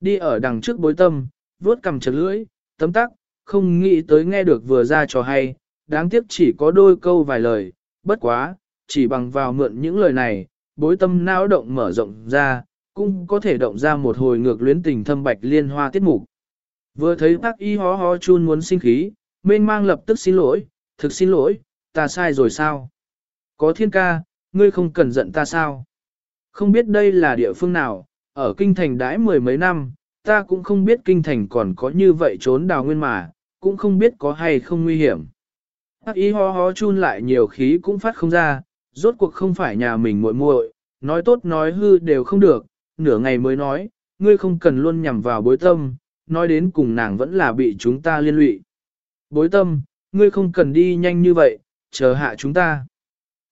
Đi ở đằng trước bối tâm, vuốt cầm chật lưỡi, tấm tắc, không nghĩ tới nghe được vừa ra trò hay, đáng tiếc chỉ có đôi câu vài lời, bất quá, chỉ bằng vào mượn những lời này, bối tâm não động mở rộng ra, cũng có thể động ra một hồi ngược luyến tình thâm bạch liên hoa tiết mục. Vừa thấy bác y hó hó chun muốn sinh khí, mênh mang lập tức xin lỗi, thực xin lỗi, ta sai rồi sao? Có thiên ca, ngươi không cần giận ta sao? Không biết đây là địa phương nào, ở kinh thành đãi mười mấy năm, ta cũng không biết kinh thành còn có như vậy trốn đào nguyên mà, cũng không biết có hay không nguy hiểm. Hắc ý ho ho chun lại nhiều khí cũng phát không ra, rốt cuộc không phải nhà mình muội muội, nói tốt nói hư đều không được, nửa ngày mới nói, ngươi không cần luôn nhằm vào bối tâm, nói đến cùng nàng vẫn là bị chúng ta liên lụy. Bối tâm, ngươi không cần đi nhanh như vậy, chờ hạ chúng ta.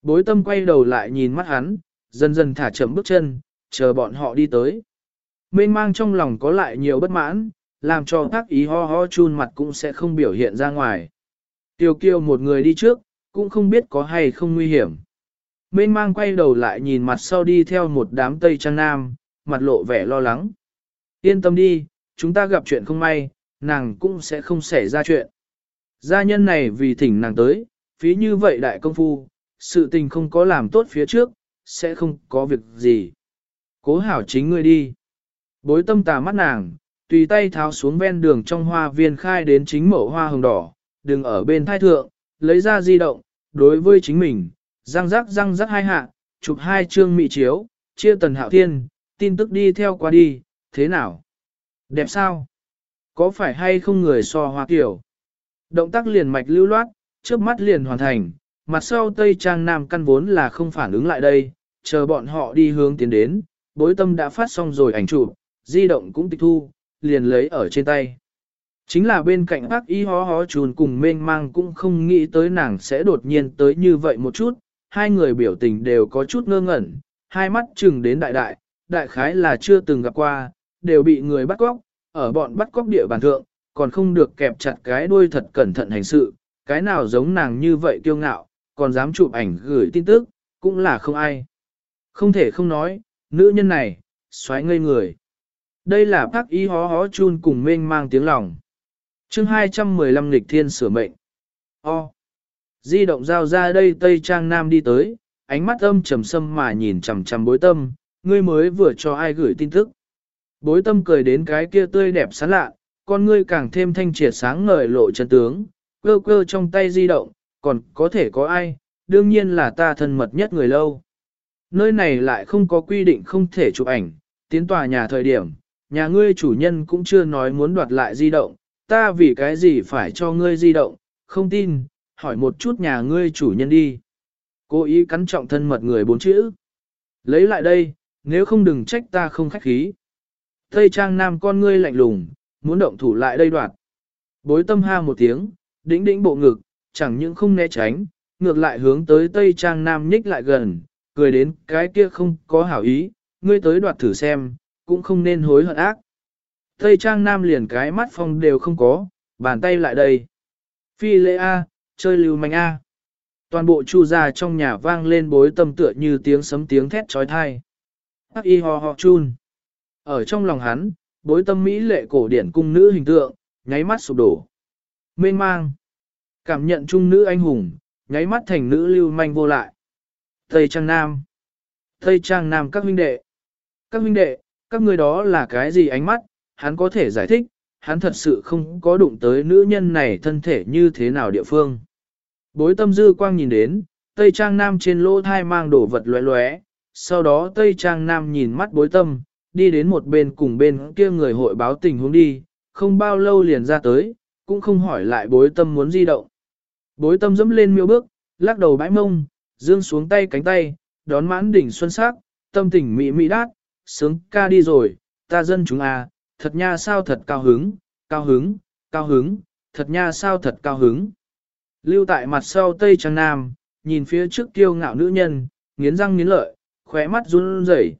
Bối tâm quay đầu lại nhìn mắt hắn, dần dần thả chậm bước chân, chờ bọn họ đi tới. Mênh mang trong lòng có lại nhiều bất mãn, làm cho các ý ho ho chun mặt cũng sẽ không biểu hiện ra ngoài. Tiêu kiêu một người đi trước, cũng không biết có hay không nguy hiểm. Mênh mang quay đầu lại nhìn mặt sau đi theo một đám tây trang nam, mặt lộ vẻ lo lắng. Yên tâm đi, chúng ta gặp chuyện không may, nàng cũng sẽ không xảy ra chuyện. Gia nhân này vì thỉnh nàng tới, phí như vậy đại công phu, sự tình không có làm tốt phía trước, sẽ không có việc gì. Cố hảo chính ngươi đi. Bối tâm tà mắt nàng, tùy tay tháo xuống ven đường trong hoa viên khai đến chính mẫu hoa hồng đỏ, đừng ở bên thai thượng, lấy ra di động, đối với chính mình, răng rắc răng rắc hai hạ, chụp hai chương mị chiếu, chia tần hạo thiên, tin tức đi theo qua đi, thế nào? Đẹp sao? Có phải hay không người so hoa kiểu? Động tác liền mạch lưu loát, trước mắt liền hoàn thành, mặt sau Tây Trang Nam căn vốn là không phản ứng lại đây, chờ bọn họ đi hướng tiến đến, bối tâm đã phát xong rồi ảnh chụp, di động cũng tịch thu, liền lấy ở trên tay. Chính là bên cạnh bác y hó hó chùn cùng mênh mang cũng không nghĩ tới nàng sẽ đột nhiên tới như vậy một chút, hai người biểu tình đều có chút ngơ ngẩn, hai mắt chừng đến đại đại, đại khái là chưa từng gặp qua, đều bị người bắt cóc, ở bọn bắt cóc địa bàn thượng, còn không được kẹp chặt cái đuôi thật cẩn thận hành sự, cái nào giống nàng như vậy kiêu ngạo, còn dám chụp ảnh gửi tin tức, cũng là không ai. Không thể không nói, nữ nhân này, xoáy ngây người. Đây là bác y hó hó chun cùng mênh mang tiếng lòng. chương 215 lịch thiên sửa mệnh. O. Di động giao ra đây Tây Trang Nam đi tới, ánh mắt âm trầm sâm mà nhìn chằm chằm bối tâm, ngươi mới vừa cho ai gửi tin tức. Bối tâm cười đến cái kia tươi đẹp sán lạ, con ngươi càng thêm thanh triệt sáng ngời lộ chân tướng, quơ quơ trong tay di động, còn có thể có ai, đương nhiên là ta thân mật nhất người lâu. Nơi này lại không có quy định không thể chụp ảnh, tiến tòa nhà thời điểm, nhà ngươi chủ nhân cũng chưa nói muốn đoạt lại di động, ta vì cái gì phải cho ngươi di động, không tin, hỏi một chút nhà ngươi chủ nhân đi. Cố ý cắn trọng thân mật người bốn chữ. Lấy lại đây, nếu không đừng trách ta không khách khí. Tây trang nam con ngươi lạnh lùng, muốn động thủ lại đây đoạt. Bối tâm ha một tiếng, đĩnh đĩnh bộ ngực, chẳng những không né tránh, ngược lại hướng tới Tây trang nam nhích lại gần, cười đến cái kia không có hảo ý, ngươi tới đoạt thử xem, cũng không nên hối hận ác. Tây trang nam liền cái mắt phong đều không có, bàn tay lại đây. Phi lễ A, chơi lưu manh A. Toàn bộ chu ra trong nhà vang lên bối tâm tựa như tiếng sấm tiếng thét trói thai. Hắc y ho ho chun. Ở trong lòng hắn, bối tâm mỹ lệ cổ điển cung nữ hình tượng, nháy mắt sụp đổ. Mênh mang. Cảm nhận trung nữ anh hùng, nháy mắt thành nữ lưu manh vô lại. Tây Trang Nam. Tây Trang Nam các huynh đệ. Các huynh đệ, các người đó là cái gì ánh mắt, hắn có thể giải thích, hắn thật sự không có đụng tới nữ nhân này thân thể như thế nào địa phương. Bối tâm dư quang nhìn đến, Tây Trang Nam trên lỗ thai mang đổ vật lóe lóe, sau đó Tây Trang Nam nhìn mắt bối tâm, đi đến một bên cùng bên kia người hội báo tình huống đi, không bao lâu liền ra tới, cũng không hỏi lại bối tâm muốn di động. Bối tâm dẫm lên miêu bước, lắc đầu bãi mông, dương xuống tay cánh tay, đón mãn đỉnh xuân sắc, tâm tình mỹ mỹ đát, sướng ca đi rồi, ta dân chúng à, thật nha sao thật cao hứng, cao hứng, cao hứng, thật nha sao thật cao hứng. Lưu tại mặt sau Tây Trang Nam, nhìn phía trước kiêu ngạo nữ nhân, nghiến răng nghiến lợi, khóe mắt run rẩy.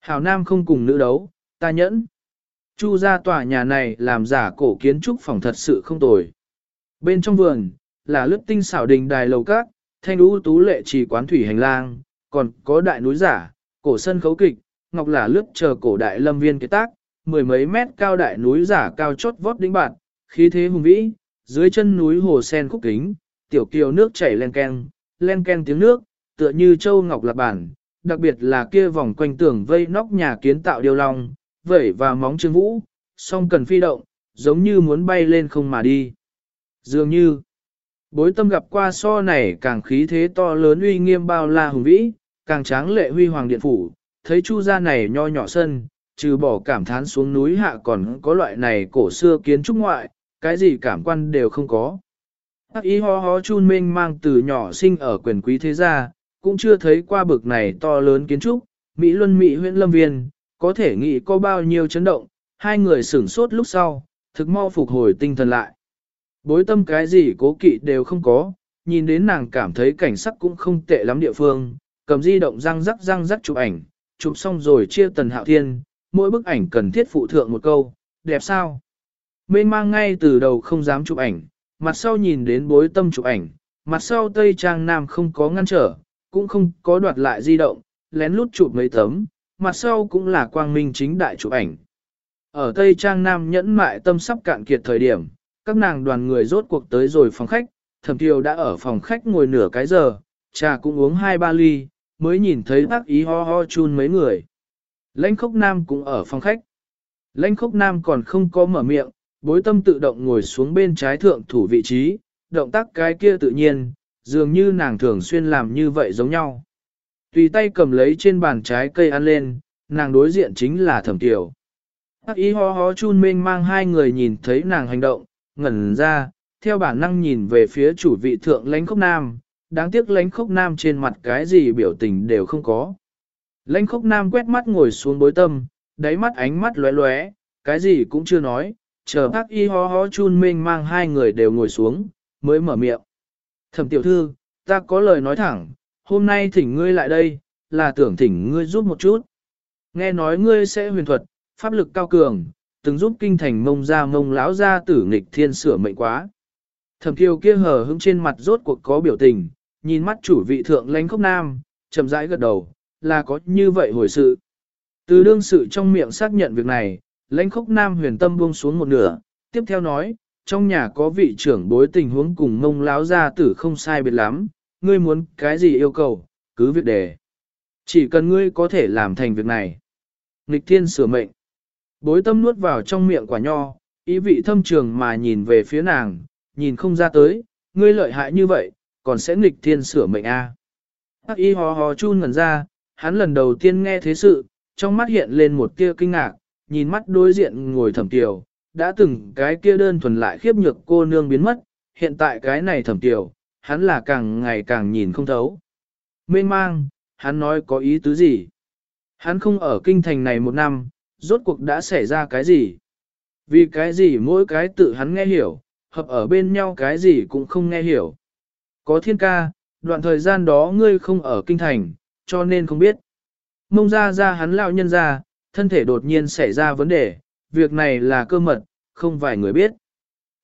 Hảo Nam không cùng nữ đấu, ta nhẫn. Chu ra tòa nhà này làm giả cổ kiến trúc phòng thật sự không tồi. Bên trong vườn, là lướt tinh xảo đình đài lầu cát, thanh ưu tú lệ trì quán thủy hành lang, còn có đại núi giả, cổ sân khấu kịch, ngọc là lướt chờ cổ đại lâm viên kế tác, mười mấy mét cao đại núi giả cao chót vót đỉnh bạn, khí thế hùng vĩ, dưới chân núi hồ sen khúc kính, tiểu kiều nước chảy len ken, len ken tiếng nước, tựa như châu ngọc lạc bản, đặc biệt là kia vòng quanh tường vây nóc nhà kiến tạo điều long, vẩy và móng chân vũ, song cần phi động, giống như muốn bay lên không mà đi. Dường như, bối tâm gặp qua so này càng khí thế to lớn uy nghiêm bao la hùng vĩ, càng tráng lệ huy hoàng điện phủ, thấy chu gia này nho nhỏ sân, trừ bỏ cảm thán xuống núi hạ còn có loại này cổ xưa kiến trúc ngoại, cái gì cảm quan đều không có. Hắc ý ho ho chun minh mang từ nhỏ sinh ở quyền quý thế gia, cũng chưa thấy qua bực này to lớn kiến trúc, Mỹ Luân Mỹ huyện Lâm Viên, có thể nghĩ có bao nhiêu chấn động, hai người sửng sốt lúc sau, thực mau phục hồi tinh thần lại. Bối tâm cái gì cố kỵ đều không có, nhìn đến nàng cảm thấy cảnh sắc cũng không tệ lắm địa phương, cầm di động răng rắc răng rắc chụp ảnh, chụp xong rồi chia tần hạo thiên, mỗi bức ảnh cần thiết phụ thượng một câu, đẹp sao? Mênh mang ngay từ đầu không dám chụp ảnh, mặt sau nhìn đến bối tâm chụp ảnh, mặt sau Tây Trang Nam không có ngăn trở, cũng không có đoạt lại di động, lén lút chụp mấy tấm, mặt sau cũng là quang minh chính đại chụp ảnh. Ở Tây Trang Nam nhẫn mại tâm sắp cạn kiệt thời điểm, các nàng đoàn người rốt cuộc tới rồi phòng khách, thẩm thiều đã ở phòng khách ngồi nửa cái giờ, trà cũng uống hai ba ly, mới nhìn thấy bác ý ho ho chun mấy người. Lãnh khốc nam cũng ở phòng khách. Lãnh khốc nam còn không có mở miệng, bối tâm tự động ngồi xuống bên trái thượng thủ vị trí, động tác cái kia tự nhiên, dường như nàng thường xuyên làm như vậy giống nhau. Tùy tay cầm lấy trên bàn trái cây ăn lên, nàng đối diện chính là thẩm tiểu. Hắc ý ho ho chun mênh mang hai người nhìn thấy nàng hành động, ngẩn ra, theo bản năng nhìn về phía chủ vị thượng lãnh khốc nam, đáng tiếc lãnh khốc nam trên mặt cái gì biểu tình đều không có. Lãnh khốc nam quét mắt ngồi xuống bối tâm, đáy mắt ánh mắt lóe lóe, cái gì cũng chưa nói, chờ bác y ho ho chun minh mang hai người đều ngồi xuống, mới mở miệng. Thẩm tiểu thư, ta có lời nói thẳng, hôm nay thỉnh ngươi lại đây, là tưởng thỉnh ngươi giúp một chút. Nghe nói ngươi sẽ huyền thuật, pháp lực cao cường, từng giúp kinh thành mông ra mông lão ra tử nghịch thiên sửa mệnh quá. Thẩm kiều kia hờ hững trên mặt rốt cuộc có biểu tình, nhìn mắt chủ vị thượng lãnh khốc nam, chậm rãi gật đầu, là có như vậy hồi sự. Từ đương sự trong miệng xác nhận việc này, lãnh khốc nam huyền tâm buông xuống một nửa, tiếp theo nói, trong nhà có vị trưởng bối tình huống cùng mông láo gia tử không sai biệt lắm, ngươi muốn cái gì yêu cầu, cứ việc đề. Chỉ cần ngươi có thể làm thành việc này. Nghịch thiên sửa mệnh. Bối tâm nuốt vào trong miệng quả nho, ý vị thâm trường mà nhìn về phía nàng, nhìn không ra tới, ngươi lợi hại như vậy, còn sẽ nghịch thiên sửa mệnh a. À. Hắc y hò hò chun ngẩn ra, hắn lần đầu tiên nghe thế sự, trong mắt hiện lên một tia kinh ngạc, nhìn mắt đối diện ngồi thẩm tiểu, đã từng cái kia đơn thuần lại khiếp nhược cô nương biến mất, hiện tại cái này thẩm tiểu, hắn là càng ngày càng nhìn không thấu. Mênh mang, hắn nói có ý tứ gì? Hắn không ở kinh thành này một năm, rốt cuộc đã xảy ra cái gì? Vì cái gì mỗi cái tự hắn nghe hiểu, hợp ở bên nhau cái gì cũng không nghe hiểu. Có thiên ca, đoạn thời gian đó ngươi không ở kinh thành, cho nên không biết. Mông ra ra hắn lão nhân ra, thân thể đột nhiên xảy ra vấn đề, việc này là cơ mật, không vài người biết.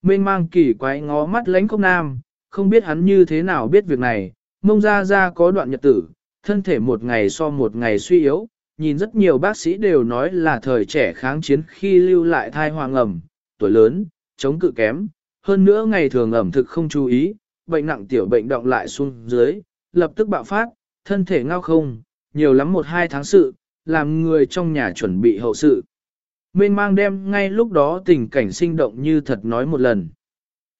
Mênh mang kỳ quái ngó mắt lánh cốc nam, không biết hắn như thế nào biết việc này, mông ra ra có đoạn nhật tử, thân thể một ngày so một ngày suy yếu, nhìn rất nhiều bác sĩ đều nói là thời trẻ kháng chiến khi lưu lại thai hoàng ẩm, tuổi lớn, chống cự kém, hơn nữa ngày thường ẩm thực không chú ý, bệnh nặng tiểu bệnh động lại xuống dưới, lập tức bạo phát, thân thể ngao không, nhiều lắm một hai tháng sự, làm người trong nhà chuẩn bị hậu sự. Mênh mang đem ngay lúc đó tình cảnh sinh động như thật nói một lần.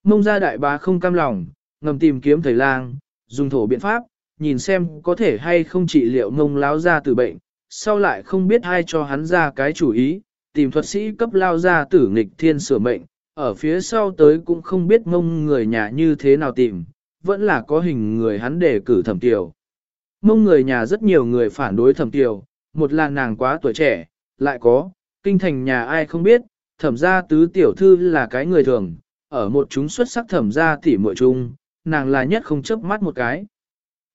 Mông ra đại bá không cam lòng, ngầm tìm kiếm thầy lang, dùng thổ biện pháp, nhìn xem có thể hay không trị liệu ngông láo ra từ bệnh, sau lại không biết ai cho hắn ra cái chủ ý, tìm thuật sĩ cấp lao ra tử nghịch thiên sửa mệnh, ở phía sau tới cũng không biết mông người nhà như thế nào tìm, vẫn là có hình người hắn để cử thẩm tiểu. Mông người nhà rất nhiều người phản đối thẩm tiểu, một là nàng quá tuổi trẻ, lại có, kinh thành nhà ai không biết, thẩm gia tứ tiểu thư là cái người thường, ở một chúng xuất sắc thẩm gia tỉ muội chung, nàng là nhất không chớp mắt một cái.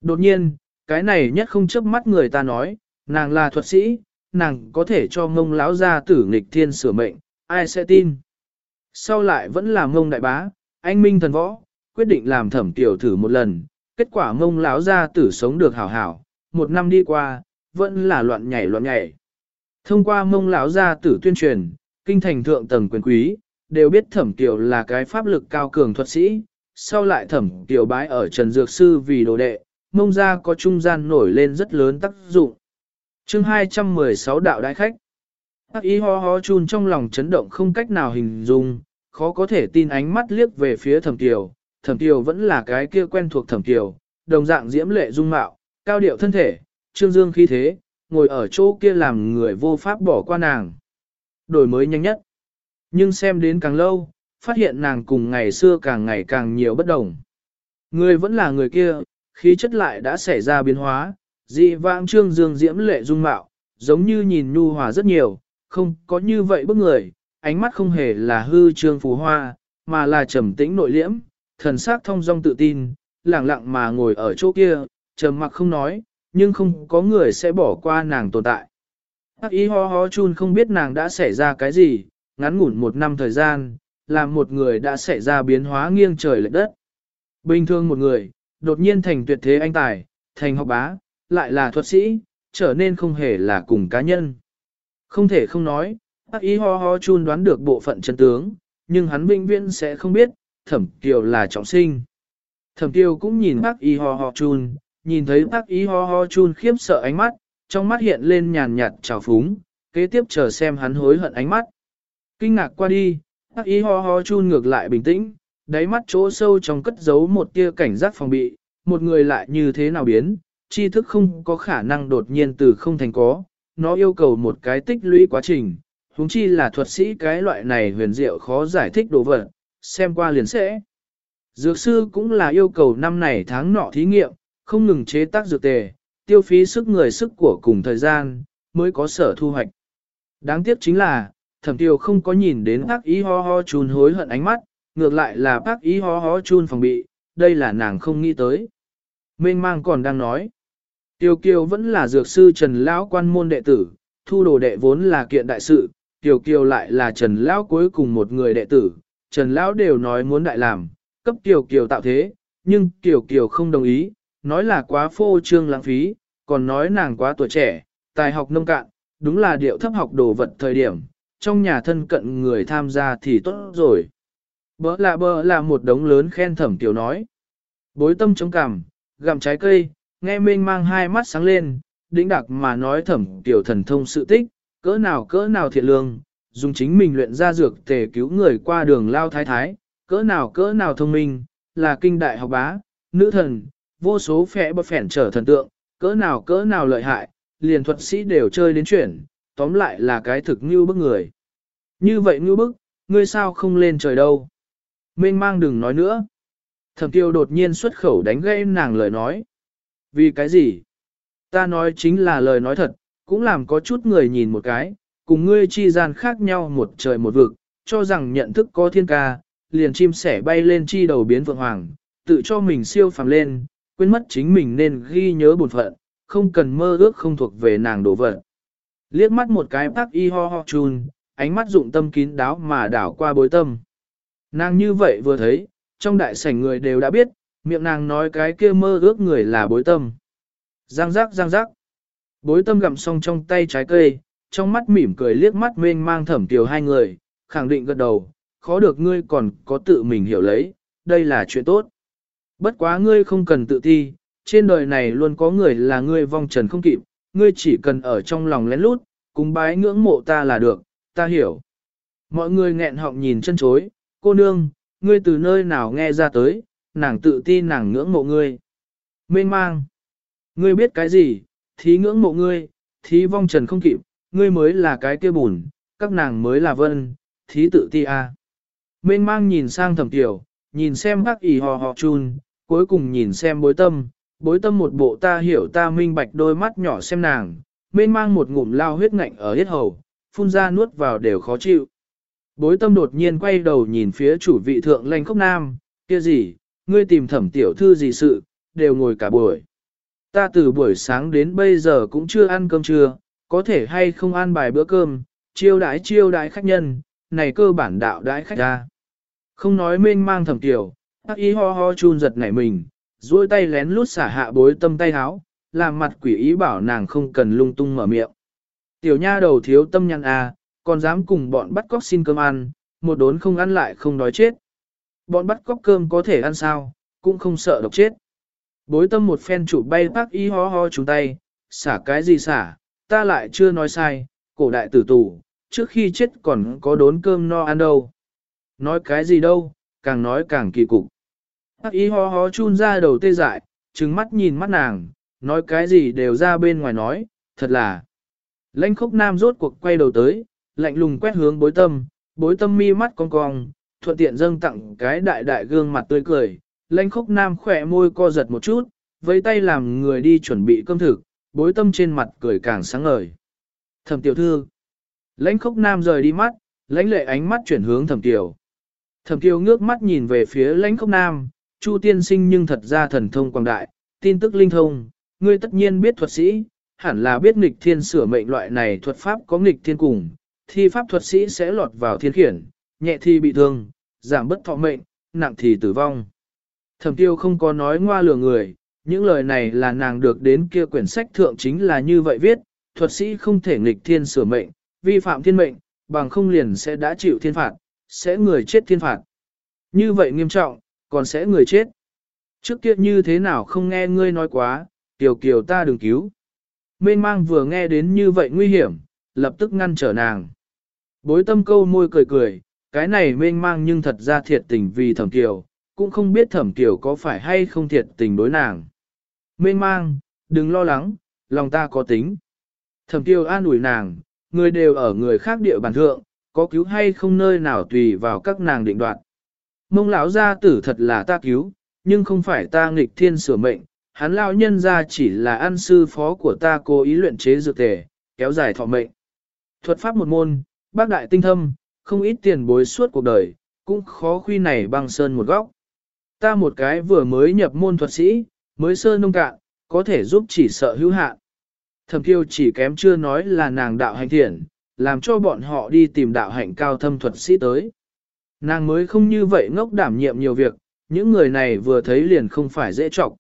Đột nhiên, cái này nhất không chớp mắt người ta nói, nàng là thuật sĩ, nàng có thể cho mông lão gia tử nghịch thiên sửa mệnh, ai sẽ tin. Sau lại vẫn là mông đại bá, anh minh thần võ, quyết định làm thẩm tiểu thử một lần, kết quả mông lão gia tử sống được hảo hảo, một năm đi qua, vẫn là loạn nhảy loạn nhảy. Thông qua mông lão gia tử tuyên truyền, kinh thành thượng tầng quyền quý, đều biết thẩm tiểu là cái pháp lực cao cường thuật sĩ, sau lại thẩm tiểu bái ở Trần Dược Sư vì đồ đệ, mông ra có trung gian nổi lên rất lớn tác dụng chương 216 đạo đại khách. Hắc y ho ho chun trong lòng chấn động không cách nào hình dung, khó có thể tin ánh mắt liếc về phía thẩm tiểu. Thẩm tiểu vẫn là cái kia quen thuộc thẩm tiểu, đồng dạng diễm lệ dung mạo, cao điệu thân thể, trương dương khí thế, ngồi ở chỗ kia làm người vô pháp bỏ qua nàng. Đổi mới nhanh nhất. Nhưng xem đến càng lâu, phát hiện nàng cùng ngày xưa càng ngày càng nhiều bất đồng. Người vẫn là người kia, khí chất lại đã xảy ra biến hóa, dị vãng trương dương diễm lệ dung mạo, giống như nhìn nhu hòa rất nhiều, không có như vậy bức người, ánh mắt không hề là hư trương phù hoa, mà là trầm tĩnh nội liễm, thần sắc thông dong tự tin, lặng lặng mà ngồi ở chỗ kia, trầm mặc không nói, nhưng không có người sẽ bỏ qua nàng tồn tại. Hắc y ho ho chun không biết nàng đã xảy ra cái gì, ngắn ngủn một năm thời gian, làm một người đã xảy ra biến hóa nghiêng trời lệch đất. Bình thường một người, đột nhiên thành tuyệt thế anh tài, thành học bá, lại là thuật sĩ, trở nên không hề là cùng cá nhân. Không thể không nói, bác y ho ho chun đoán được bộ phận chân tướng, nhưng hắn vĩnh viễn sẽ không biết, thẩm kiều là trọng sinh. Thẩm kiều cũng nhìn bác y ho ho chun, nhìn thấy bác y ho ho chun khiếp sợ ánh mắt, trong mắt hiện lên nhàn nhạt trào phúng, kế tiếp chờ xem hắn hối hận ánh mắt. Kinh ngạc qua đi, bác y ho ho chun ngược lại bình tĩnh, đáy mắt chỗ sâu trong cất giấu một tia cảnh giác phòng bị, một người lại như thế nào biến, tri thức không có khả năng đột nhiên từ không thành có, nó yêu cầu một cái tích lũy quá trình, huống chi là thuật sĩ cái loại này huyền diệu khó giải thích đồ vật, xem qua liền sẽ. Dược sư cũng là yêu cầu năm này tháng nọ thí nghiệm, không ngừng chế tác dược tề, tiêu phí sức người sức của cùng thời gian, mới có sở thu hoạch. Đáng tiếc chính là, thẩm tiêu không có nhìn đến bác ý ho ho chun hối hận ánh mắt, ngược lại là bác ý ho ho chun phòng bị, đây là nàng không nghĩ tới. Mênh mang còn đang nói, tiêu kiều vẫn là dược sư trần lão quan môn đệ tử, thu đồ đệ vốn là kiện đại sự, tiêu kiều lại là trần lão cuối cùng một người đệ tử, trần lão đều nói muốn đại làm, cấp tiêu kiều tạo thế, nhưng tiêu kiều không đồng ý, nói là quá phô trương lãng phí, còn nói nàng quá tuổi trẻ, tài học nông cạn, đúng là điệu thấp học đồ vật thời điểm, trong nhà thân cận người tham gia thì tốt rồi. Bỡ lạ bỡ là một đống lớn khen thẩm tiểu nói. Bối tâm chống cằm, gặm trái cây, nghe mênh mang hai mắt sáng lên, đĩnh đặc mà nói thẩm tiểu thần thông sự tích, cỡ nào cỡ nào thiện lương, dùng chính mình luyện ra dược tề cứu người qua đường lao thái thái, cỡ nào cỡ nào thông minh, là kinh đại học bá, nữ thần, vô số phẻ bật phẻn trở thần tượng, cỡ nào cỡ nào lợi hại, liền thuật sĩ đều chơi đến chuyển, tóm lại là cái thực như bức người. Như vậy như bức, ngươi sao không lên trời đâu. Mênh mang đừng nói nữa. Thẩm tiêu đột nhiên xuất khẩu đánh gây nàng lời nói. Vì cái gì? Ta nói chính là lời nói thật, cũng làm có chút người nhìn một cái, cùng ngươi chi gian khác nhau một trời một vực, cho rằng nhận thức có thiên ca, liền chim sẻ bay lên chi đầu biến vượng hoàng, tự cho mình siêu phàm lên, quên mất chính mình nên ghi nhớ bổn phận, không cần mơ ước không thuộc về nàng đổ vật. Liếc mắt một cái bác y ho ho chun, ánh mắt dụng tâm kín đáo mà đảo qua bối tâm. Nàng như vậy vừa thấy, trong đại sảnh người đều đã biết, miệng nàng nói cái kia mơ ước người là bối tâm. Giang giác giang giác. Bối tâm gặm xong trong tay trái cây, trong mắt mỉm cười liếc mắt mênh mang thẩm tiểu hai người, khẳng định gật đầu, khó được ngươi còn có tự mình hiểu lấy, đây là chuyện tốt. Bất quá ngươi không cần tự thi, trên đời này luôn có người là ngươi vong trần không kịp, ngươi chỉ cần ở trong lòng lén lút, cúng bái ngưỡng mộ ta là được, ta hiểu. Mọi người nghẹn họng nhìn chân chối, cô nương, ngươi từ nơi nào nghe ra tới, nàng tự ti nàng ngưỡng mộ ngươi. Mênh mang, ngươi biết cái gì, thí ngưỡng mộ ngươi, thí vong trần không kịp, ngươi mới là cái kia bùn, các nàng mới là vân, thí tự ti a. À. Mênh mang nhìn sang thẩm tiểu, nhìn xem bác ỉ hò hò chun, cuối cùng nhìn xem bối tâm, bối tâm một bộ ta hiểu ta minh bạch đôi mắt nhỏ xem nàng, mênh mang một ngụm lao huyết ngạnh ở hết hầu, phun ra nuốt vào đều khó chịu. Bối tâm đột nhiên quay đầu nhìn phía chủ vị thượng lanh khốc nam, kia gì, ngươi tìm thẩm tiểu thư gì sự, đều ngồi cả buổi. Ta từ buổi sáng đến bây giờ cũng chưa ăn cơm trưa, có thể hay không ăn bài bữa cơm, chiêu đãi chiêu đãi khách nhân, này cơ bản đạo đãi khách ra. Không nói mênh mang thẩm tiểu, ác ý ho ho chun giật nảy mình, duỗi tay lén lút xả hạ bối tâm tay háo, làm mặt quỷ ý bảo nàng không cần lung tung mở miệng. Tiểu nha đầu thiếu tâm nhăn à, còn dám cùng bọn bắt cóc xin cơm ăn, một đốn không ăn lại không đói chết. Bọn bắt cóc cơm có thể ăn sao, cũng không sợ độc chết. Bối tâm một phen chủ bay bác y ho ho chúng tay, xả cái gì xả, ta lại chưa nói sai, cổ đại tử tù, trước khi chết còn có đốn cơm no ăn đâu. Nói cái gì đâu, càng nói càng kỳ cục. Bác y ho ho chun ra đầu tê dại, trừng mắt nhìn mắt nàng, nói cái gì đều ra bên ngoài nói, thật là. Lãnh khốc nam rốt cuộc quay đầu tới, lạnh lùng quét hướng bối tâm, bối tâm mi mắt cong cong, thuận tiện dâng tặng cái đại đại gương mặt tươi cười. Lãnh khốc nam khỏe môi co giật một chút, với tay làm người đi chuẩn bị cơm thực, bối tâm trên mặt cười càng sáng ngời. Thẩm tiểu thư. Lãnh khốc nam rời đi mắt, lãnh lệ ánh mắt chuyển hướng thẩm tiểu. Thẩm tiểu ngước mắt nhìn về phía lãnh khốc nam, chu tiên sinh nhưng thật ra thần thông quảng đại, tin tức linh thông, ngươi tất nhiên biết thuật sĩ, hẳn là biết nghịch thiên sửa mệnh loại này thuật pháp có nghịch thiên cùng, thi pháp thuật sĩ sẽ lọt vào thiên khiển, nhẹ thì bị thương, giảm bất thọ mệnh, nặng thì tử vong. Thẩm tiêu không có nói ngoa lừa người, những lời này là nàng được đến kia quyển sách thượng chính là như vậy viết, thuật sĩ không thể nghịch thiên sửa mệnh, vi phạm thiên mệnh, bằng không liền sẽ đã chịu thiên phạt, sẽ người chết thiên phạt. Như vậy nghiêm trọng, còn sẽ người chết. Trước kia như thế nào không nghe ngươi nói quá, tiểu kiều ta đừng cứu. Mên mang vừa nghe đến như vậy nguy hiểm, lập tức ngăn trở nàng. Bối tâm câu môi cười cười, cái này mênh mang nhưng thật ra thiệt tình vì thẩm kiều, cũng không biết thẩm kiều có phải hay không thiệt tình đối nàng. Mênh mang, đừng lo lắng, lòng ta có tính. Thẩm kiều an ủi nàng, người đều ở người khác địa bàn thượng, có cứu hay không nơi nào tùy vào các nàng định đoạt. Mông lão gia tử thật là ta cứu, nhưng không phải ta nghịch thiên sửa mệnh, hắn lão nhân ra chỉ là ăn sư phó của ta cố ý luyện chế dược tề, kéo dài thọ mệnh. Thuật pháp một môn, bác đại tinh thâm, không ít tiền bối suốt cuộc đời, cũng khó khuy này băng sơn một góc. Ta một cái vừa mới nhập môn thuật sĩ, mới sơ nông cạn, có thể giúp chỉ sợ hữu hạn. Thẩm kiêu chỉ kém chưa nói là nàng đạo hành thiện, làm cho bọn họ đi tìm đạo hạnh cao thâm thuật sĩ tới. Nàng mới không như vậy ngốc đảm nhiệm nhiều việc, những người này vừa thấy liền không phải dễ trọng.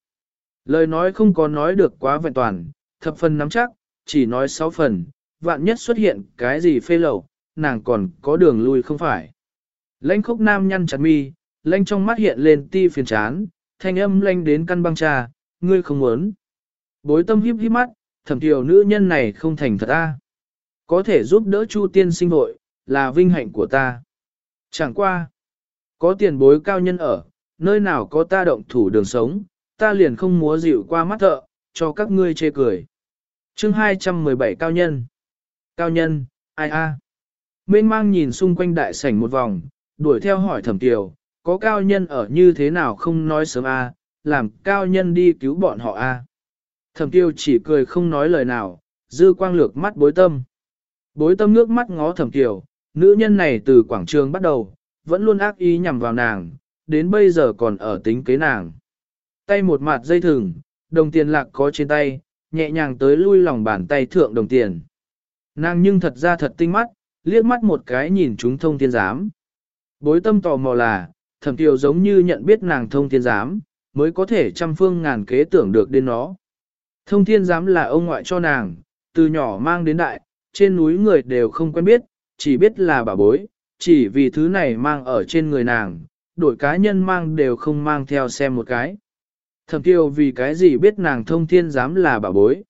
Lời nói không có nói được quá vẹn toàn, thập phần nắm chắc, chỉ nói sáu phần, vạn nhất xuất hiện cái gì phê lầu, nàng còn có đường lui không phải. Lãnh khốc nam nhăn chặt mi, lãnh trong mắt hiện lên ti phiền chán, thanh âm lãnh đến căn băng trà, ngươi không muốn. Bối tâm hiếp hiếp mắt, thẩm tiểu nữ nhân này không thành thật ta. Có thể giúp đỡ Chu tiên sinh hội, là vinh hạnh của ta. Chẳng qua. Có tiền bối cao nhân ở, nơi nào có ta động thủ đường sống, ta liền không múa dịu qua mắt thợ, cho các ngươi chê cười. chương 217 cao nhân. Cao nhân, ai a? À? Mênh mang nhìn xung quanh đại sảnh một vòng, đuổi theo hỏi thẩm tiểu, có cao nhân ở như thế nào không nói sớm a, làm cao nhân đi cứu bọn họ a. Thẩm tiêu chỉ cười không nói lời nào, dư quang lược mắt bối tâm. Bối tâm nước mắt ngó thẩm tiểu, nữ nhân này từ quảng trường bắt đầu, vẫn luôn ác ý nhằm vào nàng, đến bây giờ còn ở tính kế nàng. Tay một mặt dây thừng, đồng tiền lạc có trên tay, nhẹ nhàng tới lui lòng bàn tay thượng đồng tiền. Nàng nhưng thật ra thật tinh mắt, liếc mắt một cái nhìn chúng thông thiên giám. Bối tâm tò mò là, thẩm tiểu giống như nhận biết nàng thông thiên giám, mới có thể trăm phương ngàn kế tưởng được đến nó. Thông thiên giám là ông ngoại cho nàng, từ nhỏ mang đến đại, trên núi người đều không quen biết, chỉ biết là bà bối, chỉ vì thứ này mang ở trên người nàng, đổi cá nhân mang đều không mang theo xem một cái. Thẩm tiêu vì cái gì biết nàng thông thiên dám là bà bối.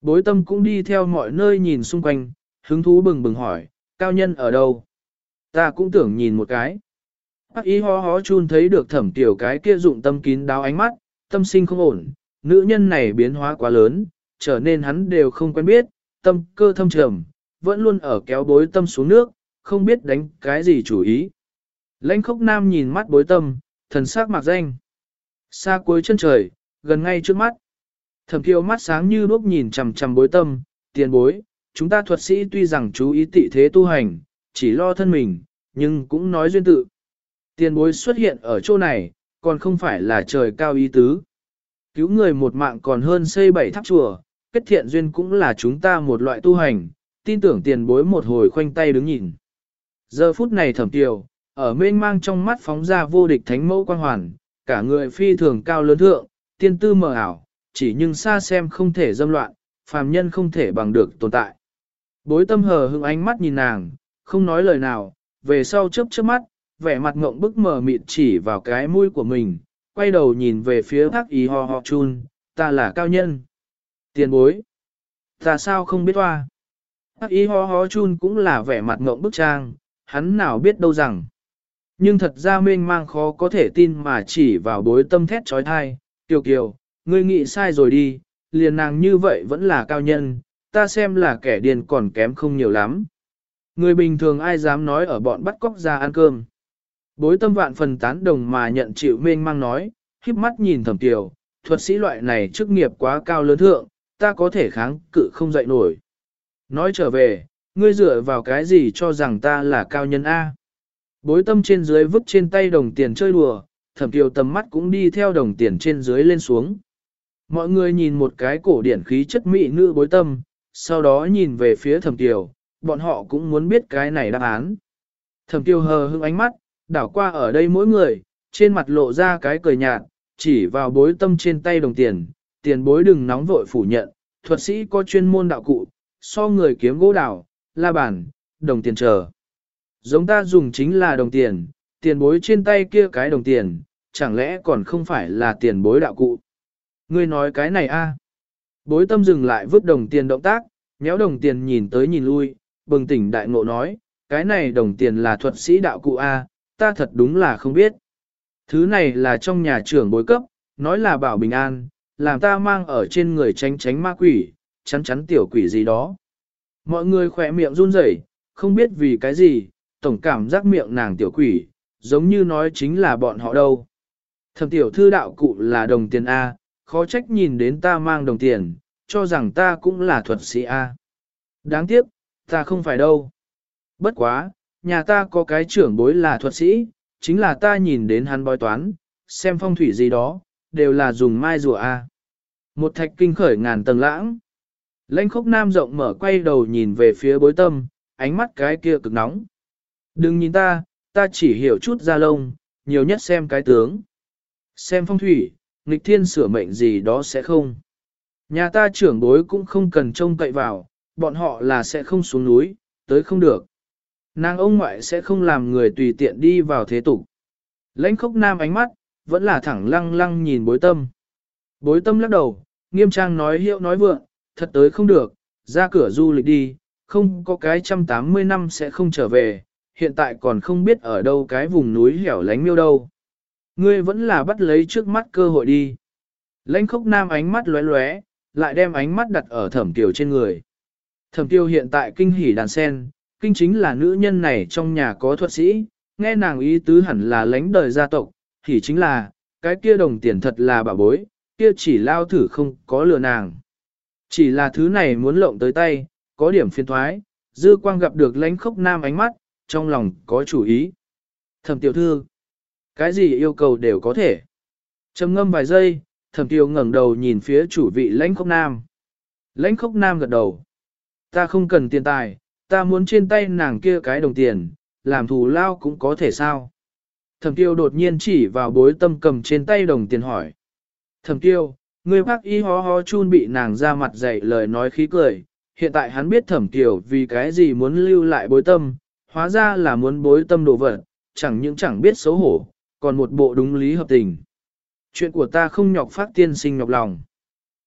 Bối tâm cũng đi theo mọi nơi nhìn xung quanh, hứng thú bừng bừng hỏi, cao nhân ở đâu? Ta cũng tưởng nhìn một cái. Bác ý ho hó chun thấy được thẩm tiểu cái kia dụng tâm kín đáo ánh mắt, tâm sinh không ổn, nữ nhân này biến hóa quá lớn, trở nên hắn đều không quen biết, tâm cơ thâm trầm, vẫn luôn ở kéo bối tâm xuống nước, không biết đánh cái gì chủ ý. Lãnh khốc nam nhìn mắt bối tâm, thần sắc mạc danh. Xa cuối chân trời, gần ngay trước mắt. Thẩm kiều mắt sáng như đuốc nhìn chằm chằm bối tâm, tiền bối, chúng ta thuật sĩ tuy rằng chú ý tị thế tu hành, chỉ lo thân mình, nhưng cũng nói duyên tự. Tiền bối xuất hiện ở chỗ này, còn không phải là trời cao ý tứ. Cứu người một mạng còn hơn xây bảy tháp chùa, kết thiện duyên cũng là chúng ta một loại tu hành, tin tưởng tiền bối một hồi khoanh tay đứng nhìn. Giờ phút này thẩm tiều, ở mênh mang trong mắt phóng ra vô địch thánh mẫu quan hoàn, cả người phi thường cao lớn thượng, tiên tư mờ ảo, chỉ nhưng xa xem không thể dâm loạn, phàm nhân không thể bằng được tồn tại. Bối tâm hờ hững ánh mắt nhìn nàng, không nói lời nào, về sau chớp chớp mắt, vẻ mặt ngộng bức mờ mịt chỉ vào cái mũi của mình, quay đầu nhìn về phía thác ý ho ho chun, ta là cao nhân. Tiền bối. Ta sao không biết hoa? Thác ý ho ho chun cũng là vẻ mặt ngộng bức trang, hắn nào biết đâu rằng. Nhưng thật ra mênh mang khó có thể tin mà chỉ vào bối tâm thét trói thai, kiều kiều, ngươi nghĩ sai rồi đi, liền nàng như vậy vẫn là cao nhân, ta xem là kẻ điên còn kém không nhiều lắm. Người bình thường ai dám nói ở bọn bắt cóc ra ăn cơm. Bối tâm vạn phần tán đồng mà nhận chịu mênh mang nói, híp mắt nhìn thẩm tiểu, thuật sĩ loại này chức nghiệp quá cao lớn thượng, ta có thể kháng cự không dậy nổi. Nói trở về, ngươi dựa vào cái gì cho rằng ta là cao nhân A. Bối tâm trên dưới vứt trên tay đồng tiền chơi đùa, thẩm tiểu tầm mắt cũng đi theo đồng tiền trên dưới lên xuống. Mọi người nhìn một cái cổ điển khí chất mỹ nữ bối tâm, sau đó nhìn về phía thẩm tiểu, bọn họ cũng muốn biết cái này đáp án. Thẩm tiêu hờ hững ánh mắt, đảo qua ở đây mỗi người, trên mặt lộ ra cái cười nhạt, chỉ vào bối tâm trên tay đồng tiền, tiền bối đừng nóng vội phủ nhận, thuật sĩ có chuyên môn đạo cụ, so người kiếm gỗ đảo, la bàn, đồng tiền chờ. Giống ta dùng chính là đồng tiền, tiền bối trên tay kia cái đồng tiền, chẳng lẽ còn không phải là tiền bối đạo cụ. Ngươi nói cái này a? Bối tâm dừng lại vứt đồng tiền động tác, méo đồng tiền nhìn tới nhìn lui, bừng tỉnh đại ngộ nói, cái này đồng tiền là thuật sĩ đạo cụ A, ta thật đúng là không biết. Thứ này là trong nhà trưởng bối cấp, nói là bảo bình an, làm ta mang ở trên người tránh tránh ma quỷ, chắn chắn tiểu quỷ gì đó. Mọi người khỏe miệng run rẩy, không biết vì cái gì, tổng cảm giác miệng nàng tiểu quỷ, giống như nói chính là bọn họ đâu. Thầm tiểu thư đạo cụ là đồng tiền A, khó trách nhìn đến ta mang đồng tiền, cho rằng ta cũng là thuật sĩ A. Đáng tiếc, ta không phải đâu. Bất quá, nhà ta có cái trưởng bối là thuật sĩ, chính là ta nhìn đến hắn bói toán, xem phong thủy gì đó, đều là dùng mai rùa A. Một thạch kinh khởi ngàn tầng lãng. Lãnh khốc nam rộng mở quay đầu nhìn về phía bối tâm, ánh mắt cái kia cực nóng. Đừng nhìn ta, ta chỉ hiểu chút ra lông, nhiều nhất xem cái tướng. Xem phong thủy, nghịch thiên sửa mệnh gì đó sẽ không. Nhà ta trưởng bối cũng không cần trông cậy vào, bọn họ là sẽ không xuống núi, tới không được. Nàng ông ngoại sẽ không làm người tùy tiện đi vào thế tục. Lãnh khốc nam ánh mắt, vẫn là thẳng lăng lăng nhìn bối tâm. Bối tâm lắc đầu, nghiêm trang nói hiệu nói vượng, thật tới không được, ra cửa du lịch đi, không có cái trăm tám mươi năm sẽ không trở về, hiện tại còn không biết ở đâu cái vùng núi hẻo lánh miêu đâu. Ngươi vẫn là bắt lấy trước mắt cơ hội đi. Lãnh khốc nam ánh mắt lóe lóe, lại đem ánh mắt đặt ở thẩm tiểu trên người. Thẩm tiêu hiện tại kinh hỉ đàn sen, kinh chính là nữ nhân này trong nhà có thuật sĩ, nghe nàng ý tứ hẳn là lãnh đời gia tộc, thì chính là, cái kia đồng tiền thật là bà bối, kia chỉ lao thử không có lừa nàng. Chỉ là thứ này muốn lộng tới tay, có điểm phiên thoái, dư quang gặp được lãnh khốc nam ánh mắt, trong lòng có chủ ý. Thẩm tiểu thư, cái gì yêu cầu đều có thể. trầm ngâm vài giây, thẩm tiêu ngẩng đầu nhìn phía chủ vị lãnh khốc nam. Lãnh khốc nam gật đầu. Ta không cần tiền tài, ta muốn trên tay nàng kia cái đồng tiền, làm thù lao cũng có thể sao. Thẩm tiêu đột nhiên chỉ vào bối tâm cầm trên tay đồng tiền hỏi. Thẩm tiêu, người bác y ho ho chun bị nàng ra mặt dạy lời nói khí cười. Hiện tại hắn biết thẩm tiêu vì cái gì muốn lưu lại bối tâm, hóa ra là muốn bối tâm đồ vật, chẳng những chẳng biết xấu hổ, còn một bộ đúng lý hợp tình. Chuyện của ta không nhọc phát tiên sinh nhọc lòng.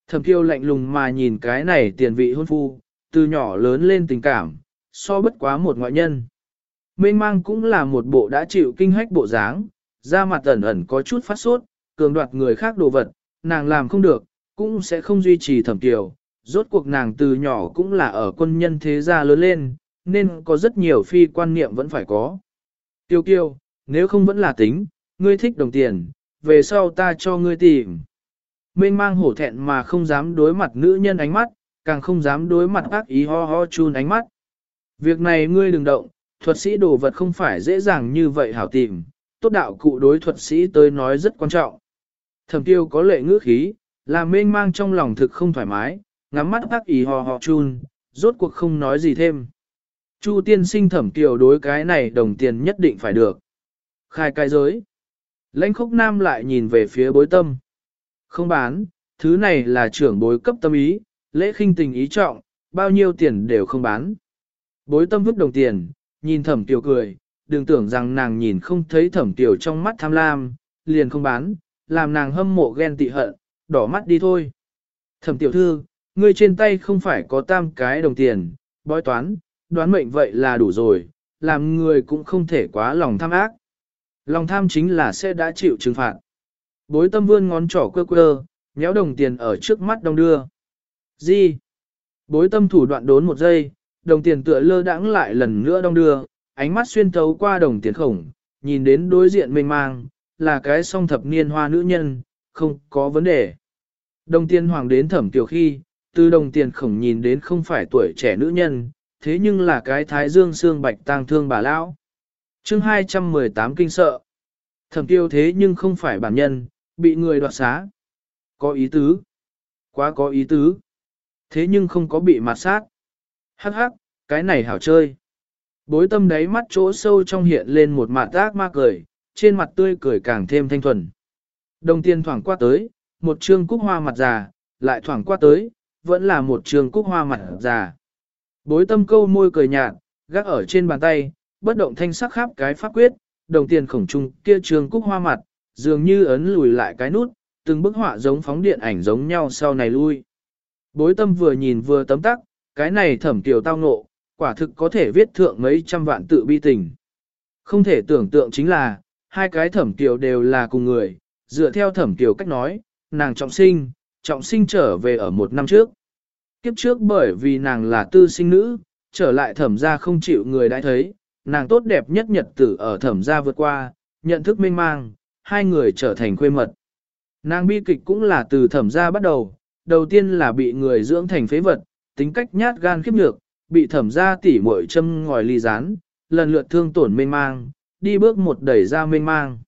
Thẩm tiêu lạnh lùng mà nhìn cái này tiền vị hôn phu, từ nhỏ lớn lên tình cảm, so bất quá một ngoại nhân. Mênh mang cũng là một bộ đã chịu kinh hách bộ dáng, da mặt ẩn ẩn có chút phát sốt, cường đoạt người khác đồ vật, nàng làm không được, cũng sẽ không duy trì thẩm kiều. Rốt cuộc nàng từ nhỏ cũng là ở quân nhân thế gia lớn lên, nên có rất nhiều phi quan niệm vẫn phải có. Tiêu kiêu, nếu không vẫn là tính, ngươi thích đồng tiền, về sau ta cho ngươi tìm. Mênh mang hổ thẹn mà không dám đối mặt nữ nhân ánh mắt, càng không dám đối mặt ác ý ho ho chun ánh mắt. Việc này ngươi đừng động, thuật sĩ đồ vật không phải dễ dàng như vậy hảo tìm, tốt đạo cụ đối thuật sĩ tới nói rất quan trọng. Thẩm tiêu có lệ ngữ khí, làm mênh mang trong lòng thực không thoải mái, ngắm mắt ác ý ho ho chun, rốt cuộc không nói gì thêm. Chu tiên sinh thẩm tiêu đối cái này đồng tiền nhất định phải được. Khai cái giới. Lãnh khốc nam lại nhìn về phía bối tâm. Không bán, thứ này là trưởng bối cấp tâm ý, lễ khinh tình ý trọng, bao nhiêu tiền đều không bán. Bối tâm vứt đồng tiền, nhìn thẩm tiểu cười, đừng tưởng rằng nàng nhìn không thấy thẩm tiểu trong mắt tham lam, liền không bán, làm nàng hâm mộ ghen tị hận, đỏ mắt đi thôi. Thẩm tiểu thư, ngươi trên tay không phải có tam cái đồng tiền, bói toán, đoán mệnh vậy là đủ rồi, làm người cũng không thể quá lòng tham ác. Lòng tham chính là sẽ đã chịu trừng phạt. Bối tâm vươn ngón trỏ quơ quơ, nhéo đồng tiền ở trước mắt đông đưa. Gì? Bối tâm thủ đoạn đốn một giây, đồng tiền tựa lơ đãng lại lần nữa đông đưa, ánh mắt xuyên thấu qua đồng tiền khổng, nhìn đến đối diện mênh mang, là cái song thập niên hoa nữ nhân, không có vấn đề. Đồng tiền hoàng đến thẩm tiểu khi, từ đồng tiền khổng nhìn đến không phải tuổi trẻ nữ nhân, thế nhưng là cái thái dương xương bạch tang thương bà lão chương 218 kinh sợ. Thẩm tiêu thế nhưng không phải bản nhân, bị người đoạt xá. Có ý tứ. Quá có ý tứ. Thế nhưng không có bị mạt sát. Hắc hắc, cái này hảo chơi. Bối tâm đáy mắt chỗ sâu trong hiện lên một mặt ác ma cười, trên mặt tươi cười càng thêm thanh thuần. Đồng tiền thoảng qua tới, một trương cúc hoa mặt già, lại thoảng qua tới, vẫn là một trương cúc hoa mặt già. Bối tâm câu môi cười nhạt, gác ở trên bàn tay, bất động thanh sắc khắp cái pháp quyết, đồng tiền khổng trung kia trường cúc hoa mặt, dường như ấn lùi lại cái nút, từng bức họa giống phóng điện ảnh giống nhau sau này lui. Bối tâm vừa nhìn vừa tấm tắc, cái này thẩm tiểu tao ngộ, quả thực có thể viết thượng mấy trăm vạn tự bi tình. Không thể tưởng tượng chính là, hai cái thẩm tiểu đều là cùng người, dựa theo thẩm tiểu cách nói, nàng trọng sinh, trọng sinh trở về ở một năm trước. Kiếp trước bởi vì nàng là tư sinh nữ, trở lại thẩm gia không chịu người đã thấy, nàng tốt đẹp nhất nhật tử ở thẩm gia vượt qua, nhận thức mênh mang, hai người trở thành quê mật. Nàng bi kịch cũng là từ thẩm gia bắt đầu, đầu tiên là bị người dưỡng thành phế vật, tính cách nhát gan khiếp nhược, bị thẩm gia tỉ muội châm ngòi ly rán, lần lượt thương tổn mênh mang, đi bước một đẩy ra mênh mang.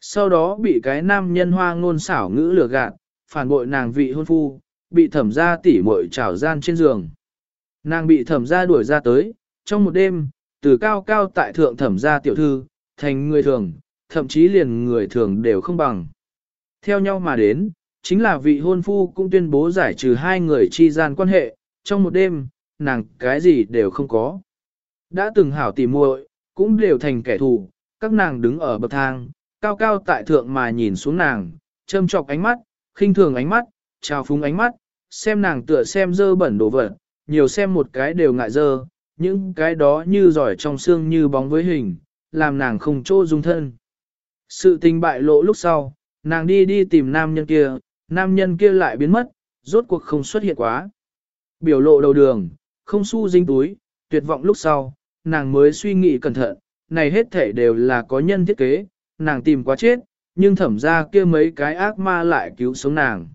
Sau đó bị cái nam nhân hoa ngôn xảo ngữ lừa gạt, phản bội nàng vị hôn phu, bị thẩm gia tỉ muội trảo gian trên giường. Nàng bị thẩm gia đuổi ra tới, trong một đêm, từ cao cao tại thượng thẩm gia tiểu thư, thành người thường, thậm chí liền người thường đều không bằng. Theo nhau mà đến, chính là vị hôn phu cũng tuyên bố giải trừ hai người chi gian quan hệ, trong một đêm, nàng cái gì đều không có. Đã từng hảo tỉ muội, cũng đều thành kẻ thù, các nàng đứng ở bậc thang, cao cao tại thượng mà nhìn xuống nàng, châm chọc ánh mắt, khinh thường ánh mắt, trào phúng ánh mắt, xem nàng tựa xem dơ bẩn đồ vật, nhiều xem một cái đều ngại dơ, những cái đó như giỏi trong xương như bóng với hình, làm nàng không chỗ dung thân. Sự tình bại lộ lúc sau, nàng đi đi tìm nam nhân kia, nam nhân kia lại biến mất, rốt cuộc không xuất hiện quá. Biểu lộ đầu đường, không su dinh túi, tuyệt vọng lúc sau, nàng mới suy nghĩ cẩn thận, này hết thể đều là có nhân thiết kế, nàng tìm quá chết, nhưng thẩm ra kia mấy cái ác ma lại cứu sống nàng.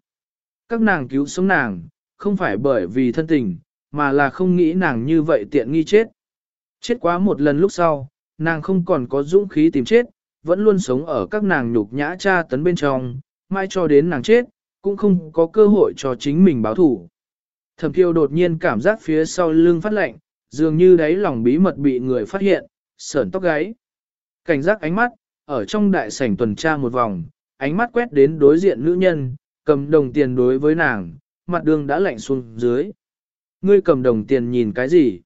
Các nàng cứu sống nàng, không phải bởi vì thân tình, mà là không nghĩ nàng như vậy tiện nghi chết. Chết quá một lần lúc sau, nàng không còn có dũng khí tìm chết, vẫn luôn sống ở các nàng nhục nhã cha tấn bên trong, mai cho đến nàng chết, cũng không có cơ hội cho chính mình báo thủ. Thẩm kiều đột nhiên cảm giác phía sau lưng phát lạnh, dường như đáy lòng bí mật bị người phát hiện, sởn tóc gáy. Cảnh giác ánh mắt, ở trong đại sảnh tuần tra một vòng, ánh mắt quét đến đối diện nữ nhân, cầm đồng tiền đối với nàng, mặt đường đã lạnh xuống dưới. Ngươi cầm đồng tiền nhìn cái gì?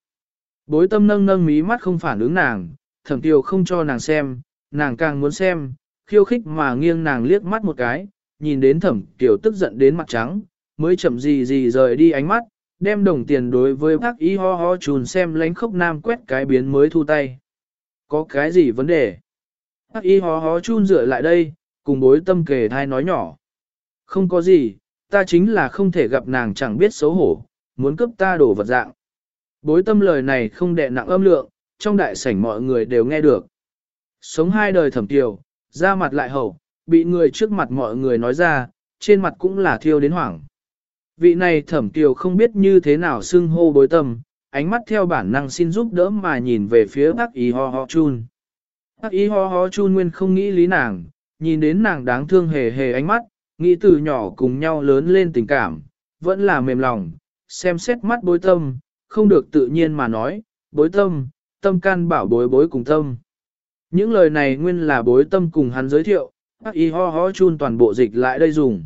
Bối tâm nâng nâng mí mắt không phản ứng nàng, thẩm tiêu không cho nàng xem, nàng càng muốn xem, khiêu khích mà nghiêng nàng liếc mắt một cái, nhìn đến thẩm tiểu tức giận đến mặt trắng, mới chậm gì gì rời đi ánh mắt, đem đồng tiền đối với bác y ho ho chùn xem lánh khốc nam quét cái biến mới thu tay. Có cái gì vấn đề? Bác y ho ho chun rửa lại đây, cùng bối tâm kề thai nói nhỏ. Không có gì, ta chính là không thể gặp nàng chẳng biết xấu hổ, muốn cướp ta đổ vật dạng. Bối tâm lời này không đẹ nặng âm lượng, trong đại sảnh mọi người đều nghe được. Sống hai đời thẩm tiểu, ra mặt lại hậu, bị người trước mặt mọi người nói ra, trên mặt cũng là thiêu đến hoảng. Vị này thẩm tiểu không biết như thế nào xưng hô bối tâm, ánh mắt theo bản năng xin giúp đỡ mà nhìn về phía bác y ho ho chun. Bác y ho ho chun nguyên không nghĩ lý nàng, nhìn đến nàng đáng thương hề hề ánh mắt, nghĩ từ nhỏ cùng nhau lớn lên tình cảm, vẫn là mềm lòng, xem xét mắt bối tâm, không được tự nhiên mà nói, bối tâm, tâm can bảo bối bối cùng tâm. Những lời này nguyên là bối tâm cùng hắn giới thiệu, bác y ho ho chun toàn bộ dịch lại đây dùng.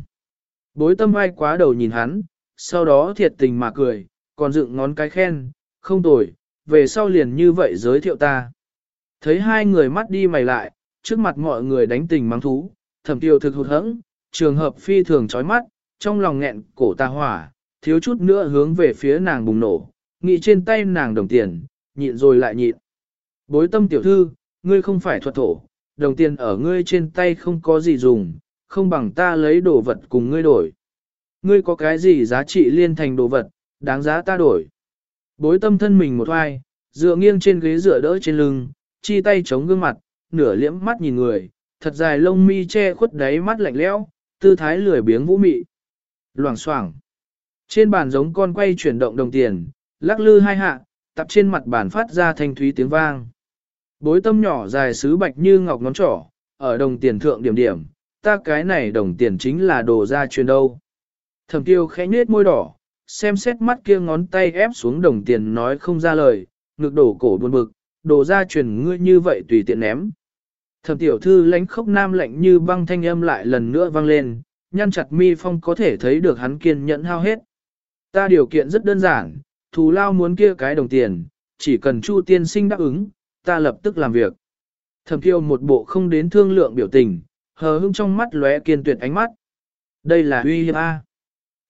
Bối tâm ai quá đầu nhìn hắn, sau đó thiệt tình mà cười, còn dựng ngón cái khen, không tồi, về sau liền như vậy giới thiệu ta. Thấy hai người mắt đi mày lại, trước mặt mọi người đánh tình mắng thú, thẩm tiêu thực hụt hẫng, trường hợp phi thường chói mắt, trong lòng nghẹn cổ ta hỏa, thiếu chút nữa hướng về phía nàng bùng nổ, nghĩ trên tay nàng đồng tiền, nhịn rồi lại nhịn. Bối tâm tiểu thư, ngươi không phải thuật thổ, đồng tiền ở ngươi trên tay không có gì dùng, không bằng ta lấy đồ vật cùng ngươi đổi. Ngươi có cái gì giá trị liên thành đồ vật, đáng giá ta đổi. Bối tâm thân mình một hoài, dựa nghiêng trên ghế dựa đỡ trên lưng, chi tay chống gương mặt, nửa liễm mắt nhìn người, thật dài lông mi che khuất đáy mắt lạnh lẽo, tư thái lười biếng vũ mị. Loảng xoảng. Trên bàn giống con quay chuyển động đồng tiền, lắc lư hai hạ, tập trên mặt bàn phát ra thanh thúy tiếng vang. Bối tâm nhỏ dài sứ bạch như ngọc ngón trỏ, ở đồng tiền thượng điểm điểm, ta cái này đồng tiền chính là đồ ra truyền đâu. Thẩm tiêu khẽ nết môi đỏ, xem xét mắt kia ngón tay ép xuống đồng tiền nói không ra lời, ngực đổ cổ buồn bực, đồ ra truyền ngươi như vậy tùy tiện ném. Thẩm tiểu thư lánh khốc nam lạnh như băng thanh âm lại lần nữa vang lên, nhăn chặt mi phong có thể thấy được hắn kiên nhẫn hao hết. Ta điều kiện rất đơn giản, thù lao muốn kia cái đồng tiền, chỉ cần Chu tiên sinh đáp ứng, ta lập tức làm việc. Thẩm kiêu một bộ không đến thương lượng biểu tình, hờ hững trong mắt lóe kiên tuyệt ánh mắt. Đây là uy hiếp A.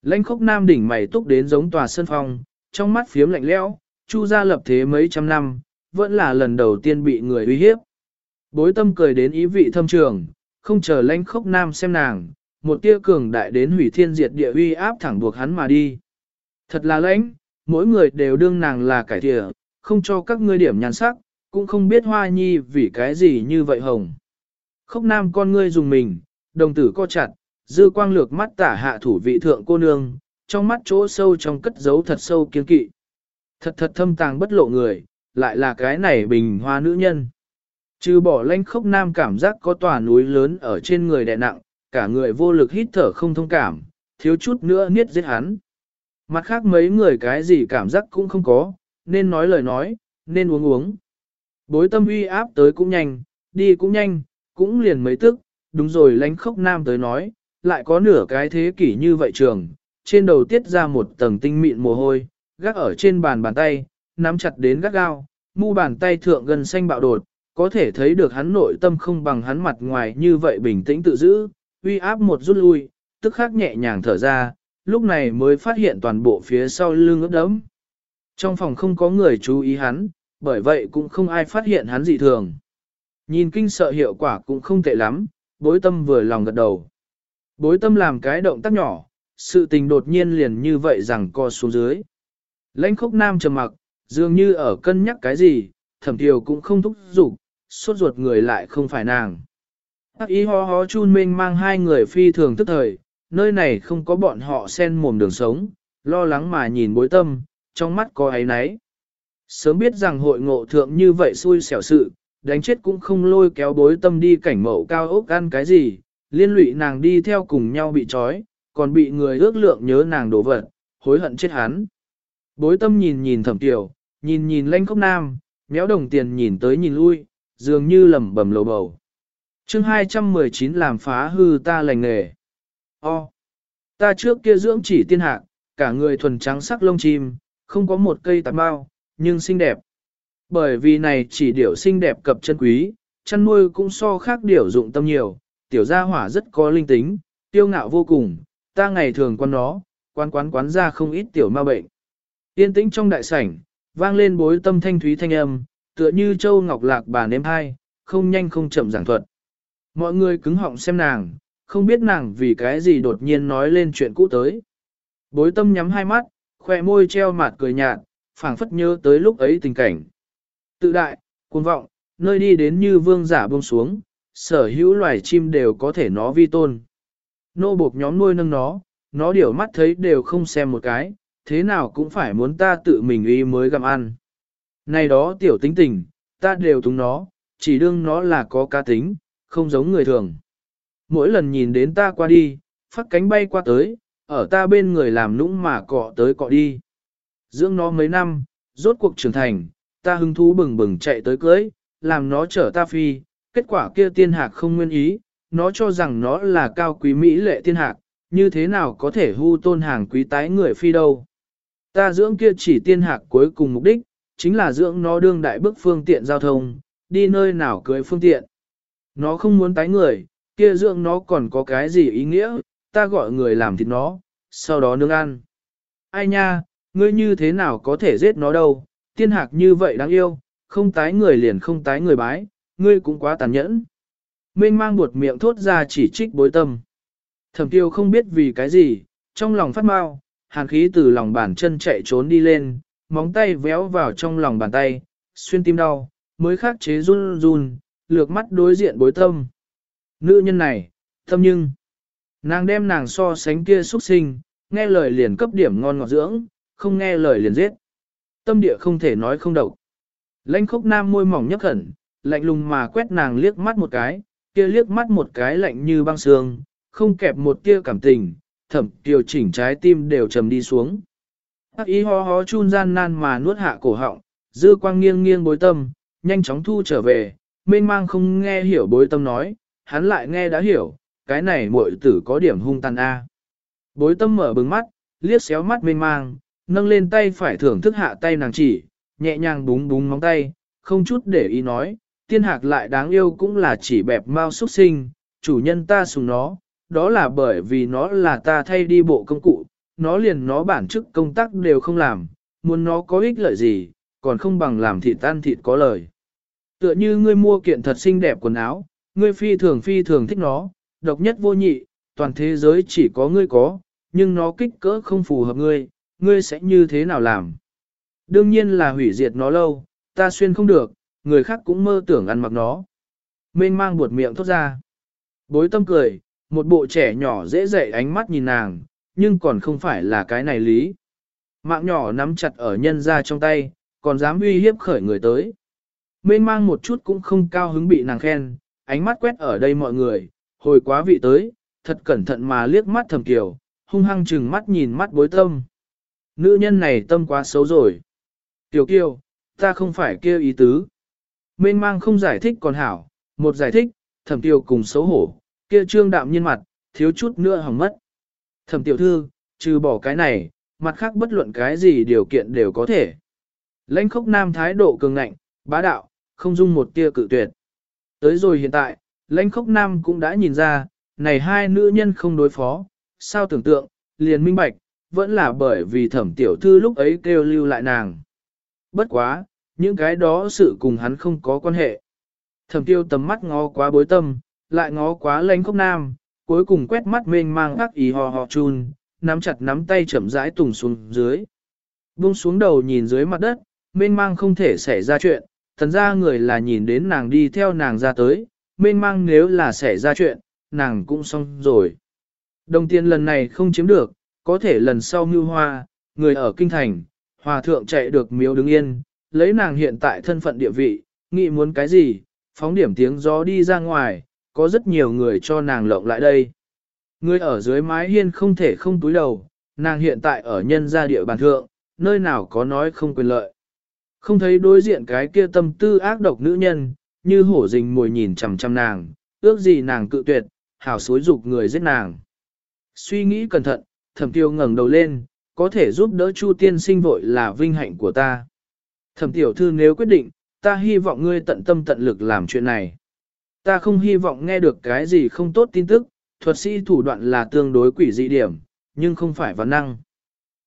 Lãnh khốc nam đỉnh mày túc đến giống tòa sân phong, trong mắt phiếm lạnh lẽo, chu gia lập thế mấy trăm năm, vẫn là lần đầu tiên bị người uy hiếp. Bối tâm cười đến ý vị thâm trường, không chờ lãnh khốc nam xem nàng, một tia cường đại đến hủy thiên diệt địa uy áp thẳng buộc hắn mà đi. Thật là lãnh, mỗi người đều đương nàng là cải thịa, không cho các ngươi điểm nhàn sắc, cũng không biết hoa nhi vì cái gì như vậy hồng. Khốc nam con ngươi dùng mình, đồng tử co chặt, dư quang lược mắt tả hạ thủ vị thượng cô nương, trong mắt chỗ sâu trong cất giấu thật sâu kiên kỵ. Thật thật thâm tàng bất lộ người, lại là cái này bình hoa nữ nhân. Trừ bỏ lanh khốc nam cảm giác có tòa núi lớn ở trên người đè nặng, cả người vô lực hít thở không thông cảm, thiếu chút nữa niết giết hắn. Mặt khác mấy người cái gì cảm giác cũng không có, nên nói lời nói, nên uống uống. Bối tâm uy áp tới cũng nhanh, đi cũng nhanh, cũng liền mấy tức, đúng rồi lánh khốc nam tới nói, lại có nửa cái thế kỷ như vậy trường, trên đầu tiết ra một tầng tinh mịn mồ hôi, gác ở trên bàn bàn tay, nắm chặt đến gác gao, mu bàn tay thượng gần xanh bạo đột, có thể thấy được hắn nội tâm không bằng hắn mặt ngoài như vậy bình tĩnh tự giữ, uy áp một rút lui, tức khắc nhẹ nhàng thở ra, lúc này mới phát hiện toàn bộ phía sau lưng ướt đẫm. Trong phòng không có người chú ý hắn, bởi vậy cũng không ai phát hiện hắn dị thường. Nhìn kinh sợ hiệu quả cũng không tệ lắm, bối tâm vừa lòng gật đầu. Bối tâm làm cái động tác nhỏ, sự tình đột nhiên liền như vậy rằng co xuống dưới. Lãnh khốc nam trầm mặc, dường như ở cân nhắc cái gì, thẩm thiều cũng không thúc giục, suốt ruột người lại không phải nàng. Hắc ý ho ho chun minh mang hai người phi thường tức thời, nơi này không có bọn họ sen mồm đường sống, lo lắng mà nhìn bối tâm, trong mắt có ấy náy. Sớm biết rằng hội ngộ thượng như vậy xui xẻo sự, đánh chết cũng không lôi kéo bối tâm đi cảnh mậu cao ốc ăn cái gì, liên lụy nàng đi theo cùng nhau bị trói, còn bị người ước lượng nhớ nàng đổ vật, hối hận chết hắn. Bối tâm nhìn nhìn thẩm tiểu, nhìn nhìn lanh khốc nam, méo đồng tiền nhìn tới nhìn lui, dường như lầm bầm lầu bầu. chương 219 làm phá hư ta lành nghề. O. Ta trước kia dưỡng chỉ tiên hạc, cả người thuần trắng sắc lông chim, không có một cây tạp bao, nhưng xinh đẹp. Bởi vì này chỉ điểu xinh đẹp cập chân quý, chăn nuôi cũng so khác điểu dụng tâm nhiều, tiểu gia hỏa rất có linh tính, tiêu ngạo vô cùng, ta ngày thường quan nó, quán quán quán ra không ít tiểu ma bệnh. Yên tĩnh trong đại sảnh, vang lên bối tâm thanh thúy thanh âm, tựa như châu ngọc lạc bà nếm hai, không nhanh không chậm giảng thuật. Mọi người cứng họng xem nàng, không biết nàng vì cái gì đột nhiên nói lên chuyện cũ tới. Bối tâm nhắm hai mắt, khoe môi treo mặt cười nhạt, phảng phất nhớ tới lúc ấy tình cảnh. Tự đại, cuồng vọng, nơi đi đến như vương giả buông xuống, sở hữu loài chim đều có thể nó vi tôn. Nô buộc nhóm nuôi nâng nó, nó điểu mắt thấy đều không xem một cái, thế nào cũng phải muốn ta tự mình y mới gặm ăn. Này đó tiểu tính tình, ta đều túng nó, chỉ đương nó là có cá tính, không giống người thường. Mỗi lần nhìn đến ta qua đi, phát cánh bay qua tới, ở ta bên người làm nũng mà cọ tới cọ đi. Dưỡng nó mấy năm, rốt cuộc trưởng thành, ta hứng thú bừng bừng chạy tới cưới, làm nó chở ta phi, kết quả kia tiên hạc không nguyên ý, nó cho rằng nó là cao quý mỹ lệ tiên hạc, như thế nào có thể hưu tôn hàng quý tái người phi đâu. Ta dưỡng kia chỉ tiên hạc cuối cùng mục đích, chính là dưỡng nó đương đại bức phương tiện giao thông, đi nơi nào cưới phương tiện. Nó không muốn tái người, kia dưỡng nó còn có cái gì ý nghĩa, ta gọi người làm thịt nó, sau đó nướng ăn. Ai nha, ngươi như thế nào có thể giết nó đâu, tiên hạc như vậy đáng yêu, không tái người liền không tái người bái, ngươi cũng quá tàn nhẫn. Mênh mang buột miệng thốt ra chỉ trích bối tâm. Thẩm tiêu không biết vì cái gì, trong lòng phát mau, hàn khí từ lòng bàn chân chạy trốn đi lên, móng tay véo vào trong lòng bàn tay, xuyên tim đau, mới khắc chế run run, lược mắt đối diện bối tâm. Nữ nhân này, tâm nhưng, nàng đem nàng so sánh kia xuất sinh, nghe lời liền cấp điểm ngon ngọt dưỡng, không nghe lời liền giết. Tâm địa không thể nói không độc. Lãnh khốc nam môi mỏng nhấp khẩn, lạnh lùng mà quét nàng liếc mắt một cái, kia liếc mắt một cái lạnh như băng sương, không kẹp một tia cảm tình, thẩm tiêu chỉnh trái tim đều trầm đi xuống. Hắc ý ho ho chun gian nan mà nuốt hạ cổ họng, dư quang nghiêng nghiêng bối tâm, nhanh chóng thu trở về, mênh mang không nghe hiểu bối tâm nói, hắn lại nghe đã hiểu, cái này muội tử có điểm hung tàn A. Bối tâm mở bừng mắt, liếc xéo mắt mênh mang, nâng lên tay phải thưởng thức hạ tay nàng chỉ, nhẹ nhàng búng búng móng tay, không chút để ý nói, tiên hạc lại đáng yêu cũng là chỉ bẹp mau xuất sinh, chủ nhân ta sùng nó, đó là bởi vì nó là ta thay đi bộ công cụ, nó liền nó bản chức công tác đều không làm, muốn nó có ích lợi gì, còn không bằng làm thịt tan thịt có lời. Tựa như ngươi mua kiện thật xinh đẹp quần áo, ngươi phi thường phi thường thích nó, độc nhất vô nhị, toàn thế giới chỉ có ngươi có, nhưng nó kích cỡ không phù hợp ngươi, ngươi sẽ như thế nào làm? Đương nhiên là hủy diệt nó lâu, ta xuyên không được, người khác cũng mơ tưởng ăn mặc nó. Mênh mang buột miệng thốt ra. Bối tâm cười, một bộ trẻ nhỏ dễ dậy ánh mắt nhìn nàng, nhưng còn không phải là cái này lý. Mạng nhỏ nắm chặt ở nhân ra trong tay, còn dám uy hiếp khởi người tới. Mênh mang một chút cũng không cao hứng bị nàng khen, ánh mắt quét ở đây mọi người, hồi quá vị tới, thật cẩn thận mà liếc mắt thầm kiểu, hung hăng chừng mắt nhìn mắt bối tâm. Nữ nhân này tâm quá xấu rồi. Tiểu kiều, ta không phải kêu ý tứ. Mênh mang không giải thích còn hảo, một giải thích, thẩm tiểu cùng xấu hổ, kia trương đạm nhiên mặt, thiếu chút nữa hỏng mất. Thẩm tiểu thư, trừ bỏ cái này, mặt khác bất luận cái gì điều kiện đều có thể. Lãnh khốc nam thái độ cường ngạnh, bá đạo, không dung một tia cự tuyệt. Tới rồi hiện tại, lãnh khốc nam cũng đã nhìn ra, này hai nữ nhân không đối phó, sao tưởng tượng, liền minh bạch, vẫn là bởi vì thẩm tiểu thư lúc ấy kêu lưu lại nàng. Bất quá, những cái đó sự cùng hắn không có quan hệ. Thẩm tiêu tầm mắt ngó quá bối tâm, lại ngó quá lãnh khốc nam, cuối cùng quét mắt mênh mang ác ý hò hò chun, nắm chặt nắm tay chậm rãi tùng xuống dưới. Buông xuống đầu nhìn dưới mặt đất, mênh mang không thể xảy ra chuyện, thần ra người là nhìn đến nàng đi theo nàng ra tới, mênh mang nếu là xảy ra chuyện, nàng cũng xong rồi. Đồng tiền lần này không chiếm được, có thể lần sau mưu hoa, người ở kinh thành, hòa thượng chạy được miếu đứng yên, lấy nàng hiện tại thân phận địa vị, nghĩ muốn cái gì, phóng điểm tiếng gió đi ra ngoài, có rất nhiều người cho nàng lộng lại đây. Người ở dưới mái hiên không thể không túi đầu, nàng hiện tại ở nhân gia địa bàn thượng, nơi nào có nói không quyền lợi. Không thấy đối diện cái kia tâm tư ác độc nữ nhân, như hổ rình mồi nhìn chằm chằm nàng, ước gì nàng cự tuyệt, hảo xối dục người giết nàng. Suy nghĩ cẩn thận, thẩm tiêu ngẩng đầu lên, có thể giúp đỡ Chu tiên sinh vội là vinh hạnh của ta. Thẩm tiểu thư nếu quyết định, ta hy vọng ngươi tận tâm tận lực làm chuyện này. Ta không hy vọng nghe được cái gì không tốt tin tức, thuật sĩ thủ đoạn là tương đối quỷ dị điểm, nhưng không phải văn năng.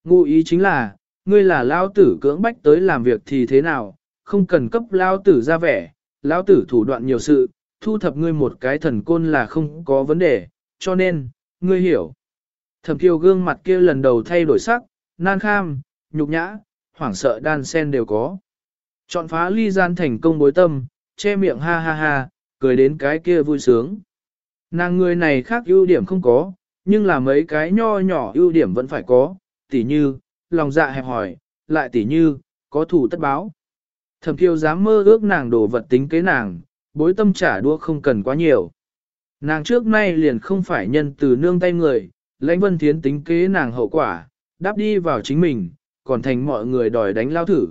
Ngụ ý chính là, ngươi là lao tử cưỡng bách tới làm việc thì thế nào, không cần cấp lao tử ra vẻ, lao tử thủ đoạn nhiều sự, thu thập ngươi một cái thần côn là không có vấn đề, cho nên, ngươi hiểu. Thẩm kiều gương mặt kia lần đầu thay đổi sắc, nan kham, nhục nhã, hoảng sợ đan sen đều có. Chọn phá ly gian thành công bối tâm, che miệng ha ha ha, cười đến cái kia vui sướng. Nàng người này khác ưu điểm không có, nhưng là mấy cái nho nhỏ ưu điểm vẫn phải có, tỉ như, lòng dạ hẹp hỏi, lại tỉ như, có thủ tất báo. Thẩm thiêu dám mơ ước nàng đồ vật tính kế nàng, bối tâm trả đua không cần quá nhiều. Nàng trước nay liền không phải nhân từ nương tay người, lãnh vân thiến tính kế nàng hậu quả, đáp đi vào chính mình, còn thành mọi người đòi đánh lao thử.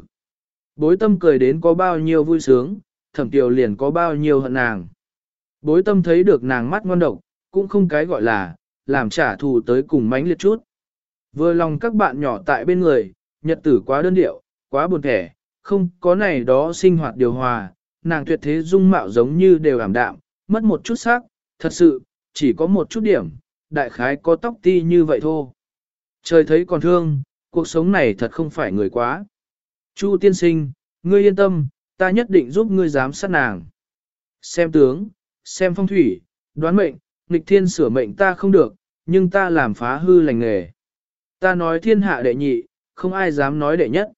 Bối tâm cười đến có bao nhiêu vui sướng, thẩm tiểu liền có bao nhiêu hận nàng. Bối tâm thấy được nàng mắt ngon độc, cũng không cái gọi là, làm trả thù tới cùng mánh liệt chút. Vừa lòng các bạn nhỏ tại bên người, nhật tử quá đơn điệu, quá buồn thẻ, không có này đó sinh hoạt điều hòa, nàng tuyệt thế dung mạo giống như đều ảm đạm, mất một chút sắc, thật sự, chỉ có một chút điểm, đại khái có tóc ti như vậy thôi. Trời thấy còn thương, cuộc sống này thật không phải người quá. Chu tiên sinh, ngươi yên tâm, ta nhất định giúp ngươi giám sát nàng. Xem tướng, xem phong thủy, đoán mệnh, nghịch thiên sửa mệnh ta không được, nhưng ta làm phá hư lành nghề. Ta nói thiên hạ đệ nhị, không ai dám nói đệ nhất.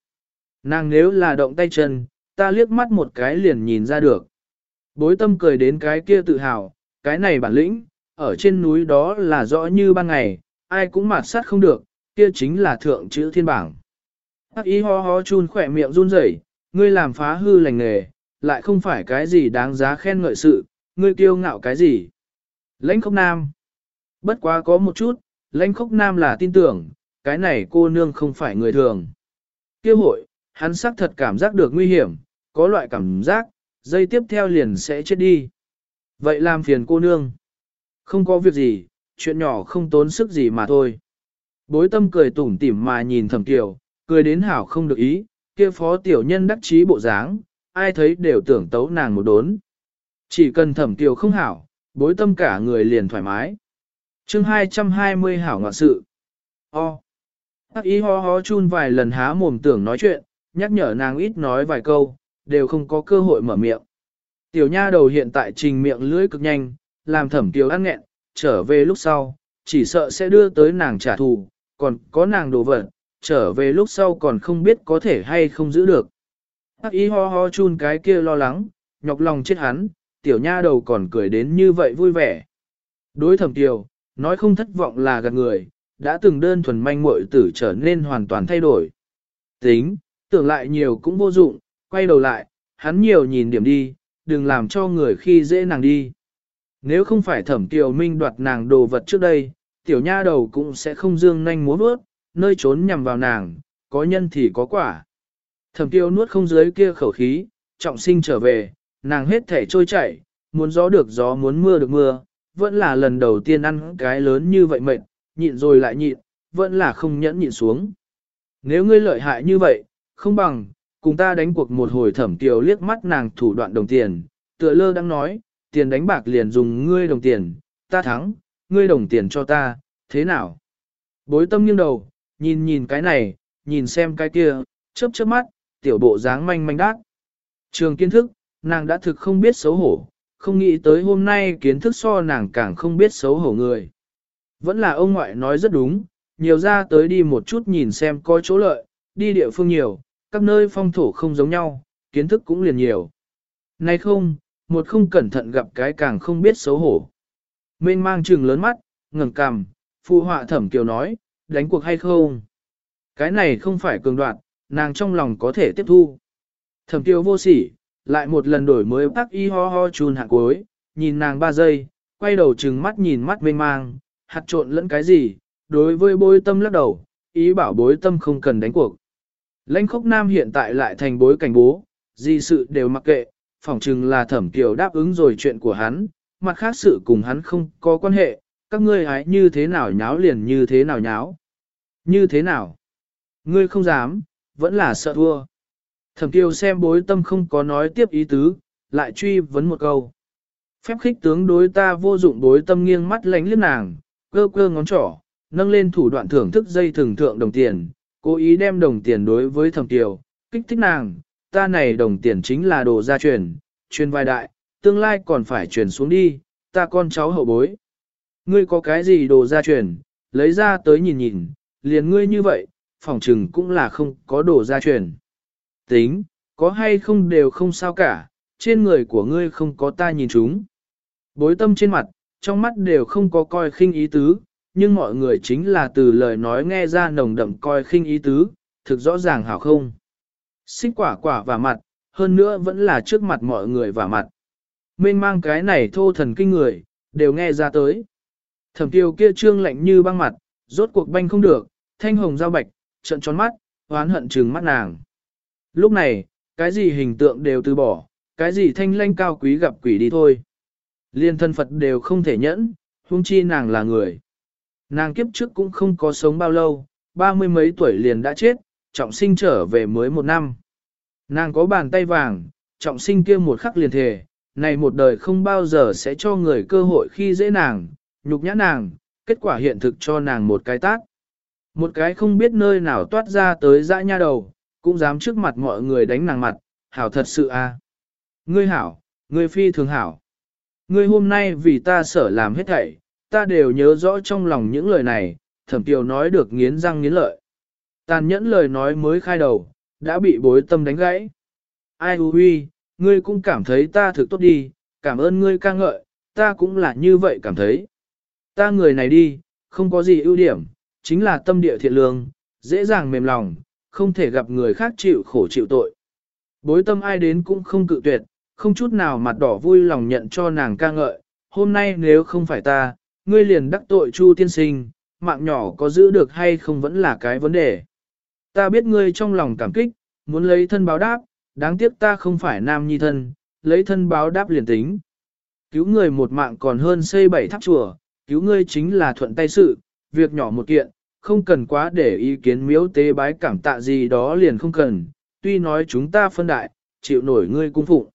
Nàng nếu là động tay chân, ta liếc mắt một cái liền nhìn ra được. Bối tâm cười đến cái kia tự hào, cái này bản lĩnh, ở trên núi đó là rõ như ban ngày, ai cũng mạt sát không được, kia chính là thượng chữ thiên bảng. Hắc ý ho ho chun khỏe miệng run rẩy, ngươi làm phá hư lành nghề, lại không phải cái gì đáng giá khen ngợi sự, ngươi kiêu ngạo cái gì. Lãnh khốc nam. Bất quá có một chút, lãnh khốc nam là tin tưởng, cái này cô nương không phải người thường. Kêu hội, hắn xác thật cảm giác được nguy hiểm, có loại cảm giác, dây tiếp theo liền sẽ chết đi. Vậy làm phiền cô nương. Không có việc gì, chuyện nhỏ không tốn sức gì mà thôi. Bối tâm cười tủm tỉm mà nhìn thẩm tiểu, cười đến hảo không được ý, kia phó tiểu nhân đắc chí bộ dáng, ai thấy đều tưởng tấu nàng một đốn. Chỉ cần thẩm tiểu không hảo, bối tâm cả người liền thoải mái. chương 220 hảo ngọt sự. O. Hắc ý ho ho chun vài lần há mồm tưởng nói chuyện, nhắc nhở nàng ít nói vài câu, đều không có cơ hội mở miệng. Tiểu nha đầu hiện tại trình miệng lưỡi cực nhanh, làm thẩm tiểu ăn nghẹn, trở về lúc sau, chỉ sợ sẽ đưa tới nàng trả thù, còn có nàng đồ vật, trở về lúc sau còn không biết có thể hay không giữ được. Hắc ý ho ho chun cái kia lo lắng, nhọc lòng chết hắn, tiểu nha đầu còn cười đến như vậy vui vẻ. Đối thẩm tiểu, nói không thất vọng là gạt người, đã từng đơn thuần manh muội tử trở nên hoàn toàn thay đổi. Tính, tưởng lại nhiều cũng vô dụng, quay đầu lại, hắn nhiều nhìn điểm đi, đừng làm cho người khi dễ nàng đi. Nếu không phải thẩm tiểu minh đoạt nàng đồ vật trước đây, tiểu nha đầu cũng sẽ không dương nhanh múa bước, nơi trốn nhằm vào nàng, có nhân thì có quả. Thẩm tiêu nuốt không dưới kia khẩu khí, trọng sinh trở về, nàng hết thể trôi chảy, muốn gió được gió muốn mưa được mưa, vẫn là lần đầu tiên ăn cái lớn như vậy mệt, nhịn rồi lại nhịn, vẫn là không nhẫn nhịn xuống. Nếu ngươi lợi hại như vậy, không bằng, cùng ta đánh cuộc một hồi thẩm tiểu liếc mắt nàng thủ đoạn đồng tiền, tựa lơ đang nói, tiền đánh bạc liền dùng ngươi đồng tiền, ta thắng, ngươi đồng tiền cho ta, thế nào? Bối tâm nghiêng đầu, nhìn nhìn cái này, nhìn xem cái kia, chớp chớp mắt, tiểu bộ dáng manh manh đát. Trường kiến thức, nàng đã thực không biết xấu hổ, không nghĩ tới hôm nay kiến thức so nàng càng không biết xấu hổ người. Vẫn là ông ngoại nói rất đúng, nhiều ra tới đi một chút nhìn xem có chỗ lợi, đi địa phương nhiều, các nơi phong thổ không giống nhau, kiến thức cũng liền nhiều. Này không, một không cẩn thận gặp cái càng không biết xấu hổ. Mênh mang trừng lớn mắt, ngẩng cằm, phụ họa thẩm kiều nói, đánh cuộc hay không? Cái này không phải cường đoạt, nàng trong lòng có thể tiếp thu. Thẩm kiều vô sỉ, lại một lần đổi mới bác y ho ho chun hạ cuối, nhìn nàng ba giây, quay đầu trừng mắt nhìn mắt mênh mang, hạt trộn lẫn cái gì, đối với bối tâm lắc đầu, ý bảo bối tâm không cần đánh cuộc. Lãnh khốc nam hiện tại lại thành bối cảnh bố, gì sự đều mặc kệ, phỏng chừng là thẩm kiều đáp ứng rồi chuyện của hắn, mặt khác sự cùng hắn không có quan hệ, các ngươi hãy như thế nào nháo liền như thế nào nháo. Như thế nào? Ngươi không dám, vẫn là sợ thua. Thẩm kiều xem bối tâm không có nói tiếp ý tứ, lại truy vấn một câu. Phép khích tướng đối ta vô dụng bối tâm nghiêng mắt lánh liếc nàng, cơ cơ ngón trỏ, nâng lên thủ đoạn thưởng thức dây thường thượng đồng tiền, cố ý đem đồng tiền đối với thẩm tiểu, kích thích nàng, ta này đồng tiền chính là đồ gia truyền, truyền vai đại, tương lai còn phải truyền xuống đi, ta con cháu hậu bối. Ngươi có cái gì đồ gia truyền, lấy ra tới nhìn nhìn, liền ngươi như vậy, phòng trừng cũng là không có đồ gia truyền. Tính, có hay không đều không sao cả, trên người của ngươi không có ta nhìn chúng. Bối tâm trên mặt, trong mắt đều không có coi khinh ý tứ, nhưng mọi người chính là từ lời nói nghe ra nồng đậm coi khinh ý tứ, thực rõ ràng hảo không. Xích quả quả và mặt, hơn nữa vẫn là trước mặt mọi người và mặt. Mênh mang cái này thô thần kinh người, đều nghe ra tới. Thẩm tiêu kia trương lạnh như băng mặt, rốt cuộc banh không được, thanh hồng giao bạch, trận tròn mắt, oán hận trừng mắt nàng. Lúc này, cái gì hình tượng đều từ bỏ, cái gì thanh lanh cao quý gặp quỷ đi thôi. Liên thân Phật đều không thể nhẫn, huống chi nàng là người. Nàng kiếp trước cũng không có sống bao lâu, ba mươi mấy tuổi liền đã chết, trọng sinh trở về mới một năm. Nàng có bàn tay vàng, trọng sinh kia một khắc liền thề, này một đời không bao giờ sẽ cho người cơ hội khi dễ nàng, nhục nhã nàng, kết quả hiện thực cho nàng một cái tát. Một cái không biết nơi nào toát ra tới dã nha đầu, cũng dám trước mặt mọi người đánh nàng mặt, hảo thật sự a. À. Ngươi hảo, ngươi phi thường hảo. Ngươi hôm nay vì ta sở làm hết thảy, ta đều nhớ rõ trong lòng những lời này, thẩm tiểu nói được nghiến răng nghiến lợi. Tàn nhẫn lời nói mới khai đầu, đã bị bối tâm đánh gãy. Ai hư huy, ngươi cũng cảm thấy ta thực tốt đi, cảm ơn ngươi ca ngợi, ta cũng là như vậy cảm thấy. Ta người này đi, không có gì ưu điểm, chính là tâm địa thiện lương, dễ dàng mềm lòng, không thể gặp người khác chịu khổ chịu tội. Bối tâm ai đến cũng không cự tuyệt, không chút nào mặt đỏ vui lòng nhận cho nàng ca ngợi, hôm nay nếu không phải ta, ngươi liền đắc tội Chu tiên sinh, mạng nhỏ có giữ được hay không vẫn là cái vấn đề. Ta biết ngươi trong lòng cảm kích, muốn lấy thân báo đáp, đáng tiếc ta không phải nam nhi thân, lấy thân báo đáp liền tính. Cứu người một mạng còn hơn xây bảy tháp chùa, cứu ngươi chính là thuận tay sự, việc nhỏ một kiện, không cần quá để ý kiến miếu tế bái cảm tạ gì đó liền không cần, tuy nói chúng ta phân đại, chịu nổi ngươi cung phụng.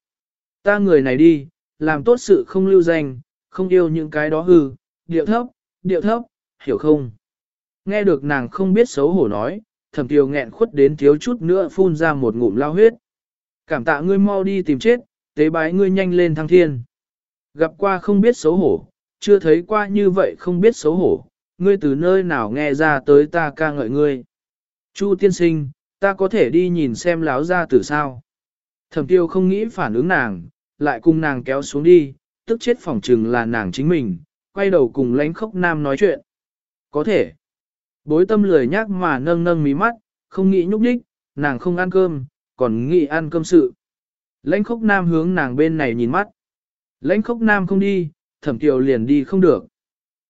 Ta người này đi, làm tốt sự không lưu danh, không yêu những cái đó hư, điệu thấp, điệu thấp, hiểu không? Nghe được nàng không biết xấu hổ nói, thẩm tiêu nghẹn khuất đến thiếu chút nữa phun ra một ngụm lao huyết. Cảm tạ ngươi mau đi tìm chết, tế bái ngươi nhanh lên thăng thiên. Gặp qua không biết xấu hổ, chưa thấy qua như vậy không biết xấu hổ, ngươi từ nơi nào nghe ra tới ta ca ngợi ngươi. Chu tiên sinh, ta có thể đi nhìn xem láo ra từ sao. Thẩm tiêu không nghĩ phản ứng nàng, lại cùng nàng kéo xuống đi, tức chết phỏng trừng là nàng chính mình, quay đầu cùng lánh khốc nam nói chuyện. Có thể. Bối tâm lười nhắc mà nâng nâng mí mắt, không nghĩ nhúc nhích, nàng không ăn cơm, còn nghĩ ăn cơm sự. Lãnh khốc nam hướng nàng bên này nhìn mắt. Lãnh khốc nam không đi, thẩm tiêu liền đi không được.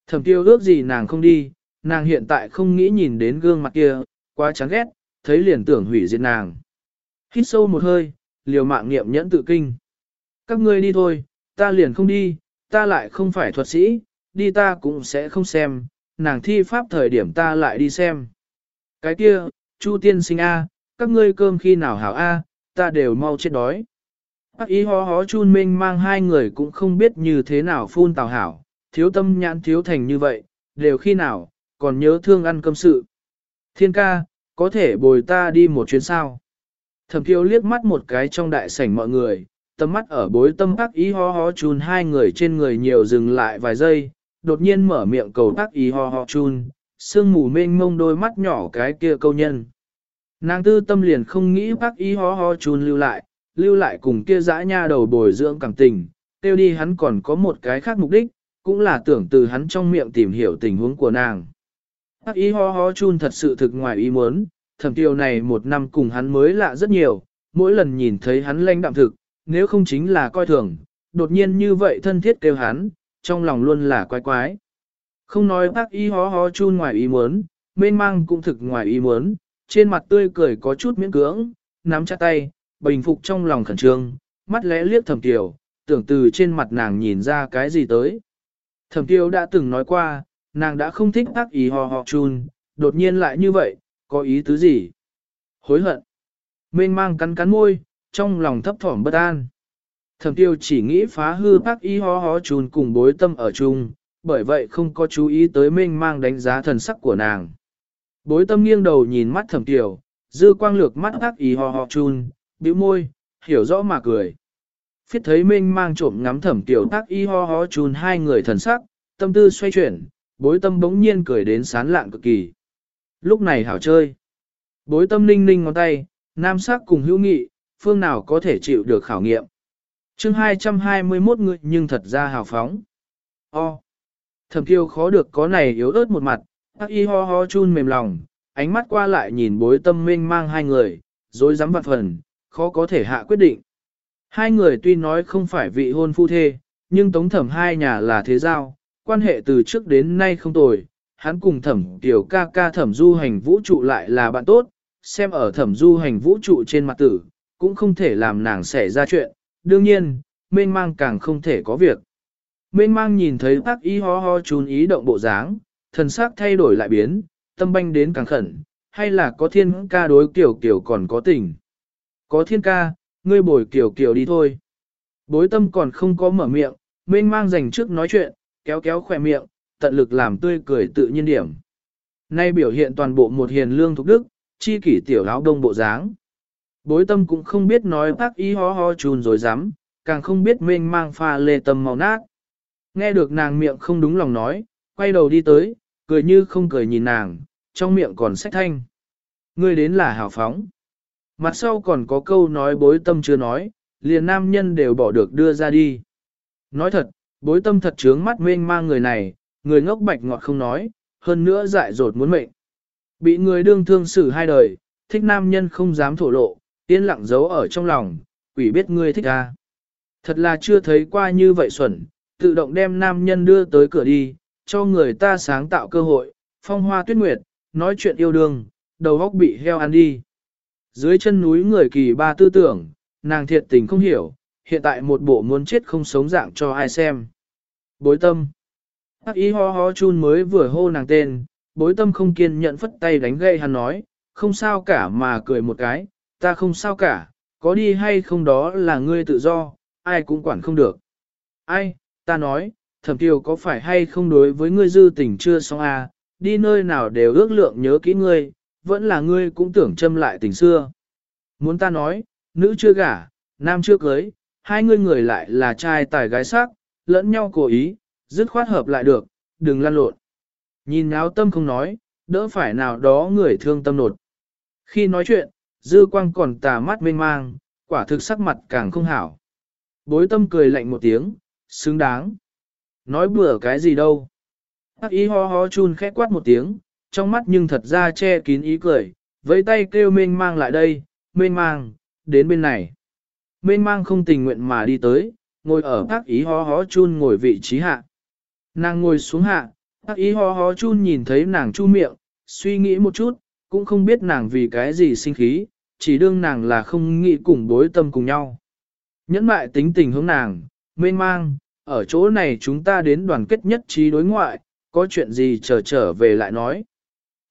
Thẩm tiêu ước gì nàng không đi, nàng hiện tại không nghĩ nhìn đến gương mặt kia, quá chán ghét, thấy liền tưởng hủy diệt nàng. Hít sâu một hơi, liều mạng niệm nhẫn tự kinh. Các ngươi đi thôi, ta liền không đi, ta lại không phải thuật sĩ, đi ta cũng sẽ không xem, nàng thi pháp thời điểm ta lại đi xem. Cái kia, Chu tiên sinh A, các ngươi cơm khi nào hảo A, ta đều mau chết đói. Bác ý hó hó chun minh mang hai người cũng không biết như thế nào phun tào hảo, thiếu tâm nhãn thiếu thành như vậy, đều khi nào, còn nhớ thương ăn cơm sự. Thiên ca, có thể bồi ta đi một chuyến sao. Thẩm thiếu liếc mắt một cái trong đại sảnh mọi người, tầm mắt ở bối tâm bác ý ho ho chun hai người trên người nhiều dừng lại vài giây, đột nhiên mở miệng cầu bác ý ho ho chun, sương mù mênh mông đôi mắt nhỏ cái kia câu nhân. Nàng tư tâm liền không nghĩ bác ý ho ho chun lưu lại, lưu lại cùng kia dã nha đầu bồi dưỡng cảm tình, tiêu đi hắn còn có một cái khác mục đích, cũng là tưởng từ hắn trong miệng tìm hiểu tình huống của nàng. Bác ý ho ho chun thật sự thực ngoài ý muốn, thẩm tiêu này một năm cùng hắn mới lạ rất nhiều, mỗi lần nhìn thấy hắn lanh đạm thực, nếu không chính là coi thường, đột nhiên như vậy thân thiết kêu hắn, trong lòng luôn là quái quái. Không nói bác y hó hó chun ngoài ý muốn, mênh mang cũng thực ngoài ý muốn, trên mặt tươi cười có chút miễn cưỡng, nắm chặt tay, bình phục trong lòng khẩn trương, mắt lẽ liếc thẩm tiểu, tưởng từ trên mặt nàng nhìn ra cái gì tới. Thẩm tiêu đã từng nói qua, nàng đã không thích bác ý hò hò chun, đột nhiên lại như vậy, có ý tứ gì? Hối hận. Mênh mang cắn cắn môi, trong lòng thấp thỏm bất an. Thẩm tiêu chỉ nghĩ phá hư bác y ho ho chùn cùng bối tâm ở chung, bởi vậy không có chú ý tới mênh mang đánh giá thần sắc của nàng. Bối tâm nghiêng đầu nhìn mắt thẩm tiêu, dư quang lược mắt bác y ho ho chun, bĩu môi, hiểu rõ mà cười. Phiết thấy mênh mang trộm ngắm thẩm tiểu tác y ho ho chun hai người thần sắc, tâm tư xoay chuyển, bối tâm bỗng nhiên cười đến sán lạng cực kỳ. Lúc này hảo chơi. Bối tâm ninh ninh ngón tay, nam sắc cùng hữu nghị, phương nào có thể chịu được khảo nghiệm. chương 221 người nhưng thật ra hào phóng. O. Thẩm kiêu khó được có này yếu ớt một mặt, hắc y ho ho chun mềm lòng, ánh mắt qua lại nhìn bối tâm minh mang hai người, dối dám vặt phần, khó có thể hạ quyết định. Hai người tuy nói không phải vị hôn phu thê, nhưng tống thẩm hai nhà là thế giao, quan hệ từ trước đến nay không tồi. Hắn cùng thẩm tiểu ca ca thẩm du hành vũ trụ lại là bạn tốt, xem ở thẩm du hành vũ trụ trên mặt tử, cũng không thể làm nàng xảy ra chuyện, đương nhiên, mênh mang càng không thể có việc. Mênh mang nhìn thấy bác y ho ho chún ý động bộ dáng, thần sắc thay đổi lại biến, tâm banh đến càng khẩn, hay là có thiên ca đối kiểu kiểu còn có tình. có thiên ca, ngươi bồi kiểu kiểu đi thôi. Bối tâm còn không có mở miệng, mênh mang dành trước nói chuyện, kéo kéo khỏe miệng, tận lực làm tươi cười tự nhiên điểm. Nay biểu hiện toàn bộ một hiền lương thục đức, chi kỷ tiểu áo đông bộ dáng. Bối tâm cũng không biết nói bác ý ho ho chùn rồi dám, càng không biết mênh mang pha lê tâm màu nát. Nghe được nàng miệng không đúng lòng nói, quay đầu đi tới, cười như không cười nhìn nàng, trong miệng còn sách thanh. Ngươi đến là hào phóng. Mặt sau còn có câu nói bối tâm chưa nói, liền nam nhân đều bỏ được đưa ra đi. Nói thật, bối tâm thật trướng mắt mênh mang người này, người ngốc bạch ngọt không nói, hơn nữa dại dột muốn mệnh. Bị người đương thương xử hai đời, thích nam nhân không dám thổ lộ, yên lặng giấu ở trong lòng, quỷ biết ngươi thích ta. Thật là chưa thấy qua như vậy xuẩn, tự động đem nam nhân đưa tới cửa đi, cho người ta sáng tạo cơ hội, phong hoa tuyết nguyệt, nói chuyện yêu đương, đầu góc bị heo ăn đi. Dưới chân núi người kỳ ba tư tưởng, nàng thiệt tình không hiểu, hiện tại một bộ muốn chết không sống dạng cho ai xem. Bối tâm. Hắc ý ho ho chun mới vừa hô nàng tên, bối tâm không kiên nhận phất tay đánh gậy hắn nói, không sao cả mà cười một cái, ta không sao cả, có đi hay không đó là ngươi tự do, ai cũng quản không được. Ai, ta nói, thẩm tiêu có phải hay không đối với ngươi dư tình chưa xong à, đi nơi nào đều ước lượng nhớ kỹ ngươi, vẫn là ngươi cũng tưởng châm lại tình xưa. Muốn ta nói, nữ chưa gả, nam chưa cưới, hai ngươi người lại là trai tài gái sắc, lẫn nhau cố ý, dứt khoát hợp lại được, đừng lăn lộn. Nhìn áo tâm không nói, đỡ phải nào đó người thương tâm nột. Khi nói chuyện, dư quang còn tà mắt mênh mang, quả thực sắc mặt càng không hảo. Bối tâm cười lạnh một tiếng, xứng đáng. Nói bừa cái gì đâu. Hắc ý ho ho chun khẽ quát một tiếng, trong mắt nhưng thật ra che kín ý cười, với tay kêu mênh mang lại đây, mênh mang, đến bên này. Mênh mang không tình nguyện mà đi tới, ngồi ở hắc ý ho ho chun ngồi vị trí hạ. Nàng ngồi xuống hạ, hắc ý ho ho chun nhìn thấy nàng chu miệng, suy nghĩ một chút, cũng không biết nàng vì cái gì sinh khí, chỉ đương nàng là không nghĩ cùng đối tâm cùng nhau. Nhẫn mại tính tình hướng nàng, mênh mang, ở chỗ này chúng ta đến đoàn kết nhất trí đối ngoại, có chuyện gì chờ trở, trở về lại nói.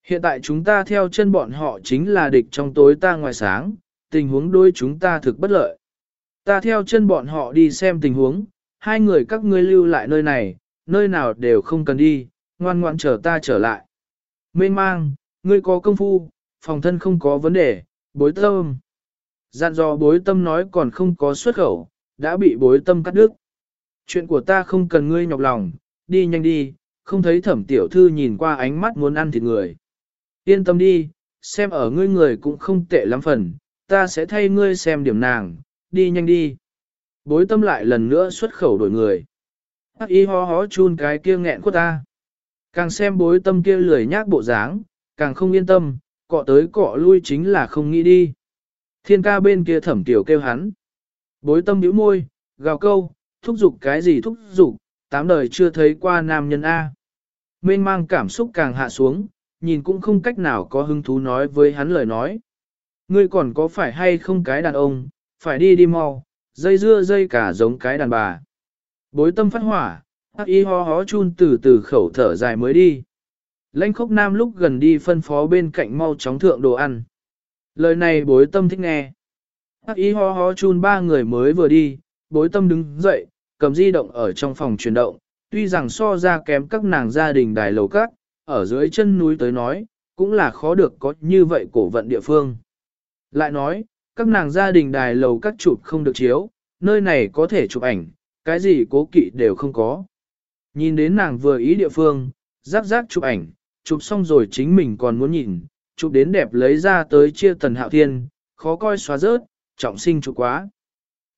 Hiện tại chúng ta theo chân bọn họ chính là địch trong tối ta ngoài sáng, tình huống đôi chúng ta thực bất lợi. Ta theo chân bọn họ đi xem tình huống, hai người các ngươi lưu lại nơi này, nơi nào đều không cần đi, ngoan ngoan chờ ta trở lại. Mênh mang, ngươi có công phu, phòng thân không có vấn đề, bối tâm. Dặn dò bối tâm nói còn không có xuất khẩu, đã bị bối tâm cắt đứt. Chuyện của ta không cần ngươi nhọc lòng, đi nhanh đi, không thấy thẩm tiểu thư nhìn qua ánh mắt muốn ăn thịt người. Yên tâm đi, xem ở ngươi người cũng không tệ lắm phần, ta sẽ thay ngươi xem điểm nàng, đi nhanh đi. Bối tâm lại lần nữa xuất khẩu đổi người. Hắc y ho hó chun cái kia nghẹn của ta. Càng xem bối tâm kia lười nhác bộ dáng, càng không yên tâm, cọ tới cọ lui chính là không nghĩ đi. Thiên ca bên kia thẩm tiểu kêu hắn. Bối tâm nhíu môi, gào câu, thúc giục cái gì thúc giục, tám đời chưa thấy qua nam nhân A. Mênh mang cảm xúc càng hạ xuống, nhìn cũng không cách nào có hứng thú nói với hắn lời nói. Ngươi còn có phải hay không cái đàn ông, phải đi đi mau, dây dưa dây cả giống cái đàn bà. Bối tâm phát hỏa, hắc y ho hó chun từ từ khẩu thở dài mới đi. Lãnh khốc nam lúc gần đi phân phó bên cạnh mau chóng thượng đồ ăn. Lời này bối tâm thích nghe. Hắc ý ho ho chun ba người mới vừa đi, bối tâm đứng dậy, cầm di động ở trong phòng chuyển động, tuy rằng so ra kém các nàng gia đình đài lầu các, ở dưới chân núi tới nói, cũng là khó được có như vậy cổ vận địa phương. Lại nói, các nàng gia đình đài lầu các chụp không được chiếu, nơi này có thể chụp ảnh, cái gì cố kỵ đều không có. Nhìn đến nàng vừa ý địa phương, rắc rắc chụp ảnh, chụp xong rồi chính mình còn muốn nhìn, chụp đến đẹp lấy ra tới chia tần hạo thiên, khó coi xóa rớt, trọng sinh chụp quá.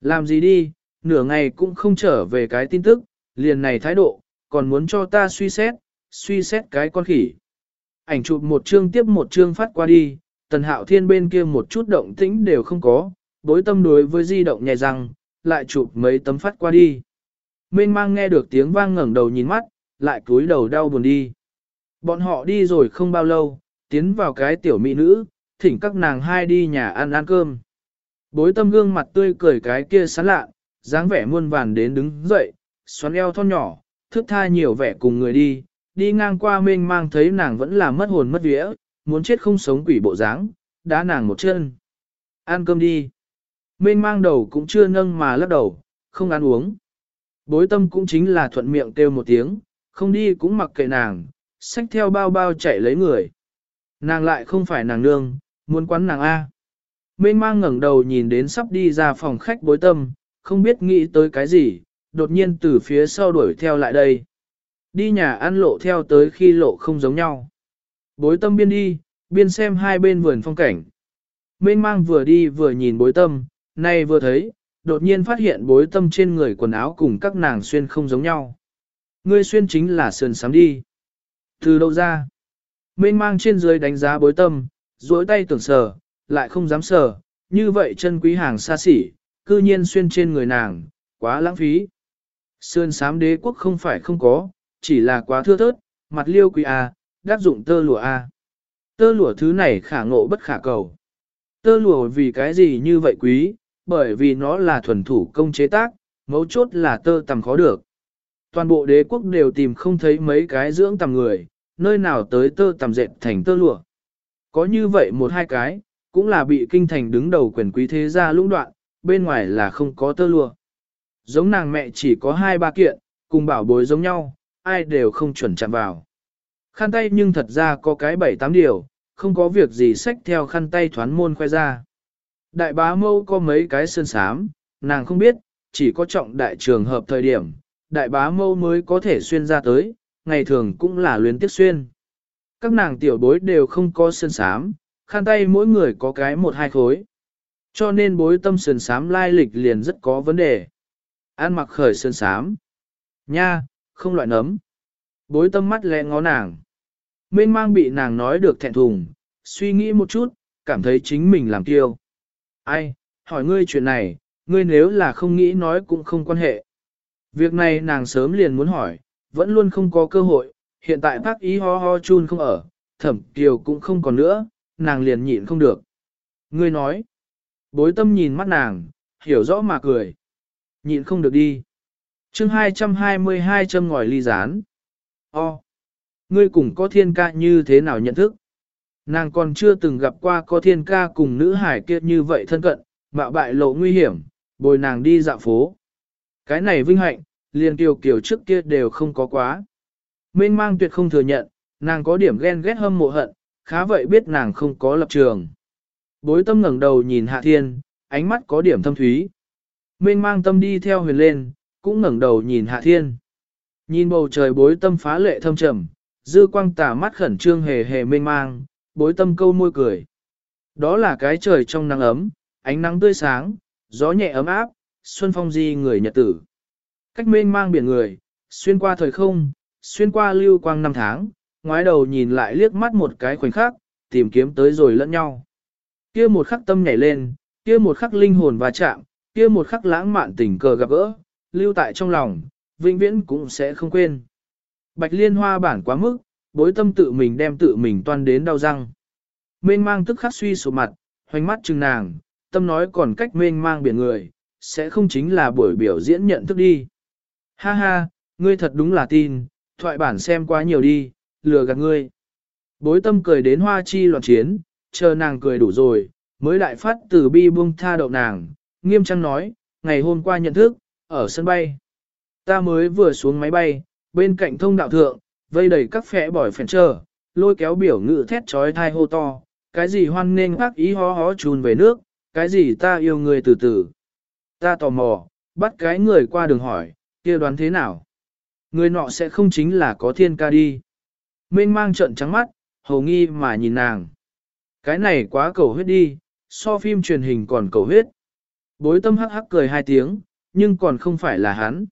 Làm gì đi, nửa ngày cũng không trở về cái tin tức, liền này thái độ, còn muốn cho ta suy xét, suy xét cái con khỉ. Ảnh chụp một chương tiếp một chương phát qua đi, tần hạo thiên bên kia một chút động tĩnh đều không có, đối tâm đối với di động nhẹ răng, lại chụp mấy tấm phát qua đi. Mênh mang nghe được tiếng vang ngẩng đầu nhìn mắt, lại cúi đầu đau buồn đi. Bọn họ đi rồi không bao lâu, tiến vào cái tiểu mỹ nữ, thỉnh các nàng hai đi nhà ăn ăn cơm. Bối tâm gương mặt tươi cười cái kia sán lạ, dáng vẻ muôn vàn đến đứng dậy, xoắn eo thon nhỏ, thước tha nhiều vẻ cùng người đi, đi ngang qua mênh mang thấy nàng vẫn là mất hồn mất vía, muốn chết không sống quỷ bộ dáng, đá nàng một chân. Ăn cơm đi. mênh mang đầu cũng chưa nâng mà lắc đầu, không ăn uống. Bối tâm cũng chính là thuận miệng kêu một tiếng, không đi cũng mặc kệ nàng, xách theo bao bao chạy lấy người. Nàng lại không phải nàng nương, muốn quán nàng A. Mênh mang ngẩng đầu nhìn đến sắp đi ra phòng khách bối tâm, không biết nghĩ tới cái gì, đột nhiên từ phía sau đuổi theo lại đây. Đi nhà ăn lộ theo tới khi lộ không giống nhau. Bối tâm biên đi, biên xem hai bên vườn phong cảnh. Mênh mang vừa đi vừa nhìn bối tâm, nay vừa thấy, đột nhiên phát hiện bối tâm trên người quần áo cùng các nàng xuyên không giống nhau. Ngươi xuyên chính là sườn sám đi. Từ đâu ra? Mênh mang trên dưới đánh giá bối tâm, duỗi tay tưởng sờ, lại không dám sờ, như vậy chân quý hàng xa xỉ, cư nhiên xuyên trên người nàng, quá lãng phí. sơn sám đế quốc không phải không có, chỉ là quá thưa thớt, mặt liêu quý A, đáp dụng tơ lụa A. Tơ lụa thứ này khả ngộ bất khả cầu. Tơ lụa vì cái gì như vậy quý, bởi vì nó là thuần thủ công chế tác, mấu chốt là tơ tầm khó được. Toàn bộ đế quốc đều tìm không thấy mấy cái dưỡng tầm người, nơi nào tới tơ tầm dệt thành tơ lụa. Có như vậy một hai cái, cũng là bị kinh thành đứng đầu quyền quý thế gia lũng đoạn, bên ngoài là không có tơ lụa. Giống nàng mẹ chỉ có hai ba kiện, cùng bảo bối giống nhau, ai đều không chuẩn chạm vào. Khăn tay nhưng thật ra có cái bảy tám điều, không có việc gì xách theo khăn tay thoán môn khoe ra. Đại bá mâu có mấy cái sơn sám, nàng không biết, chỉ có trọng đại trường hợp thời điểm, đại bá mâu mới có thể xuyên ra tới, ngày thường cũng là luyến tiếc xuyên. Các nàng tiểu bối đều không có sơn sám, khăn tay mỗi người có cái một hai khối. Cho nên bối tâm sơn sám lai lịch liền rất có vấn đề. An mặc khởi sơn sám. Nha, không loại nấm. Bối tâm mắt lẹ ngó nàng. Mênh mang bị nàng nói được thẹn thùng, suy nghĩ một chút, cảm thấy chính mình làm tiêu Ai, hỏi ngươi chuyện này, ngươi nếu là không nghĩ nói cũng không quan hệ. Việc này nàng sớm liền muốn hỏi, vẫn luôn không có cơ hội, hiện tại bác ý ho ho chun không ở, thẩm kiều cũng không còn nữa, nàng liền nhịn không được. Ngươi nói, bối tâm nhìn mắt nàng, hiểu rõ mà cười. Nhịn không được đi. chương 222 châm ngòi ly rán. O. Ngươi cùng có thiên ca như thế nào nhận thức? Nàng còn chưa từng gặp qua có thiên ca cùng nữ hải kia như vậy thân cận, bạo bại lộ nguy hiểm, bồi nàng đi dạo phố. Cái này vinh hạnh, liền kiều kiều trước kia đều không có quá. Mênh mang tuyệt không thừa nhận, nàng có điểm ghen ghét hâm mộ hận, khá vậy biết nàng không có lập trường. Bối tâm ngẩng đầu nhìn hạ thiên, ánh mắt có điểm thâm thúy. Mênh mang tâm đi theo huyền lên, cũng ngẩng đầu nhìn hạ thiên. Nhìn bầu trời bối tâm phá lệ thâm trầm, dư quang tà mắt khẩn trương hề hề mênh mang, bối tâm câu môi cười. Đó là cái trời trong nắng ấm, ánh nắng tươi sáng, gió nhẹ ấm áp, xuân phong di người nhật tử. Cách mênh mang biển người, xuyên qua thời không, xuyên qua lưu quang năm tháng, ngoái đầu nhìn lại liếc mắt một cái khoảnh khắc, tìm kiếm tới rồi lẫn nhau. Kia một khắc tâm nhảy lên, kia một khắc linh hồn va chạm, kia một khắc lãng mạn tình cờ gặp gỡ, lưu tại trong lòng, vĩnh viễn cũng sẽ không quên. Bạch liên hoa bản quá mức, bối tâm tự mình đem tự mình toan đến đau răng. Mênh mang tức khắc suy sụp mặt, hoành mắt chừng nàng, tâm nói còn cách mênh mang biển người, sẽ không chính là buổi biểu diễn nhận thức đi. Ha ha, ngươi thật đúng là tin, thoại bản xem quá nhiều đi, lừa gạt ngươi. Bối tâm cười đến hoa chi loạn chiến, chờ nàng cười đủ rồi, mới đại phát từ bi buông tha đậu nàng, nghiêm trang nói, ngày hôm qua nhận thức, ở sân bay. Ta mới vừa xuống máy bay, bên cạnh thông đạo thượng, vây đầy các phẻ bỏi phèn chờ, lôi kéo biểu ngự thét trói thai hô to, cái gì hoan nghênh bác ý hó hó chùn về nước, cái gì ta yêu người từ từ. Ta tò mò, bắt cái người qua đường hỏi, kia đoán thế nào? Người nọ sẽ không chính là có thiên ca đi. Mênh mang trận trắng mắt, hầu nghi mà nhìn nàng. Cái này quá cầu huyết đi, so phim truyền hình còn cầu huyết. Bối tâm hắc hắc cười hai tiếng, nhưng còn không phải là hắn.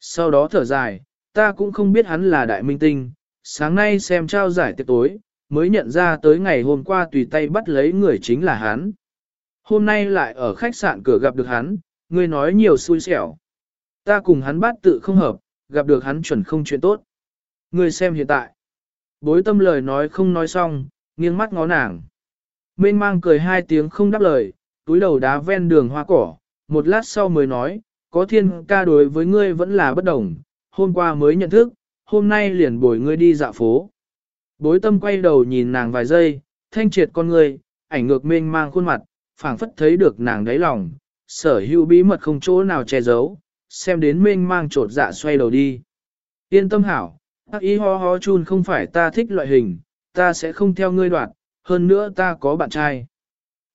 Sau đó thở dài, ta cũng không biết hắn là đại minh tinh, sáng nay xem trao giải tiệc tối, mới nhận ra tới ngày hôm qua tùy tay bắt lấy người chính là hắn. Hôm nay lại ở khách sạn cửa gặp được hắn, người nói nhiều xui xẻo. Ta cùng hắn bát tự không hợp, gặp được hắn chuẩn không chuyện tốt. Người xem hiện tại. Bối tâm lời nói không nói xong, nghiêng mắt ngó nàng. Mênh mang cười hai tiếng không đáp lời, túi đầu đá ven đường hoa cỏ, một lát sau mới nói, có thiên ca đối với ngươi vẫn là bất đồng, hôm qua mới nhận thức, hôm nay liền bồi ngươi đi dạo phố. Bối tâm quay đầu nhìn nàng vài giây, thanh triệt con ngươi, ảnh ngược mênh mang khuôn mặt, phảng phất thấy được nàng đáy lòng, sở hữu bí mật không chỗ nào che giấu, xem đến mênh mang trột dạ xoay đầu đi. Yên tâm hảo, ác ý ho ho chun không phải ta thích loại hình, ta sẽ không theo ngươi đoạt, hơn nữa ta có bạn trai.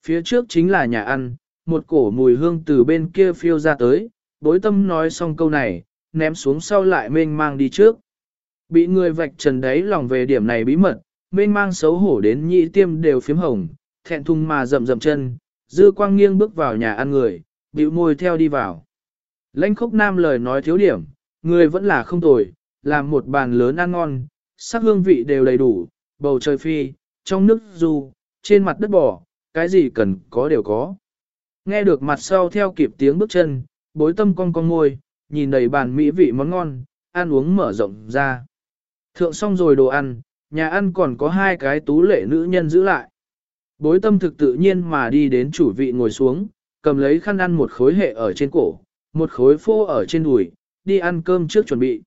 Phía trước chính là nhà ăn, một cổ mùi hương từ bên kia phiêu ra tới, bối tâm nói xong câu này, ném xuống sau lại mênh mang đi trước. Bị người vạch trần đấy lòng về điểm này bí mật, mênh mang xấu hổ đến nhị tiêm đều phiếm hồng, thẹn thùng mà rậm rậm chân, dư quang nghiêng bước vào nhà ăn người, bĩu môi theo đi vào. Lãnh khúc nam lời nói thiếu điểm, người vẫn là không tồi, làm một bàn lớn ăn ngon, sắc hương vị đều đầy đủ, bầu trời phi, trong nước du, trên mặt đất bỏ, cái gì cần có đều có. Nghe được mặt sau theo kịp tiếng bước chân, bối tâm cong cong ngồi, nhìn đầy bàn mỹ vị món ngon, ăn uống mở rộng ra. Thượng xong rồi đồ ăn, nhà ăn còn có hai cái tú lệ nữ nhân giữ lại. Bối tâm thực tự nhiên mà đi đến chủ vị ngồi xuống, cầm lấy khăn ăn một khối hệ ở trên cổ, một khối phô ở trên đùi, đi ăn cơm trước chuẩn bị.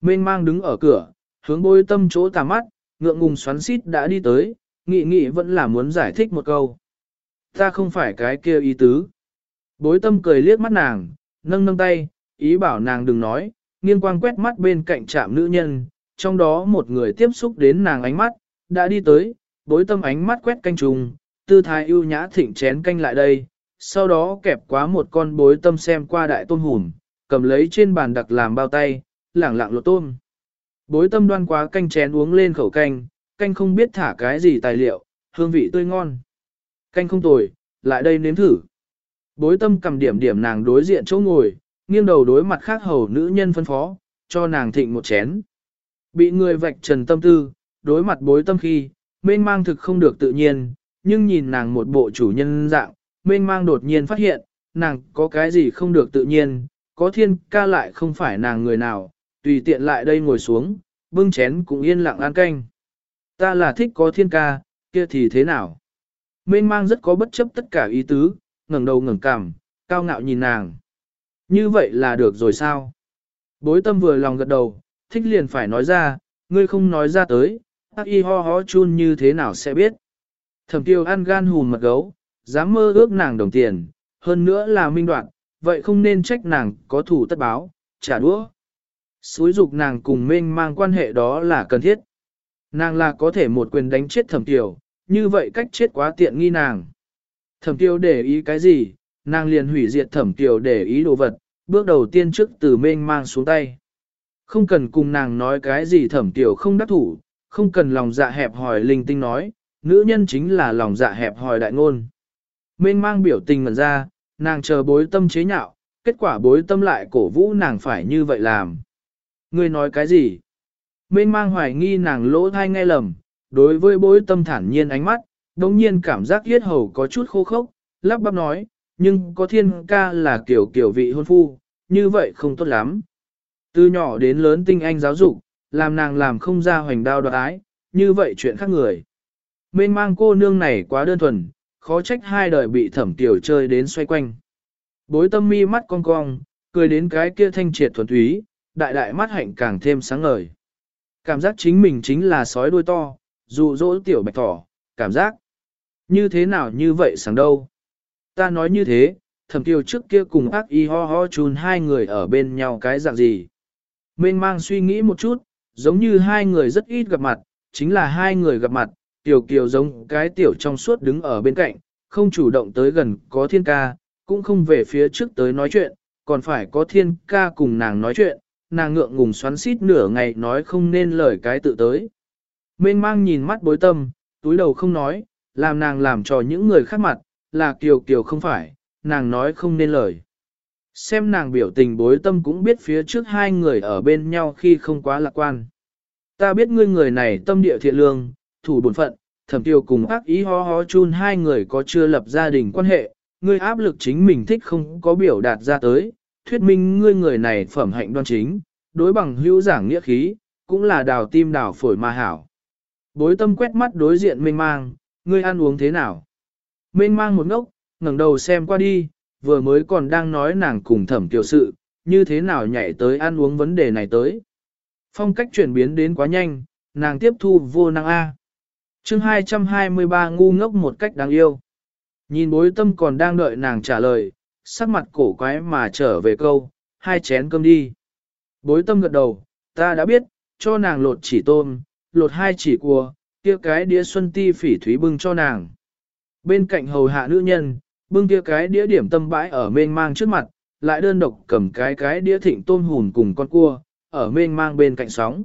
Mênh mang đứng ở cửa, hướng bối tâm chỗ tà mắt, ngượng ngùng xoắn xít đã đi tới, nghị nghị vẫn là muốn giải thích một câu. Ta không phải cái kia ý tứ. Bối tâm cười liếc mắt nàng, nâng nâng tay, ý bảo nàng đừng nói, nghiêng quang quét mắt bên cạnh trạm nữ nhân, trong đó một người tiếp xúc đến nàng ánh mắt, đã đi tới, bối tâm ánh mắt quét canh trùng, tư thái ưu nhã thỉnh chén canh lại đây, sau đó kẹp quá một con bối tâm xem qua đại tôm hùm, cầm lấy trên bàn đặc làm bao tay, lẳng lặng lột tôm. Bối tâm đoan quá canh chén uống lên khẩu canh, canh không biết thả cái gì tài liệu, hương vị tươi ngon. Canh không tồi, lại đây nếm thử. Bối tâm cầm điểm điểm nàng đối diện chỗ ngồi, nghiêng đầu đối mặt khác hầu nữ nhân phân phó, cho nàng thịnh một chén. Bị người vạch trần tâm tư, đối mặt bối tâm khi, mênh mang thực không được tự nhiên, nhưng nhìn nàng một bộ chủ nhân dạng, mênh mang đột nhiên phát hiện, nàng có cái gì không được tự nhiên, có thiên ca lại không phải nàng người nào, tùy tiện lại đây ngồi xuống, bưng chén cũng yên lặng ăn canh. Ta là thích có thiên ca, kia thì thế nào? Mênh mang rất có bất chấp tất cả ý tứ, ngẩng đầu ngẩng cằm, cao ngạo nhìn nàng. Như vậy là được rồi sao? Bối tâm vừa lòng gật đầu, thích liền phải nói ra, ngươi không nói ra tới, ác y ho ho chun như thế nào sẽ biết. Thẩm tiêu ăn gan hùn mật gấu, dám mơ ước nàng đồng tiền, hơn nữa là minh đoạn, vậy không nên trách nàng có thủ tất báo, trả đũa. Xúi dục nàng cùng minh mang quan hệ đó là cần thiết. Nàng là có thể một quyền đánh chết thẩm tiểu, như vậy cách chết quá tiện nghi nàng. Thẩm tiểu để ý cái gì, nàng liền hủy diệt thẩm tiểu để ý đồ vật, bước đầu tiên trước từ minh mang xuống tay. Không cần cùng nàng nói cái gì thẩm tiểu không đắc thủ, không cần lòng dạ hẹp hỏi linh tinh nói, nữ nhân chính là lòng dạ hẹp hỏi đại ngôn. Mênh mang biểu tình ngần ra, nàng chờ bối tâm chế nhạo, kết quả bối tâm lại cổ vũ nàng phải như vậy làm. Ngươi nói cái gì? Mênh mang hoài nghi nàng lỗ thai nghe lầm, đối với bối tâm thản nhiên ánh mắt, đồng nhiên cảm giác yết hầu có chút khô khốc, lắp bắp nói, nhưng có thiên ca là kiểu kiểu vị hôn phu, như vậy không tốt lắm. Từ nhỏ đến lớn tinh anh giáo dục, làm nàng làm không ra hoành đao đoạt ái, như vậy chuyện khác người. Mênh mang cô nương này quá đơn thuần, khó trách hai đời bị thẩm tiểu chơi đến xoay quanh. Bối tâm mi mắt cong cong, cười đến cái kia thanh triệt thuần túy, đại đại mắt hạnh càng thêm sáng ngời. Cảm giác chính mình chính là sói đuôi to, dụ dỗ tiểu bạch thỏ, cảm giác như thế nào như vậy sáng đâu. Ta nói như thế, thẩm tiêu trước kia cùng ác y ho ho chun hai người ở bên nhau cái dạng gì. Mênh mang suy nghĩ một chút, giống như hai người rất ít gặp mặt, chính là hai người gặp mặt, tiểu kiều giống cái tiểu trong suốt đứng ở bên cạnh, không chủ động tới gần có thiên ca, cũng không về phía trước tới nói chuyện, còn phải có thiên ca cùng nàng nói chuyện, nàng ngượng ngùng xoắn xít nửa ngày nói không nên lời cái tự tới. Mênh mang nhìn mắt bối tâm, túi đầu không nói, làm nàng làm cho những người khác mặt, là kiều kiều không phải, nàng nói không nên lời. Xem nàng biểu tình bối tâm cũng biết phía trước hai người ở bên nhau khi không quá lạc quan. Ta biết ngươi người này tâm địa thiện lương, thủ bổn phận, thẩm tiêu cùng ác ý ho ho chun hai người có chưa lập gia đình quan hệ, ngươi áp lực chính mình thích không có biểu đạt ra tới, thuyết minh ngươi người này phẩm hạnh đoan chính, đối bằng hữu giảng nghĩa khí, cũng là đào tim đào phổi mà hảo. Bối tâm quét mắt đối diện mênh mang, ngươi ăn uống thế nào? Mênh mang một ngốc, ngẩng đầu xem qua đi, vừa mới còn đang nói nàng cùng thẩm tiểu sự, như thế nào nhảy tới ăn uống vấn đề này tới. Phong cách chuyển biến đến quá nhanh, nàng tiếp thu vô năng A chương 223 ngu ngốc một cách đáng yêu. Nhìn bối tâm còn đang đợi nàng trả lời, sắc mặt cổ quái mà trở về câu, hai chén cơm đi. Bối tâm gật đầu, ta đã biết, cho nàng lột chỉ tôm, lột hai chỉ cua, kia cái đĩa xuân ti phỉ thúy bưng cho nàng. Bên cạnh hầu hạ nữ nhân, bưng kia cái đĩa điểm tâm bãi ở mênh mang trước mặt, lại đơn độc cầm cái cái đĩa thịnh tôm hùn cùng con cua, ở mênh mang bên cạnh sóng.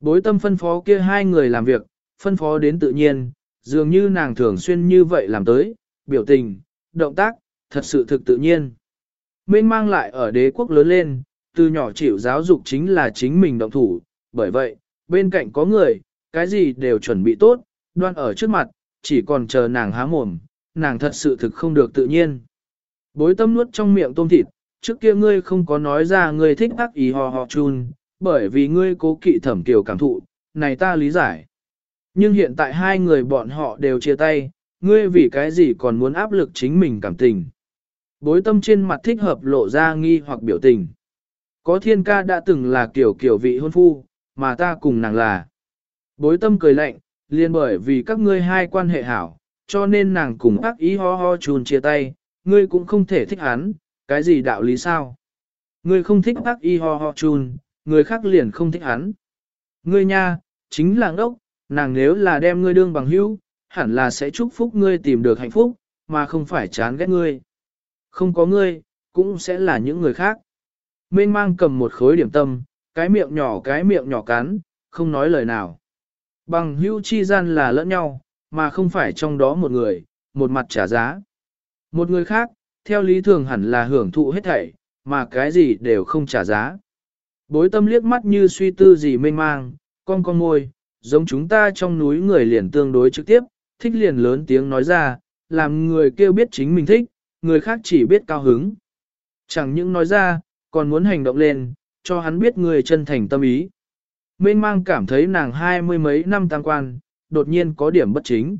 Bối tâm phân phó kia hai người làm việc, phân phó đến tự nhiên, dường như nàng thường xuyên như vậy làm tới, biểu tình, động tác, thật sự thực tự nhiên. Mênh mang lại ở đế quốc lớn lên, từ nhỏ chịu giáo dục chính là chính mình động thủ, bởi vậy, bên cạnh có người, cái gì đều chuẩn bị tốt, đoan ở trước mặt, chỉ còn chờ nàng há mồm, nàng thật sự thực không được tự nhiên. Bối tâm nuốt trong miệng tôm thịt, trước kia ngươi không có nói ra ngươi thích ác ý ho ho chun, bởi vì ngươi cố kỵ thẩm kiều cảm thụ, này ta lý giải. Nhưng hiện tại hai người bọn họ đều chia tay, ngươi vì cái gì còn muốn áp lực chính mình cảm tình. Bối tâm trên mặt thích hợp lộ ra nghi hoặc biểu tình. Có thiên ca đã từng là kiểu kiểu vị hôn phu, mà ta cùng nàng là. Bối tâm cười lạnh, liền bởi vì các ngươi hai quan hệ hảo, cho nên nàng cùng ác ý ho ho chùn chia tay, ngươi cũng không thể thích hắn, cái gì đạo lý sao? Ngươi không thích ác y ho ho chun, người khác liền không thích hắn. Ngươi nha, chính là ngốc, nàng nếu là đem ngươi đương bằng hữu, hẳn là sẽ chúc phúc ngươi tìm được hạnh phúc, mà không phải chán ghét ngươi. Không có ngươi, cũng sẽ là những người khác. Mênh mang cầm một khối điểm tâm, cái miệng nhỏ cái miệng nhỏ cắn, không nói lời nào. Bằng hữu chi gian là lẫn nhau, mà không phải trong đó một người, một mặt trả giá. Một người khác, theo lý thường hẳn là hưởng thụ hết thảy, mà cái gì đều không trả giá. Bối tâm liếc mắt như suy tư gì mênh mang, con con môi, giống chúng ta trong núi người liền tương đối trực tiếp, thích liền lớn tiếng nói ra, làm người kêu biết chính mình thích, người khác chỉ biết cao hứng. Chẳng những nói ra, còn muốn hành động lên, cho hắn biết người chân thành tâm ý. Mênh mang cảm thấy nàng hai mươi mấy năm tăng quan, đột nhiên có điểm bất chính.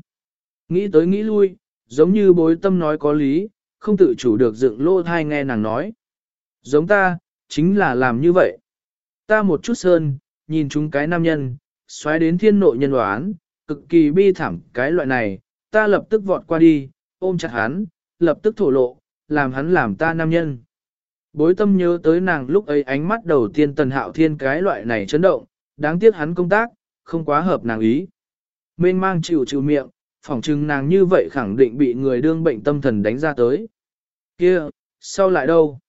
Nghĩ tới nghĩ lui, giống như bối tâm nói có lý, không tự chủ được dựng lô thai nghe nàng nói. Giống ta, chính là làm như vậy. Ta một chút sơn, nhìn chúng cái nam nhân, xoáy đến thiên nội nhân đoán, cực kỳ bi thảm cái loại này, ta lập tức vọt qua đi, ôm chặt hắn, lập tức thổ lộ, làm hắn làm ta nam nhân. Bối tâm nhớ tới nàng lúc ấy ánh mắt đầu tiên tần hạo thiên cái loại này chấn động, đáng tiếc hắn công tác, không quá hợp nàng ý. Mênh mang chịu chịu miệng, phỏng chừng nàng như vậy khẳng định bị người đương bệnh tâm thần đánh ra tới. Kia, sau lại đâu?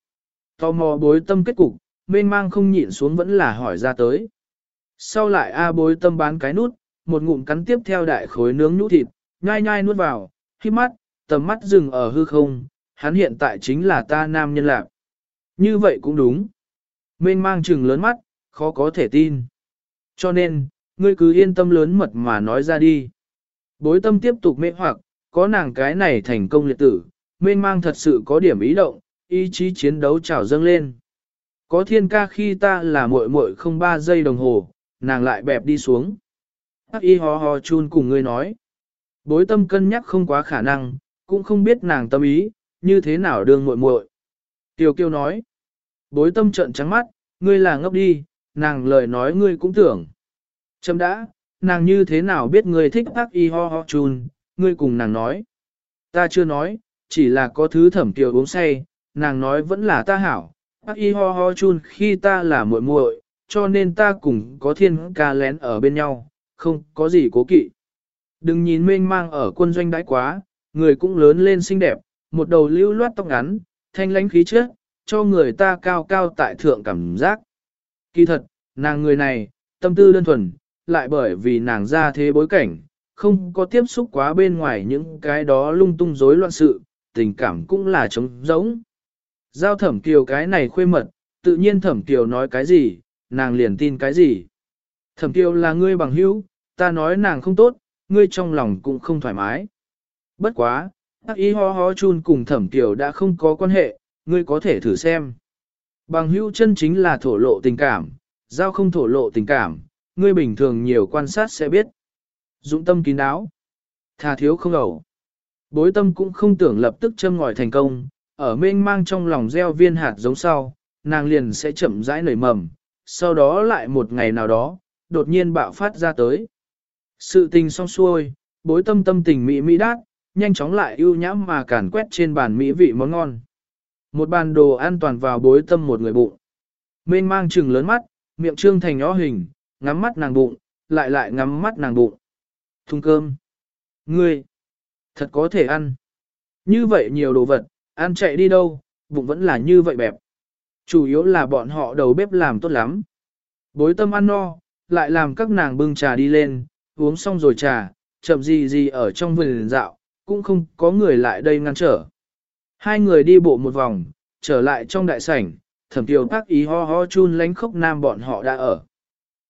Tò mò bối tâm kết cục, mênh mang không nhịn xuống vẫn là hỏi ra tới. Sau lại A bối tâm bán cái nút, một ngụm cắn tiếp theo đại khối nướng nhũ thịt, nhai nhai nuốt vào, khi mắt, tầm mắt dừng ở hư không, hắn hiện tại chính là ta nam nhân lạc. Như vậy cũng đúng. Mênh mang chừng lớn mắt, khó có thể tin. Cho nên, ngươi cứ yên tâm lớn mật mà nói ra đi. Bối tâm tiếp tục mê hoặc, có nàng cái này thành công liệt tử, mênh mang thật sự có điểm ý động, ý chí chiến đấu trào dâng lên. Có thiên ca khi ta là muội muội không ba giây đồng hồ, nàng lại bẹp đi xuống. Hắc y ho ho chun cùng ngươi nói. Bối tâm cân nhắc không quá khả năng, cũng không biết nàng tâm ý, như thế nào đương muội muội. Tiểu kiêu nói. Bối tâm trợn trắng mắt, ngươi là ngốc đi, nàng lời nói ngươi cũng tưởng. Châm đã, nàng như thế nào biết ngươi thích Hắc y ho ho chun, ngươi cùng nàng nói. Ta chưa nói, chỉ là có thứ thẩm tiểu uống say, nàng nói vẫn là ta hảo, Hắc y ho ho chun khi ta là muội muội, cho nên ta cùng có thiên ca lén ở bên nhau, không có gì cố kỵ. Đừng nhìn mênh mang ở quân doanh đãi quá, người cũng lớn lên xinh đẹp, một đầu lưu loát tóc ngắn, thanh lãnh khí chất, cho người ta cao cao tại thượng cảm giác. Kỳ thật, nàng người này, tâm tư đơn thuần, lại bởi vì nàng ra thế bối cảnh, không có tiếp xúc quá bên ngoài những cái đó lung tung rối loạn sự, tình cảm cũng là trống rỗng. Giao thẩm kiều cái này khuê mật, tự nhiên thẩm kiều nói cái gì, nàng liền tin cái gì. Thẩm tiêu là ngươi bằng hữu, ta nói nàng không tốt, ngươi trong lòng cũng không thoải mái. Bất quá, ác ý ho ho chun cùng thẩm kiều đã không có quan hệ, ngươi có thể thử xem. Bằng hữu chân chính là thổ lộ tình cảm, giao không thổ lộ tình cảm, ngươi bình thường nhiều quan sát sẽ biết. Dũng tâm kín đáo, thà thiếu không ẩu. Bối tâm cũng không tưởng lập tức châm ngòi thành công, ở mênh mang trong lòng gieo viên hạt giống sau, nàng liền sẽ chậm rãi nảy mầm, sau đó lại một ngày nào đó, đột nhiên bạo phát ra tới. Sự tình xong xuôi, bối tâm tâm tình mỹ mỹ đát, nhanh chóng lại ưu nhãm mà càn quét trên bàn mỹ vị món ngon. Một bàn đồ an toàn vào bối tâm một người bụng. Mênh mang trừng lớn mắt, miệng trương thành nhỏ hình, ngắm mắt nàng bụng, lại lại ngắm mắt nàng bụng. Thùng cơm. Ngươi. Thật có thể ăn. Như vậy nhiều đồ vật, ăn chạy đi đâu, bụng vẫn là như vậy bẹp. Chủ yếu là bọn họ đầu bếp làm tốt lắm. Bối tâm ăn no, lại làm các nàng bưng trà đi lên, uống xong rồi trà, chậm gì gì ở trong vườn dạo, cũng không có người lại đây ngăn trở. Hai người đi bộ một vòng, trở lại trong đại sảnh, thẩm tiểu tác ý ho ho chun lánh khốc nam bọn họ đã ở.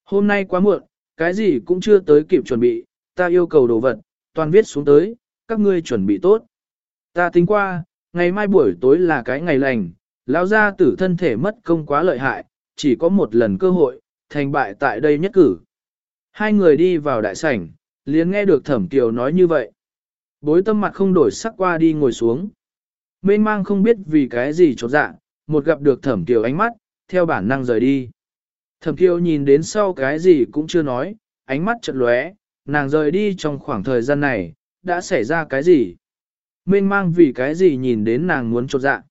Hôm nay quá muộn, cái gì cũng chưa tới kịp chuẩn bị, ta yêu cầu đồ vật, toàn viết xuống tới, các ngươi chuẩn bị tốt. Ta tính qua, ngày mai buổi tối là cái ngày lành, lão gia tử thân thể mất công quá lợi hại, chỉ có một lần cơ hội, thành bại tại đây nhất cử. Hai người đi vào đại sảnh, liền nghe được thẩm kiều nói như vậy. Bối tâm mặt không đổi sắc qua đi ngồi xuống. Mênh mang không biết vì cái gì trột dạ, một gặp được thẩm kiều ánh mắt, theo bản năng rời đi. Thẩm kiều nhìn đến sau cái gì cũng chưa nói, ánh mắt chợt lóe, nàng rời đi trong khoảng thời gian này, đã xảy ra cái gì? Mênh mang vì cái gì nhìn đến nàng muốn trột dạ.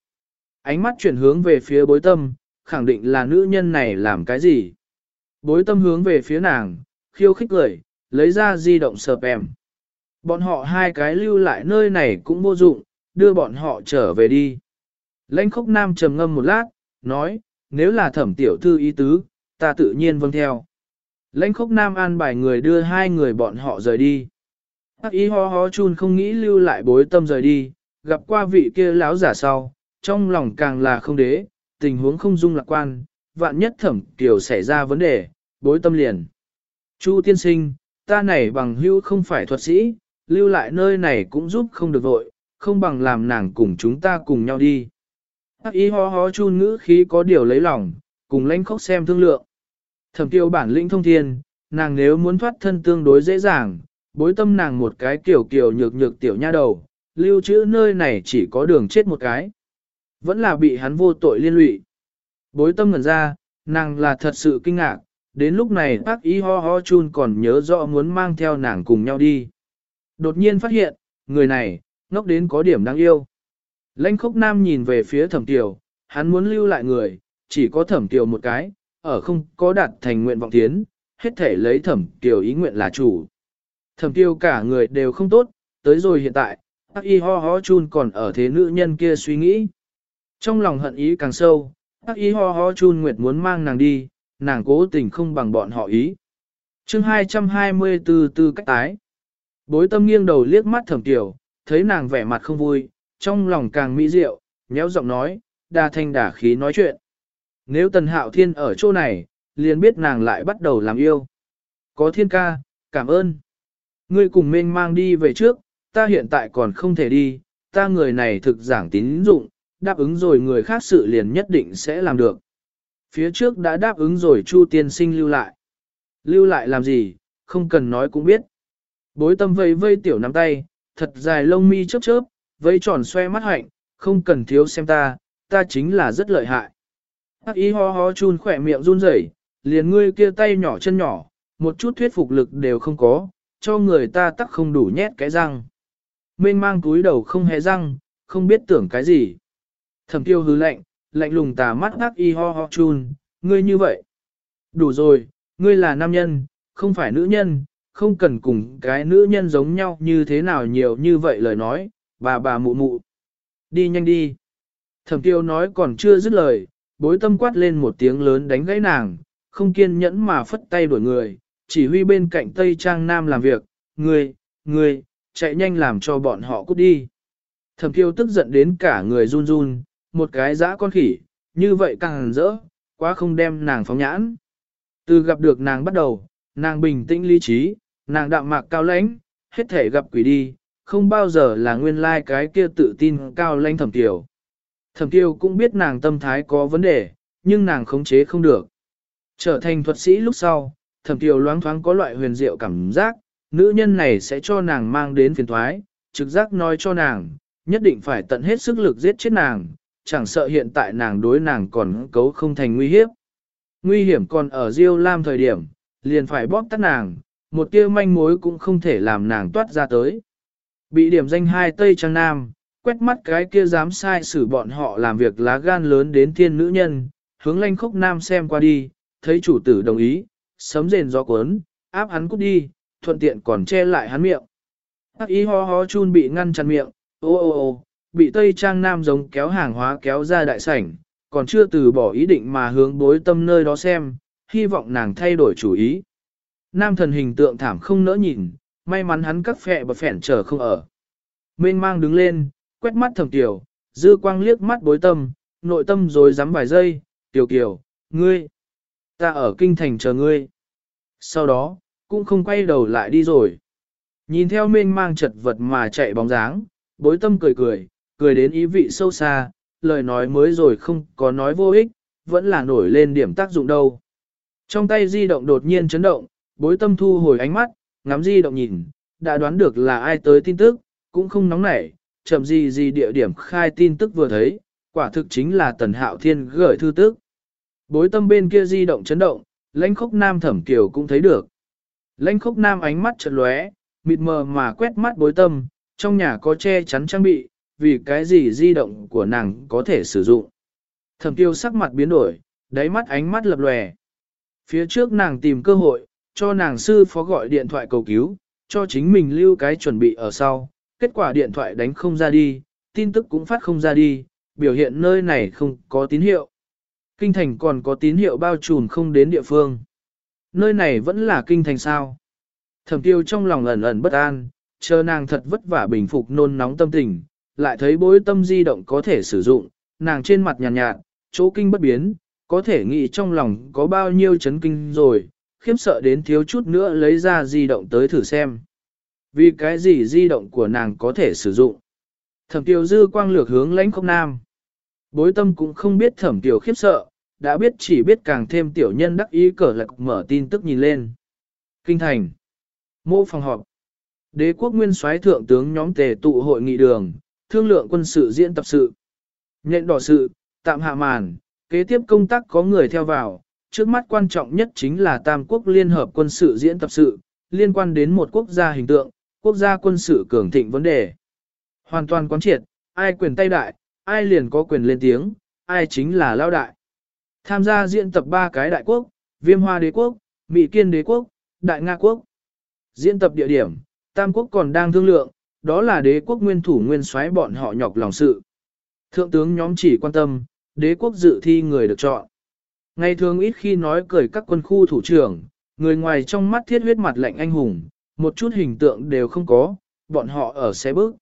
Ánh mắt chuyển hướng về phía bối tâm, khẳng định là nữ nhân này làm cái gì. Bối tâm hướng về phía nàng, khiêu khích cười, lấy ra di động sợp em. Bọn họ hai cái lưu lại nơi này cũng vô dụng, đưa bọn họ trở về đi. Lãnh khốc nam trầm ngâm một lát, nói, nếu là thẩm tiểu thư ý tứ, ta tự nhiên vâng theo. Lãnh khốc nam an bài người đưa hai người bọn họ rời đi. Hắc ý ho ho chun không nghĩ lưu lại bối tâm rời đi, gặp qua vị kia lão giả sau, trong lòng càng là không đế, tình huống không dung lạc quan, vạn nhất thẩm tiểu xảy ra vấn đề, bối tâm liền. Chu tiên sinh, ta này bằng hữu không phải thuật sĩ, lưu lại nơi này cũng giúp không được vội, không bằng làm nàng cùng chúng ta cùng nhau đi. Hắc ý ho ho chun ngữ khí có điều lấy lòng, cùng lãnh khóc xem thương lượng. Thẩm tiêu bản lĩnh thông thiên, nàng nếu muốn thoát thân tương đối dễ dàng, bối tâm nàng một cái kiểu kiểu nhược nhược tiểu nha đầu, lưu trữ nơi này chỉ có đường chết một cái. Vẫn là bị hắn vô tội liên lụy. Bối tâm ngần ra, nàng là thật sự kinh ngạc, đến lúc này bác y ho ho chun còn nhớ rõ muốn mang theo nàng cùng nhau đi. Đột nhiên phát hiện, người này, ngốc đến có điểm đáng yêu. Lênh khốc nam nhìn về phía thẩm tiểu, hắn muốn lưu lại người, chỉ có thẩm tiểu một cái, ở không có đạt thành nguyện vọng tiến, hết thể lấy thẩm tiểu ý nguyện là chủ. Thẩm tiêu cả người đều không tốt, tới rồi hiện tại, bác y ho ho chun còn ở thế nữ nhân kia suy nghĩ. Trong lòng hận ý càng sâu, các ý ho ho chun nguyệt muốn mang nàng đi, nàng cố tình không bằng bọn họ ý. chương 224 tư cách tái. Bối tâm nghiêng đầu liếc mắt thẩm tiểu, thấy nàng vẻ mặt không vui, trong lòng càng mỹ diệu, nhéo giọng nói, đa thanh đả khí nói chuyện. Nếu tần hạo thiên ở chỗ này, liền biết nàng lại bắt đầu làm yêu. Có thiên ca, cảm ơn. Ngươi cùng mênh mang đi về trước, ta hiện tại còn không thể đi, ta người này thực giảng tín dụng, đáp ứng rồi người khác sự liền nhất định sẽ làm được. Phía trước đã đáp ứng rồi Chu tiên sinh lưu lại. Lưu lại làm gì, không cần nói cũng biết. Bối tâm vây vây tiểu nắm tay, thật dài lông mi chớp chớp, vây tròn xoe mắt hạnh, không cần thiếu xem ta, ta chính là rất lợi hại. Hắc ý ho ho chun khỏe miệng run rẩy, liền ngươi kia tay nhỏ chân nhỏ, một chút thuyết phục lực đều không có, cho người ta tắc không đủ nhét cái răng. Mênh mang túi đầu không hề răng, không biết tưởng cái gì. Thẩm tiêu hứ lạnh, lạnh lùng tà mắt hắc y ho ho chun, ngươi như vậy. Đủ rồi, ngươi là nam nhân, không phải nữ nhân, không cần cùng cái nữ nhân giống nhau như thế nào nhiều như vậy lời nói, bà bà mụ mụ. Đi nhanh đi. Thẩm tiêu nói còn chưa dứt lời, bối tâm quát lên một tiếng lớn đánh gãy nàng, không kiên nhẫn mà phất tay đuổi người, chỉ huy bên cạnh Tây Trang Nam làm việc, người, người, chạy nhanh làm cho bọn họ cút đi. Thẩm Tiêu tức giận đến cả người run run, một cái dã con khỉ, như vậy càng rỡ, quá không đem nàng phóng nhãn. Từ gặp được nàng bắt đầu, nàng bình tĩnh lý trí, nàng đạm mạc cao lãnh, hết thể gặp quỷ đi, không bao giờ là nguyên lai like cái kia tự tin cao lãnh thẩm tiểu. Thẩm kiều cũng biết nàng tâm thái có vấn đề, nhưng nàng khống chế không được. Trở thành thuật sĩ lúc sau, thẩm kiều loáng thoáng có loại huyền diệu cảm giác, nữ nhân này sẽ cho nàng mang đến phiền thoái, trực giác nói cho nàng, nhất định phải tận hết sức lực giết chết nàng, chẳng sợ hiện tại nàng đối nàng còn cấu không thành nguy hiếp. Nguy hiểm còn ở Diêu Lam thời điểm, liền phải bóp tắt nàng, một tia manh mối cũng không thể làm nàng toát ra tới. Bị điểm danh hai Tây Trang Nam, quét mắt cái kia dám sai xử bọn họ làm việc lá gan lớn đến thiên nữ nhân, hướng lanh khốc nam xem qua đi, thấy chủ tử đồng ý, sấm rền gió cuốn, áp hắn cút đi, thuận tiện còn che lại hắn miệng. Hắc ý ho ho chun bị ngăn chặn miệng, ô ô ô, bị Tây Trang Nam giống kéo hàng hóa kéo ra đại sảnh, còn chưa từ bỏ ý định mà hướng bối tâm nơi đó xem, hy vọng nàng thay đổi chủ ý. Nam thần hình tượng thảm không nỡ nhìn, may mắn hắn các phẹ và phẻn trở không ở. Mênh mang đứng lên, quét mắt thầm tiểu, dư quang liếc mắt bối tâm, nội tâm rồi dám vài giây, tiểu kiểu, ngươi, ta ở kinh thành chờ ngươi. Sau đó, cũng không quay đầu lại đi rồi. Nhìn theo mênh mang chật vật mà chạy bóng dáng, bối tâm cười cười, cười đến ý vị sâu xa, lời nói mới rồi không có nói vô ích, vẫn là nổi lên điểm tác dụng đâu. Trong tay di động đột nhiên chấn động, bối tâm thu hồi ánh mắt, ngắm di động nhìn, đã đoán được là ai tới tin tức, cũng không nóng nảy, chậm gì gì địa điểm khai tin tức vừa thấy, quả thực chính là tần hạo thiên gửi thư tức. Bối tâm bên kia di động chấn động, lãnh khốc nam thẩm kiều cũng thấy được. Lãnh khốc nam ánh mắt chợt lóe, mịt mờ mà quét mắt bối tâm, trong nhà có che chắn trang bị, vì cái gì di động của nàng có thể sử dụng. Thẩm tiêu sắc mặt biến đổi, đáy mắt ánh mắt lập lòe. Phía trước nàng tìm cơ hội, cho nàng sư phó gọi điện thoại cầu cứu, cho chính mình lưu cái chuẩn bị ở sau, kết quả điện thoại đánh không ra đi, tin tức cũng phát không ra đi, biểu hiện nơi này không có tín hiệu. Kinh thành còn có tín hiệu bao trùm không đến địa phương. Nơi này vẫn là kinh thành sao. Thẩm tiêu trong lòng ẩn ẩn bất an, chờ nàng thật vất vả bình phục nôn nóng tâm tình, lại thấy bối tâm di động có thể sử dụng, nàng trên mặt nhàn nhạt, nhạt, chỗ kinh bất biến, có thể nghĩ trong lòng có bao nhiêu chấn kinh rồi, khiếp sợ đến thiếu chút nữa lấy ra di động tới thử xem. Vì cái gì di động của nàng có thể sử dụng? Thẩm tiểu dư quang lược hướng lãnh không nam. Bối tâm cũng không biết thẩm tiểu khiếp sợ, đã biết chỉ biết càng thêm tiểu nhân đắc ý cờ lạc mở tin tức nhìn lên. Kinh thành. Mô phòng họp. Đế quốc nguyên soái thượng tướng nhóm tề tụ hội nghị đường, thương lượng quân sự diễn tập sự. Nhện đỏ sự, tạm hạ màn, kế tiếp công tác có người theo vào, trước mắt quan trọng nhất chính là Tam quốc liên hợp quân sự diễn tập sự, liên quan đến một quốc gia hình tượng, quốc gia quân sự cường thịnh vấn đề. Hoàn toàn quán triệt, ai quyền tay đại, ai liền có quyền lên tiếng, ai chính là lao đại. Tham gia diễn tập ba cái đại quốc, viêm hoa đế quốc, Mỹ kiên đế quốc, đại Nga quốc. Diễn tập địa điểm, Tam quốc còn đang thương lượng, đó là đế quốc nguyên thủ nguyên soái bọn họ nhọc lòng sự. Thượng tướng nhóm chỉ quan tâm, đế quốc dự thi người được chọn. Ngày thường ít khi nói cười các quân khu thủ trưởng, người ngoài trong mắt thiết huyết mặt lạnh anh hùng, một chút hình tượng đều không có, bọn họ ở xe bước.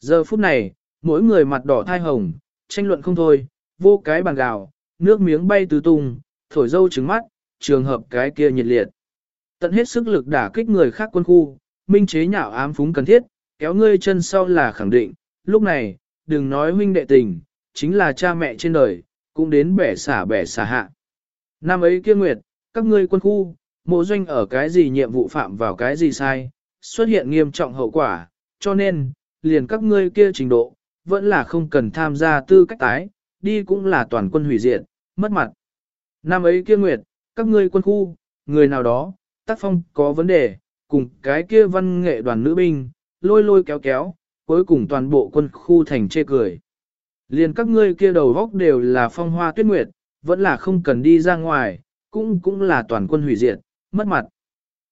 Giờ phút này, mỗi người mặt đỏ thai hồng, tranh luận không thôi, vô cái bàn gạo, nước miếng bay tứ tung, thổi dâu trứng mắt, trường hợp cái kia nhiệt liệt. Tận hết sức lực đả kích người khác quân khu, minh chế nhạo ám phúng cần thiết, kéo ngươi chân sau là khẳng định, lúc này, đừng nói huynh đệ tình, chính là cha mẹ trên đời, cũng đến bẻ xả bẻ xả hạ. Năm ấy kia nguyệt, các ngươi quân khu, mộ doanh ở cái gì nhiệm vụ phạm vào cái gì sai, xuất hiện nghiêm trọng hậu quả, cho nên, liền các ngươi kia trình độ, vẫn là không cần tham gia tư cách tái, đi cũng là toàn quân hủy diệt, mất mặt. Năm ấy kia nguyệt, các ngươi quân khu, người nào đó, tác phong có vấn đề, cùng cái kia văn nghệ đoàn nữ binh, lôi lôi kéo kéo, cuối cùng toàn bộ quân khu thành chê cười. Liền các ngươi kia đầu góc đều là phong hoa tuyết nguyệt, vẫn là không cần đi ra ngoài, cũng cũng là toàn quân hủy diệt, mất mặt.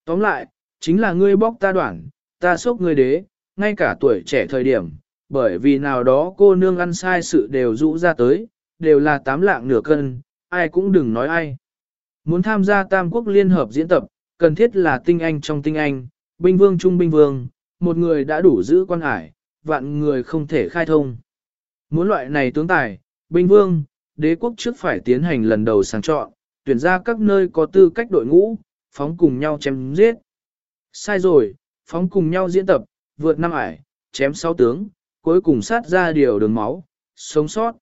Tóm lại, chính là ngươi bóc ta đoạn, ta sốc ngươi đế, ngay cả tuổi trẻ thời điểm, bởi vì nào đó cô nương ăn sai sự đều rũ ra tới, đều là tám lạng nửa cân, ai cũng đừng nói ai. Muốn tham gia Tam Quốc Liên Hợp diễn tập, cần thiết là tinh anh trong tinh anh, binh vương trung binh vương, một người đã đủ giữ quan hải, vạn người không thể khai thông. Muốn loại này tướng tài, binh vương, đế quốc trước phải tiến hành lần đầu sàng chọn, tuyển ra các nơi có tư cách đội ngũ, phóng cùng nhau chém giết. Sai rồi, phóng cùng nhau diễn tập, vượt năm ải, chém sáu tướng, cuối cùng sát ra điều đường máu, sống sót.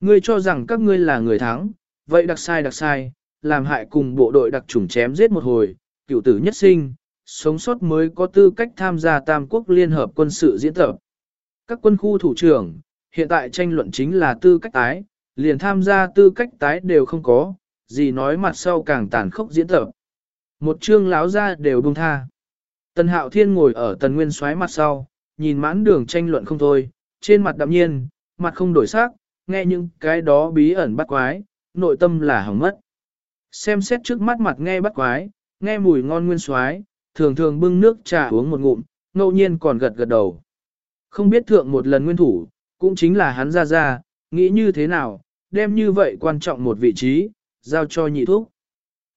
Ngươi cho rằng các ngươi là người thắng, vậy đặc sai đặc sai, làm hại cùng bộ đội đặc chủng chém giết một hồi, cựu tử nhất sinh, sống sót mới có tư cách tham gia Tam Quốc Liên Hợp quân sự diễn tập. Các quân khu thủ trưởng, hiện tại tranh luận chính là tư cách tái, liền tham gia tư cách tái đều không có, gì nói mặt sau càng tàn khốc diễn tập. Một chương láo ra đều buông tha. Tần Hạo Thiên ngồi ở Tần Nguyên xoáy mặt sau, nhìn mãn đường tranh luận không thôi, trên mặt đạm nhiên, mặt không đổi sắc, nghe những cái đó bí ẩn bắt quái, nội tâm là hỏng mất. Xem xét trước mắt mặt nghe bắt quái, nghe mùi ngon nguyên xoái, thường thường bưng nước trà uống một ngụm, ngẫu nhiên còn gật gật đầu. Không biết thượng một lần nguyên thủ, cũng chính là hắn ra ra, nghĩ như thế nào, đem như vậy quan trọng một vị trí, giao cho nhị thúc.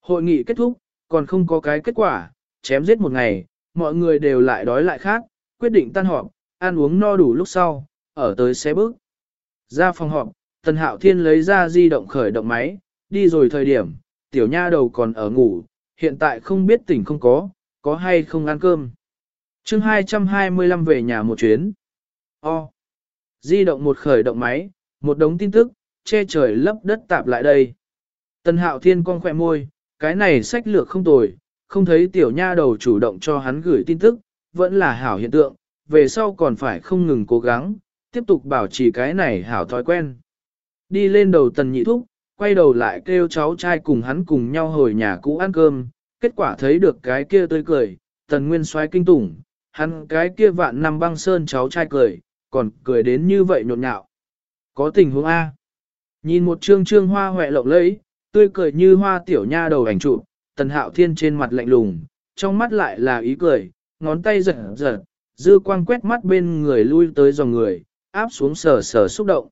Hội nghị kết thúc, còn không có cái kết quả, chém giết một ngày, mọi người đều lại đói lại khác, quyết định tan họp, ăn uống no đủ lúc sau, ở tới xe bước. Ra phòng họp, Tần Hạo Thiên lấy ra di động khởi động máy, đi rồi thời điểm, tiểu nha đầu còn ở ngủ, hiện tại không biết tỉnh không có, có hay không ăn cơm. chương 225 về nhà một chuyến. O. Di động một khởi động máy, một đống tin tức, che trời lấp đất tạp lại đây. Tần Hạo Thiên con khỏe môi, cái này sách lược không tồi, không thấy tiểu nha đầu chủ động cho hắn gửi tin tức, vẫn là hảo hiện tượng, về sau còn phải không ngừng cố gắng, tiếp tục bảo trì cái này hảo thói quen. Đi lên đầu tần nhị thúc, quay đầu lại kêu cháu trai cùng hắn cùng nhau hồi nhà cũ ăn cơm, kết quả thấy được cái kia tươi cười, tần nguyên xoay kinh tủng, hắn cái kia vạn năm băng sơn cháu trai cười, còn cười đến như vậy nhộn nhạo. Có tình huống A. Nhìn một trương trương hoa hoẹ lộng lẫy, tươi cười như hoa tiểu nha đầu ảnh trụ, tần hạo thiên trên mặt lạnh lùng, trong mắt lại là ý cười, ngón tay giật giật, dư quang quét mắt bên người lui tới dòng người, áp xuống sờ sờ xúc động.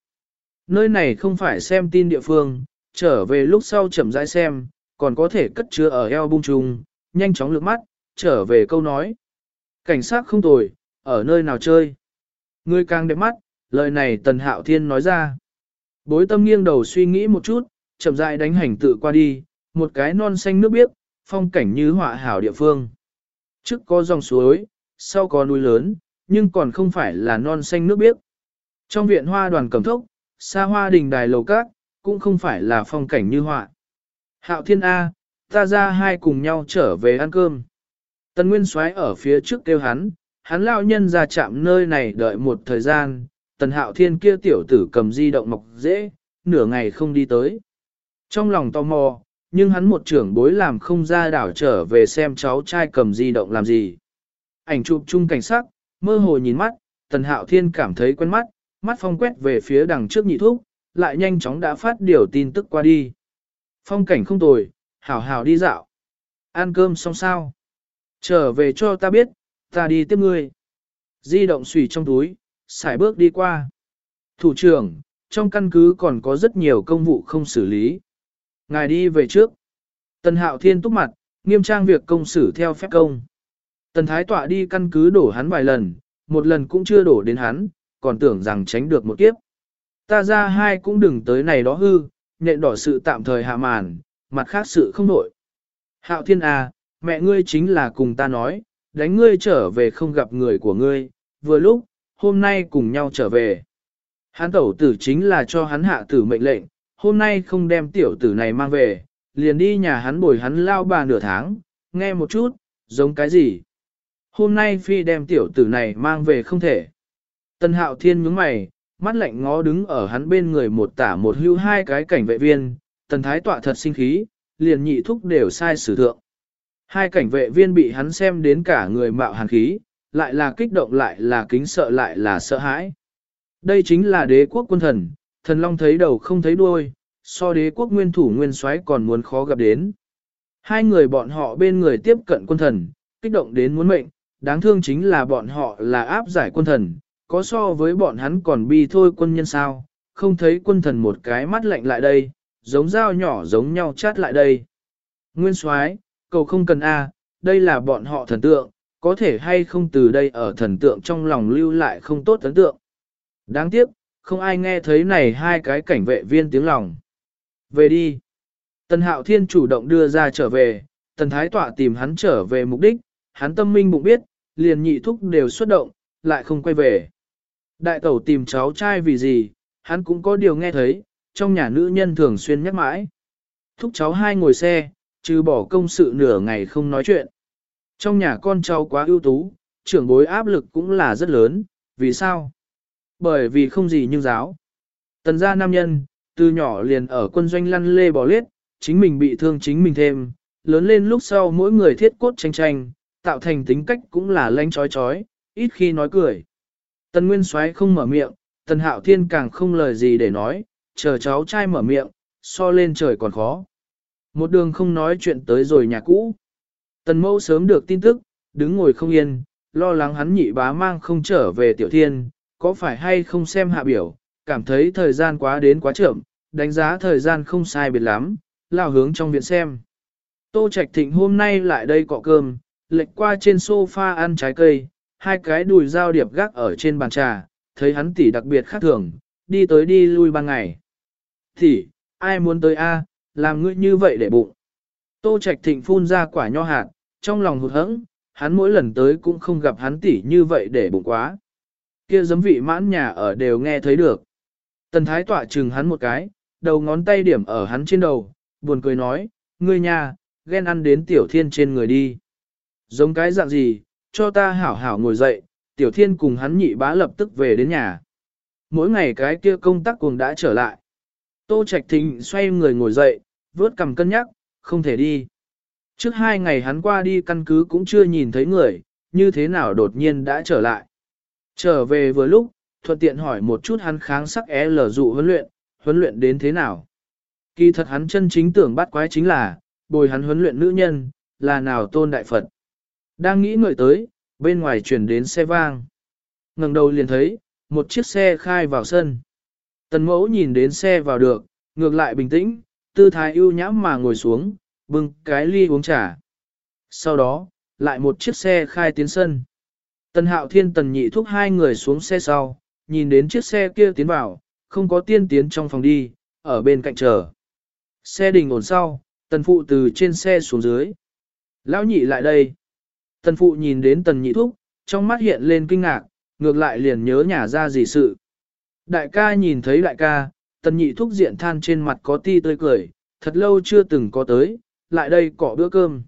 Nơi này không phải xem tin địa phương, trở về lúc sau chậm rãi xem, còn có thể cất chứa ở eo bung trùng, nhanh chóng lướt mắt, trở về câu nói. Cảnh sát không tồi, ở nơi nào chơi. Người càng đẹp mắt, lời này Tần Hạo Thiên nói ra. Bối tâm nghiêng đầu suy nghĩ một chút, chậm rãi đánh hành tự qua đi, một cái non xanh nước biếc, phong cảnh như họa hảo địa phương. Trước có dòng suối, sau có núi lớn, nhưng còn không phải là non xanh nước biếc. Trong viện hoa đoàn cầm thốc, xa hoa đình đài lầu cát, cũng không phải là phong cảnh như họa. Hạo thiên A, ta ra hai cùng nhau trở về ăn cơm. Tần Nguyên Soái ở phía trước kêu hắn, hắn lão nhân ra chạm nơi này đợi một thời gian, tần hạo thiên kia tiểu tử cầm di động mọc dễ, nửa ngày không đi tới. Trong lòng tò mò, nhưng hắn một trưởng bối làm không ra đảo trở về xem cháu trai cầm di động làm gì. Ảnh chụp chung cảnh sắc, mơ hồ nhìn mắt, tần hạo thiên cảm thấy quen mắt, mắt phong quét về phía đằng trước nhị thúc, lại nhanh chóng đã phát điều tin tức qua đi. Phong cảnh không tồi, hảo hảo đi dạo. Ăn cơm xong sao? Trở về cho ta biết, ta đi tiếp ngươi. Di động xùy trong túi, xài bước đi qua. Thủ trưởng, trong căn cứ còn có rất nhiều công vụ không xử lý. Ngài đi về trước. Tần hạo thiên túc mặt, nghiêm trang việc công xử theo phép công. Tần thái tọa đi căn cứ đổ hắn vài lần, một lần cũng chưa đổ đến hắn, còn tưởng rằng tránh được một kiếp. Ta ra hai cũng đừng tới này đó hư, nhện đỏ sự tạm thời hạ màn, mặt khác sự không nổi. Hạo thiên à, mẹ ngươi chính là cùng ta nói, đánh ngươi trở về không gặp người của ngươi, vừa lúc, hôm nay cùng nhau trở về. Hắn tẩu tử chính là cho hắn hạ tử mệnh lệnh, hôm nay không đem tiểu tử này mang về, liền đi nhà hắn bồi hắn lao bà nửa tháng, nghe một chút, giống cái gì. Hôm nay phi đem tiểu tử này mang về không thể. Tân hạo thiên nhướng mày, mắt lạnh ngó đứng ở hắn bên người một tả một hưu hai cái cảnh vệ viên, tần thái tọa thật sinh khí, liền nhị thúc đều sai sử thượng. Hai cảnh vệ viên bị hắn xem đến cả người mạo hàn khí, lại là kích động lại là kính sợ lại là sợ hãi. Đây chính là đế quốc quân thần, thần long thấy đầu không thấy đuôi, so đế quốc nguyên thủ nguyên soái còn muốn khó gặp đến. Hai người bọn họ bên người tiếp cận quân thần, kích động đến muốn mệnh, đáng thương chính là bọn họ là áp giải quân thần, có so với bọn hắn còn bi thôi quân nhân sao, không thấy quân thần một cái mắt lạnh lại đây, giống dao nhỏ giống nhau chát lại đây. Nguyên soái, cầu không cần A, đây là bọn họ thần tượng, có thể hay không từ đây ở thần tượng trong lòng lưu lại không tốt ấn tượng. Đáng tiếc, không ai nghe thấy này hai cái cảnh vệ viên tiếng lòng. Về đi. Tần Hạo Thiên chủ động đưa ra trở về, Tần Thái Tọa tìm hắn trở về mục đích, hắn tâm minh bụng biết, liền nhị thúc đều xuất động, lại không quay về. Đại tẩu tìm cháu trai vì gì, hắn cũng có điều nghe thấy, trong nhà nữ nhân thường xuyên nhắc mãi. Thúc cháu hai ngồi xe, trừ bỏ công sự nửa ngày không nói chuyện. Trong nhà con cháu quá ưu tú, trưởng bối áp lực cũng là rất lớn, vì sao? Bởi vì không gì nhưng giáo. Tần gia nam nhân, từ nhỏ liền ở quân doanh lăn lê bò lết, chính mình bị thương chính mình thêm, lớn lên lúc sau mỗi người thiết cốt tranh tranh, tạo thành tính cách cũng là lanh chói chói, ít khi nói cười. Tần Nguyên Soái không mở miệng, Tần Hạo Thiên càng không lời gì để nói, chờ cháu trai mở miệng, so lên trời còn khó. Một đường không nói chuyện tới rồi nhà cũ. Tần Mẫu sớm được tin tức, đứng ngồi không yên, lo lắng hắn nhị bá mang không trở về tiểu thiên, có phải hay không xem hạ biểu, cảm thấy thời gian quá đến quá chậm, đánh giá thời gian không sai biệt lắm, lao hướng trong viện xem. Tô Trạch Thịnh hôm nay lại đây cọ cơm, lệch qua trên sofa ăn trái cây, hai cái đùi dao điệp gác ở trên bàn trà, thấy hắn tỷ đặc biệt khác thường, đi tới đi lui ban ngày. Thì, ai muốn tới a, à, làm ngươi như vậy để bụng. Tô Trạch Thịnh phun ra quả nho hạt, trong lòng hụt hẫng, hắn mỗi lần tới cũng không gặp hắn tỷ như vậy để bụng quá. Kia giấm vị mãn nhà ở đều nghe thấy được. Tần Thái tỏa chừng hắn một cái, đầu ngón tay điểm ở hắn trên đầu, buồn cười nói, ngươi nhà, ghen ăn đến tiểu thiên trên người đi. Giống cái dạng gì, cho ta hảo hảo ngồi dậy, tiểu thiên cùng hắn nhị bá lập tức về đến nhà. Mỗi ngày cái kia công tác cùng đã trở lại. Tô Trạch Thịnh xoay người ngồi dậy, vớt cầm cân nhắc, không thể đi. Trước hai ngày hắn qua đi căn cứ cũng chưa nhìn thấy người, như thế nào đột nhiên đã trở lại. Trở về vừa lúc, thuận tiện hỏi một chút hắn kháng sắc é lở dụ huấn luyện, huấn luyện đến thế nào. Kỳ thật hắn chân chính tưởng bắt quái chính là, bồi hắn huấn luyện nữ nhân, là nào tôn đại Phật. Đang nghĩ ngợi tới, bên ngoài chuyển đến xe vang. ngẩng đầu liền thấy, một chiếc xe khai vào sân. Tần mẫu nhìn đến xe vào được, ngược lại bình tĩnh, tư thái ưu nhãm mà ngồi xuống, bưng cái ly uống trà. Sau đó, lại một chiếc xe khai tiến sân. Tần hạo thiên tần nhị thúc hai người xuống xe sau, nhìn đến chiếc xe kia tiến vào, không có tiên tiến trong phòng đi, ở bên cạnh chờ. Xe đình ổn sau, tần phụ từ trên xe xuống dưới. Lão nhị lại đây. Tần phụ nhìn đến tần nhị thúc, trong mắt hiện lên kinh ngạc, ngược lại liền nhớ nhà ra gì sự. Đại ca nhìn thấy đại ca, tần nhị thúc diện than trên mặt có ti tươi cười, thật lâu chưa từng có tới, lại đây cọ bữa cơm.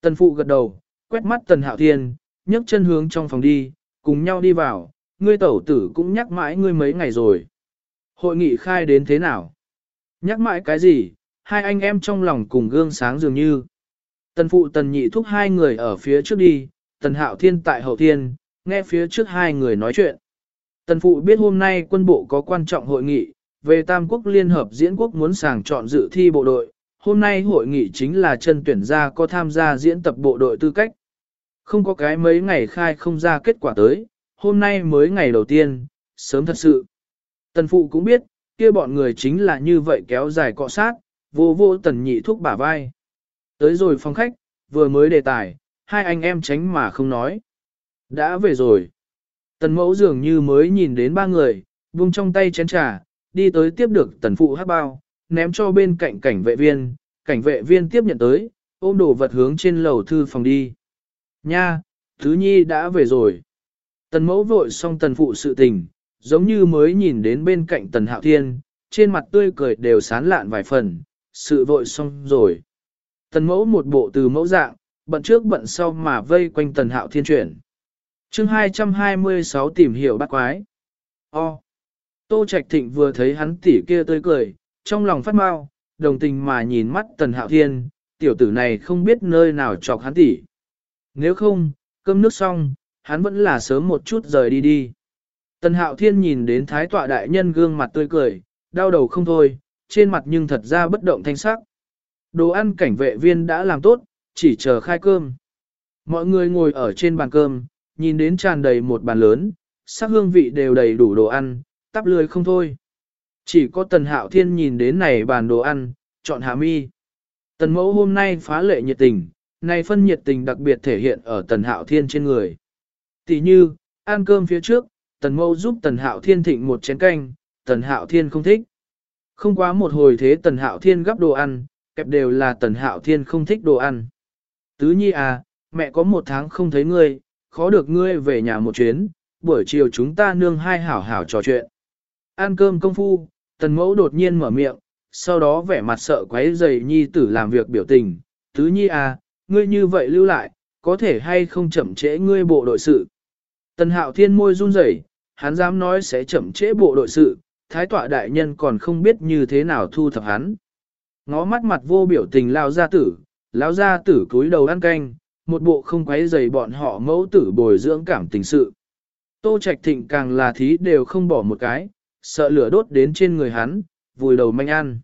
Tần phụ gật đầu, quét mắt tần hạo thiên, nhấc chân hướng trong phòng đi, cùng nhau đi vào, ngươi tẩu tử cũng nhắc mãi ngươi mấy ngày rồi. Hội nghị khai đến thế nào? Nhắc mãi cái gì? Hai anh em trong lòng cùng gương sáng dường như. Tần phụ tần nhị thúc hai người ở phía trước đi, tần hạo thiên tại hậu thiên, nghe phía trước hai người nói chuyện. Tần phụ biết hôm nay quân bộ có quan trọng hội nghị, về Tam Quốc Liên Hợp Diễn Quốc muốn sàng chọn dự thi bộ đội. Hôm nay hội nghị chính là chân tuyển gia có tham gia diễn tập bộ đội tư cách. Không có cái mấy ngày khai không ra kết quả tới, hôm nay mới ngày đầu tiên, sớm thật sự. Tần phụ cũng biết, kia bọn người chính là như vậy kéo dài cọ sát, vô vô tần nhị thúc bả vai. Tới rồi phòng khách, vừa mới đề tài, hai anh em tránh mà không nói. Đã về rồi. Tần mẫu dường như mới nhìn đến ba người, vung trong tay chén trà, đi tới tiếp được tần phụ hát bao, ném cho bên cạnh cảnh vệ viên, cảnh vệ viên tiếp nhận tới, ôm đồ vật hướng trên lầu thư phòng đi. Nha, Thứ Nhi đã về rồi. Tần mẫu vội xong tần phụ sự tình, giống như mới nhìn đến bên cạnh tần hạo thiên, trên mặt tươi cười đều sán lạn vài phần, sự vội xong rồi. Tần mẫu một bộ từ mẫu dạng, bận trước bận sau mà vây quanh tần hạo thiên chuyển. chương 226 tìm hiểu bác quái. O. Tô Trạch Thịnh vừa thấy hắn tỉ kia tươi cười, trong lòng phát mau, đồng tình mà nhìn mắt tần hạo thiên, tiểu tử này không biết nơi nào chọc hắn tỉ. Nếu không, cơm nước xong, hắn vẫn là sớm một chút rời đi đi. Tần hạo thiên nhìn đến thái tọa đại nhân gương mặt tươi cười, đau đầu không thôi, trên mặt nhưng thật ra bất động thanh sắc. Đồ ăn cảnh vệ viên đã làm tốt, chỉ chờ khai cơm. Mọi người ngồi ở trên bàn cơm, nhìn đến tràn đầy một bàn lớn, sắc hương vị đều đầy đủ đồ ăn, tắp lười không thôi. Chỉ có tần hạo thiên nhìn đến này bàn đồ ăn, chọn hạ mi. Tần mẫu hôm nay phá lệ nhiệt tình, này phân nhiệt tình đặc biệt thể hiện ở tần hạo thiên trên người. Tỷ như, ăn cơm phía trước, tần mẫu giúp tần hạo thiên thịnh một chén canh, tần hạo thiên không thích. Không quá một hồi thế tần hạo thiên gấp đồ ăn, kẹp đều là tần hạo thiên không thích đồ ăn. Tứ nhi à, mẹ có một tháng không thấy ngươi, khó được ngươi về nhà một chuyến, buổi chiều chúng ta nương hai hảo hảo trò chuyện. Ăn cơm công phu, tần mẫu đột nhiên mở miệng, sau đó vẻ mặt sợ quấy dày nhi tử làm việc biểu tình. Tứ nhi à, ngươi như vậy lưu lại, có thể hay không chậm trễ ngươi bộ đội sự. Tần hạo thiên môi run rẩy, hắn dám nói sẽ chậm trễ bộ đội sự, thái tọa đại nhân còn không biết như thế nào thu thập hắn. Ngó mắt mặt vô biểu tình lao gia tử, lao gia tử cúi đầu ăn canh, một bộ không quấy dày bọn họ mẫu tử bồi dưỡng cảm tình sự. Tô Trạch Thịnh càng là thí đều không bỏ một cái, sợ lửa đốt đến trên người hắn, vùi đầu manh ăn.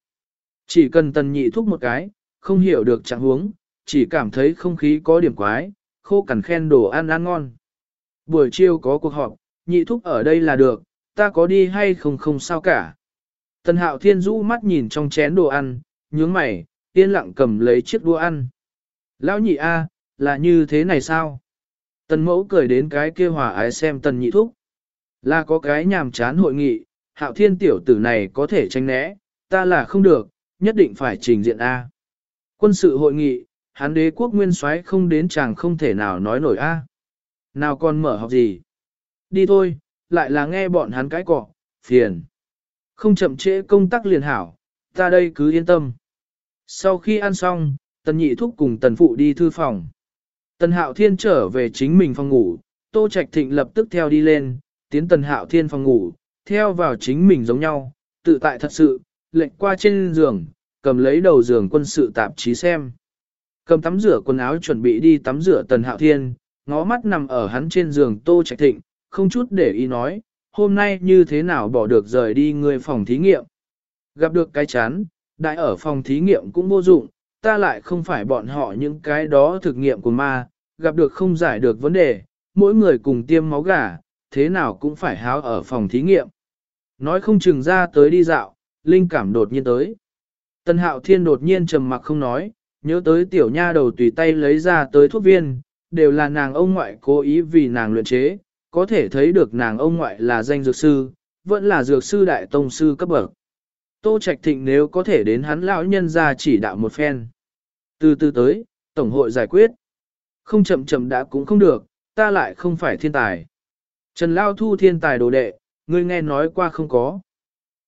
Chỉ cần tần nhị thúc một cái, không hiểu được trạng huống, chỉ cảm thấy không khí có điểm quái, khô cằn khen đồ ăn ăn ngon. Buổi chiều có cuộc họp, nhị thúc ở đây là được, ta có đi hay không không sao cả. Tần hạo thiên rũ mắt nhìn trong chén đồ ăn, nhướng mày, yên lặng cầm lấy chiếc đũa ăn. Lão nhị A, là như thế này sao? Tần mẫu cười đến cái kia hòa ái xem tần nhị thúc. Là có cái nhàm chán hội nghị, hạo thiên tiểu tử này có thể tránh né, ta là không được, nhất định phải trình diện A. Quân sự hội nghị, hán đế quốc nguyên soái không đến chàng không thể nào nói nổi A. Nào còn mở học gì? Đi thôi, lại là nghe bọn hắn cái cọ, phiền. Không chậm trễ công tác liền hảo, ta đây cứ yên tâm. Sau khi ăn xong, tần nhị thúc cùng tần phụ đi thư phòng. Tần hạo thiên trở về chính mình phòng ngủ, tô trạch thịnh lập tức theo đi lên, tiến tần hạo thiên phòng ngủ, theo vào chính mình giống nhau, tự tại thật sự, lệnh qua trên giường, cầm lấy đầu giường quân sự tạp chí xem. Cầm tắm rửa quần áo chuẩn bị đi tắm rửa tần hạo thiên, ngó mắt nằm ở hắn trên giường tô trạch thịnh, không chút để ý nói, hôm nay như thế nào bỏ được rời đi người phòng thí nghiệm. Gặp được cái chán, đại ở phòng thí nghiệm cũng vô dụng, ta lại không phải bọn họ những cái đó thực nghiệm của ma, gặp được không giải được vấn đề, mỗi người cùng tiêm máu gà, thế nào cũng phải háo ở phòng thí nghiệm. Nói không chừng ra tới đi dạo, linh cảm đột nhiên tới. Tân hạo thiên đột nhiên trầm mặc không nói, nhớ tới tiểu nha đầu tùy tay lấy ra tới thuốc viên, đều là nàng ông ngoại cố ý vì nàng luyện chế, có thể thấy được nàng ông ngoại là danh dược sư, vẫn là dược sư đại tông sư cấp bậc. Tô Trạch Thịnh nếu có thể đến hắn lão nhân ra chỉ đạo một phen. Từ từ tới, Tổng hội giải quyết. Không chậm chậm đã cũng không được, ta lại không phải thiên tài. Trần Lao Thu thiên tài đồ đệ, ngươi nghe nói qua không có.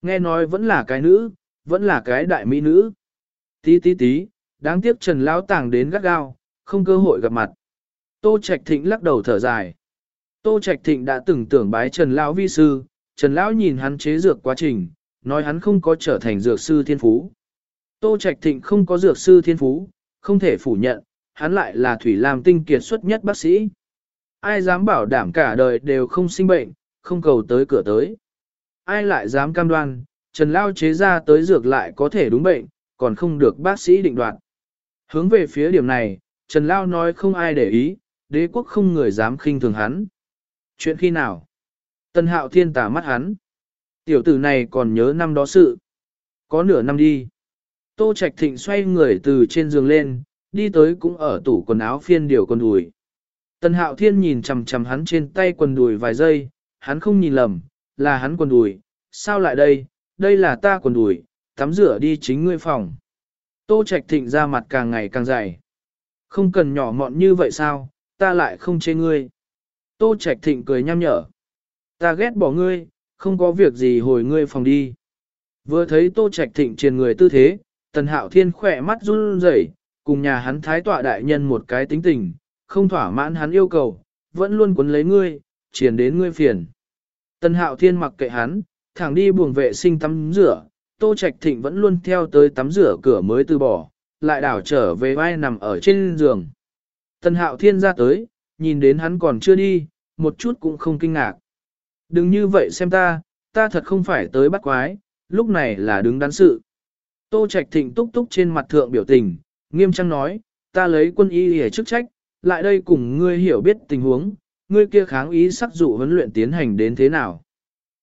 Nghe nói vẫn là cái nữ, vẫn là cái đại mỹ nữ. Tí tí tí, đáng tiếc Trần Lão tàng đến gắt gao, không cơ hội gặp mặt. Tô Trạch Thịnh lắc đầu thở dài. Tô Trạch Thịnh đã từng tưởng bái Trần Lão vi sư, Trần Lão nhìn hắn chế dược quá trình, nói hắn không có trở thành dược sư thiên phú. Tô Trạch Thịnh không có dược sư thiên phú, không thể phủ nhận, hắn lại là Thủy Lam tinh kiệt xuất nhất bác sĩ. Ai dám bảo đảm cả đời đều không sinh bệnh, không cầu tới cửa tới. Ai lại dám cam đoan, Trần Lao chế ra tới dược lại có thể đúng bệnh, còn không được bác sĩ định đoạt. Hướng về phía điểm này, Trần Lao nói không ai để ý, đế quốc không người dám khinh thường hắn. Chuyện khi nào? Tân hạo thiên tả mắt hắn. Tiểu tử này còn nhớ năm đó sự. Có nửa năm đi. Tô Trạch Thịnh xoay người từ trên giường lên, đi tới cũng ở tủ quần áo phiên điều quần đùi. Tần Hạo Thiên nhìn chằm chằm hắn trên tay quần đùi vài giây, hắn không nhìn lầm, là hắn quần đùi, sao lại đây, đây là ta quần đùi, tắm rửa đi chính ngươi phòng. Tô Trạch Thịnh ra mặt càng ngày càng dày. Không cần nhỏ mọn như vậy sao, ta lại không chê ngươi. Tô Trạch Thịnh cười nham nhở. Ta ghét bỏ ngươi, không có việc gì hồi ngươi phòng đi. Vừa thấy Tô Trạch Thịnh truyền người tư thế, Tần Hạo Thiên khỏe mắt run rẩy, cùng nhà hắn thái tọa đại nhân một cái tính tình, không thỏa mãn hắn yêu cầu, vẫn luôn quấn lấy ngươi, truyền đến ngươi phiền. Tần Hạo Thiên mặc kệ hắn, thẳng đi buồng vệ sinh tắm rửa, Tô Trạch Thịnh vẫn luôn theo tới tắm rửa cửa mới từ bỏ, lại đảo trở về vai nằm ở trên giường. Tần Hạo Thiên ra tới, nhìn đến hắn còn chưa đi, một chút cũng không kinh ngạc. Đừng như vậy xem ta, ta thật không phải tới bắt quái, lúc này là đứng đắn sự. Tô Trạch Thịnh túc túc trên mặt thượng biểu tình, nghiêm trang nói, ta lấy quân y để chức trách, lại đây cùng ngươi hiểu biết tình huống, ngươi kia kháng ý sắc dụ huấn luyện tiến hành đến thế nào.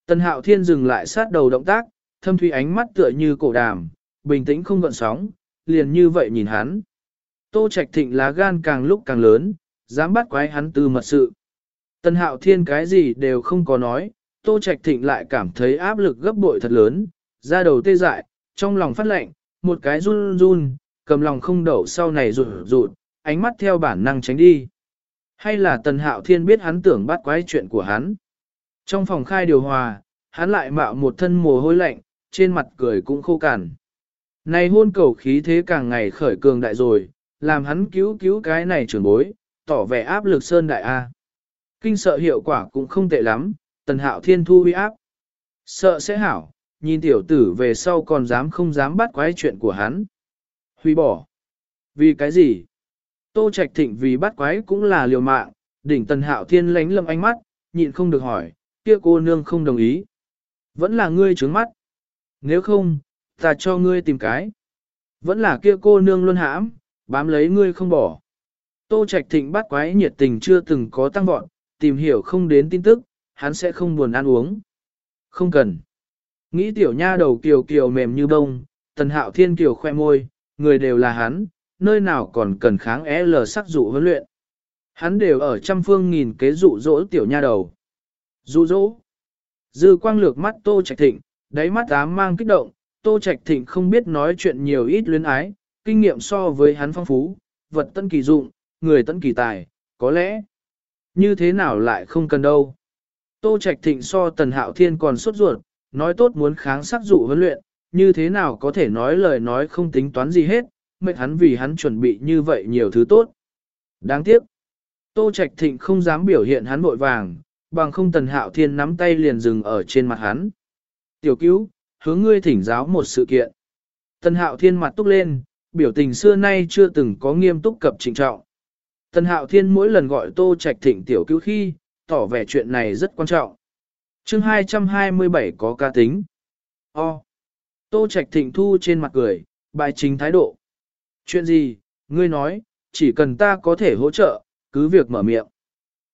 Tần Hạo Thiên dừng lại sát đầu động tác, thâm thủy ánh mắt tựa như cổ đàm, bình tĩnh không gợn sóng, liền như vậy nhìn hắn. Tô Trạch Thịnh lá gan càng lúc càng lớn, dám bắt quái hắn từ mật sự. Tần Hạo Thiên cái gì đều không có nói, Tô Trạch Thịnh lại cảm thấy áp lực gấp bội thật lớn, ra đầu tê dại, trong lòng phát lạnh, một cái run run, cầm lòng không đậu sau này rụt rụt, ánh mắt theo bản năng tránh đi. Hay là Tần Hạo Thiên biết hắn tưởng bắt quái chuyện của hắn. Trong phòng khai điều hòa, hắn lại mạo một thân mồ hôi lạnh, trên mặt cười cũng khô cằn. Này hôn cầu khí thế càng ngày khởi cường đại rồi, làm hắn cứu cứu cái này trưởng bối, tỏ vẻ áp lực sơn đại A. Kinh sợ hiệu quả cũng không tệ lắm, tần hạo thiên thu huy áp. Sợ sẽ hảo, nhìn tiểu tử về sau còn dám không dám bắt quái chuyện của hắn. Huy bỏ. Vì cái gì? Tô Trạch Thịnh vì bắt quái cũng là liều mạng, đỉnh tần hạo thiên lánh lâm ánh mắt, nhịn không được hỏi, kia cô nương không đồng ý. Vẫn là ngươi trướng mắt. Nếu không, ta cho ngươi tìm cái. Vẫn là kia cô nương luôn hãm, bám lấy ngươi không bỏ. Tô Trạch Thịnh bắt quái nhiệt tình chưa từng có tăng vọt, tìm hiểu không đến tin tức, hắn sẽ không buồn ăn uống. Không cần. Nghĩ tiểu nha đầu kiều kiều mềm như bông, tần hạo thiên kiều khoe môi, người đều là hắn, nơi nào còn cần kháng é lờ sắc dụ huấn luyện. Hắn đều ở trăm phương nghìn kế dụ dỗ tiểu nha đầu. Dụ dỗ. Dư quang lược mắt tô trạch thịnh, đáy mắt ám mang kích động, tô trạch thịnh không biết nói chuyện nhiều ít luyến ái, kinh nghiệm so với hắn phong phú, vật tân kỳ dụng, người tân kỳ tài, có lẽ. Như thế nào lại không cần đâu. Tô Trạch Thịnh so Tần Hạo Thiên còn sốt ruột, nói tốt muốn kháng sắc dụ huấn luyện, như thế nào có thể nói lời nói không tính toán gì hết, mệt hắn vì hắn chuẩn bị như vậy nhiều thứ tốt. Đáng tiếc, Tô Trạch Thịnh không dám biểu hiện hắn vội vàng, bằng không Tần Hạo Thiên nắm tay liền dừng ở trên mặt hắn. Tiểu cứu, hướng ngươi thỉnh giáo một sự kiện. Tần Hạo Thiên mặt túc lên, biểu tình xưa nay chưa từng có nghiêm túc cập trịnh trọng. Tần Hạo Thiên mỗi lần gọi Tô Trạch Thịnh tiểu cứu khi, tỏ vẻ chuyện này rất quan trọng. chương 227 có ca tính. O. Tô Trạch Thịnh thu trên mặt cười, bài chính thái độ. Chuyện gì, ngươi nói, chỉ cần ta có thể hỗ trợ, cứ việc mở miệng.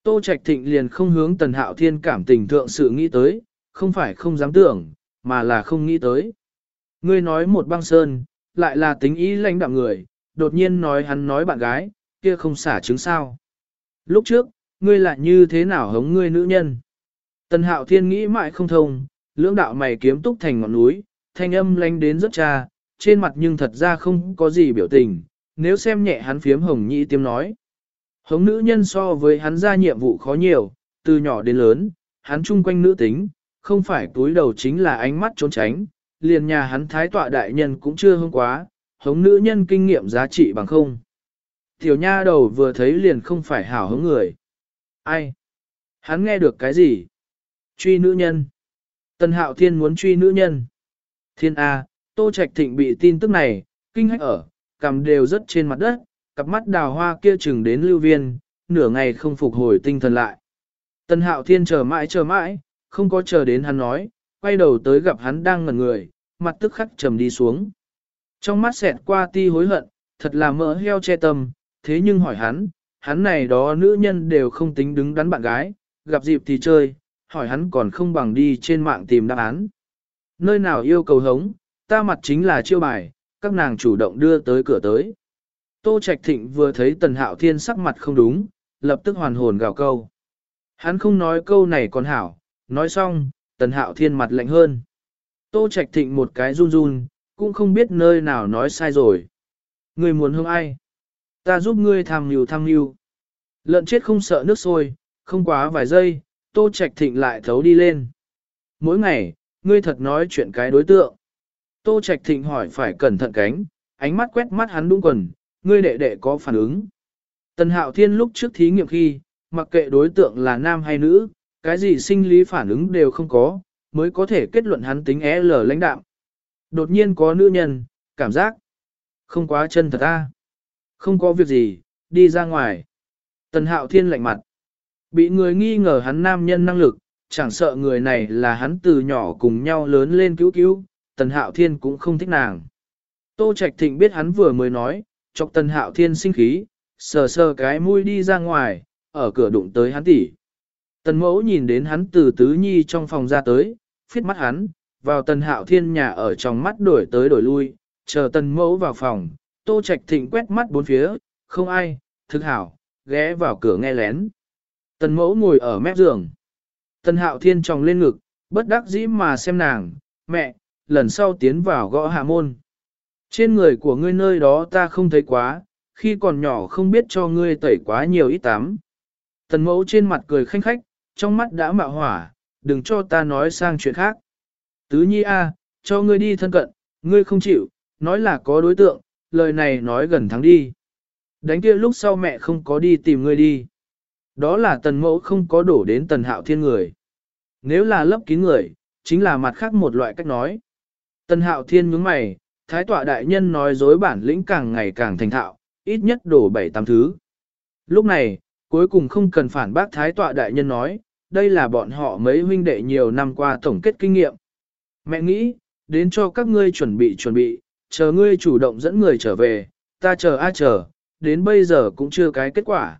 Tô Trạch Thịnh liền không hướng Tần Hạo Thiên cảm tình thượng sự nghĩ tới, không phải không dám tưởng, mà là không nghĩ tới. Ngươi nói một băng sơn, lại là tính ý lãnh đạm người, đột nhiên nói hắn nói bạn gái, kia không xả trứng sao. Lúc trước, ngươi lại như thế nào hống ngươi nữ nhân? Tần hạo thiên nghĩ mãi không thông, lưỡng đạo mày kiếm túc thành ngọn núi, thanh âm lánh đến rất cha, trên mặt nhưng thật ra không có gì biểu tình, nếu xem nhẹ hắn phiếm hồng nhị tiêm nói. Hống nữ nhân so với hắn ra nhiệm vụ khó nhiều, từ nhỏ đến lớn, hắn chung quanh nữ tính, không phải túi đầu chính là ánh mắt trốn tránh, liền nhà hắn thái tọa đại nhân cũng chưa hông quá, hống nữ nhân kinh nghiệm giá trị bằng không. Tiểu nha đầu vừa thấy liền không phải hảo hứng người. Ai? Hắn nghe được cái gì? Truy nữ nhân. Tần hạo thiên muốn truy nữ nhân. Thiên A, Tô Trạch Thịnh bị tin tức này, kinh hách ở, cầm đều rất trên mặt đất, cặp mắt đào hoa kia chừng đến lưu viên, nửa ngày không phục hồi tinh thần lại. Tần hạo thiên chờ mãi chờ mãi, không có chờ đến hắn nói, quay đầu tới gặp hắn đang ngẩn người, mặt tức khắc trầm đi xuống. Trong mắt xẹt qua ti hối hận, thật là mỡ heo che tâm, thế nhưng hỏi hắn, hắn này đó nữ nhân đều không tính đứng đắn bạn gái, gặp dịp thì chơi, hỏi hắn còn không bằng đi trên mạng tìm đáp án. Nơi nào yêu cầu hống, ta mặt chính là chiêu bài, các nàng chủ động đưa tới cửa tới. Tô Trạch Thịnh vừa thấy Tần Hạo Thiên sắc mặt không đúng, lập tức hoàn hồn gào câu. Hắn không nói câu này còn hảo, nói xong, Tần Hạo Thiên mặt lạnh hơn. Tô Trạch Thịnh một cái run run, cũng không biết nơi nào nói sai rồi. Người muốn hương ai? Ta giúp ngươi tham mưu tham mưu. Lợn chết không sợ nước sôi, không quá vài giây, Tô Trạch Thịnh lại thấu đi lên. Mỗi ngày, ngươi thật nói chuyện cái đối tượng. Tô Trạch Thịnh hỏi phải cẩn thận cánh, ánh mắt quét mắt hắn đúng quần, ngươi đệ đệ có phản ứng. Tần Hạo Thiên lúc trước thí nghiệm khi, mặc kệ đối tượng là nam hay nữ, cái gì sinh lý phản ứng đều không có, mới có thể kết luận hắn tính L lãnh đạm. Đột nhiên có nữ nhân, cảm giác không quá chân thật ta. Không có việc gì, đi ra ngoài. Tần hạo thiên lạnh mặt. Bị người nghi ngờ hắn nam nhân năng lực, chẳng sợ người này là hắn từ nhỏ cùng nhau lớn lên cứu cứu, tần hạo thiên cũng không thích nàng. Tô Trạch Thịnh biết hắn vừa mới nói, chọc tần hạo thiên sinh khí, sờ sờ cái mũi đi ra ngoài, ở cửa đụng tới hắn tỉ. Tần mẫu nhìn đến hắn từ tứ nhi trong phòng ra tới, phiết mắt hắn, vào tần hạo thiên nhà ở trong mắt đổi tới đổi lui, chờ tần mẫu vào phòng, Tô Trạch Thịnh quét mắt bốn phía, không ai, thực hảo, ghé vào cửa nghe lén. Tần mẫu ngồi ở mép giường. Tần hạo thiên tròng lên ngực, bất đắc dĩ mà xem nàng, mẹ, lần sau tiến vào gõ hạ môn. Trên người của ngươi nơi đó ta không thấy quá, khi còn nhỏ không biết cho ngươi tẩy quá nhiều ít tắm. Tần mẫu trên mặt cười khanh khách, trong mắt đã mạo hỏa, đừng cho ta nói sang chuyện khác. Tứ nhi a, cho ngươi đi thân cận, ngươi không chịu, nói là có đối tượng, lời này nói gần thắng đi. Đánh kia lúc sau mẹ không có đi tìm ngươi đi. Đó là tần mẫu không có đổ đến tần hạo thiên người. Nếu là lấp kín người, chính là mặt khác một loại cách nói. Tần hạo thiên nhướng mày, thái tọa đại nhân nói dối bản lĩnh càng ngày càng thành thạo, ít nhất đổ bảy tám thứ. Lúc này, cuối cùng không cần phản bác thái tọa đại nhân nói, đây là bọn họ mấy huynh đệ nhiều năm qua tổng kết kinh nghiệm. Mẹ nghĩ, đến cho các ngươi chuẩn bị chuẩn bị, chờ ngươi chủ động dẫn người trở về, ta chờ a chờ, đến bây giờ cũng chưa cái kết quả.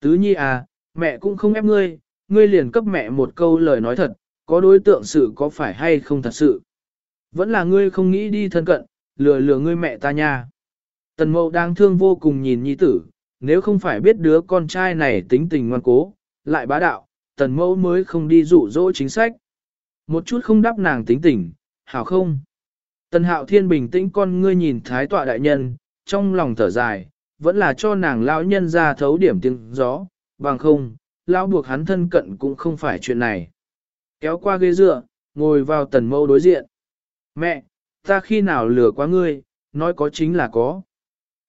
Tứ nhi à, mẹ cũng không ép ngươi, ngươi liền cấp mẹ một câu lời nói thật, có đối tượng sự có phải hay không thật sự. Vẫn là ngươi không nghĩ đi thân cận, lừa lừa ngươi mẹ ta nha. Tần mẫu đang thương vô cùng nhìn nhi tử, nếu không phải biết đứa con trai này tính tình ngoan cố, lại bá đạo, tần mẫu mới không đi dụ dỗ chính sách. Một chút không đáp nàng tính tình, hảo không? Tần hạo thiên bình tĩnh con ngươi nhìn thái tọa đại nhân, trong lòng thở dài, vẫn là cho nàng lão nhân ra thấu điểm tiếng gió, bằng không, lão buộc hắn thân cận cũng không phải chuyện này. Kéo qua ghế dựa, ngồi vào tần mâu đối diện. Mẹ, ta khi nào lừa quá ngươi, nói có chính là có.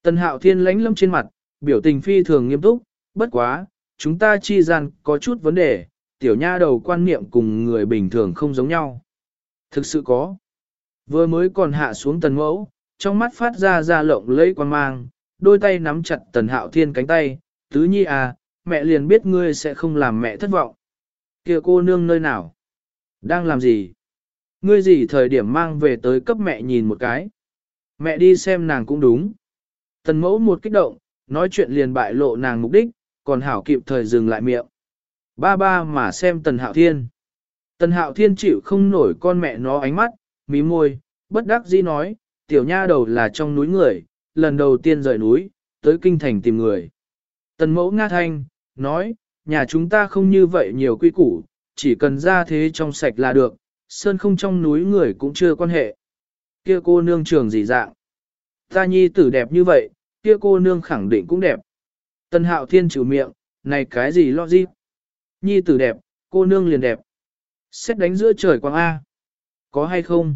Tần hạo thiên lánh lâm trên mặt, biểu tình phi thường nghiêm túc, bất quá, chúng ta chi gian có chút vấn đề, tiểu nha đầu quan niệm cùng người bình thường không giống nhau. Thực sự có. Vừa mới còn hạ xuống tần mẫu, trong mắt phát ra ra lộng lẫy quan mang, đôi tay nắm chặt tần hạo thiên cánh tay, tứ nhi à, mẹ liền biết ngươi sẽ không làm mẹ thất vọng. kia cô nương nơi nào? Đang làm gì? Ngươi gì thời điểm mang về tới cấp mẹ nhìn một cái? Mẹ đi xem nàng cũng đúng. Tần mẫu một kích động, nói chuyện liền bại lộ nàng mục đích, còn hảo kịp thời dừng lại miệng. Ba ba mà xem tần hạo thiên. Tần hạo thiên chịu không nổi con mẹ nó ánh mắt, mí môi, bất đắc dĩ nói, tiểu nha đầu là trong núi người, lần đầu tiên rời núi, tới kinh thành tìm người. Tần mẫu Nga Thanh, nói, nhà chúng ta không như vậy nhiều quy củ, chỉ cần ra thế trong sạch là được, sơn không trong núi người cũng chưa quan hệ. Kia cô nương trường gì dạng? Ta nhi tử đẹp như vậy, kia cô nương khẳng định cũng đẹp. Tần hạo thiên chịu miệng, này cái gì lo gì? Nhi tử đẹp, cô nương liền đẹp. Xét đánh giữa trời quang A. Có hay không?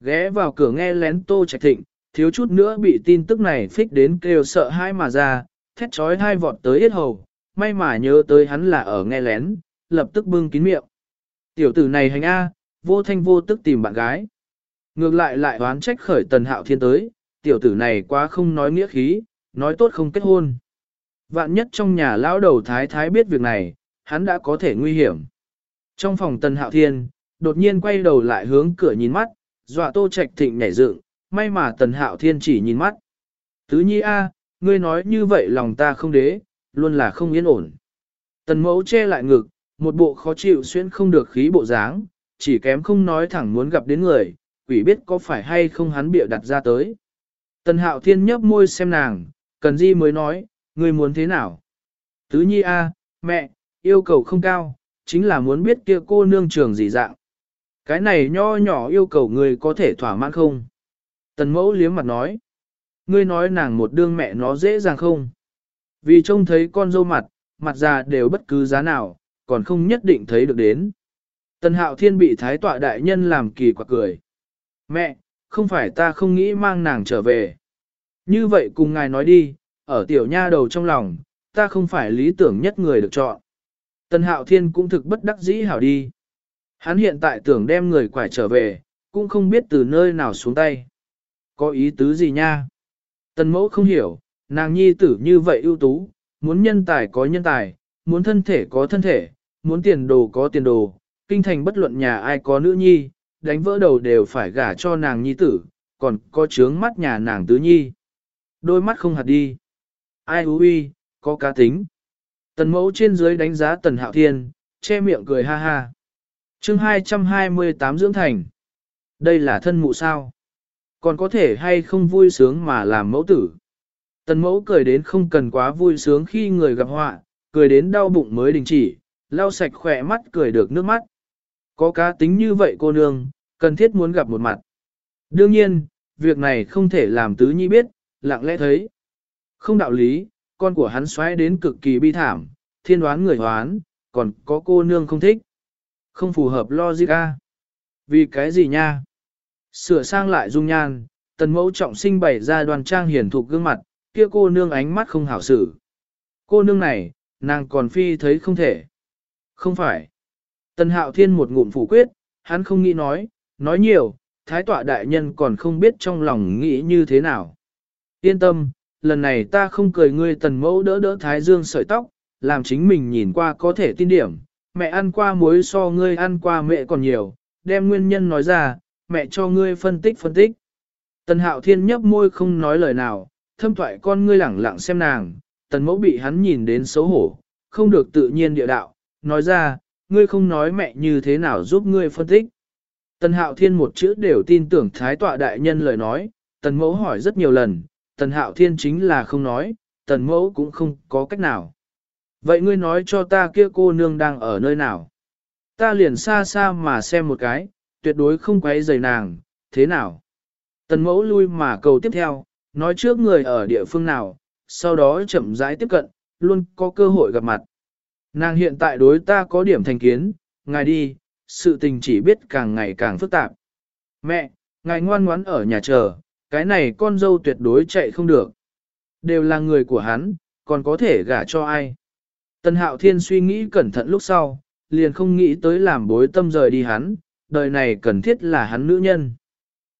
Ghé vào cửa nghe lén tô trạch thịnh, thiếu chút nữa bị tin tức này phích đến kêu sợ hai mà ra, thét trói hai vọt tới yết hầu, may mà nhớ tới hắn là ở nghe lén, lập tức bưng kín miệng. Tiểu tử này hành A, vô thanh vô tức tìm bạn gái. Ngược lại lại oán trách khởi tần hạo thiên tới, tiểu tử này quá không nói nghĩa khí, nói tốt không kết hôn. Vạn nhất trong nhà lão đầu thái thái biết việc này, hắn đã có thể nguy hiểm. Trong phòng tần hạo thiên, đột nhiên quay đầu lại hướng cửa nhìn mắt, dọa tô trạch thịnh nhảy dựng, may mà tần hạo thiên chỉ nhìn mắt. Tứ nhi A, ngươi nói như vậy lòng ta không đế, luôn là không yên ổn. Tần mẫu che lại ngực, một bộ khó chịu xuyên không được khí bộ dáng, chỉ kém không nói thẳng muốn gặp đến người, quỷ biết có phải hay không hắn bịa đặt ra tới. Tần hạo thiên nhấp môi xem nàng, cần gì mới nói, ngươi muốn thế nào? Tứ nhi a, mẹ, yêu cầu không cao, chính là muốn biết kia cô nương trường gì dạng. Cái này nho nhỏ yêu cầu người có thể thỏa mãn không? Tần mẫu liếm mặt nói. Ngươi nói nàng một đương mẹ nó dễ dàng không? Vì trông thấy con dâu mặt, mặt già đều bất cứ giá nào, còn không nhất định thấy được đến. Tần hạo thiên bị thái tọa đại nhân làm kỳ quặc cười. Mẹ, không phải ta không nghĩ mang nàng trở về. Như vậy cùng ngài nói đi, ở tiểu nha đầu trong lòng, ta không phải lý tưởng nhất người được chọn. Tần hạo thiên cũng thực bất đắc dĩ hảo đi. Hắn hiện tại tưởng đem người quải trở về, cũng không biết từ nơi nào xuống tay. Có ý tứ gì nha? Tần mẫu không hiểu, nàng nhi tử như vậy ưu tú, muốn nhân tài có nhân tài, muốn thân thể có thân thể, muốn tiền đồ có tiền đồ, kinh thành bất luận nhà ai có nữ nhi, đánh vỡ đầu đều phải gả cho nàng nhi tử, còn có trướng mắt nhà nàng tứ nhi. Đôi mắt không hạt đi. Ai hú uy, có cá tính. Tần mẫu trên dưới đánh giá tần hạo thiên, che miệng cười ha ha chương 228 dưỡng thành. Đây là thân mụ sao? Còn có thể hay không vui sướng mà làm mẫu tử? Tần mẫu cười đến không cần quá vui sướng khi người gặp họa, cười đến đau bụng mới đình chỉ, lau sạch khỏe mắt cười được nước mắt. Có cá tính như vậy cô nương, cần thiết muốn gặp một mặt. Đương nhiên, việc này không thể làm tứ nhi biết, lặng lẽ thấy. Không đạo lý, con của hắn xoáy đến cực kỳ bi thảm, thiên đoán người hoán, còn có cô nương không thích. Không phù hợp logic a. Vì cái gì nha? Sửa sang lại dung nhan, tần mẫu trọng sinh bày ra đoàn trang hiển thục gương mặt, kia cô nương ánh mắt không hảo xử. Cô nương này, nàng còn phi thấy không thể. Không phải. Tần hạo thiên một ngụm phủ quyết, hắn không nghĩ nói, nói nhiều, thái tọa đại nhân còn không biết trong lòng nghĩ như thế nào. Yên tâm, lần này ta không cười ngươi tần mẫu đỡ đỡ thái dương sợi tóc, làm chính mình nhìn qua có thể tin điểm, mẹ ăn qua muối so ngươi ăn qua mẹ còn nhiều, đem nguyên nhân nói ra, mẹ cho ngươi phân tích phân tích. Tần hạo thiên nhấp môi không nói lời nào, thâm thoại con ngươi lẳng lặng xem nàng, tần mẫu bị hắn nhìn đến xấu hổ, không được tự nhiên địa đạo, nói ra, ngươi không nói mẹ như thế nào giúp ngươi phân tích. Tần hạo thiên một chữ đều tin tưởng thái tọa đại nhân lời nói, tần mẫu hỏi rất nhiều lần, tần hạo thiên chính là không nói, tần mẫu cũng không có cách nào. Vậy ngươi nói cho ta kia cô nương đang ở nơi nào? Ta liền xa xa mà xem một cái, tuyệt đối không quấy rầy nàng, thế nào? Tần mẫu lui mà cầu tiếp theo, nói trước người ở địa phương nào, sau đó chậm rãi tiếp cận, luôn có cơ hội gặp mặt. Nàng hiện tại đối ta có điểm thành kiến, ngài đi, sự tình chỉ biết càng ngày càng phức tạp. Mẹ, ngài ngoan ngoãn ở nhà chờ, cái này con dâu tuyệt đối chạy không được. Đều là người của hắn, còn có thể gả cho ai. Tần hạo thiên suy nghĩ cẩn thận lúc sau, liền không nghĩ tới làm bối tâm rời đi hắn, đời này cần thiết là hắn nữ nhân.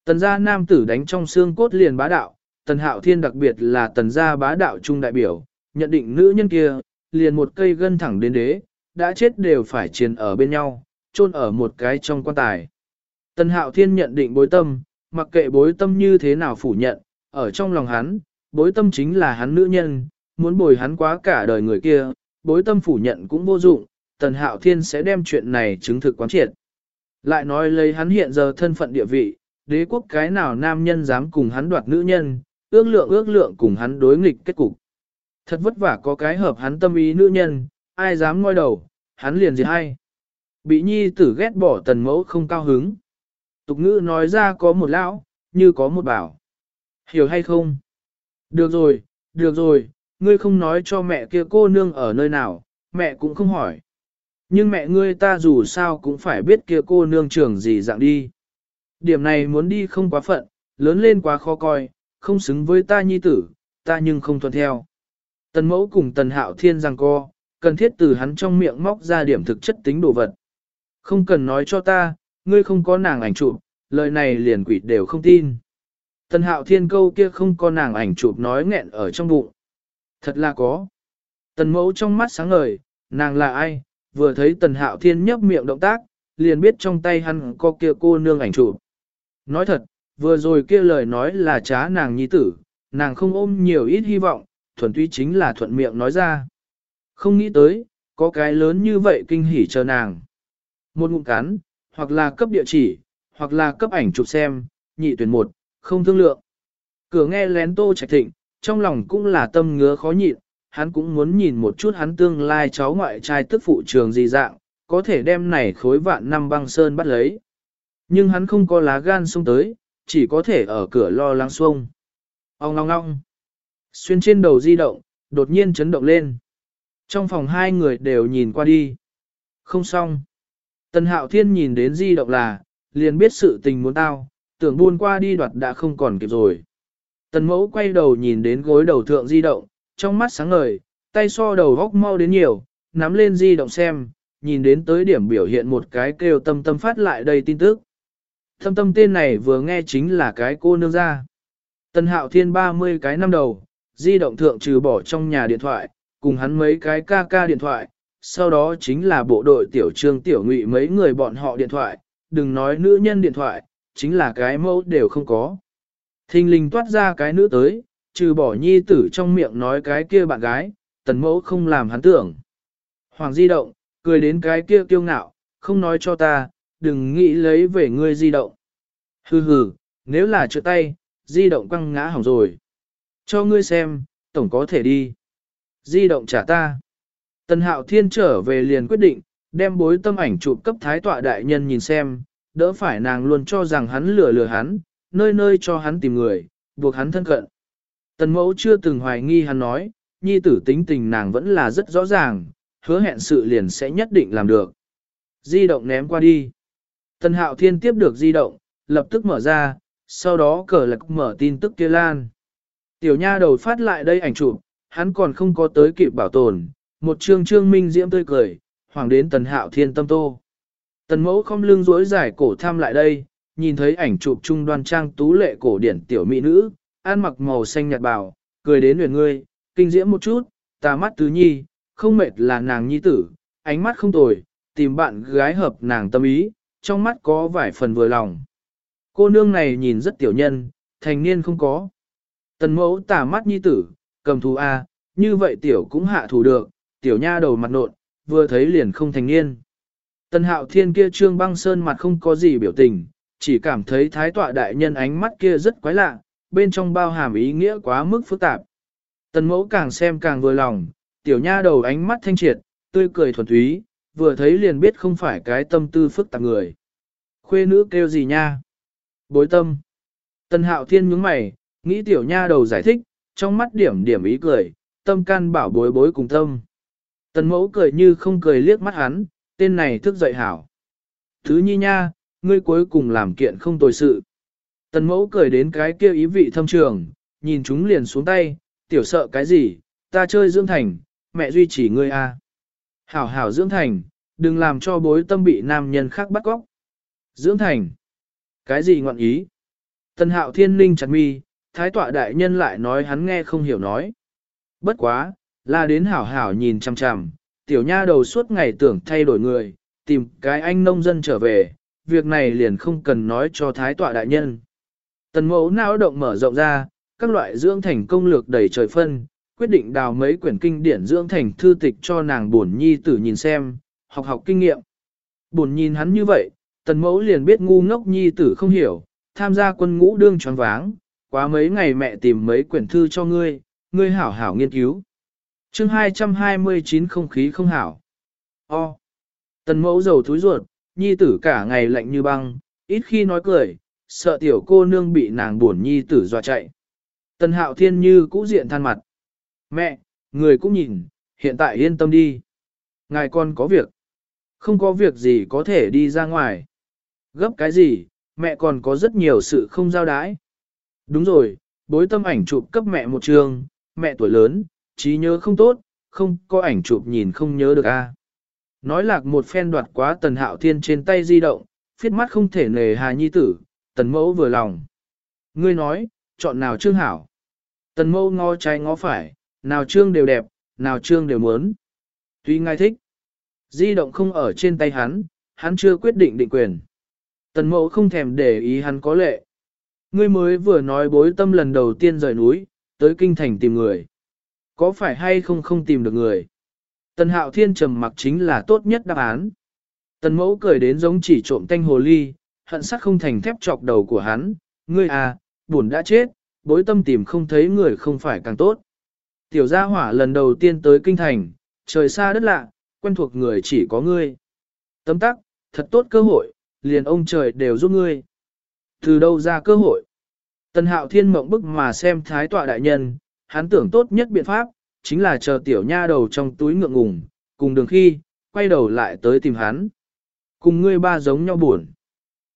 Tần gia nam tử đánh trong xương cốt liền bá đạo, tần hạo thiên đặc biệt là tần gia bá đạo trung đại biểu, nhận định nữ nhân kia, liền một cây gân thẳng đến đế, đã chết đều phải chiến ở bên nhau, chôn ở một cái trong quan tài. Tần hạo thiên nhận định bối tâm, mặc kệ bối tâm như thế nào phủ nhận, ở trong lòng hắn, bối tâm chính là hắn nữ nhân, muốn bồi hắn quá cả đời người kia, bối tâm phủ nhận cũng vô dụng, tần hạo thiên sẽ đem chuyện này chứng thực quán triệt. Lại nói lấy hắn hiện giờ thân phận địa vị, đế quốc cái nào nam nhân dám cùng hắn đoạt nữ nhân, ước lượng ước lượng cùng hắn đối nghịch kết cục. Thật vất vả có cái hợp hắn tâm ý nữ nhân, ai dám ngoi đầu, hắn liền diệt hay. Bị nhi tử ghét bỏ tần mẫu không cao hứng. Tục ngữ nói ra có một lão, như có một bảo. Hiểu hay không? Được rồi, được rồi, ngươi không nói cho mẹ kia cô nương ở nơi nào, mẹ cũng không hỏi. Nhưng mẹ ngươi ta dù sao cũng phải biết kia cô nương trưởng gì dạng đi. Điểm này muốn đi không quá phận, lớn lên quá khó coi, không xứng với ta nhi tử, ta nhưng không thuận theo. Tần mẫu cùng tần hạo thiên rằng co, cần thiết từ hắn trong miệng móc ra điểm thực chất tính đồ vật. Không cần nói cho ta, ngươi không có nàng ảnh chụp, lời này liền quỷ đều không tin. Tần hạo thiên câu kia không có nàng ảnh chụp nói nghẹn ở trong bụng. Thật là có. Tần mẫu trong mắt sáng ngời, nàng là ai, vừa thấy tần hạo thiên nhấp miệng động tác, liền biết trong tay hắn có kia cô nương ảnh chụp. Nói thật, vừa rồi kia lời nói là trá nàng nhi tử, nàng không ôm nhiều ít hy vọng, thuần túy chính là thuận miệng nói ra. Không nghĩ tới, có cái lớn như vậy kinh hỉ chờ nàng. Một ngụm cắn, hoặc là cấp địa chỉ, hoặc là cấp ảnh chụp xem, nhị tuyển một, không thương lượng. Cửa nghe lén tô trạch thịnh, trong lòng cũng là tâm ngứa khó nhịn, hắn cũng muốn nhìn một chút hắn tương lai cháu ngoại trai tức phụ trường gì dạng, có thể đem này khối vạn năm băng sơn bắt lấy. Nhưng hắn không có lá gan xông tới, chỉ có thể ở cửa lo lắng xuông. Ông ngong ngong. Xuyên trên đầu di động, đột nhiên chấn động lên. Trong phòng hai người đều nhìn qua đi. Không xong. Tần hạo thiên nhìn đến di động là, liền biết sự tình muốn tao, tưởng buôn qua đi đoạt đã không còn kịp rồi. Tần mẫu quay đầu nhìn đến gối đầu thượng di động, trong mắt sáng ngời, tay so đầu góc mau đến nhiều, nắm lên di động xem, nhìn đến tới điểm biểu hiện một cái kêu tâm tâm phát lại đây tin tức. Tâm tâm tên này vừa nghe chính là cái cô nương ra. Tần hạo thiên 30 cái năm đầu, di động thượng trừ bỏ trong nhà điện thoại, cùng hắn mấy cái ca ca điện thoại, sau đó chính là bộ đội tiểu trương tiểu ngụy mấy người bọn họ điện thoại, đừng nói nữ nhân điện thoại, chính là cái mẫu đều không có. Thình linh toát ra cái nữ tới, trừ bỏ nhi tử trong miệng nói cái kia bạn gái, tần mẫu không làm hắn tưởng. Hoàng di động, cười đến cái kia kiêu ngạo, không nói cho ta, đừng nghĩ lấy về ngươi di động. Hừ hừ, nếu là trượt tay, di động quăng ngã hỏng rồi. Cho ngươi xem, tổng có thể đi. Di động trả ta. Tần hạo thiên trở về liền quyết định, đem bối tâm ảnh chụp cấp thái tọa đại nhân nhìn xem, đỡ phải nàng luôn cho rằng hắn lừa lừa hắn, nơi nơi cho hắn tìm người, buộc hắn thân cận. Tần mẫu chưa từng hoài nghi hắn nói, nhi tử tính tình nàng vẫn là rất rõ ràng, hứa hẹn sự liền sẽ nhất định làm được. Di động ném qua đi. Tần hạo thiên tiếp được di động, lập tức mở ra, sau đó cờ lạc mở tin tức kia lan. Tiểu nha đầu phát lại đây ảnh chụp, hắn còn không có tới kịp bảo tồn, một trương trương minh diễm tươi cười, hoàng đến tần hạo thiên tâm tô. Tần mẫu không lưng rối giải cổ thăm lại đây, nhìn thấy ảnh chụp trung đoan trang tú lệ cổ điển tiểu mỹ nữ, ăn mặc màu xanh nhạt bào, cười đến huyền ngươi, kinh diễm một chút, tà mắt tứ nhi, không mệt là nàng nhi tử, ánh mắt không tồi, tìm bạn gái hợp nàng tâm ý, trong mắt có vài phần vừa lòng. Cô nương này nhìn rất tiểu nhân, thành niên không có. Tần mẫu tà mắt nhi tử, cầm thú A, như vậy tiểu cũng hạ thủ được, tiểu nha đầu mặt nộn, vừa thấy liền không thành niên. Tần hạo thiên kia trương băng sơn mặt không có gì biểu tình, chỉ cảm thấy thái tọa đại nhân ánh mắt kia rất quái lạ, bên trong bao hàm ý nghĩa quá mức phức tạp. Tần mẫu càng xem càng vừa lòng, tiểu nha đầu ánh mắt thanh triệt, tươi cười thuần túy, vừa thấy liền biết không phải cái tâm tư phức tạp người. Khuê nữ kêu gì nha? Bối tâm. Tần hạo thiên nhướng mày, nghĩ tiểu nha đầu giải thích, trong mắt điểm điểm ý cười, tâm can bảo bối bối cùng tâm. Tần mẫu cười như không cười liếc mắt hắn, tên này thức dậy hảo. Thứ nhi nha, ngươi cuối cùng làm kiện không tồi sự. Tần mẫu cười đến cái kia ý vị thâm trường, nhìn chúng liền xuống tay, tiểu sợ cái gì, ta chơi dưỡng thành, mẹ duy trì ngươi a. Hảo hảo dưỡng thành, đừng làm cho bối tâm bị nam nhân khác bắt góc. Dưỡng thành. Cái gì ngọn ý? Tần hạo thiên linh chặt mi, thái tọa đại nhân lại nói hắn nghe không hiểu nói. Bất quá, là đến hảo hảo nhìn chằm chằm, tiểu nha đầu suốt ngày tưởng thay đổi người, tìm cái anh nông dân trở về, việc này liền không cần nói cho thái tọa đại nhân. Tần mẫu não động mở rộng ra, các loại dưỡng thành công lược đầy trời phân, quyết định đào mấy quyển kinh điển dưỡng thành thư tịch cho nàng bổn nhi tử nhìn xem, học học kinh nghiệm. bổn nhìn hắn như vậy, tần mẫu liền biết ngu ngốc nhi tử không hiểu, tham gia quân ngũ đương tròn váng, quá mấy ngày mẹ tìm mấy quyển thư cho ngươi, ngươi hảo hảo nghiên cứu. chương 229 không khí không hảo. O. Tần mẫu dầu thúi ruột, nhi tử cả ngày lạnh như băng, ít khi nói cười, sợ tiểu cô nương bị nàng buồn nhi tử dọa chạy. Tần hạo thiên như cũ diện than mặt. Mẹ, người cũng nhìn, hiện tại yên tâm đi. Ngài con có việc. Không có việc gì có thể đi ra ngoài. Gấp cái gì, mẹ còn có rất nhiều sự không giao đái. Đúng rồi, bối tâm ảnh chụp cấp mẹ một trường, mẹ tuổi lớn, trí nhớ không tốt, không có ảnh chụp nhìn không nhớ được a. Nói lạc một phen đoạt quá tần hạo thiên trên tay di động, phiết mắt không thể nề hà nhi tử, tần mẫu vừa lòng. Ngươi nói, chọn nào trương hảo. Tần mẫu ngó trái ngó phải, nào trương đều đẹp, nào trương đều muốn. Tuy ngài thích, di động không ở trên tay hắn, hắn chưa quyết định định quyền. Tần mẫu không thèm để ý hắn có lệ. Ngươi mới vừa nói bối tâm lần đầu tiên rời núi, tới kinh thành tìm người. Có phải hay không không tìm được người? Tần hạo thiên trầm mặc chính là tốt nhất đáp án. Tần mẫu cười đến giống chỉ trộm tanh hồ ly, hận sắc không thành thép chọc đầu của hắn. Ngươi à, buồn đã chết, bối tâm tìm không thấy người không phải càng tốt. Tiểu gia hỏa lần đầu tiên tới kinh thành, trời xa đất lạ, quen thuộc người chỉ có ngươi. Tấm tắc, thật tốt cơ hội, liền ông trời đều giúp ngươi. Từ đâu ra cơ hội? Tần hạo thiên mộng bức mà xem thái tọa đại nhân, hắn tưởng tốt nhất biện pháp, chính là chờ tiểu nha đầu trong túi ngượng ngùng, cùng đường khi, quay đầu lại tới tìm hắn. Cùng ngươi ba giống nhau buồn.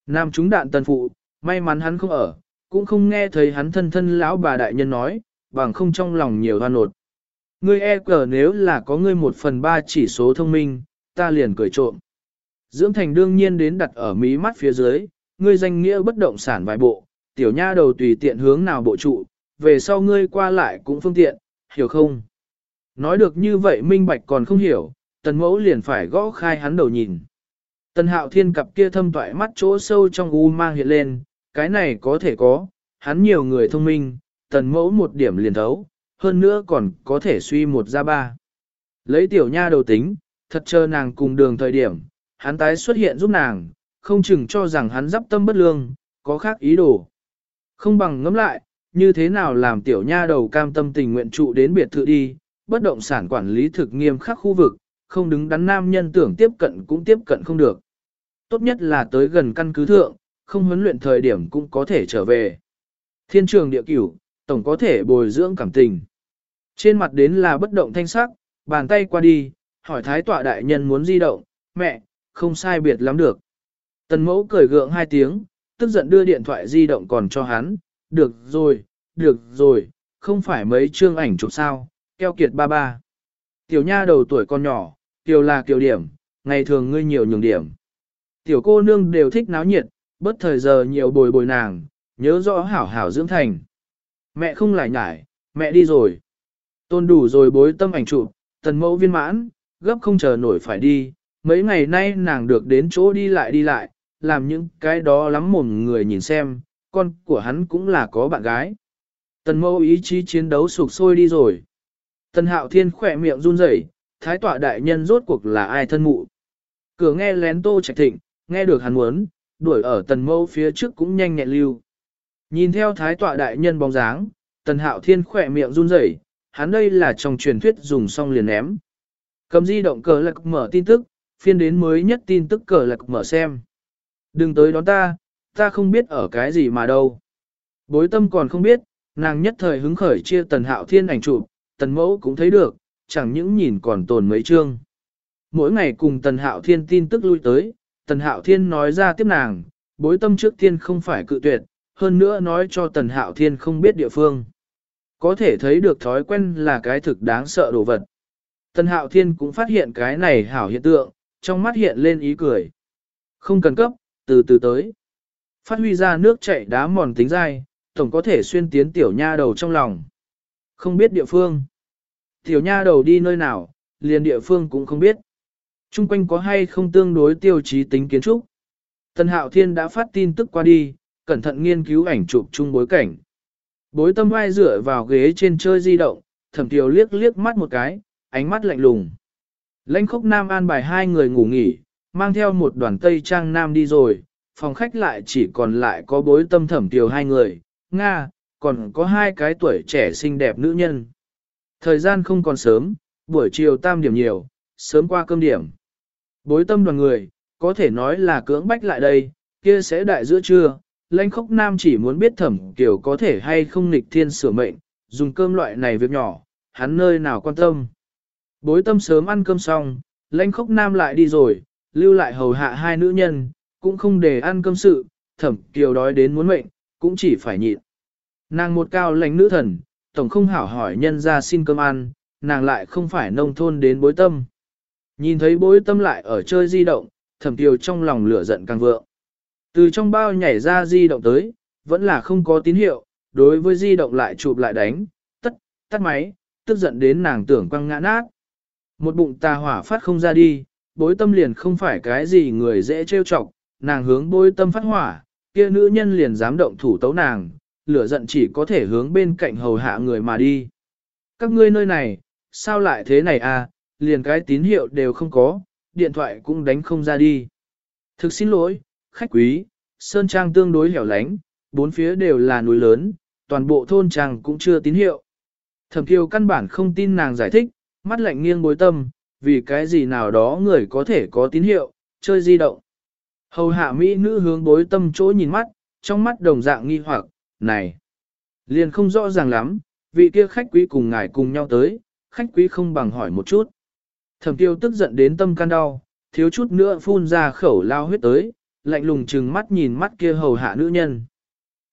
Nam chúng đạn tần phụ, may mắn hắn không ở, cũng không nghe thấy hắn thân thân lão bà đại nhân nói, bằng không trong lòng nhiều hoan nột. Ngươi e cờ nếu là có ngươi một phần ba chỉ số thông minh, ta liền cười trộm. Dưỡng thành đương nhiên đến đặt ở mí mắt phía dưới, ngươi danh nghĩa bất động sản vài bộ, tiểu nha đầu tùy tiện hướng nào bộ trụ, về sau ngươi qua lại cũng phương tiện, hiểu không? Nói được như vậy minh bạch còn không hiểu, tần mẫu liền phải gõ khai hắn đầu nhìn. Tần hạo thiên cặp kia thâm toại mắt chỗ sâu trong u mang hiện lên, cái này có thể có, hắn nhiều người thông minh, tần mẫu một điểm liền thấu, hơn nữa còn có thể suy một ra ba. Lấy tiểu nha đầu tính, thật chờ nàng cùng đường thời điểm, hắn tái xuất hiện giúp nàng, không chừng cho rằng hắn dắp tâm bất lương, có khác ý đồ. Không bằng ngẫm lại, như thế nào làm tiểu nha đầu cam tâm tình nguyện trụ đến biệt thự đi, bất động sản quản lý thực nghiêm khắc khu vực, không đứng đắn nam nhân tưởng tiếp cận cũng tiếp cận không được. Tốt nhất là tới gần căn cứ thượng, không huấn luyện thời điểm cũng có thể trở về. Thiên trường địa cửu, tổng có thể bồi dưỡng cảm tình. Trên mặt đến là bất động thanh sắc, bàn tay qua đi, hỏi thái tọa đại nhân muốn di động, mẹ, không sai biệt lắm được. Tần mẫu cười gượng hai tiếng, tức giận đưa điện thoại di động còn cho hắn, được rồi, được rồi, không phải mấy chương ảnh chụp sao, keo kiệt ba ba. Tiểu nha đầu tuổi con nhỏ, tiểu là tiểu điểm, ngày thường ngươi nhiều nhường điểm. Tiểu cô nương đều thích náo nhiệt, bất thời giờ nhiều bồi bồi nàng, nhớ rõ hảo hảo dưỡng thành. Mẹ không lại nhải, mẹ đi rồi. Tôn đủ rồi bối tâm ảnh chụp, tần mẫu viên mãn, gấp không chờ nổi phải đi, mấy ngày nay nàng được đến chỗ đi lại đi lại, làm những cái đó lắm mồm người nhìn xem, con của hắn cũng là có bạn gái. Tần mẫu ý chí chiến đấu sụp sôi đi rồi. Tần hạo thiên khỏe miệng run rẩy, thái tọa đại nhân rốt cuộc là ai thân mụ. Cửa nghe lén tô trạch thịnh, nghe được hắn muốn, đuổi ở tần mâu phía trước cũng nhanh nhẹn lưu. Nhìn theo thái tọa đại nhân bóng dáng, tần hạo thiên khỏe miệng run rẩy, hắn đây là trong truyền thuyết dùng xong liền ném. Cầm di động cờ lạc mở tin tức, phiên đến mới nhất tin tức cờ lạc mở xem. Đừng tới đón ta, ta không biết ở cái gì mà đâu. Bối tâm còn không biết, nàng nhất thời hứng khởi chia tần hạo thiên ảnh chụp, tần mẫu cũng thấy được, chẳng những nhìn còn tồn mấy chương. Mỗi ngày cùng tần hạo thiên tin tức lui tới, tần hạo thiên nói ra tiếp nàng, bối tâm trước tiên không phải cự tuyệt, hơn nữa nói cho tần hạo thiên không biết địa phương. Có thể thấy được thói quen là cái thực đáng sợ đồ vật. Tần hạo thiên cũng phát hiện cái này hảo hiện tượng, trong mắt hiện lên ý cười. Không cần cấp, từ từ tới. Phát huy ra nước chảy đá mòn tính dai, tổng có thể xuyên tiến tiểu nha đầu trong lòng. Không biết địa phương. Tiểu nha đầu đi nơi nào, liền địa phương cũng không biết. Trung quanh có hay không tương đối tiêu chí tính kiến trúc. Tần Hạo Thiên đã phát tin tức qua đi, cẩn thận nghiên cứu ảnh chụp chung bối cảnh. Bối tâm vai dựa vào ghế trên chơi di động, thẩm tiểu liếc liếc mắt một cái, ánh mắt lạnh lùng. Lãnh khốc nam an bài hai người ngủ nghỉ, mang theo một đoàn tây trang nam đi rồi, phòng khách lại chỉ còn lại có bối tâm thẩm tiểu hai người, Nga, còn có hai cái tuổi trẻ xinh đẹp nữ nhân. Thời gian không còn sớm, buổi chiều tam điểm nhiều, sớm qua cơm điểm. Bối tâm đoàn người, có thể nói là cưỡng bách lại đây, kia sẽ đại giữa trưa, lãnh khốc nam chỉ muốn biết thẩm kiểu có thể hay không nghịch thiên sửa mệnh, dùng cơm loại này việc nhỏ, hắn nơi nào quan tâm. Bối tâm sớm ăn cơm xong, lãnh khốc nam lại đi rồi, lưu lại hầu hạ hai nữ nhân, cũng không để ăn cơm sự, thẩm kiều đói đến muốn mệnh, cũng chỉ phải nhịn. Nàng một cao lãnh nữ thần, tổng không hảo hỏi nhân ra xin cơm ăn, nàng lại không phải nông thôn đến bối tâm. Nhìn thấy bối tâm lại ở chơi di động, thẩm tiêu trong lòng lửa giận càng vượng. Từ trong bao nhảy ra di động tới, vẫn là không có tín hiệu, đối với di động lại chụp lại đánh, tắt, tắt máy, tức giận đến nàng tưởng quăng ngã nát. Một bụng tà hỏa phát không ra đi, bối tâm liền không phải cái gì người dễ trêu chọc, nàng hướng bối tâm phát hỏa, kia nữ nhân liền dám động thủ tấu nàng, lửa giận chỉ có thể hướng bên cạnh hầu hạ người mà đi. Các ngươi nơi này, sao lại thế này à, liền cái tín hiệu đều không có, điện thoại cũng đánh không ra đi. Thực xin lỗi, khách quý, Sơn Trang tương đối hẻo lánh, bốn phía đều là núi lớn, toàn bộ thôn trang cũng chưa tín hiệu. Thẩm Kiều căn bản không tin nàng giải thích, mắt lạnh nghiêng bối tâm, vì cái gì nào đó người có thể có tín hiệu, chơi di động. Hầu hạ Mỹ nữ hướng bối tâm chỗ nhìn mắt, trong mắt đồng dạng nghi hoặc, này, liền không rõ ràng lắm, vị kia khách quý cùng ngài cùng nhau tới, khách quý không bằng hỏi một chút. Thẩm tiêu tức giận đến tâm can đau, thiếu chút nữa phun ra khẩu lao huyết tới, lạnh lùng chừng mắt nhìn mắt kia hầu hạ nữ nhân.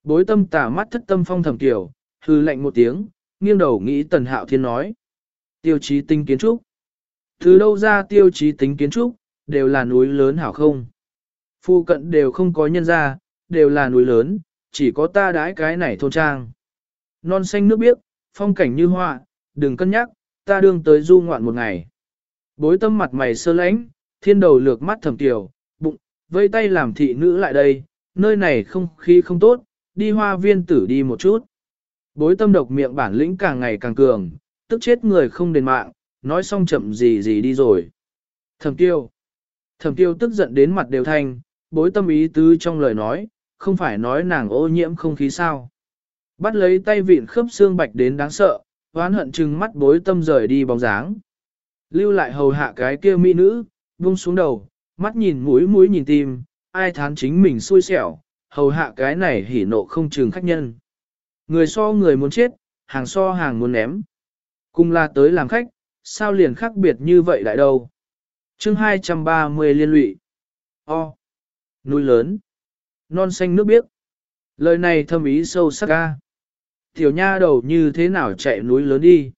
Bối tâm tả mắt thất tâm phong thẩm tiểu, hư lạnh một tiếng, nghiêng đầu nghĩ tần hạo thiên nói. Tiêu chí tinh kiến trúc. Từ đâu ra tiêu chí tính kiến trúc, đều là núi lớn hảo không? Phu cận đều không có nhân ra, đều là núi lớn, chỉ có ta đái cái này thôn trang. Non xanh nước biếc, phong cảnh như hoa, đừng cân nhắc, ta đương tới du ngoạn một ngày. Bối tâm mặt mày sơ lãnh, thiên đầu lược mắt thầm tiểu, bụng, vây tay làm thị nữ lại đây, nơi này không khí không tốt, đi hoa viên tử đi một chút. Bối tâm độc miệng bản lĩnh càng ngày càng cường, tức chết người không đền mạng, nói xong chậm gì gì đi rồi. Thẩm tiêu. Thẩm tiêu tức giận đến mặt đều thanh, bối tâm ý tứ trong lời nói, không phải nói nàng ô nhiễm không khí sao. Bắt lấy tay vịn khớp xương bạch đến đáng sợ, hoán hận chừng mắt bối tâm rời đi bóng dáng. Lưu lại hầu hạ cái kia mỹ nữ, buông xuống đầu, mắt nhìn mũi mũi nhìn tim, ai thán chính mình xui xẻo, hầu hạ cái này hỉ nộ không chừng khách nhân. Người so người muốn chết, hàng so hàng muốn ném. Cùng là tới làm khách, sao liền khác biệt như vậy lại đâu. chương 230 liên lụy. O. Núi lớn. Non xanh nước biếc. Lời này thâm ý sâu sắc ca. Tiểu nha đầu như thế nào chạy núi lớn đi.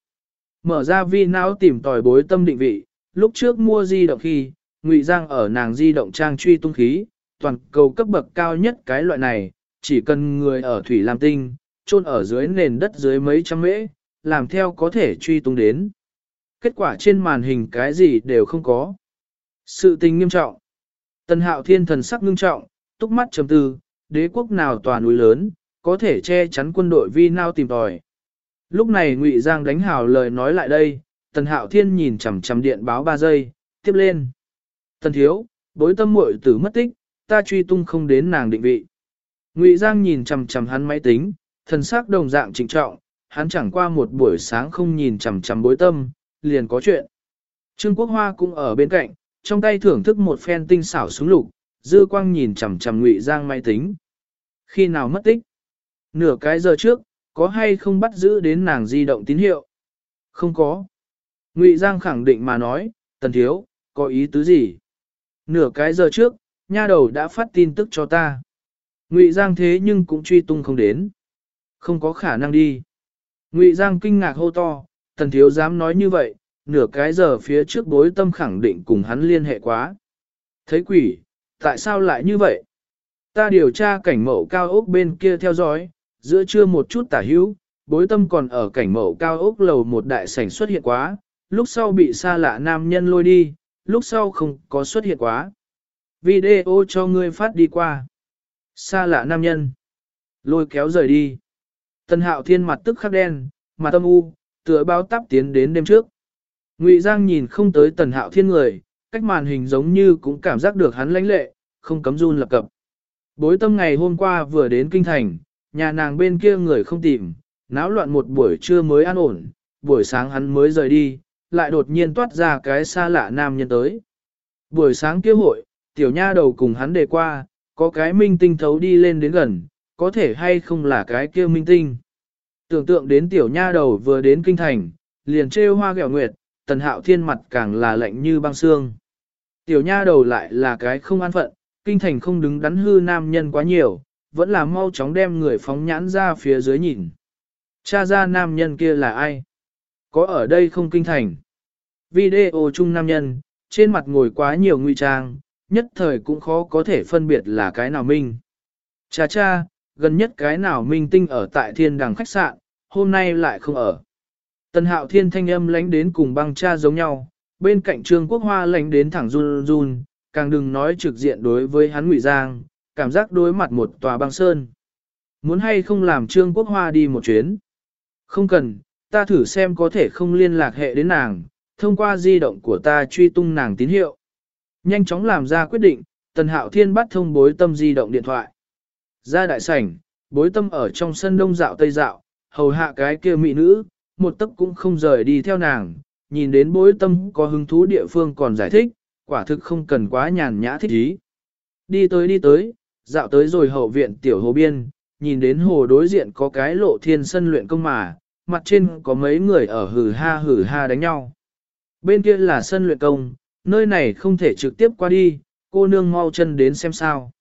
Mở ra vi não tìm tòi bối tâm định vị, lúc trước mua di động khi, ngụy giang ở nàng di động trang truy tung khí, toàn cầu cấp bậc cao nhất cái loại này, chỉ cần người ở thủy làm tinh, chôn ở dưới nền đất dưới mấy trăm mễ, làm theo có thể truy tung đến. Kết quả trên màn hình cái gì đều không có. Sự tình nghiêm trọng. Tần hạo thiên thần sắc ngưng trọng, túc mắt chấm tư, đế quốc nào tòa núi lớn, có thể che chắn quân đội vi nào tìm tòi. Lúc này Ngụy Giang đánh hào lời nói lại đây, Tần Hạo Thiên nhìn chằm chằm điện báo 3 giây, tiếp lên. Tần thiếu, bối tâm muội tử mất tích, ta truy tung không đến nàng định vị. Ngụy Giang nhìn chằm chằm hắn máy tính, thần sắc đồng dạng trịnh trọng, hắn chẳng qua một buổi sáng không nhìn chằm chằm bối tâm, liền có chuyện. Trương Quốc Hoa cũng ở bên cạnh, trong tay thưởng thức một phen tinh xảo súng lục, dư quang nhìn chằm chằm Ngụy Giang máy tính. Khi nào mất tích? Nửa cái giờ trước, có hay không bắt giữ đến nàng di động tín hiệu? Không có. Ngụy Giang khẳng định mà nói, tần thiếu, có ý tứ gì? Nửa cái giờ trước, nha đầu đã phát tin tức cho ta. Ngụy Giang thế nhưng cũng truy tung không đến. Không có khả năng đi. Ngụy Giang kinh ngạc hô to, tần thiếu dám nói như vậy, nửa cái giờ phía trước bối tâm khẳng định cùng hắn liên hệ quá. Thấy quỷ, tại sao lại như vậy? Ta điều tra cảnh mẫu cao ốc bên kia theo dõi, giữa trưa một chút tả hữu, bối tâm còn ở cảnh mẫu cao ốc lầu một đại sảnh xuất hiện quá, lúc sau bị xa lạ nam nhân lôi đi, lúc sau không có xuất hiện quá. Video cho ngươi phát đi qua. Xa lạ nam nhân. Lôi kéo rời đi. Tân hạo thiên mặt tức khắc đen, mặt tâm u, tựa bao tắp tiến đến đêm trước. Ngụy Giang nhìn không tới tần hạo thiên người, cách màn hình giống như cũng cảm giác được hắn lãnh lệ, không cấm run lập cập. Bối tâm ngày hôm qua vừa đến kinh thành, nhà nàng bên kia người không tìm, náo loạn một buổi trưa mới an ổn, buổi sáng hắn mới rời đi, lại đột nhiên toát ra cái xa lạ nam nhân tới. Buổi sáng kia hội, tiểu nha đầu cùng hắn đề qua, có cái minh tinh thấu đi lên đến gần, có thể hay không là cái kia minh tinh. Tưởng tượng đến tiểu nha đầu vừa đến kinh thành, liền trêu hoa gẹo nguyệt, tần hạo thiên mặt càng là lạnh như băng xương. Tiểu nha đầu lại là cái không an phận, kinh thành không đứng đắn hư nam nhân quá nhiều, vẫn là mau chóng đem người phóng nhãn ra phía dưới nhìn. Cha ra nam nhân kia là ai? Có ở đây không kinh thành? Video chung nam nhân, trên mặt ngồi quá nhiều nguy trang, nhất thời cũng khó có thể phân biệt là cái nào minh. Cha cha, gần nhất cái nào minh tinh ở tại thiên đằng khách sạn, hôm nay lại không ở. Tần hạo thiên thanh âm lánh đến cùng băng cha giống nhau, bên cạnh trương quốc hoa lánh đến thẳng run run, càng đừng nói trực diện đối với hắn ngụy giang, cảm giác đối mặt một tòa băng sơn. Muốn hay không làm trương quốc hoa đi một chuyến? Không cần, ta thử xem có thể không liên lạc hệ đến nàng, thông qua di động của ta truy tung nàng tín hiệu. Nhanh chóng làm ra quyết định, tần hạo thiên bắt thông bối tâm di động điện thoại. Ra đại sảnh, bối tâm ở trong sân đông dạo tây dạo, hầu hạ cái kia mỹ nữ, một tấc cũng không rời đi theo nàng, nhìn đến bối tâm có hứng thú địa phương còn giải thích, quả thực không cần quá nhàn nhã thích ý. Đi tới đi tới, dạo tới rồi hậu viện tiểu hồ biên, nhìn đến hồ đối diện có cái lộ thiên sân luyện công mà, mặt trên có mấy người ở hử ha hử ha đánh nhau. Bên kia là sân luyện công, nơi này không thể trực tiếp qua đi, cô nương mau chân đến xem sao.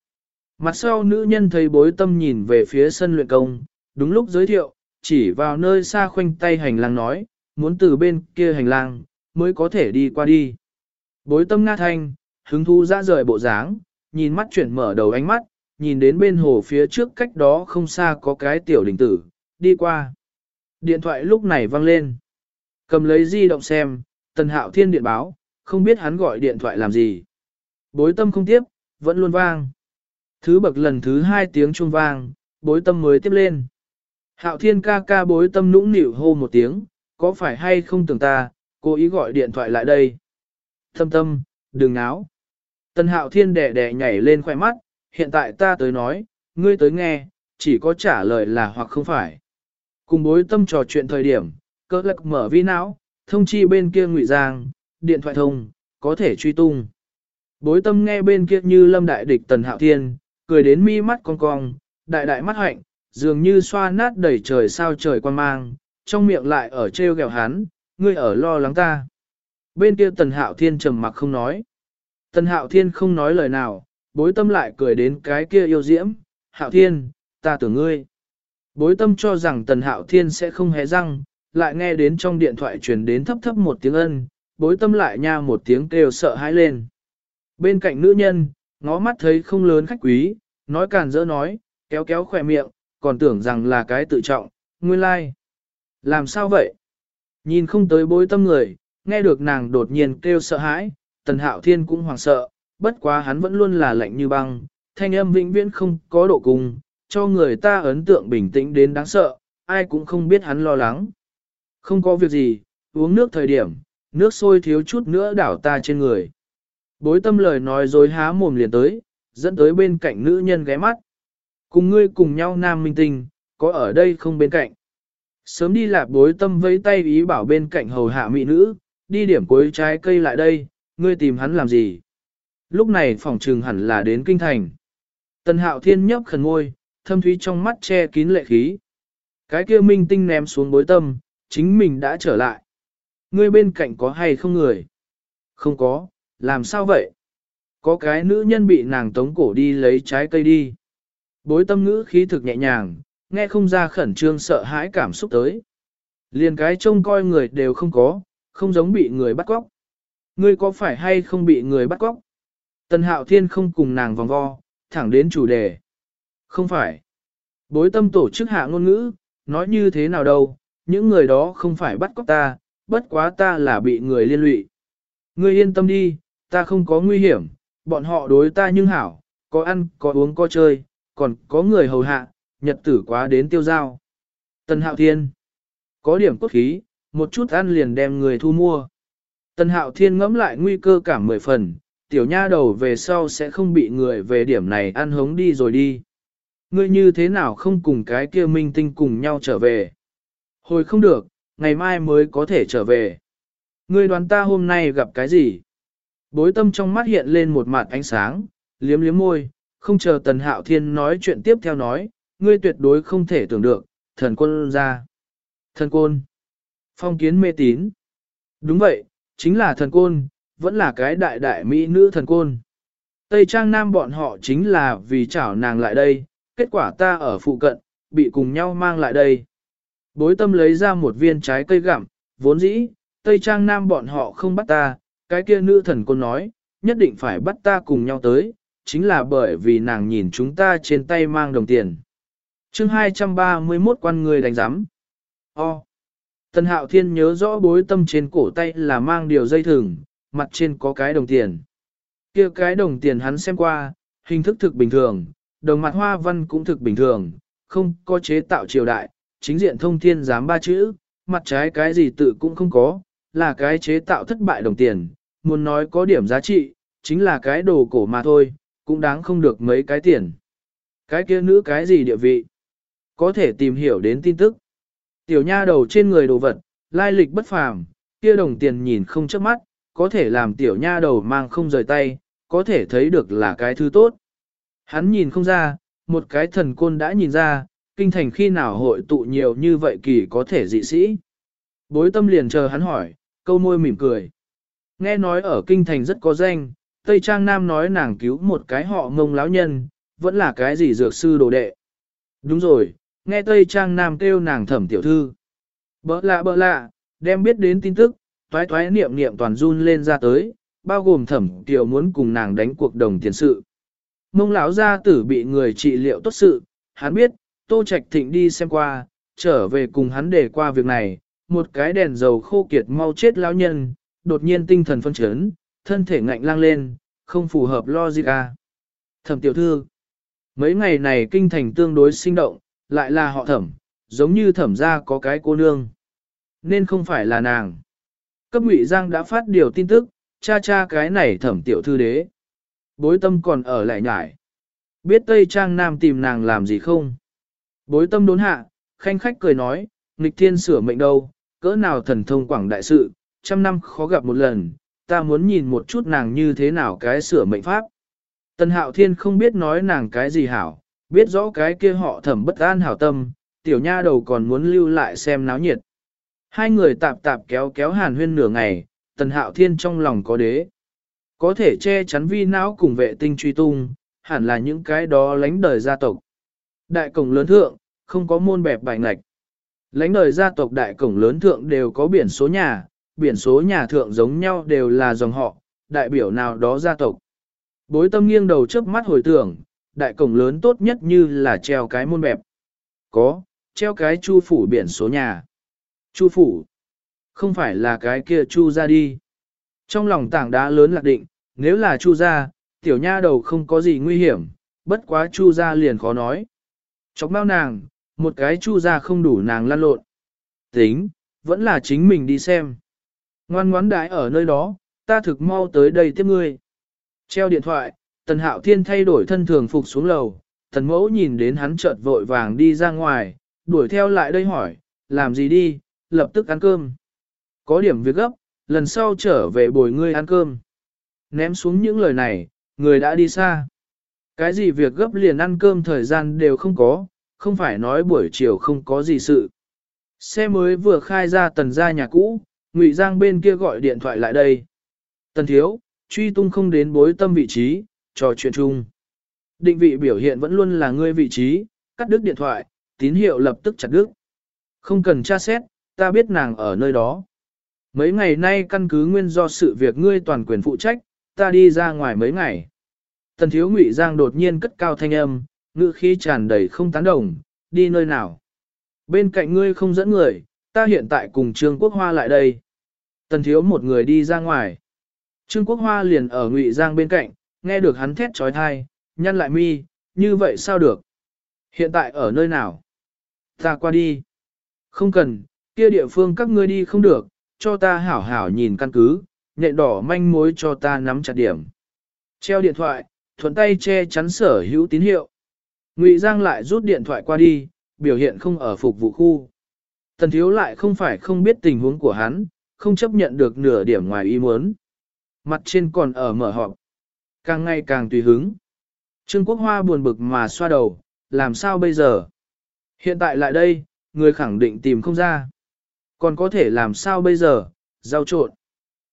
Mặt sau nữ nhân thấy bối tâm nhìn về phía sân luyện công, đúng lúc giới thiệu, chỉ vào nơi xa khoanh tay hành lang nói, muốn từ bên kia hành lang, mới có thể đi qua đi. Bối tâm nga thanh, hứng thú ra rời bộ dáng, nhìn mắt chuyển mở đầu ánh mắt, nhìn đến bên hồ phía trước cách đó không xa có cái tiểu đình tử, đi qua. Điện thoại lúc này vang lên. Cầm lấy di động xem, tần hạo thiên điện báo, không biết hắn gọi điện thoại làm gì. Bối tâm không tiếp, vẫn luôn vang. Thứ bậc lần thứ hai tiếng chuông vang, bối tâm mới tiếp lên. Hạo thiên ca ca bối tâm nũng nịu hô một tiếng, có phải hay không tưởng ta, cố ý gọi điện thoại lại đây. Thâm tâm, đừng náo. Tần hạo thiên đẻ đẻ nhảy lên khoẻ mắt, hiện tại ta tới nói, ngươi tới nghe, chỉ có trả lời là hoặc không phải. Cùng bối tâm trò chuyện thời điểm, cơ lạc mở vi não, thông chi bên kia ngụy giang, điện thoại thông, có thể truy tung. Bối tâm nghe bên kia như lâm đại địch tần hạo thiên, cười đến mi mắt cong cong, đại đại mắt hạnh, dường như xoa nát đầy trời sao trời quan mang, trong miệng lại ở treo gẹo hắn, ngươi ở lo lắng ta. Bên kia tần hạo thiên trầm mặc không nói. Tần hạo thiên không nói lời nào, bối tâm lại cười đến cái kia yêu diễm, hạo thiên, ta tưởng ngươi. Bối tâm cho rằng tần hạo thiên sẽ không hé răng, lại nghe đến trong điện thoại truyền đến thấp thấp một tiếng ân, bối tâm lại nha một tiếng kêu sợ hãi lên. Bên cạnh nữ nhân, ngó mắt thấy không lớn khách quý, nói càn dỡ nói, kéo kéo khỏe miệng, còn tưởng rằng là cái tự trọng, nguyên lai. Like. Làm sao vậy? Nhìn không tới bối tâm người, nghe được nàng đột nhiên kêu sợ hãi, tần hạo thiên cũng hoảng sợ, bất quá hắn vẫn luôn là lạnh như băng, thanh âm vĩnh viễn không có độ cùng, cho người ta ấn tượng bình tĩnh đến đáng sợ, ai cũng không biết hắn lo lắng. Không có việc gì, uống nước thời điểm, nước sôi thiếu chút nữa đảo ta trên người. Bối tâm lời nói dối há mồm liền tới, dẫn tới bên cạnh nữ nhân ghé mắt. Cùng ngươi cùng nhau nam minh tinh, có ở đây không bên cạnh. Sớm đi lạp bối tâm vẫy tay ý bảo bên cạnh hầu hạ mỹ nữ, đi điểm cuối trái cây lại đây, ngươi tìm hắn làm gì. Lúc này phòng trừng hẳn là đến kinh thành. Tần hạo thiên nhấp khẩn ngôi, thâm thúy trong mắt che kín lệ khí. Cái kia minh tinh ném xuống bối tâm, chính mình đã trở lại. Ngươi bên cạnh có hay không người? Không có, làm sao vậy? Có cái nữ nhân bị nàng tống cổ đi lấy trái cây đi. Bối tâm ngữ khí thực nhẹ nhàng, nghe không ra khẩn trương sợ hãi cảm xúc tới. Liền cái trông coi người đều không có, không giống bị người bắt cóc. Ngươi có phải hay không bị người bắt cóc? Tần hạo thiên không cùng nàng vòng vo, thẳng đến chủ đề. Không phải. Bối tâm tổ chức hạ ngôn ngữ, nói như thế nào đâu, những người đó không phải bắt cóc ta, bất quá ta là bị người liên lụy. Ngươi yên tâm đi, ta không có nguy hiểm, bọn họ đối ta nhưng hảo, có ăn, có uống, có chơi, còn có người hầu hạ, nhật tử quá đến tiêu giao. Tần Hạo Thiên Có điểm cốt khí, một chút ăn liền đem người thu mua. Tần Hạo Thiên ngẫm lại nguy cơ cả mười phần, tiểu nha đầu về sau sẽ không bị người về điểm này ăn hống đi rồi đi. Ngươi như thế nào không cùng cái kia minh tinh cùng nhau trở về? Hồi không được, ngày mai mới có thể trở về. Ngươi đoán ta hôm nay gặp cái gì? Bối tâm trong mắt hiện lên một mặt ánh sáng, liếm liếm môi, không chờ tần hạo thiên nói chuyện tiếp theo nói, ngươi tuyệt đối không thể tưởng được, thần quân ra. Thần côn. Phong kiến mê tín. Đúng vậy, chính là thần côn, vẫn là cái đại đại mỹ nữ thần côn. Tây Trang Nam bọn họ chính là vì chảo nàng lại đây, kết quả ta ở phụ cận, bị cùng nhau mang lại đây. Bối tâm lấy ra một viên trái cây gặm, vốn dĩ, Tây Trang Nam bọn họ không bắt ta, cái kia nữ thần côn nói, nhất định phải bắt ta cùng nhau tới, chính là bởi vì nàng nhìn chúng ta trên tay mang đồng tiền chương 231 quan người đánh giám. O. Tần Hạo Thiên nhớ rõ bối tâm trên cổ tay là mang điều dây thừng, mặt trên có cái đồng tiền. kia cái đồng tiền hắn xem qua, hình thức thực bình thường, đồng mặt hoa văn cũng thực bình thường, không có chế tạo triều đại, chính diện thông thiên giám ba chữ, mặt trái cái gì tự cũng không có, là cái chế tạo thất bại đồng tiền, muốn nói có điểm giá trị, chính là cái đồ cổ mà thôi, cũng đáng không được mấy cái tiền. Cái kia nữ cái gì địa vị? Có thể tìm hiểu đến tin tức. Tiểu nha đầu trên người đồ vật, lai lịch bất phàm, kia đồng tiền nhìn không chớp mắt, có thể làm tiểu nha đầu mang không rời tay, có thể thấy được là cái thứ tốt. Hắn nhìn không ra, một cái thần côn đã nhìn ra, kinh thành khi nào hội tụ nhiều như vậy kỳ có thể dị sĩ. Bối tâm liền chờ hắn hỏi, câu môi mỉm cười. Nghe nói ở kinh thành rất có danh, Tây Trang Nam nói nàng cứu một cái họ ngông lão nhân, vẫn là cái gì dược sư đồ đệ. Đúng rồi, nghe Tây Trang Nam kêu nàng thẩm tiểu thư. Bỡ lạ bỡ lạ, đem biết đến tin tức, toái toái niệm niệm toàn run lên ra tới, bao gồm thẩm tiểu muốn cùng nàng đánh cuộc đồng tiền sự. Mông lão gia tử bị người trị liệu tốt sự, hắn biết, Tô Trạch Thịnh đi xem qua, trở về cùng hắn để qua việc này, một cái đèn dầu khô kiệt mau chết lão nhân, đột nhiên tinh thần phân chấn, thân thể ngạnh lang lên, không phù hợp logic a. Thẩm tiểu thư, mấy ngày này kinh thành tương đối sinh động, lại là họ thẩm, giống như thẩm ra có cái cô nương. Nên không phải là nàng. Cấp ngụy Giang đã phát điều tin tức, cha cha cái này thẩm tiểu thư đế. Bối tâm còn ở lại nhải. Biết Tây Trang Nam tìm nàng làm gì không? Bối tâm đốn hạ, khanh khách cười nói, nghịch thiên sửa mệnh đâu, cỡ nào thần thông quảng đại sự, trăm năm khó gặp một lần, ta muốn nhìn một chút nàng như thế nào cái sửa mệnh pháp. Tần hạo thiên không biết nói nàng cái gì hảo, biết rõ cái kia họ thẩm bất an hảo tâm, tiểu nha đầu còn muốn lưu lại xem náo nhiệt. Hai người tạp tạp kéo kéo hàn huyên nửa ngày, tần hạo thiên trong lòng có đế. Có thể che chắn vi não cùng vệ tinh truy tung, hẳn là những cái đó lánh đời gia tộc. Đại cổng lớn thượng, không có môn bẹp bài ngạch. Lánh đời gia tộc đại cổng lớn thượng đều có biển số nhà, biển số nhà thượng giống nhau đều là dòng họ, đại biểu nào đó gia tộc. Bối tâm nghiêng đầu chớp mắt hồi tưởng, đại cổng lớn tốt nhất như là treo cái môn bẹp. Có, treo cái chu phủ biển số nhà. Chu phủ. Không phải là cái kia chu ra đi. Trong lòng tảng đá lớn lạc định, nếu là Chu gia, tiểu nha đầu không có gì nguy hiểm, bất quá Chu gia liền khó nói. Chọc bao nàng, một cái Chu gia không đủ nàng lăn lộn. Tính, vẫn là chính mình đi xem. Ngoan ngoãn đái ở nơi đó, ta thực mau tới đây tiếp ngươi. Treo điện thoại, Tần Hạo Thiên thay đổi thân thường phục xuống lầu, Tần Mẫu nhìn đến hắn chợt vội vàng đi ra ngoài, đuổi theo lại đây hỏi, làm gì đi, lập tức ăn cơm. Có điểm việc gấp, lần sau trở về bồi ngươi ăn cơm. Ném xuống những lời này, người đã đi xa. Cái gì việc gấp liền ăn cơm thời gian đều không có, không phải nói buổi chiều không có gì sự. Xe mới vừa khai ra tần ra nhà cũ, Ngụy Giang bên kia gọi điện thoại lại đây. Tần thiếu, truy tung không đến bối tâm vị trí, trò chuyện chung. Định vị biểu hiện vẫn luôn là ngươi vị trí, cắt đứt điện thoại, tín hiệu lập tức chặt đứt. Không cần tra xét, ta biết nàng ở nơi đó. Mấy ngày nay căn cứ nguyên do sự việc ngươi toàn quyền phụ trách, ta đi ra ngoài mấy ngày. Tần thiếu ngụy giang đột nhiên cất cao thanh âm, ngữ khí tràn đầy không tán đồng, đi nơi nào. Bên cạnh ngươi không dẫn người, ta hiện tại cùng Trương Quốc Hoa lại đây. Tần thiếu một người đi ra ngoài. Trương Quốc Hoa liền ở ngụy giang bên cạnh, nghe được hắn thét trói thai, nhăn lại mi, như vậy sao được? Hiện tại ở nơi nào? Ta qua đi. Không cần, kia địa phương các ngươi đi không được, cho ta hảo hảo nhìn căn cứ, nhện đỏ manh mối cho ta nắm chặt điểm. Treo điện thoại, thuận tay che chắn sở hữu tín hiệu. Ngụy Giang lại rút điện thoại qua đi, biểu hiện không ở phục vụ khu. Tần thiếu lại không phải không biết tình huống của hắn, không chấp nhận được nửa điểm ngoài ý muốn. Mặt trên còn ở mở họp. Càng ngày càng tùy hứng. Trương Quốc Hoa buồn bực mà xoa đầu, làm sao bây giờ? Hiện tại lại đây, người khẳng định tìm không ra. Còn có thể làm sao bây giờ, giao trộn.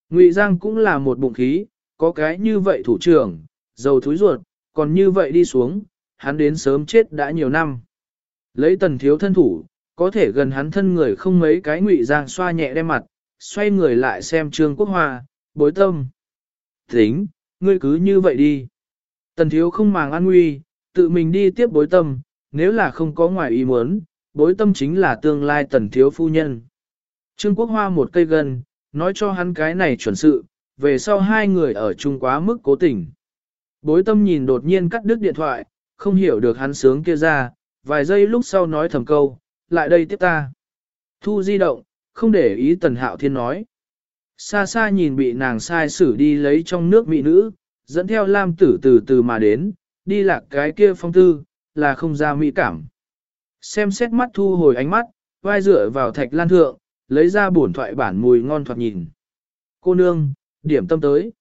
Ngụy Giang cũng là một bụng khí, có cái như vậy thủ trưởng, dầu thúi ruột, còn như vậy đi xuống, hắn đến sớm chết đã nhiều năm. Lấy tần thiếu thân thủ, có thể gần hắn thân người không mấy cái Ngụy Giang xoa nhẹ đem mặt, xoay người lại xem Trương Quốc Hoa, bối tâm. Tính, ngươi cứ như vậy đi. Tần thiếu không màng an nguy, tự mình đi tiếp bối tâm, nếu là không có ngoài ý muốn, bối tâm chính là tương lai tần thiếu phu nhân. Trương Quốc Hoa một cây gân, nói cho hắn cái này chuẩn sự, về sau hai người ở chung quá mức cố tình. Bối tâm nhìn đột nhiên cắt đứt điện thoại, không hiểu được hắn sướng kia ra, vài giây lúc sau nói thầm câu, lại đây tiếp ta. Thu di động, không để ý tần hạo thiên nói. Xa xa nhìn bị nàng sai xử đi lấy trong nước mỹ nữ, dẫn theo lam tử từ từ mà đến, đi lạc cái kia phong tư, là không ra mỹ cảm. Xem xét mắt thu hồi ánh mắt, vai dựa vào thạch lan thượng, lấy ra bổn thoại bản mùi ngon thoạt nhìn. Cô nương, điểm tâm tới.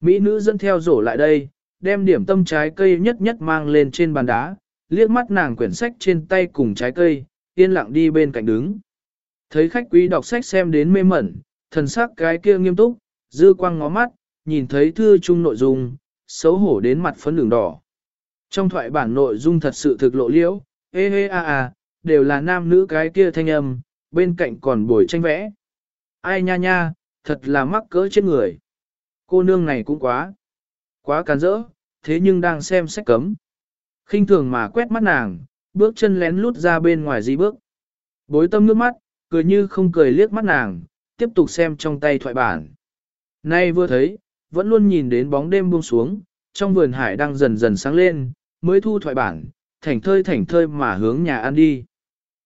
Mỹ nữ dẫn theo rổ lại đây, đem điểm tâm trái cây nhất nhất mang lên trên bàn đá, liếc mắt nàng quyển sách trên tay cùng trái cây, yên lặng đi bên cạnh đứng. Thấy khách quý đọc sách xem đến mê mẩn, thần sắc cái kia nghiêm túc, dư quang ngó mắt, nhìn thấy thư chung nội dung, xấu hổ đến mặt phấn đường đỏ. Trong thoại bản nội dung thật sự thực lộ liễu, ê ê a a, đều là nam nữ cái kia thanh âm, bên cạnh còn bồi tranh vẽ. Ai nha nha, thật là mắc cỡ trên người. Cô nương này cũng quá, quá càn rỡ, thế nhưng đang xem sách cấm. khinh thường mà quét mắt nàng, bước chân lén lút ra bên ngoài di bước. Bối tâm nước mắt, cười như không cười liếc mắt nàng, tiếp tục xem trong tay thoại bản. Nay vừa thấy, vẫn luôn nhìn đến bóng đêm buông xuống, trong vườn hải đang dần dần sáng lên, mới thu thoại bản, thảnh thơi thảnh thơi mà hướng nhà ăn đi.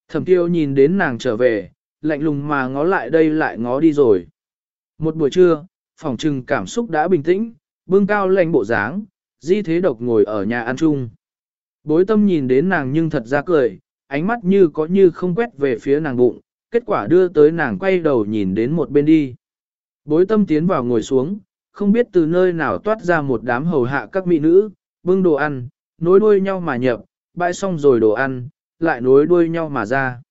Thẩm tiêu nhìn đến nàng trở về, lạnh lùng mà ngó lại đây lại ngó đi rồi. Một buổi trưa, phòng trừng cảm xúc đã bình tĩnh, bưng cao lạnh bộ dáng, di thế độc ngồi ở nhà ăn chung. Bối tâm nhìn đến nàng nhưng thật ra cười, ánh mắt như có như không quét về phía nàng bụng, kết quả đưa tới nàng quay đầu nhìn đến một bên đi. Bối tâm tiến vào ngồi xuống, không biết từ nơi nào toát ra một đám hầu hạ các mỹ nữ, bưng đồ ăn, nối đuôi nhau mà nhập, bãi xong rồi đồ ăn, lại nối đuôi nhau mà ra.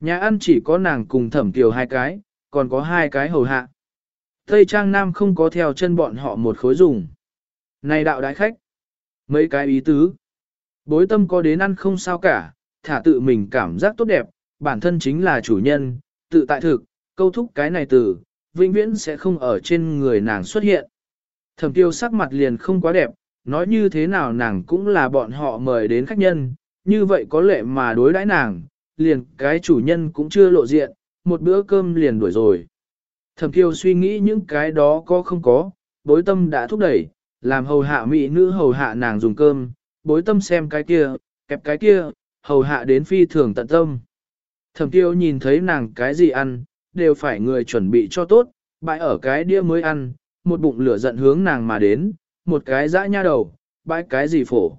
Nhà ăn chỉ có nàng cùng thẩm kiều hai cái, còn có hai cái hầu hạ. Tây Trang Nam không có theo chân bọn họ một khối dùng. Này đạo đại khách, mấy cái ý tứ. Bối tâm có đến ăn không sao cả, thả tự mình cảm giác tốt đẹp, bản thân chính là chủ nhân, tự tại thực, câu thúc cái này từ, vĩnh viễn sẽ không ở trên người nàng xuất hiện. Thẩm tiêu sắc mặt liền không quá đẹp, nói như thế nào nàng cũng là bọn họ mời đến khách nhân, như vậy có lệ mà đối đãi nàng, liền cái chủ nhân cũng chưa lộ diện, một bữa cơm liền đuổi rồi. Thẩm tiêu suy nghĩ những cái đó có không có, bối tâm đã thúc đẩy, làm hầu hạ mỹ nữ hầu hạ nàng dùng cơm, bối tâm xem cái kia, kẹp cái kia, hầu hạ đến phi thường tận tâm. Thẩm Tiêu nhìn thấy nàng cái gì ăn, đều phải người chuẩn bị cho tốt, bãi ở cái đĩa mới ăn, một bụng lửa giận hướng nàng mà đến, một cái dã nha đầu, bãi cái gì phổ.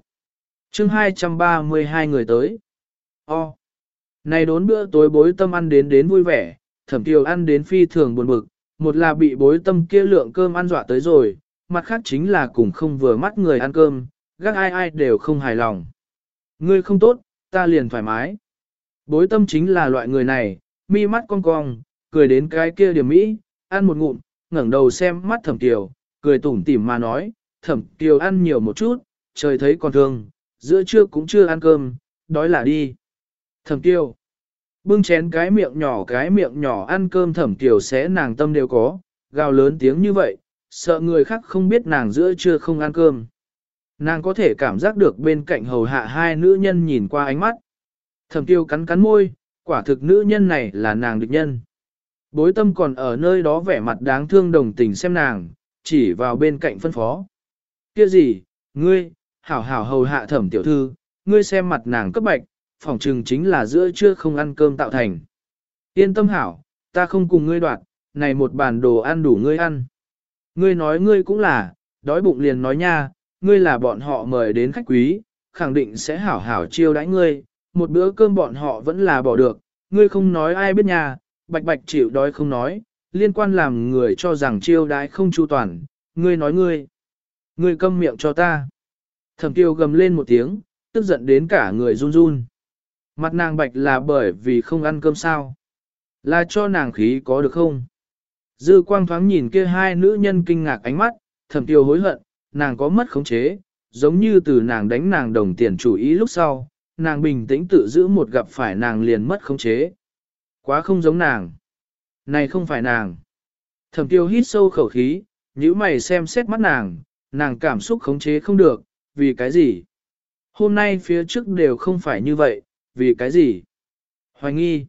chương 232 người tới. O. Này đốn bữa tối bối tâm ăn đến đến vui vẻ, thẩm Tiêu ăn đến phi thường buồn bực, một là bị bối tâm kia lượng cơm ăn dọa tới rồi, mặt khác chính là cùng không vừa mắt người ăn cơm, gác ai ai đều không hài lòng. Ngươi không tốt, ta liền thoải mái. Bối tâm chính là loại người này, mi mắt cong cong, cười đến cái kia điểm mỹ, ăn một ngụm, ngẩng đầu xem mắt thẩm tiểu, cười tủm tỉm mà nói, thẩm tiểu ăn nhiều một chút, trời thấy còn thương, giữa trưa cũng chưa ăn cơm, đói là đi. Thẩm tiểu, bưng chén cái miệng nhỏ cái miệng nhỏ ăn cơm thẩm tiểu sẽ nàng tâm đều có, gào lớn tiếng như vậy, sợ người khác không biết nàng giữa trưa không ăn cơm. Nàng có thể cảm giác được bên cạnh hầu hạ hai nữ nhân nhìn qua ánh mắt. Thẩm Tiêu cắn cắn môi, quả thực nữ nhân này là nàng địch nhân. Bối tâm còn ở nơi đó vẻ mặt đáng thương đồng tình xem nàng, chỉ vào bên cạnh phân phó. Kia gì, ngươi, hảo hảo hầu hạ thẩm tiểu thư, ngươi xem mặt nàng cấp bạch, phỏng trừng chính là giữa trưa không ăn cơm tạo thành. Yên tâm hảo, ta không cùng ngươi đoạt, này một bàn đồ ăn đủ ngươi ăn. Ngươi nói ngươi cũng là, đói bụng liền nói nha, ngươi là bọn họ mời đến khách quý, khẳng định sẽ hảo hảo chiêu đãi ngươi, một bữa cơm bọn họ vẫn là bỏ được, ngươi không nói ai biết nhà, bạch bạch chịu đói không nói, liên quan làm người cho rằng chiêu đãi không chu toàn, ngươi nói ngươi. Ngươi câm miệng cho ta. Thẩm tiêu gầm lên một tiếng, tức giận đến cả người run run. Mặt nàng bạch là bởi vì không ăn cơm sao. Là cho nàng khí có được không? Dư quang thoáng nhìn kia hai nữ nhân kinh ngạc ánh mắt, thẩm tiêu hối hận, nàng có mất khống chế, giống như từ nàng đánh nàng đồng tiền chủ ý lúc sau, nàng bình tĩnh tự giữ một gặp phải nàng liền mất khống chế. Quá không giống nàng. Này không phải nàng. Thẩm tiêu hít sâu khẩu khí, nhíu mày xem xét mắt nàng, nàng cảm xúc khống chế không được, vì cái gì? Hôm nay phía trước đều không phải như vậy, vì cái gì? Hoài nghi.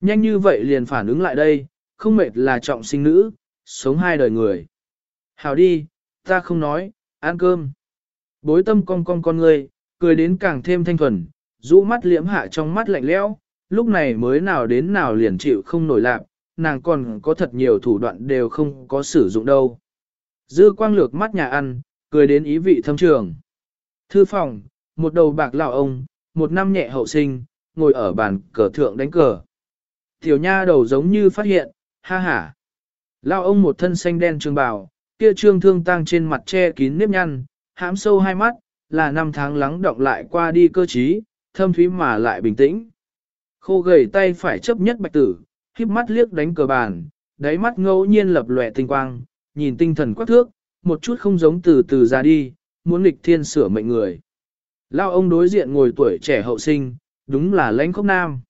Nhanh như vậy liền phản ứng lại đây, không mệt là trọng sinh nữ, sống hai đời người. Hào đi, ta không nói, ăn cơm. Bối tâm con con con ngươi, cười đến càng thêm thanh thuần, rũ mắt liễm hạ trong mắt lạnh lẽo, lúc này mới nào đến nào liền chịu không nổi lạc, nàng còn có thật nhiều thủ đoạn đều không có sử dụng đâu. Dư quang lược mắt nhà ăn, cười đến ý vị thâm trường. Thư phòng, một đầu bạc lão ông, một năm nhẹ hậu sinh, ngồi ở bàn cờ thượng đánh cờ. Tiểu nha đầu giống như phát hiện, ha ha. Lão ông một thân xanh đen trường bào, kia trương thương tang trên mặt che kín nếp nhăn, hãm sâu hai mắt, là năm tháng lắng động lại qua đi cơ trí, thâm thúy mà lại bình tĩnh. Khô gầy tay phải chấp nhất bạch tử, khiếp mắt liếc đánh cờ bàn, đáy mắt ngẫu nhiên lập lòe tinh quang, nhìn tinh thần quắc thước, một chút không giống từ từ ra đi, muốn nghịch thiên sửa mệnh người. Lao ông đối diện ngồi tuổi trẻ hậu sinh, đúng là lãnh khốc nam.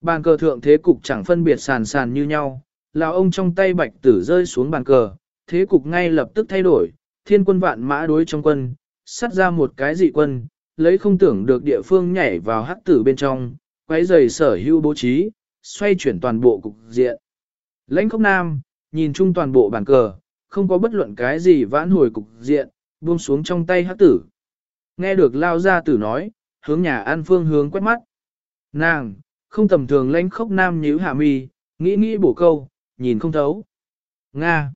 Bàn cờ thượng thế cục chẳng phân biệt sàn sàn như nhau, lão ông trong tay bạch tử rơi xuống bàn cờ, thế cục ngay lập tức thay đổi, thiên quân vạn mã đối trong quân, sắt ra một cái dị quân, lấy không tưởng được địa phương nhảy vào hắc tử bên trong, quấy giày sở hữu bố trí, xoay chuyển toàn bộ cục diện. Lãnh khốc nam, nhìn chung toàn bộ bàn cờ, không có bất luận cái gì vãn hồi cục diện, buông xuống trong tay hắc tử. Nghe được lao ra tử nói, hướng nhà an phương hướng quét mắt. Nàng, không tầm thường lãnh khốc nam nhíu hạ mi, nghĩ nghĩ bổ câu, nhìn không thấu. Nga,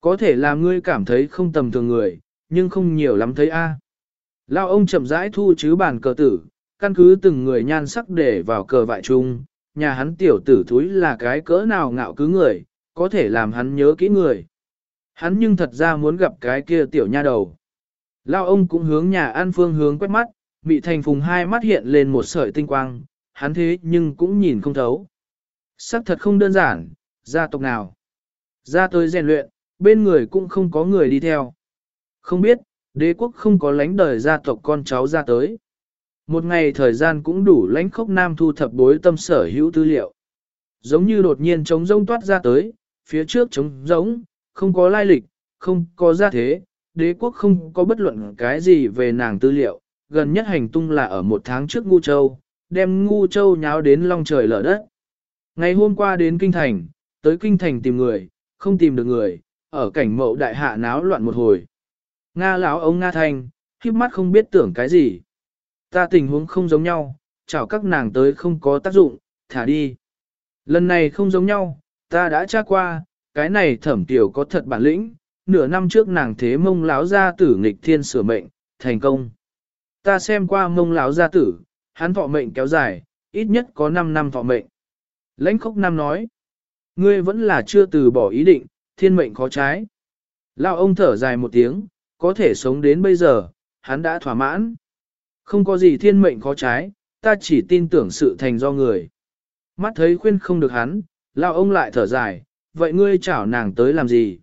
có thể làm ngươi cảm thấy không tầm thường người, nhưng không nhiều lắm thấy a. Lao ông chậm rãi thu chứ bàn cờ tử, căn cứ từng người nhan sắc để vào cờ vại chung, nhà hắn tiểu tử thúi là cái cỡ nào ngạo cứ người, có thể làm hắn nhớ kỹ người. Hắn nhưng thật ra muốn gặp cái kia tiểu nha đầu. Lao ông cũng hướng nhà an phương hướng quét mắt, bị thành phùng hai mắt hiện lên một sợi tinh quang, hắn thế nhưng cũng nhìn không thấu. Sắc thật không đơn giản, gia tộc nào. Ra tới rèn luyện, bên người cũng không có người đi theo. Không biết, đế quốc không có lãnh đời gia tộc con cháu ra tới. Một ngày thời gian cũng đủ lãnh khốc nam thu thập bối tâm sở hữu tư liệu. Giống như đột nhiên trống rông toát ra tới, phía trước trống rỗng, không có lai lịch, không có gia thế, đế quốc không có bất luận cái gì về nàng tư liệu, gần nhất hành tung là ở một tháng trước Ngu Châu, đem Ngu Châu nháo đến long trời lở đất. Ngày hôm qua đến Kinh Thành, tới Kinh Thành tìm người, không tìm được người, ở cảnh mậu đại hạ náo loạn một hồi. Nga lão ông Nga Thanh, khiếp mắt không biết tưởng cái gì. Ta tình huống không giống nhau, chào các nàng tới không có tác dụng, thả đi. Lần này không giống nhau, ta đã tra qua, cái này thẩm tiểu có thật bản lĩnh, nửa năm trước nàng thế mông lão gia tử nghịch thiên sửa mệnh, thành công. Ta xem qua mông lão gia tử, hắn thọ mệnh kéo dài, ít nhất có 5 năm thọ mệnh. Lãnh khốc nam nói, ngươi vẫn là chưa từ bỏ ý định, thiên mệnh khó trái. Lão ông thở dài một tiếng, có thể sống đến bây giờ, hắn đã thỏa mãn. Không có gì thiên mệnh khó trái, ta chỉ tin tưởng sự thành do người. Mắt thấy khuyên không được hắn, lão ông lại thở dài, vậy ngươi chảo nàng tới làm gì?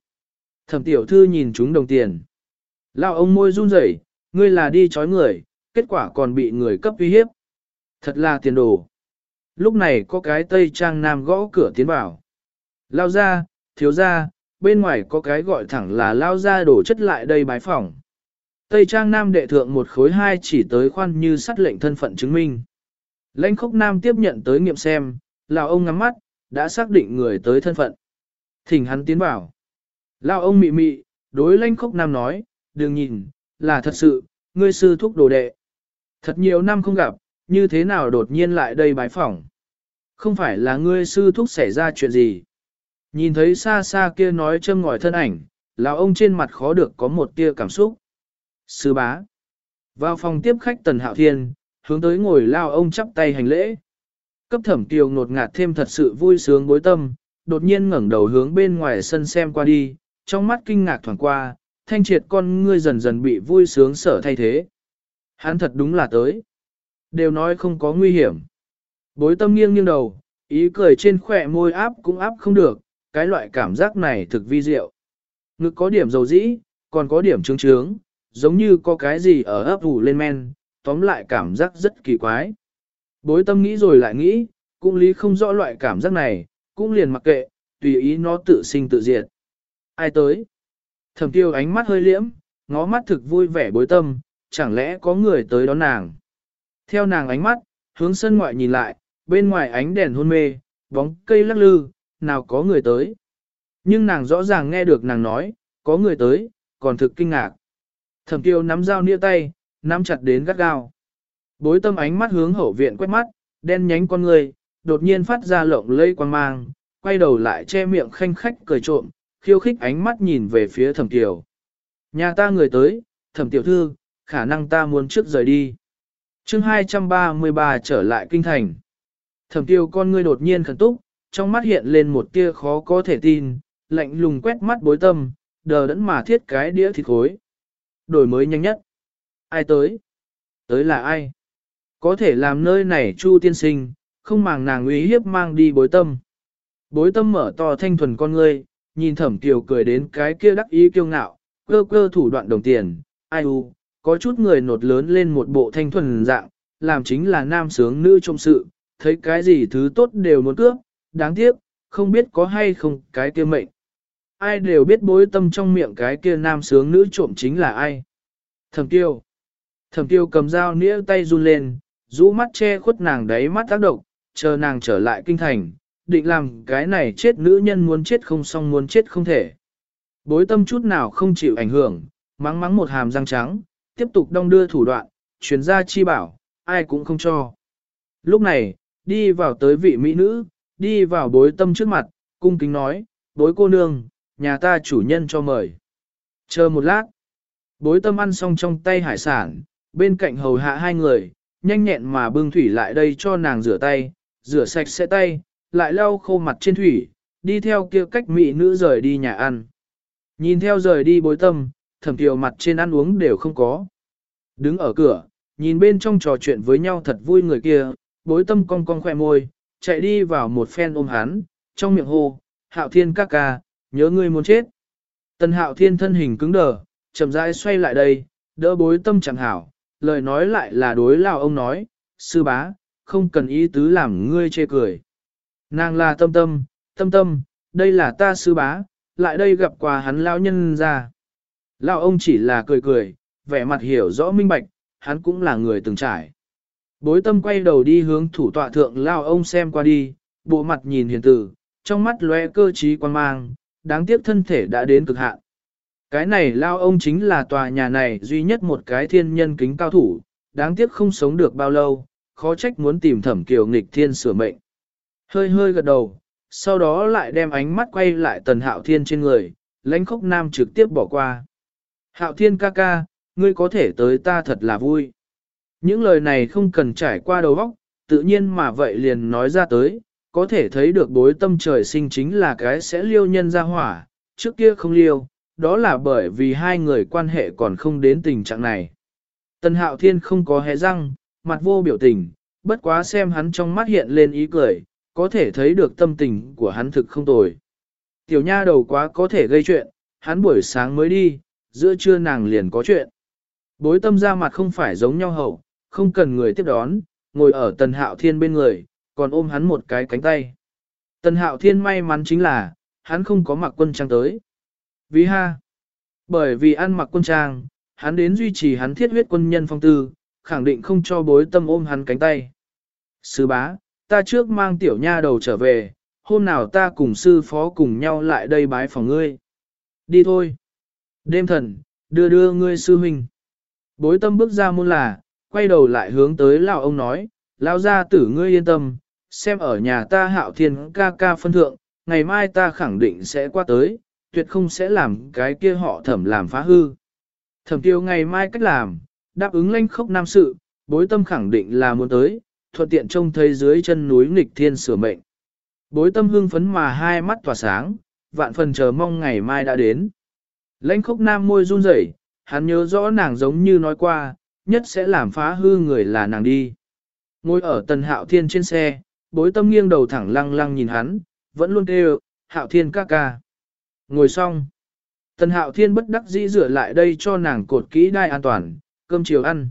Thẩm tiểu thư nhìn chúng đồng tiền. Lão ông môi run rẩy, ngươi là đi chói người, kết quả còn bị người cấp uy hiếp. Thật là tiền đồ. Lúc này có cái tây trang nam gõ cửa tiến vào. Lao ra, thiếu ra, bên ngoài có cái gọi thẳng là lao ra đổ chất lại đây bái phỏng. Tây trang nam đệ thượng một khối hai chỉ tới khoan như sắt lệnh thân phận chứng minh. Lãnh khốc nam tiếp nhận tới nghiệm xem, lão ông ngắm mắt, đã xác định người tới thân phận. Thỉnh hắn tiến vào. Lão ông mị mị, đối lãnh khốc nam nói, đừng nhìn, là thật sự, ngươi sư thúc đồ đệ. Thật nhiều năm không gặp, như thế nào đột nhiên lại đây bái phỏng. Không phải là ngươi sư thúc xảy ra chuyện gì. Nhìn thấy xa xa kia nói châm ngòi thân ảnh, lão ông trên mặt khó được có một tia cảm xúc. Sư bá. Vào phòng tiếp khách Tần Hạo Thiên, hướng tới ngồi lao ông chắp tay hành lễ. Cấp thẩm tiều ngột ngạt thêm thật sự vui sướng bối tâm, đột nhiên ngẩng đầu hướng bên ngoài sân xem qua đi, trong mắt kinh ngạc thoảng qua, thanh triệt con ngươi dần dần bị vui sướng sở thay thế. Hắn thật đúng là tới. Đều nói không có nguy hiểm. Bối tâm nghiêng nghiêng đầu, ý cười trên khỏe môi áp cũng áp không được, cái loại cảm giác này thực vi diệu. Ngực có điểm dầu dĩ, còn có điểm trướng trướng, giống như có cái gì ở ấp ủ lên men, tóm lại cảm giác rất kỳ quái. Bối tâm nghĩ rồi lại nghĩ, cũng lý không rõ loại cảm giác này, cũng liền mặc kệ, tùy ý nó tự sinh tự diệt. Ai tới? Thẩm tiêu ánh mắt hơi liễm, ngó mắt thực vui vẻ bối tâm, chẳng lẽ có người tới đón nàng. Theo nàng ánh mắt, hướng sân ngoại nhìn lại, bên ngoài ánh đèn hôn mê, bóng cây lắc lư, nào có người tới. Nhưng nàng rõ ràng nghe được nàng nói, có người tới, còn thực kinh ngạc. Thẩm tiêu nắm dao nia tay, nắm chặt đến gắt gao. Bối tâm ánh mắt hướng hậu viện quét mắt, đen nhánh con người, đột nhiên phát ra lộng lây quang mang, quay đầu lại che miệng khanh khách cười trộm, khiêu khích ánh mắt nhìn về phía thẩm tiểu. Nhà ta người tới, thẩm tiểu thư, khả năng ta muốn trước rời đi. chương 233 trở lại kinh thành. Thẩm tiêu con ngươi đột nhiên khẩn túc, trong mắt hiện lên một tia khó có thể tin, lạnh lùng quét mắt bối tâm, đờ đẫn mà thiết cái đĩa thịt khối. Đổi mới nhanh nhất. Ai tới? Tới là ai? Có thể làm nơi này chu tiên sinh, không màng nàng uy hiếp mang đi bối tâm. Bối tâm mở to thanh thuần con ngươi, nhìn thẩm kiều cười đến cái kia đắc ý kiêu ngạo, cơ cơ thủ đoạn đồng tiền, ai u, có chút người nột lớn lên một bộ thanh thuần dạng, làm chính là nam sướng nữ trong sự, thấy cái gì thứ tốt đều muốn cướp, đáng tiếc, không biết có hay không cái kia mệnh. Ai đều biết bối tâm trong miệng cái kia nam sướng nữ trộm chính là ai. Thẩm tiêu. Thẩm tiêu cầm dao nĩa tay run lên, rũ mắt che khuất nàng đáy mắt tác động, chờ nàng trở lại kinh thành, định làm cái này chết nữ nhân muốn chết không xong muốn chết không thể. Bối tâm chút nào không chịu ảnh hưởng, mắng mắng một hàm răng trắng, tiếp tục đong đưa thủ đoạn, chuyển ra chi bảo, ai cũng không cho. Lúc này, đi vào tới vị mỹ nữ, đi vào bối tâm trước mặt, cung kính nói, bối cô nương, nhà ta chủ nhân cho mời. Chờ một lát, bối tâm ăn xong trong tay hải sản, bên cạnh hầu hạ hai người, nhanh nhẹn mà bưng thủy lại đây cho nàng rửa tay, rửa sạch sẽ tay, lại lau khô mặt trên thủy, đi theo kia cách mị nữ rời đi nhà ăn. Nhìn theo rời đi bối tâm, thẩm tiểu mặt trên ăn uống đều không có. Đứng ở cửa, nhìn bên trong trò chuyện với nhau thật vui người kia, bối tâm cong cong khoe môi, chạy đi vào một phen ôm hắn, trong miệng hô, hạo thiên ca ca, nhớ ngươi muốn chết. Tần hạo thiên thân hình cứng đờ, chậm rãi xoay lại đây, đỡ bối tâm chẳng hảo, lời nói lại là đối lao ông nói, sư bá, không cần ý tứ làm ngươi chê cười. Nàng là tâm tâm, tâm tâm, đây là ta sư bá, lại đây gặp quà hắn lão nhân ra. Lão ông chỉ là cười cười, vẻ mặt hiểu rõ minh bạch, hắn cũng là người từng trải. Bối tâm quay đầu đi hướng thủ tọa thượng lao ông xem qua đi, bộ mặt nhìn hiền tử, trong mắt lóe cơ trí quan mang, đáng tiếc thân thể đã đến cực hạn. Cái này lao ông chính là tòa nhà này duy nhất một cái thiên nhân kính cao thủ, đáng tiếc không sống được bao lâu, khó trách muốn tìm thẩm kiều nghịch thiên sửa mệnh. Hơi hơi gật đầu, sau đó lại đem ánh mắt quay lại tần hạo thiên trên người, lãnh khốc nam trực tiếp bỏ qua. Hạo thiên ca ca, ngươi có thể tới ta thật là vui. Những lời này không cần trải qua đầu óc, tự nhiên mà vậy liền nói ra tới, có thể thấy được bối tâm trời sinh chính là cái sẽ liêu nhân ra hỏa, trước kia không liêu, đó là bởi vì hai người quan hệ còn không đến tình trạng này. Tần hạo thiên không có hé răng, mặt vô biểu tình, bất quá xem hắn trong mắt hiện lên ý cười, có thể thấy được tâm tình của hắn thực không tồi. Tiểu nha đầu quá có thể gây chuyện, hắn buổi sáng mới đi, giữa trưa nàng liền có chuyện. Bối tâm ra mặt không phải giống nhau hậu, không cần người tiếp đón, ngồi ở tần hạo thiên bên người, còn ôm hắn một cái cánh tay. Tần hạo thiên may mắn chính là, hắn không có mặc quân trang tới. Vì ha, bởi vì ăn mặc quân trang, hắn đến duy trì hắn thiết huyết quân nhân phong tư, khẳng định không cho bối tâm ôm hắn cánh tay. Sư bá, ta trước mang tiểu nha đầu trở về, hôm nào ta cùng sư phó cùng nhau lại đây bái phòng ngươi. Đi thôi. Đêm thần, đưa đưa ngươi sư huynh. Bối tâm bước ra môn là, quay đầu lại hướng tới lão ông nói, lão gia tử ngươi yên tâm, xem ở nhà ta hạo thiên ca ca phân thượng, ngày mai ta khẳng định sẽ qua tới, tuyệt không sẽ làm cái kia họ thẩm làm phá hư. Thẩm tiêu ngày mai cách làm, đáp ứng lanh khốc nam sự, bối tâm khẳng định là muốn tới, thuận tiện trông thấy dưới chân núi nghịch thiên sửa mệnh. Bối tâm hưng phấn mà hai mắt tỏa sáng, vạn phần chờ mong ngày mai đã đến. Lãnh khốc nam môi run rẩy, hắn nhớ rõ nàng giống như nói qua, nhất sẽ làm phá hư người là nàng đi. Ngồi ở tần hạo thiên trên xe, bối tâm nghiêng đầu thẳng lăng lăng nhìn hắn, vẫn luôn kêu, hạo thiên ca ca. Ngồi xong. Tần hạo thiên bất đắc dĩ rửa lại đây cho nàng cột kỹ đai an toàn, cơm chiều ăn.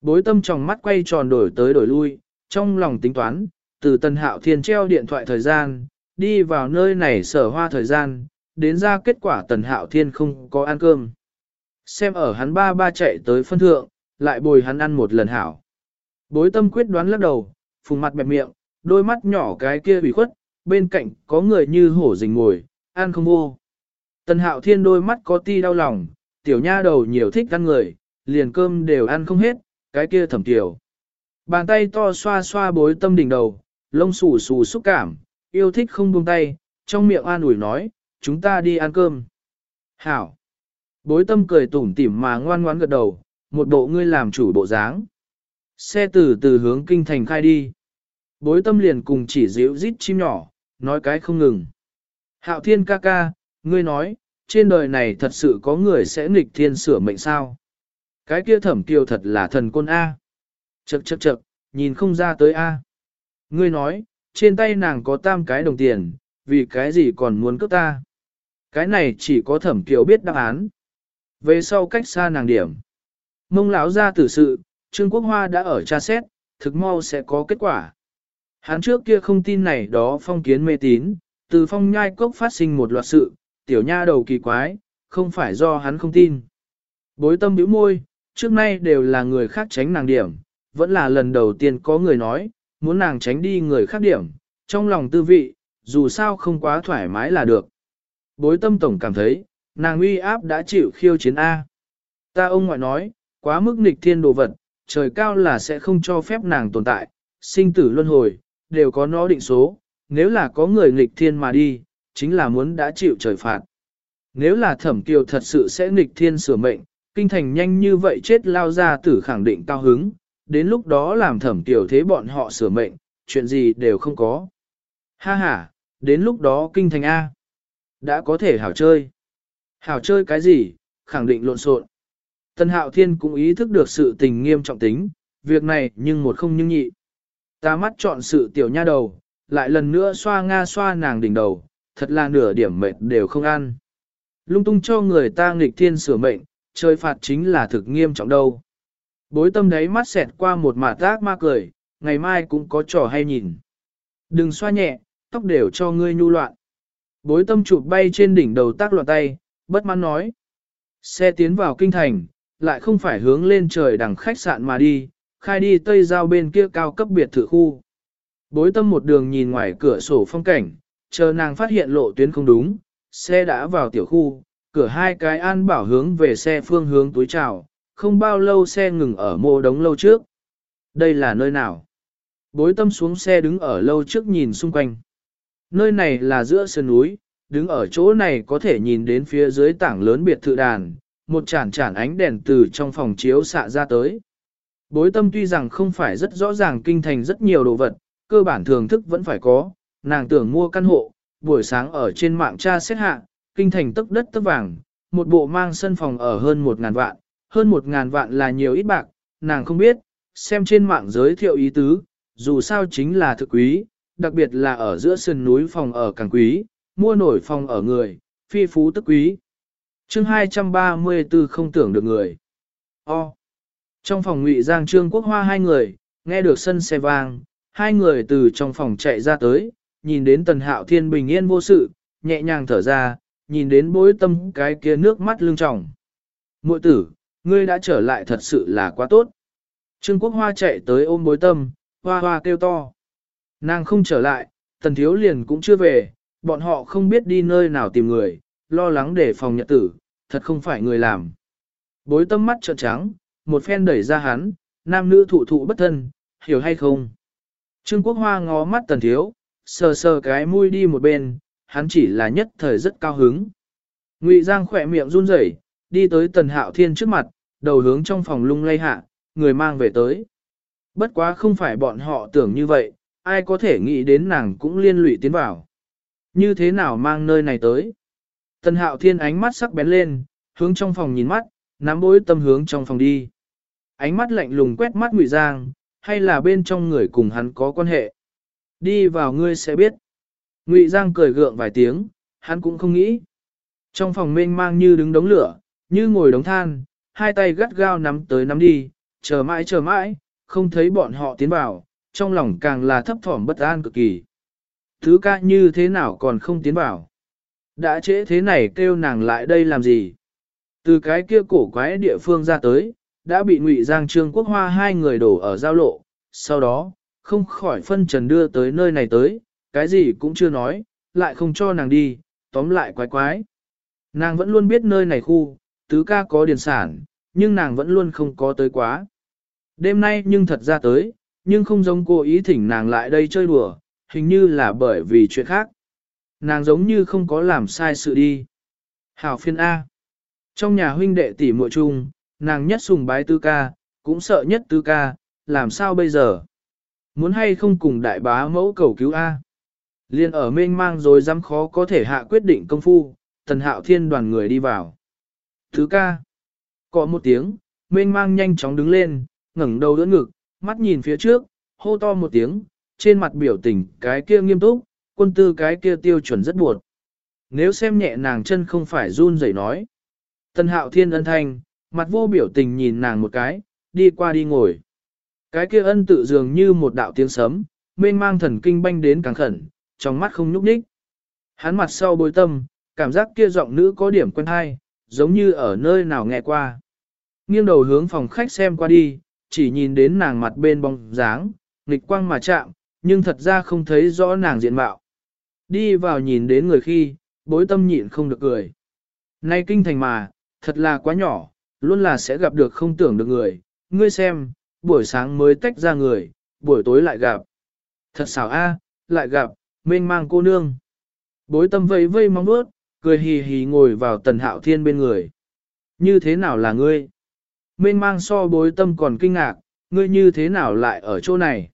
Bối tâm trong mắt quay tròn đổi tới đổi lui, trong lòng tính toán, từ tần hạo thiên treo điện thoại thời gian, đi vào nơi này sở hoa thời gian, đến ra kết quả tần hạo thiên không có ăn cơm. Xem ở hắn ba ba chạy tới phân thượng, lại bồi hắn ăn một lần hảo. Bối tâm quyết đoán lắc đầu, phùng mặt bẹp miệng, đôi mắt nhỏ cái kia bị khuất, bên cạnh có người như hổ rình ngồi, ăn không vô. Tần hạo thiên đôi mắt có ti đau lòng, tiểu nha đầu nhiều thích ăn người, liền cơm đều ăn không hết, cái kia thẩm tiểu. Bàn tay to xoa xoa bối tâm đỉnh đầu, lông xù xù xúc cảm, yêu thích không buông tay, trong miệng an ủi nói, chúng ta đi ăn cơm. Hảo. Bối tâm cười tủm tỉm mà ngoan ngoãn gật đầu, một bộ ngươi làm chủ bộ dáng. Xe từ từ hướng kinh thành khai đi. Bối tâm liền cùng chỉ dịu rít chim nhỏ, nói cái không ngừng. Hạo thiên ca ca, ngươi nói, trên đời này thật sự có người sẽ nghịch thiên sửa mệnh sao. Cái kia thẩm kiều thật là thần côn A. Chậc chậc chậc, nhìn không ra tới A. Ngươi nói, trên tay nàng có tam cái đồng tiền, vì cái gì còn muốn cướp ta. Cái này chỉ có thẩm kiều biết đáp án. Về sau cách xa nàng điểm. Mông lão ra tử sự, Trương Quốc Hoa đã ở tra xét, thực mau sẽ có kết quả. Hắn trước kia không tin này đó phong kiến mê tín, từ phong nhai cốc phát sinh một loạt sự, tiểu nha đầu kỳ quái, không phải do hắn không tin. Bối tâm biểu môi, trước nay đều là người khác tránh nàng điểm, vẫn là lần đầu tiên có người nói, muốn nàng tránh đi người khác điểm, trong lòng tư vị, dù sao không quá thoải mái là được. Bối tâm tổng cảm thấy, nàng uy áp đã chịu khiêu chiến A. Ta ông ngoại nói, quá mức nghịch thiên đồ vật, trời cao là sẽ không cho phép nàng tồn tại, sinh tử luân hồi, đều có nó định số, nếu là có người nghịch thiên mà đi, chính là muốn đã chịu trời phạt. Nếu là thẩm kiều thật sự sẽ nghịch thiên sửa mệnh, kinh thành nhanh như vậy chết lao ra tử khẳng định cao hứng, đến lúc đó làm thẩm kiều thế bọn họ sửa mệnh, chuyện gì đều không có. Ha ha, đến lúc đó kinh thành A. Đã có thể hảo chơi. Hảo chơi cái gì, khẳng định lộn xộn. Tân hạo thiên cũng ý thức được sự tình nghiêm trọng tính, việc này nhưng một không nhưng nhị. Ta mắt chọn sự tiểu nha đầu, lại lần nữa xoa nga xoa nàng đỉnh đầu, thật là nửa điểm mệt đều không ăn. Lung tung cho người ta nghịch thiên sửa mệnh, chơi phạt chính là thực nghiêm trọng đâu. Bối tâm đấy mắt xẹt qua một mả tác ma cười, ngày mai cũng có trò hay nhìn. Đừng xoa nhẹ, tóc đều cho ngươi nhu loạn. Bối tâm chụp bay trên đỉnh đầu tác loạn tay, bất mãn nói. Xe tiến vào kinh thành, lại không phải hướng lên trời đằng khách sạn mà đi, khai đi tây giao bên kia cao cấp biệt thự khu. Bối tâm một đường nhìn ngoài cửa sổ phong cảnh, chờ nàng phát hiện lộ tuyến không đúng, xe đã vào tiểu khu, cửa hai cái an bảo hướng về xe phương hướng túi trào, không bao lâu xe ngừng ở mô đống lâu trước. Đây là nơi nào? Bối tâm xuống xe đứng ở lâu trước nhìn xung quanh. Nơi này là giữa sườn núi, đứng ở chỗ này có thể nhìn đến phía dưới tảng lớn biệt thự đàn, một chản chản ánh đèn từ trong phòng chiếu xạ ra tới. Bối tâm tuy rằng không phải rất rõ ràng kinh thành rất nhiều đồ vật, cơ bản thưởng thức vẫn phải có, nàng tưởng mua căn hộ, buổi sáng ở trên mạng tra xét hạ, kinh thành tức đất tức vàng, một bộ mang sân phòng ở hơn một ngàn vạn, hơn một ngàn vạn là nhiều ít bạc, nàng không biết, xem trên mạng giới thiệu ý tứ, dù sao chính là thực quý, đặc biệt là ở giữa sườn núi phòng ở càng quý, mua nổi phòng ở người, phi phú tức quý chương 234 không tưởng được người. O. Trong phòng ngụy Giang Trương Quốc Hoa hai người, nghe được sân xe vang, hai người từ trong phòng chạy ra tới, nhìn đến tần hạo thiên bình yên vô sự, nhẹ nhàng thở ra, nhìn đến bối tâm cái kia nước mắt lưng tròng. Mội tử, ngươi đã trở lại thật sự là quá tốt. Trương Quốc Hoa chạy tới ôm bối tâm, hoa hoa kêu to. Nàng không trở lại, tần thiếu liền cũng chưa về, bọn họ không biết đi nơi nào tìm người, lo lắng để phòng nhật tử, thật không phải người làm. Bối tâm mắt trợn trắng, một phen đẩy ra hắn, nam nữ thụ thụ bất thân, hiểu hay không? Trương Quốc Hoa ngó mắt tần thiếu, sờ sờ cái mũi đi một bên, hắn chỉ là nhất thời rất cao hứng. Ngụy Giang khỏe miệng run rẩy, đi tới tần hạo thiên trước mặt, đầu hướng trong phòng lung lay hạ, người mang về tới. Bất quá không phải bọn họ tưởng như vậy, ai có thể nghĩ đến nàng cũng liên lụy tiến vào. Như thế nào mang nơi này tới? Tần hạo thiên ánh mắt sắc bén lên, hướng trong phòng nhìn mắt, nắm bối tâm hướng trong phòng đi. Ánh mắt lạnh lùng quét mắt Ngụy Giang, hay là bên trong người cùng hắn có quan hệ. Đi vào ngươi sẽ biết. Ngụy Giang cười gượng vài tiếng, hắn cũng không nghĩ. Trong phòng mênh mang như đứng đống lửa, như ngồi đống than, hai tay gắt gao nắm tới nắm đi, chờ mãi chờ mãi, không thấy bọn họ tiến vào, trong lòng càng là thấp thỏm bất an cực kỳ. Thứ ca như thế nào còn không tiến vào? Đã trễ thế này kêu nàng lại đây làm gì? Từ cái kia cổ quái địa phương ra tới, đã bị Ngụy Giang Trương Quốc Hoa hai người đổ ở giao lộ, sau đó, không khỏi phân trần đưa tới nơi này tới, cái gì cũng chưa nói, lại không cho nàng đi, tóm lại quái quái. Nàng vẫn luôn biết nơi này khu, tứ ca có điền sản, nhưng nàng vẫn luôn không có tới quá. Đêm nay nhưng thật ra tới, nhưng không giống cô ý thỉnh nàng lại đây chơi đùa, hình như là bởi vì chuyện khác. Nàng giống như không có làm sai sự đi. Hảo phiên A. Trong nhà huynh đệ tỷ muội chung, nàng nhất sùng bái tứ ca, cũng sợ nhất tứ ca, làm sao bây giờ? Muốn hay không cùng đại bá mẫu cầu cứu A? Liên ở mênh mang rồi dám khó có thể hạ quyết định công phu, tần hạo thiên đoàn người đi vào. Thứ ca. Có một tiếng, mênh mang nhanh chóng đứng lên, ngẩng đầu đỡ ngực, mắt nhìn phía trước, hô to một tiếng, trên mặt biểu tình cái kia nghiêm túc, quân tư cái kia tiêu chuẩn rất buồn. Nếu xem nhẹ nàng chân không phải run rẩy nói. Tần hạo thiên ân thanh, mặt vô biểu tình nhìn nàng một cái, đi qua đi ngồi. Cái kia ân tự dường như một đạo tiếng sấm, mênh mang thần kinh banh đến càng khẩn, trong mắt không nhúc nhích. Hắn mặt sau bối tâm, cảm giác kia giọng nữ có điểm quen hay, giống như ở nơi nào nghe qua. Nghiêng đầu hướng phòng khách xem qua đi, chỉ nhìn đến nàng mặt bên bóng dáng, nghịch quang mà chạm, nhưng thật ra không thấy rõ nàng diện mạo. Đi vào nhìn đến người khi, bối tâm nhịn không được cười. Nay kinh thành mà, thật là quá nhỏ, luôn là sẽ gặp được không tưởng được người. Ngươi xem, buổi sáng mới tách ra người, buổi tối lại gặp. Thật xảo a, lại gặp, mênh mang cô nương. Bối tâm vây vây mong bước, cười hì hì ngồi vào tần hạo thiên bên người. Như thế nào là ngươi? Mênh mang so bối tâm còn kinh ngạc, ngươi như thế nào lại ở chỗ này?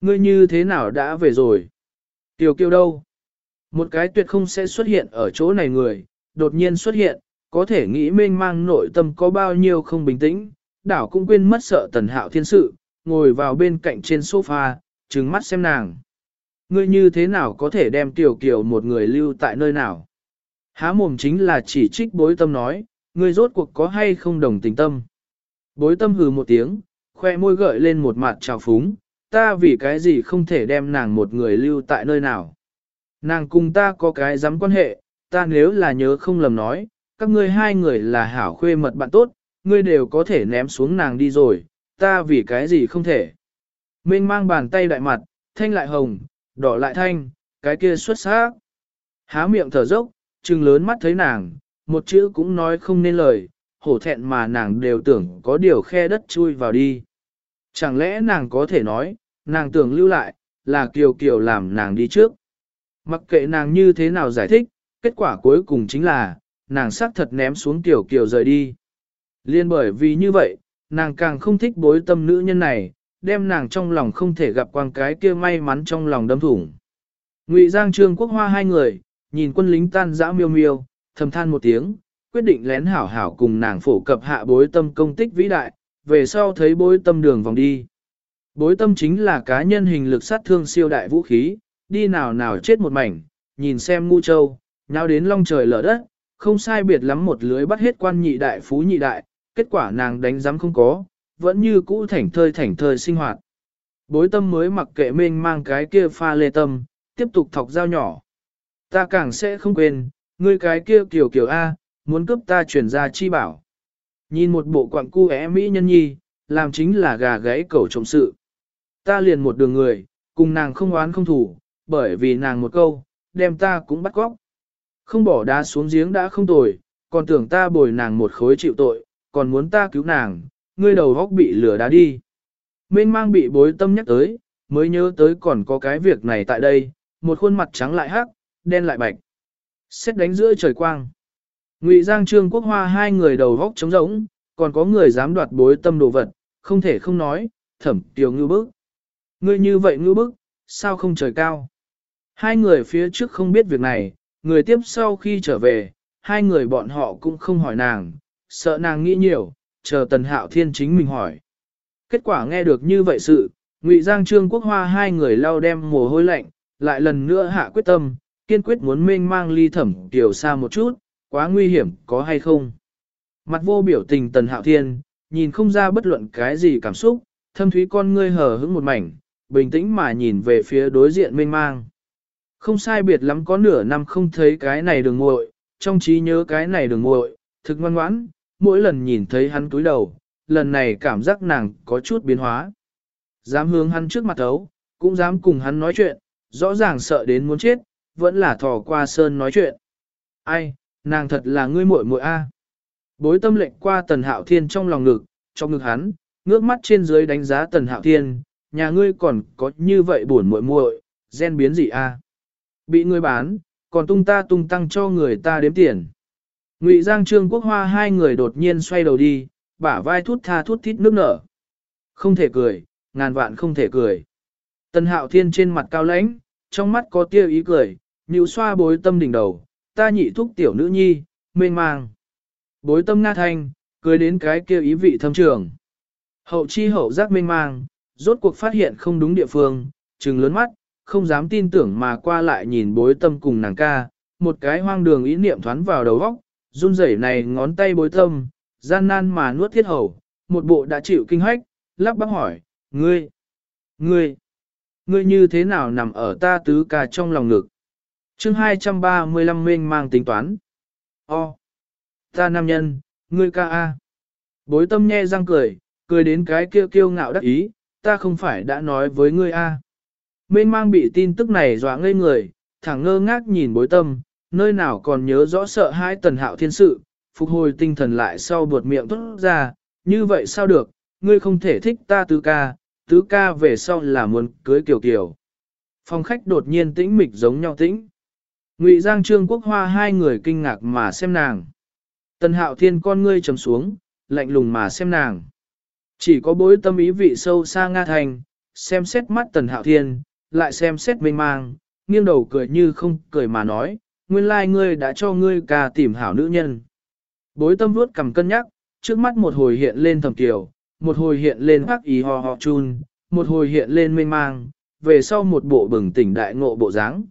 Ngươi như thế nào đã về rồi? Tiểu kiêu đâu? Một cái tuyệt không sẽ xuất hiện ở chỗ này người, đột nhiên xuất hiện, có thể nghĩ mênh mang nội tâm có bao nhiêu không bình tĩnh, đảo cũng quên mất sợ tần hạo thiên sự, ngồi vào bên cạnh trên sofa, trừng mắt xem nàng. Ngươi như thế nào có thể đem tiểu kiều một người lưu tại nơi nào? Há mồm chính là chỉ trích bối tâm nói, ngươi rốt cuộc có hay không đồng tình tâm. Bối tâm hừ một tiếng, khoe môi gợi lên một mặt trào phúng, ta vì cái gì không thể đem nàng một người lưu tại nơi nào. Nàng cùng ta có cái dám quan hệ, ta nếu là nhớ không lầm nói, các ngươi hai người là hảo khuê mật bạn tốt, ngươi đều có thể ném xuống nàng đi rồi, ta vì cái gì không thể. Minh mang bàn tay đại mặt, thanh lại hồng, đỏ lại thanh, cái kia xuất sắc. Há miệng thở dốc, trừng lớn mắt thấy nàng, một chữ cũng nói không nên lời, hổ thẹn mà nàng đều tưởng có điều khe đất chui vào đi. Chẳng lẽ nàng có thể nói, nàng tưởng lưu lại, là Kiều Kiều làm nàng đi trước. Mặc kệ nàng như thế nào giải thích, kết quả cuối cùng chính là, nàng xác thật ném xuống Kiều Kiều rời đi. Liên bởi vì như vậy, nàng càng không thích bối tâm nữ nhân này, đem nàng trong lòng không thể gặp quang cái kia may mắn trong lòng đâm thủng. Ngụy Giang Trương Quốc Hoa hai người, nhìn quân lính tan dã miêu miêu, thầm than một tiếng, quyết định lén hảo hảo cùng nàng phổ cập hạ bối tâm công tích vĩ đại, về sau thấy bối tâm đường vòng đi. Bối tâm chính là cá nhân hình lực sát thương siêu đại vũ khí, đi nào nào chết một mảnh, nhìn xem ngu châu, nháo đến long trời lở đất, không sai biệt lắm một lưới bắt hết quan nhị đại phú nhị đại, kết quả nàng đánh giám không có, vẫn như cũ thảnh thơi thảnh thơi sinh hoạt. Bối tâm mới mặc kệ mênh mang cái kia pha lê tâm, tiếp tục thọc dao nhỏ. Ta càng sẽ không quên, ngươi cái kia kiểu kiểu A, muốn cướp ta chuyển ra chi bảo. Nhìn một bộ quặng cu é mỹ nhân nhi, làm chính là gà gáy cẩu trọng sự. Ta liền một đường người, cùng nàng không oán không thủ, bởi vì nàng một câu, đem ta cũng bắt góc. Không bỏ đá xuống giếng đã không tồi, còn tưởng ta bồi nàng một khối chịu tội, còn muốn ta cứu nàng, ngươi đầu góc bị lửa đá đi. Mênh mang bị bối tâm nhắc tới, mới nhớ tới còn có cái việc này tại đây, một khuôn mặt trắng lại hắc, đen lại bạch. Xét đánh giữa trời quang. Ngụy Giang Trương Quốc Hoa hai người đầu góc trống rỗng, còn có người dám đoạt bối tâm đồ vật, không thể không nói, thẩm tiểu ngư bức. Ngươi như vậy ngư bức, sao không trời cao? Hai người phía trước không biết việc này, người tiếp sau khi trở về, hai người bọn họ cũng không hỏi nàng, sợ nàng nghĩ nhiều, chờ Tần Hạo Thiên chính mình hỏi. Kết quả nghe được như vậy sự, Ngụy Giang Trương Quốc Hoa hai người lau đem mồ hôi lạnh, lại lần nữa hạ quyết tâm, kiên quyết muốn mênh mang ly thẩm tiểu xa một chút, quá nguy hiểm có hay không. Mặt vô biểu tình Tần Hạo Thiên, nhìn không ra bất luận cái gì cảm xúc, thâm thúy con ngươi hờ hững một mảnh, bình tĩnh mà nhìn về phía đối diện mênh mang. Không sai biệt lắm có nửa năm không thấy cái này đường muội, trong trí nhớ cái này đường muội, thực ngoan ngoãn, mỗi lần nhìn thấy hắn túi đầu, lần này cảm giác nàng có chút biến hóa. Dám hướng hắn trước mặt thấu, cũng dám cùng hắn nói chuyện, rõ ràng sợ đến muốn chết, vẫn là thò qua sơn nói chuyện. Ai, nàng thật là ngươi muội muội a. Bối tâm lệnh qua tần hạo thiên trong lòng ngực, trong ngực hắn, ngước mắt trên dưới đánh giá tần hạo thiên, nhà ngươi còn có như vậy buồn muội muội, gen biến gì a? Bị người bán, còn tung ta tung tăng cho người ta đếm tiền. Ngụy Giang Trương Quốc Hoa hai người đột nhiên xoay đầu đi, bả vai thút tha thút thít nước nở. Không thể cười, ngàn vạn không thể cười. Tần Hạo Thiên trên mặt cao lãnh, trong mắt có tia ý cười, nhíu xoa bối tâm đỉnh đầu, ta nhị thúc tiểu nữ nhi, mênh mang. Bối tâm nga thanh, cười đến cái kia ý vị thâm trường. Hậu chi hậu giác mênh mang, rốt cuộc phát hiện không đúng địa phương, trừng lớn mắt, không dám tin tưởng mà qua lại nhìn bối tâm cùng nàng ca, một cái hoang đường ý niệm thoán vào đầu óc, run rẩy này ngón tay bối tâm, gian nan mà nuốt thiết hầu, một bộ đã chịu kinh hách, lắp bắp hỏi, ngươi, ngươi, ngươi như thế nào nằm ở ta tứ ca trong lòng ngực? chương 235 mênh mang tính toán. O, ta nam nhân, ngươi ca A. Bối tâm nhe răng cười, cười đến cái kia kiêu ngạo đắc ý, ta không phải đã nói với ngươi A. Mênh mang bị tin tức này dọa ngây người, thẳng ngơ ngác nhìn bối tâm, nơi nào còn nhớ rõ sợ hai tần hạo thiên sự, phục hồi tinh thần lại sau buột miệng tốt ra, như vậy sao được, ngươi không thể thích ta tứ ca, tứ ca về sau là muốn cưới kiểu kiểu. Phòng khách đột nhiên tĩnh mịch giống nhau tĩnh. Ngụy Giang Trương Quốc Hoa hai người kinh ngạc mà xem nàng. Tần hạo thiên con ngươi trầm xuống, lạnh lùng mà xem nàng. Chỉ có bối tâm ý vị sâu xa Nga Thành, xem xét mắt tần hạo thiên, lại xem xét mênh mang, nghiêng đầu cười như không cười mà nói, nguyên lai ngươi đã cho ngươi ca tìm hảo nữ nhân. Bối tâm vuốt cầm cân nhắc, trước mắt một hồi hiện lên thầm kiều, một hồi hiện lên hắc ý ho ho chun, một hồi hiện lên mênh mang, về sau một bộ bừng tỉnh đại ngộ bộ dáng.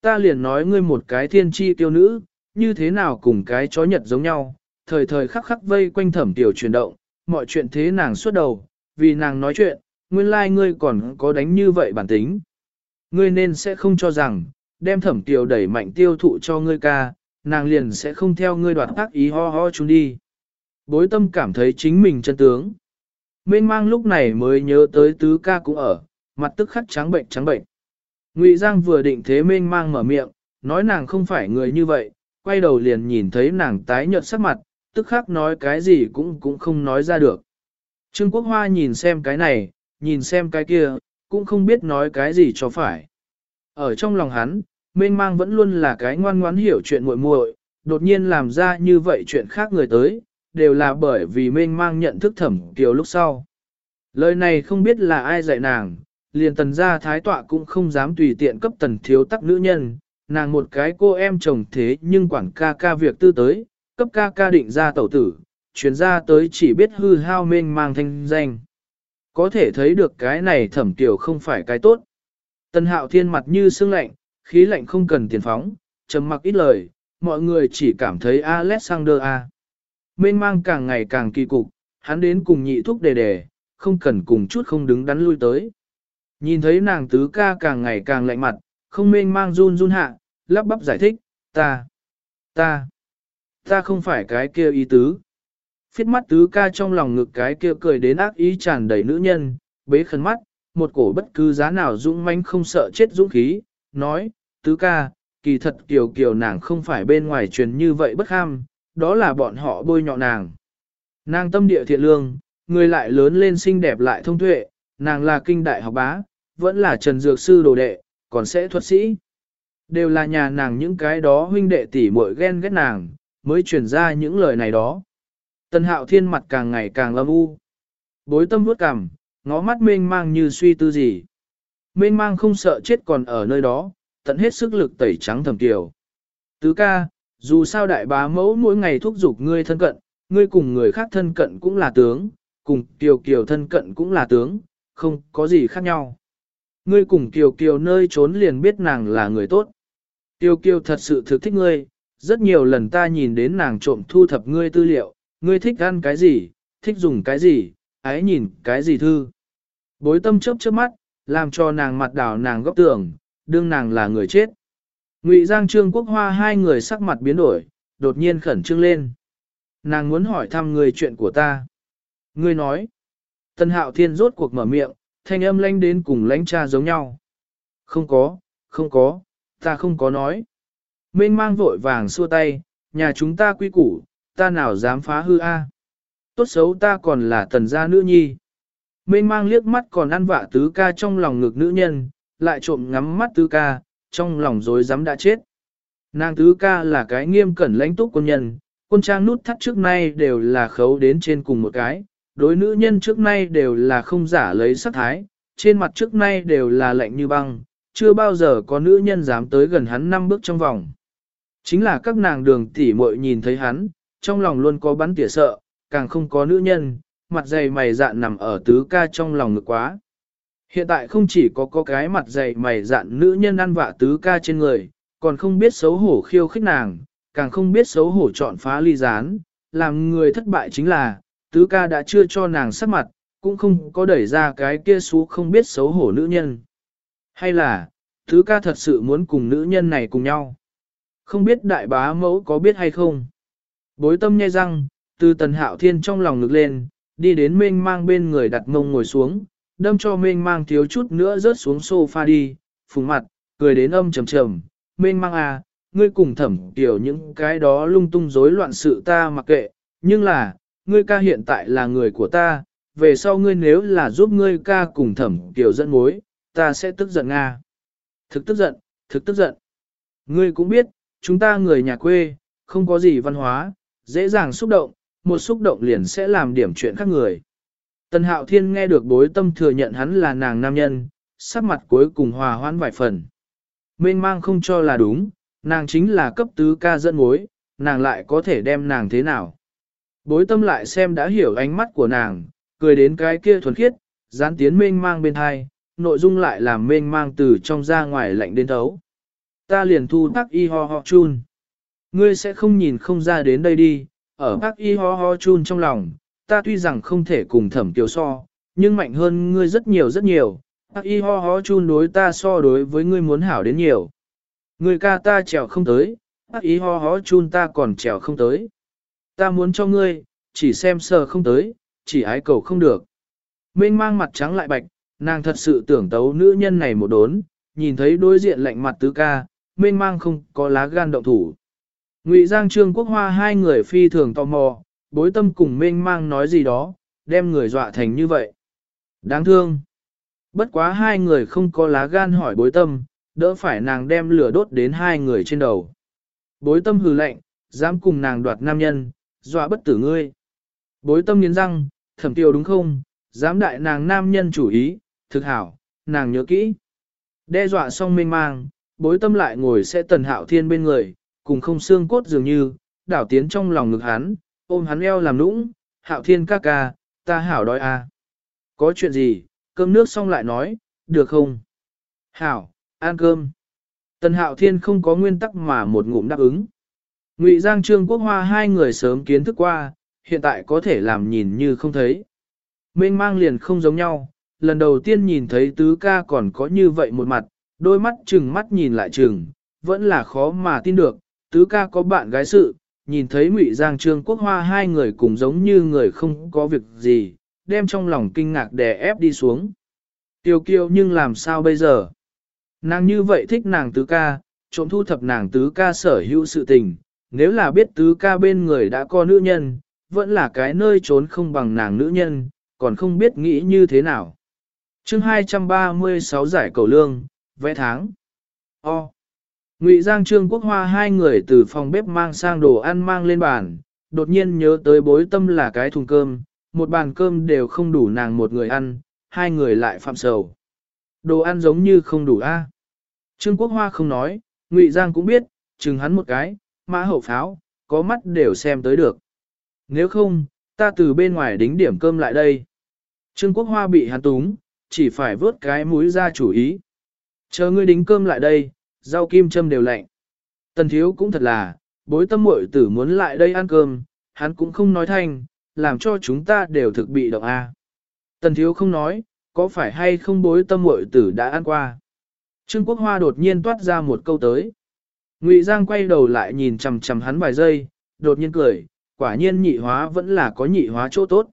Ta liền nói ngươi một cái thiên chi tiêu nữ, như thế nào cùng cái chó nhật giống nhau, thời thời khắc khắc vây quanh thẩm tiểu chuyển động, mọi chuyện thế nàng suốt đầu, vì nàng nói chuyện, nguyên lai like ngươi còn có đánh như vậy bản tính. Ngươi nên sẽ không cho rằng, đem thẩm tiểu đẩy mạnh tiêu thụ cho ngươi ca, nàng liền sẽ không theo ngươi đoạt tác ý ho ho chúng đi. Bối tâm cảm thấy chính mình chân tướng. Mênh mang lúc này mới nhớ tới tứ ca cũng ở, mặt tức khắc trắng bệnh trắng bệnh. Ngụy Giang vừa định thế mênh mang mở miệng, nói nàng không phải người như vậy, quay đầu liền nhìn thấy nàng tái nhợt sắc mặt, tức khắc nói cái gì cũng cũng không nói ra được. Trương Quốc Hoa nhìn xem cái này, nhìn xem cái kia, cũng không biết nói cái gì cho phải. Ở trong lòng hắn, mênh mang vẫn luôn là cái ngoan ngoãn hiểu chuyện muội muội, đột nhiên làm ra như vậy chuyện khác người tới, đều là bởi vì mênh mang nhận thức thẩm kiều lúc sau. Lời này không biết là ai dạy nàng, liền tần gia thái tọa cũng không dám tùy tiện cấp tần thiếu tắc nữ nhân, nàng một cái cô em chồng thế nhưng quản ca ca việc tư tới, cấp ca ca định ra tẩu tử, chuyến ra tới chỉ biết hư hao mênh mang thanh danh. Có thể thấy được cái này thẩm tiểu không phải cái tốt. Tần hạo thiên mặt như sương lạnh, khí lạnh không cần tiền phóng, trầm mặc ít lời, mọi người chỉ cảm thấy Alexander A. Mênh mang càng ngày càng kỳ cục, hắn đến cùng nhị thúc đề đề, không cần cùng chút không đứng đắn lui tới. Nhìn thấy nàng tứ ca càng ngày càng lạnh mặt, không mênh mang run run hạ, lắp bắp giải thích, ta, ta, ta không phải cái kia ý tứ. Phiết mắt tứ ca trong lòng ngực cái kia cười đến ác ý tràn đầy nữ nhân, bế khẩn mắt, một cổ bất cứ giá nào dũng manh không sợ chết dũng khí, nói, tứ ca, kỳ thật kiều kiều nàng không phải bên ngoài truyền như vậy bất ham, đó là bọn họ bôi nhọ nàng. Nàng tâm địa thiện lương, người lại lớn lên xinh đẹp lại thông tuệ, nàng là kinh đại học bá, vẫn là trần dược sư đồ đệ, còn sẽ thuật sĩ. Đều là nhà nàng những cái đó huynh đệ tỷ muội ghen ghét nàng, mới truyền ra những lời này đó. Tần hạo thiên mặt càng ngày càng âm u. Bối tâm vuốt cằm, ngó mắt mênh mang như suy tư gì. Mênh mang không sợ chết còn ở nơi đó, tận hết sức lực tẩy trắng thầm tiểu. Tứ ca, dù sao đại bá mẫu mỗi ngày thúc giục ngươi thân cận, ngươi cùng người khác thân cận cũng là tướng, cùng kiều kiều thân cận cũng là tướng, không có gì khác nhau. Ngươi cùng kiều kiều nơi trốn liền biết nàng là người tốt. Kiều kiều thật sự thực thích ngươi, rất nhiều lần ta nhìn đến nàng trộm thu thập ngươi tư liệu, ngươi thích ăn cái gì, thích dùng cái gì, ái nhìn cái gì thư. Bối tâm chớp chớp mắt, làm cho nàng mặt đảo nàng góc tường, đương nàng là người chết. Ngụy Giang Trương Quốc Hoa hai người sắc mặt biến đổi, đột nhiên khẩn trương lên. Nàng muốn hỏi thăm người chuyện của ta. Ngươi nói. Tân Hạo Thiên rốt cuộc mở miệng, thanh âm lanh đến cùng lãnh cha giống nhau. Không có, không có, ta không có nói. Mênh mang vội vàng xua tay, nhà chúng ta quy củ, ta nào dám phá hư a? Tốt xấu ta còn là tần gia nữ nhi. Mênh mang liếc mắt còn ăn vạ tứ ca trong lòng ngực nữ nhân, lại trộm ngắm mắt tứ ca, trong lòng dối dám đã chết. Nàng tứ ca là cái nghiêm cẩn lãnh túc quân nhân, quân trang nút thắt trước nay đều là khấu đến trên cùng một cái, đối nữ nhân trước nay đều là không giả lấy sắc thái, trên mặt trước nay đều là lạnh như băng, chưa bao giờ có nữ nhân dám tới gần hắn năm bước trong vòng. Chính là các nàng đường tỉ muội nhìn thấy hắn, trong lòng luôn có bắn tỉa sợ, càng không có nữ nhân, mặt dày mày dạn nằm ở tứ ca trong lòng ngực quá. Hiện tại không chỉ có có cái mặt dày mày dạn nữ nhân ăn vạ tứ ca trên người, còn không biết xấu hổ khiêu khích nàng, càng không biết xấu hổ chọn phá ly gián, làm người thất bại chính là, tứ ca đã chưa cho nàng sắc mặt, cũng không có đẩy ra cái kia xú không biết xấu hổ nữ nhân. Hay là, tứ ca thật sự muốn cùng nữ nhân này cùng nhau? Không biết đại bá mẫu có biết hay không? Bối tâm nhai răng, từ tần hạo thiên trong lòng ngực lên, đi đến mênh mang bên người đặt mông ngồi xuống, đâm cho mênh mang thiếu chút nữa rớt xuống sofa đi, phùng mặt, cười đến âm trầm trầm, mênh mang à, ngươi cùng thẩm tiểu những cái đó lung tung rối loạn sự ta mặc kệ, nhưng là, ngươi ca hiện tại là người của ta, về sau ngươi nếu là giúp ngươi ca cùng thẩm tiểu dẫn mối, ta sẽ tức giận Nga. Thực tức giận, thực tức giận. Ngươi cũng biết, chúng ta người nhà quê, không có gì văn hóa, dễ dàng xúc động, một xúc động liền sẽ làm điểm chuyện khác người. Tần Hạo Thiên nghe được bối tâm thừa nhận hắn là nàng nam nhân, sắc mặt cuối cùng hòa hoãn vài phần. Mênh mang không cho là đúng, nàng chính là cấp tứ ca dẫn mối, nàng lại có thể đem nàng thế nào. Bối tâm lại xem đã hiểu ánh mắt của nàng, cười đến cái kia thuần khiết, gián tiến mênh mang bên hai, nội dung lại làm mênh mang từ trong ra ngoài lạnh đến thấu. Ta liền thu tắc y ho ho chun. Ngươi sẽ không nhìn không ra đến đây đi, ở bác y ho ho chun trong lòng, ta tuy rằng không thể cùng thẩm kiều so, nhưng mạnh hơn ngươi rất nhiều rất nhiều, bác y ho ho chun đối ta so đối với ngươi muốn hảo đến nhiều. Ngươi ca ta trèo không tới, bác y ho ho chun ta còn trèo không tới. Ta muốn cho ngươi, chỉ xem sờ không tới, chỉ ái cầu không được. Mênh mang mặt trắng lại bạch, nàng thật sự tưởng tấu nữ nhân này một đốn, nhìn thấy đối diện lạnh mặt tứ ca, mênh mang không có lá gan động thủ. Ngụy Giang Trương Quốc Hoa hai người phi thường tò mò, bối tâm cùng mênh mang nói gì đó, đem người dọa thành như vậy. Đáng thương. Bất quá hai người không có lá gan hỏi bối tâm, đỡ phải nàng đem lửa đốt đến hai người trên đầu. Bối tâm hừ lạnh, dám cùng nàng đoạt nam nhân, dọa bất tử ngươi. Bối tâm nghiến răng, thẩm tiêu đúng không, dám đại nàng nam nhân chủ ý, thực hảo, nàng nhớ kỹ. Đe dọa xong mênh mang, bối tâm lại ngồi sẽ tần hạo thiên bên người, cùng không xương cốt dường như, đảo tiến trong lòng ngực hắn, ôm hắn eo làm nũng, hạo thiên ca ca, ta hảo đói à. Có chuyện gì, cơm nước xong lại nói, được không? Hảo, ăn cơm. Tần hạo thiên không có nguyên tắc mà một ngụm đáp ứng. Ngụy Giang Trương Quốc Hoa hai người sớm kiến thức qua, hiện tại có thể làm nhìn như không thấy. Mênh mang liền không giống nhau, lần đầu tiên nhìn thấy tứ ca còn có như vậy một mặt, đôi mắt chừng mắt nhìn lại chừng, vẫn là khó mà tin được, tứ ca có bạn gái sự, nhìn thấy Ngụy Giang Trương Quốc Hoa hai người cùng giống như người không có việc gì, đem trong lòng kinh ngạc đè ép đi xuống. Tiêu kiêu nhưng làm sao bây giờ? Nàng như vậy thích nàng tứ ca, trộm thu thập nàng tứ ca sở hữu sự tình, nếu là biết tứ ca bên người đã có nữ nhân, vẫn là cái nơi trốn không bằng nàng nữ nhân, còn không biết nghĩ như thế nào. chương 236 giải cầu lương, vẽ tháng. O. Ngụy Giang Trương Quốc Hoa hai người từ phòng bếp mang sang đồ ăn mang lên bàn, đột nhiên nhớ tới bối tâm là cái thùng cơm, một bàn cơm đều không đủ nàng một người ăn, hai người lại phạm sầu. Đồ ăn giống như không đủ a. Trương Quốc Hoa không nói, Ngụy Giang cũng biết, chừng hắn một cái, mã hậu pháo, có mắt đều xem tới được. Nếu không, ta từ bên ngoài đính điểm cơm lại đây. Trương Quốc Hoa bị hắn túng, chỉ phải vớt cái mũi ra chủ ý. Chờ ngươi đính cơm lại đây, rau kim châm đều lạnh. Tần thiếu cũng thật là, bối tâm muội tử muốn lại đây ăn cơm, hắn cũng không nói thanh, làm cho chúng ta đều thực bị động a. Tần thiếu không nói, có phải hay không bối tâm muội tử đã ăn qua. Trương Quốc Hoa đột nhiên toát ra một câu tới. Ngụy Giang quay đầu lại nhìn chằm chằm hắn vài giây, đột nhiên cười, quả nhiên nhị hóa vẫn là có nhị hóa chỗ tốt.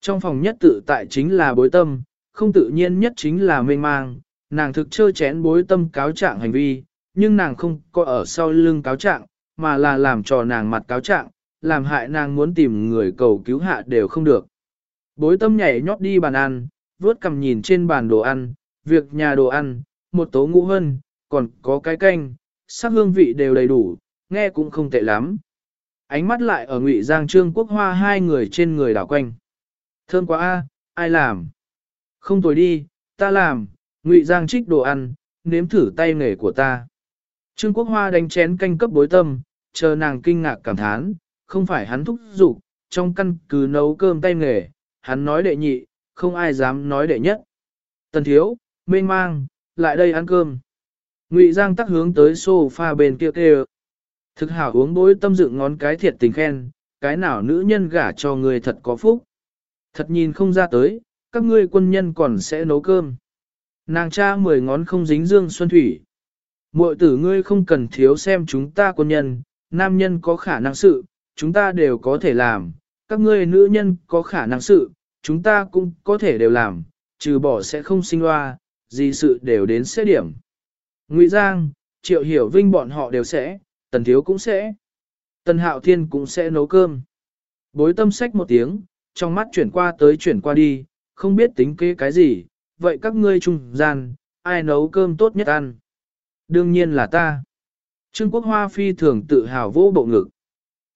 Trong phòng nhất tự tại chính là bối tâm, không tự nhiên nhất chính là mênh mang, nàng thực chơ chén bối tâm cáo trạng hành vi, nhưng nàng không có ở sau lưng cáo trạng, mà là làm cho nàng mặt cáo trạng, làm hại nàng muốn tìm người cầu cứu hạ đều không được. Bối tâm nhảy nhót đi bàn ăn, vớt cầm nhìn trên bàn đồ ăn, việc nhà đồ ăn, một tố ngũ hân, còn có cái canh, sắc hương vị đều đầy đủ, nghe cũng không tệ lắm. Ánh mắt lại ở Ngụy Giang Trương Quốc Hoa hai người trên người đảo quanh. Thơm quá a, ai làm? Không tồi đi, ta làm, Ngụy Giang trích đồ ăn, nếm thử tay nghề của ta. Trương Quốc Hoa đánh chén canh cấp bối tâm, chờ nàng kinh ngạc cảm thán, không phải hắn thúc giục, trong căn cứ nấu cơm tay nghề, hắn nói đệ nhị, không ai dám nói đệ nhất. Tần thiếu, mênh mang, lại đây ăn cơm. Ngụy Giang tắc hướng tới sofa bên kia kêu. Thực hảo uống bối tâm dựng ngón cái thiệt tình khen, cái nào nữ nhân gả cho người thật có phúc. Thật nhìn không ra tới, các ngươi quân nhân còn sẽ nấu cơm. Nàng cha mười ngón không dính dương xuân thủy. Mội tử ngươi không cần thiếu xem chúng ta quân nhân, nam nhân có khả năng sự, chúng ta đều có thể làm, các ngươi nữ nhân có khả năng sự, chúng ta cũng có thể đều làm, trừ bỏ sẽ không sinh loa, gì sự đều đến xét điểm. Ngụy Giang, Triệu Hiểu Vinh bọn họ đều sẽ, Tần Thiếu cũng sẽ. Tần Hạo Thiên cũng sẽ nấu cơm. Bối tâm sách một tiếng, trong mắt chuyển qua tới chuyển qua đi, không biết tính kế cái gì, vậy các ngươi trung gian, ai nấu cơm tốt nhất ăn? Đương nhiên là ta. Trương Quốc Hoa phi thường tự hào vô bộ ngực.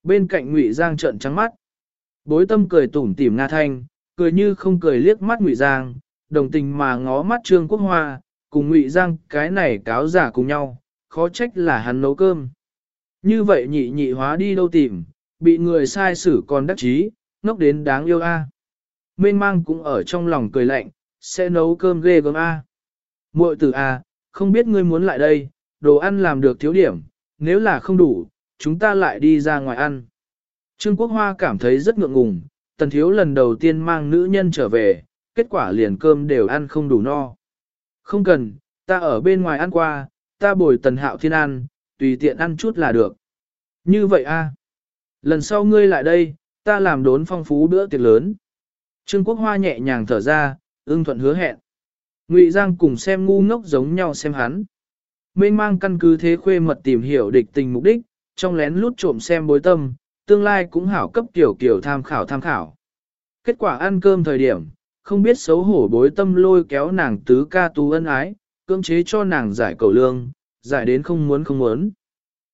Bên cạnh Ngụy Giang trợn trắng mắt. Bối tâm cười tủm tỉm nga thanh, cười như không cười liếc mắt Ngụy Giang, đồng tình mà ngó mắt Trương Quốc Hoa, cùng Ngụy Giang cái này cáo giả cùng nhau, khó trách là hắn nấu cơm. Như vậy nhị nhị hóa đi đâu tìm, bị người sai xử còn đắc chí, ngốc đến đáng yêu a. À. Mênh mang cũng ở trong lòng cười lạnh, sẽ nấu cơm ghê gớm a. Muội tử a, không biết ngươi muốn lại đây, đồ ăn làm được thiếu điểm, nếu là không đủ, chúng ta lại đi ra ngoài ăn. Trương Quốc Hoa cảm thấy rất ngượng ngùng, tần thiếu lần đầu tiên mang nữ nhân trở về, kết quả liền cơm đều ăn không đủ no. Không cần, ta ở bên ngoài ăn qua, ta bồi tần hạo thiên ăn, tùy tiện ăn chút là được. Như vậy a Lần sau ngươi lại đây, ta làm đốn phong phú bữa tiệc lớn. Trương Quốc Hoa nhẹ nhàng thở ra, ưng thuận hứa hẹn. Ngụy Giang cùng xem ngu ngốc giống nhau xem hắn. Mênh mang căn cứ thế khuê mật tìm hiểu địch tình mục đích, trong lén lút trộm xem bối tâm, tương lai cũng hảo cấp tiểu kiểu tham khảo tham khảo. Kết quả ăn cơm thời điểm, không biết xấu hổ bối tâm lôi kéo nàng tứ ca tú ân ái, cưỡng chế cho nàng giải cầu lương, giải đến không muốn không muốn.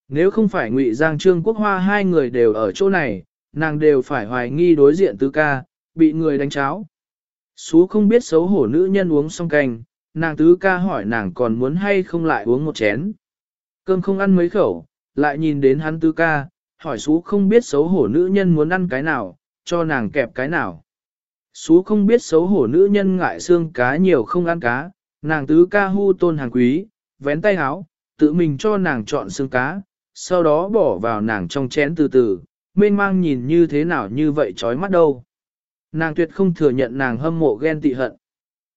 Nếu không phải Ngụy Giang Trương Quốc Hoa hai người đều ở chỗ này, nàng đều phải hoài nghi đối diện tứ ca, bị người đánh cháo. Sú không biết xấu hổ nữ nhân uống xong canh, nàng tứ ca hỏi nàng còn muốn hay không lại uống một chén. Cơm không ăn mấy khẩu, lại nhìn đến hắn tứ ca, hỏi Sú không biết xấu hổ nữ nhân muốn ăn cái nào, cho nàng kẹp cái nào. Sú không biết xấu hổ nữ nhân ngại xương cá nhiều không ăn cá, nàng tứ ca hu tôn hàng quý, vén tay háo, tự mình cho nàng chọn xương cá, sau đó bỏ vào nàng trong chén từ từ, mênh mang nhìn như thế nào như vậy chói mắt đâu. Nàng tuyệt không thừa nhận nàng hâm mộ ghen tị hận.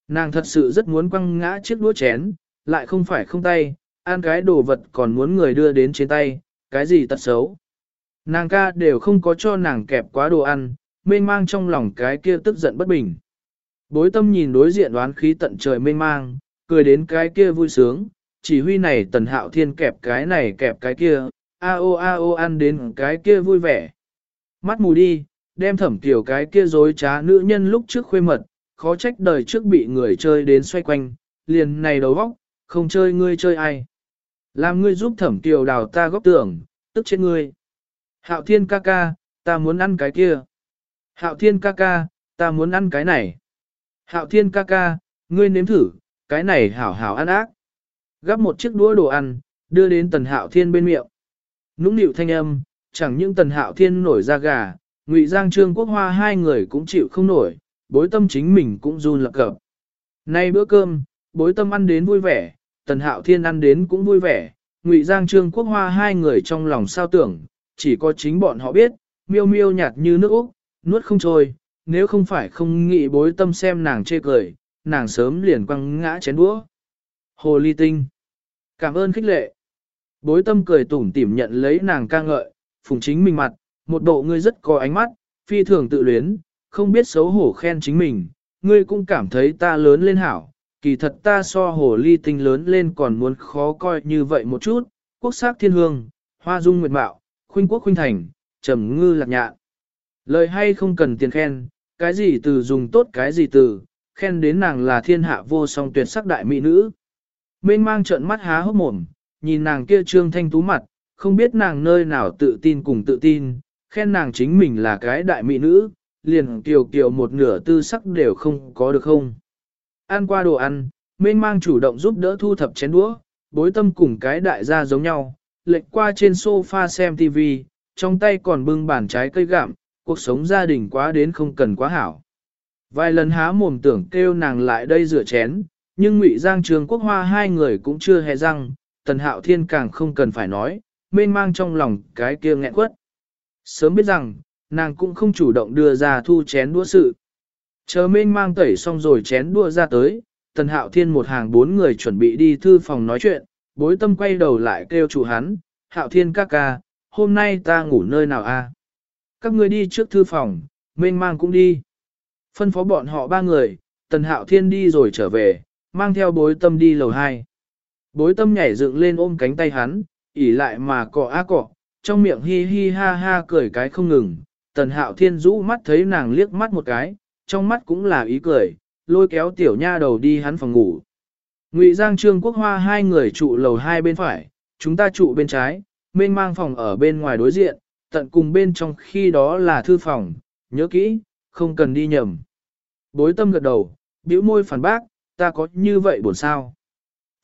Nàng thật sự rất muốn quăng ngã chiếc đũa chén, lại không phải không tay, ăn cái đồ vật còn muốn người đưa đến trên tay, cái gì tật xấu. Nàng ca đều không có cho nàng kẹp quá đồ ăn, mênh mang trong lòng cái kia tức giận bất bình. Bối tâm nhìn đối diện đoán khí tận trời mênh mang, cười đến cái kia vui sướng, chỉ huy này tần hạo thiên kẹp cái này kẹp cái kia, a o a o ăn đến cái kia vui vẻ. Mắt mù đi, đem thẩm tiểu cái kia dối trá nữ nhân lúc trước khuê mật, khó trách đời trước bị người chơi đến xoay quanh, liền này đầu vóc, không chơi ngươi chơi ai. Làm ngươi giúp thẩm tiểu đào ta góc tưởng, tức chết ngươi. Hạo thiên ca ca, ta muốn ăn cái kia. Hạo thiên ca ca, ta muốn ăn cái này. Hạo thiên ca ca, ngươi nếm thử, cái này hảo hảo ăn ác. Gắp một chiếc đũa đồ ăn, đưa đến tần hạo thiên bên miệng. Nũng nịu thanh âm, chẳng những tần hạo thiên nổi ra gà, ngụy giang trương quốc hoa hai người cũng chịu không nổi, bối tâm chính mình cũng run lập cập. Nay bữa cơm, bối tâm ăn đến vui vẻ, tần hạo thiên ăn đến cũng vui vẻ, ngụy giang trương quốc hoa hai người trong lòng sao tưởng, chỉ có chính bọn họ biết, miêu miêu nhạt như nước Úc, nuốt không trôi, nếu không phải không nghĩ bối tâm xem nàng chê cười, nàng sớm liền quăng ngã chén đũa. Hồ ly tinh. Cảm ơn khích lệ. Bối tâm cười tủm tỉm nhận lấy nàng ca ngợi, phùng chính mình mặt, một bộ ngươi rất có ánh mắt, phi thường tự luyến, không biết xấu hổ khen chính mình, ngươi cũng cảm thấy ta lớn lên hảo, kỳ thật ta so hồ ly tinh lớn lên còn muốn khó coi như vậy một chút, quốc sắc thiên hương, hoa dung nguyệt mạo, khuynh quốc khuynh thành, trầm ngư lạc nhạ. Lời hay không cần tiền khen, cái gì từ dùng tốt cái gì từ, khen đến nàng là thiên hạ vô song tuyệt sắc đại mỹ nữ. Mênh mang trợn mắt há hốc mồm, nhìn nàng kia trương thanh tú mặt, không biết nàng nơi nào tự tin cùng tự tin, khen nàng chính mình là cái đại mỹ nữ, liền kiều kiều một nửa tư sắc đều không có được không. Ăn qua đồ ăn, mênh mang chủ động giúp đỡ thu thập chén đũa, bối tâm cùng cái đại gia giống nhau, lệch qua trên sofa xem TV, trong tay còn bưng bàn trái cây gạm, cuộc sống gia đình quá đến không cần quá hảo. Vài lần há mồm tưởng kêu nàng lại đây rửa chén, nhưng Ngụy Giang Trường Quốc Hoa hai người cũng chưa hề răng, Tần Hạo Thiên càng không cần phải nói, mênh mang trong lòng cái kia nghẹn quất. Sớm biết rằng, nàng cũng không chủ động đưa ra thu chén đũa sự. Chờ mênh mang tẩy xong rồi chén đua ra tới, Tần Hạo Thiên một hàng bốn người chuẩn bị đi thư phòng nói chuyện, bối tâm quay đầu lại kêu chủ hắn, Hạo Thiên ca ca, hôm nay ta ngủ nơi nào a? Các ngươi đi trước thư phòng, mênh mang cũng đi. Phân phó bọn họ ba người, Tần Hạo Thiên đi rồi trở về, mang theo bối tâm đi lầu hai. Bối tâm nhảy dựng lên ôm cánh tay hắn, ỉ lại mà cọ á cọ, trong miệng hi hi ha ha cười cái không ngừng. Tần Hạo Thiên rũ mắt thấy nàng liếc mắt một cái, trong mắt cũng là ý cười, lôi kéo tiểu nha đầu đi hắn phòng ngủ. Ngụy Giang Trương Quốc Hoa hai người trụ lầu hai bên phải, chúng ta trụ bên trái, mênh mang phòng ở bên ngoài đối diện, tận cùng bên trong khi đó là thư phòng, nhớ kỹ, không cần đi nhầm. Bối tâm gật đầu, bĩu môi phản bác, ta có như vậy buồn sao.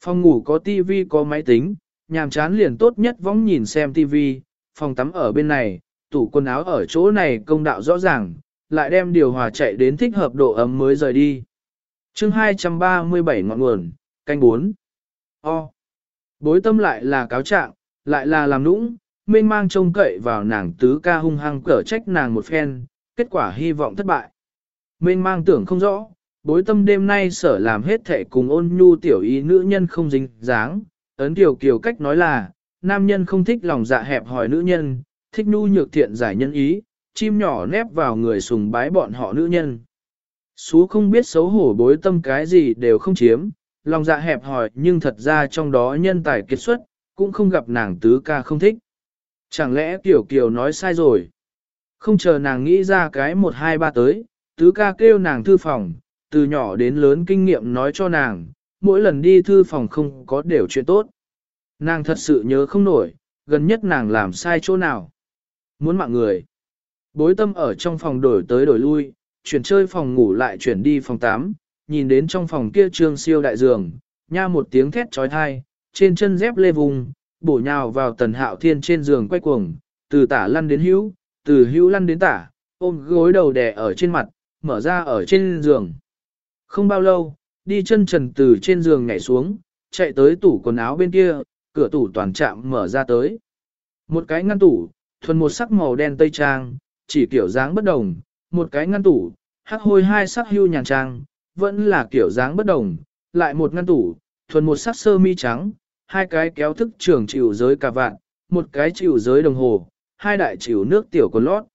Phòng ngủ có tivi có máy tính, nhàm chán liền tốt nhất vóng nhìn xem tivi, phòng tắm ở bên này, tủ quần áo ở chỗ này công đạo rõ ràng, lại đem điều hòa chạy đến thích hợp độ ấm mới rời đi. chương 237 ngọn nguồn, canh 4. O. Bối tâm lại là cáo trạng, lại là làm nũng, mênh mang trông cậy vào nàng tứ ca hung hăng cở trách nàng một phen, kết quả hy vọng thất bại. Mênh mang tưởng không rõ, bối tâm đêm nay sở làm hết thể cùng ôn nhu tiểu ý nữ nhân không dính dáng, ấn tiểu kiều cách nói là, nam nhân không thích lòng dạ hẹp hỏi nữ nhân, thích nhu nhược thiện giải nhân ý, chim nhỏ nép vào người sùng bái bọn họ nữ nhân. Sú không biết xấu hổ bối tâm cái gì đều không chiếm, lòng dạ hẹp hỏi nhưng thật ra trong đó nhân tài kiệt xuất, cũng không gặp nàng tứ ca không thích. Chẳng lẽ Tiểu Kiều nói sai rồi? Không chờ nàng nghĩ ra cái một hai ba tới, tứ ca kêu nàng thư phòng, từ nhỏ đến lớn kinh nghiệm nói cho nàng, mỗi lần đi thư phòng không có đều chuyện tốt. Nàng thật sự nhớ không nổi, gần nhất nàng làm sai chỗ nào. Muốn mạng người. Bối tâm ở trong phòng đổi tới đổi lui, chuyển chơi phòng ngủ lại chuyển đi phòng 8, nhìn đến trong phòng kia trương siêu đại giường, nha một tiếng thét trói thai, trên chân dép lê vùng, bổ nhào vào tần hạo thiên trên giường quay cuồng, từ tả lăn đến hữu, từ hữu lăn đến tả, ôm gối đầu đè ở trên mặt, mở ra ở trên giường. Không bao lâu, đi chân trần từ trên giường nhảy xuống, chạy tới tủ quần áo bên kia, cửa tủ toàn chạm mở ra tới. Một cái ngăn tủ, thuần một sắc màu đen tây trang, chỉ kiểu dáng bất đồng, một cái ngăn tủ, hắc hôi hai sắc hưu nhàn trang, vẫn là kiểu dáng bất đồng, lại một ngăn tủ, thuần một sắc sơ mi trắng, hai cái kéo thức trưởng chịu giới cà vạn, một cái chịu giới đồng hồ, hai đại chịu nước tiểu quần lót.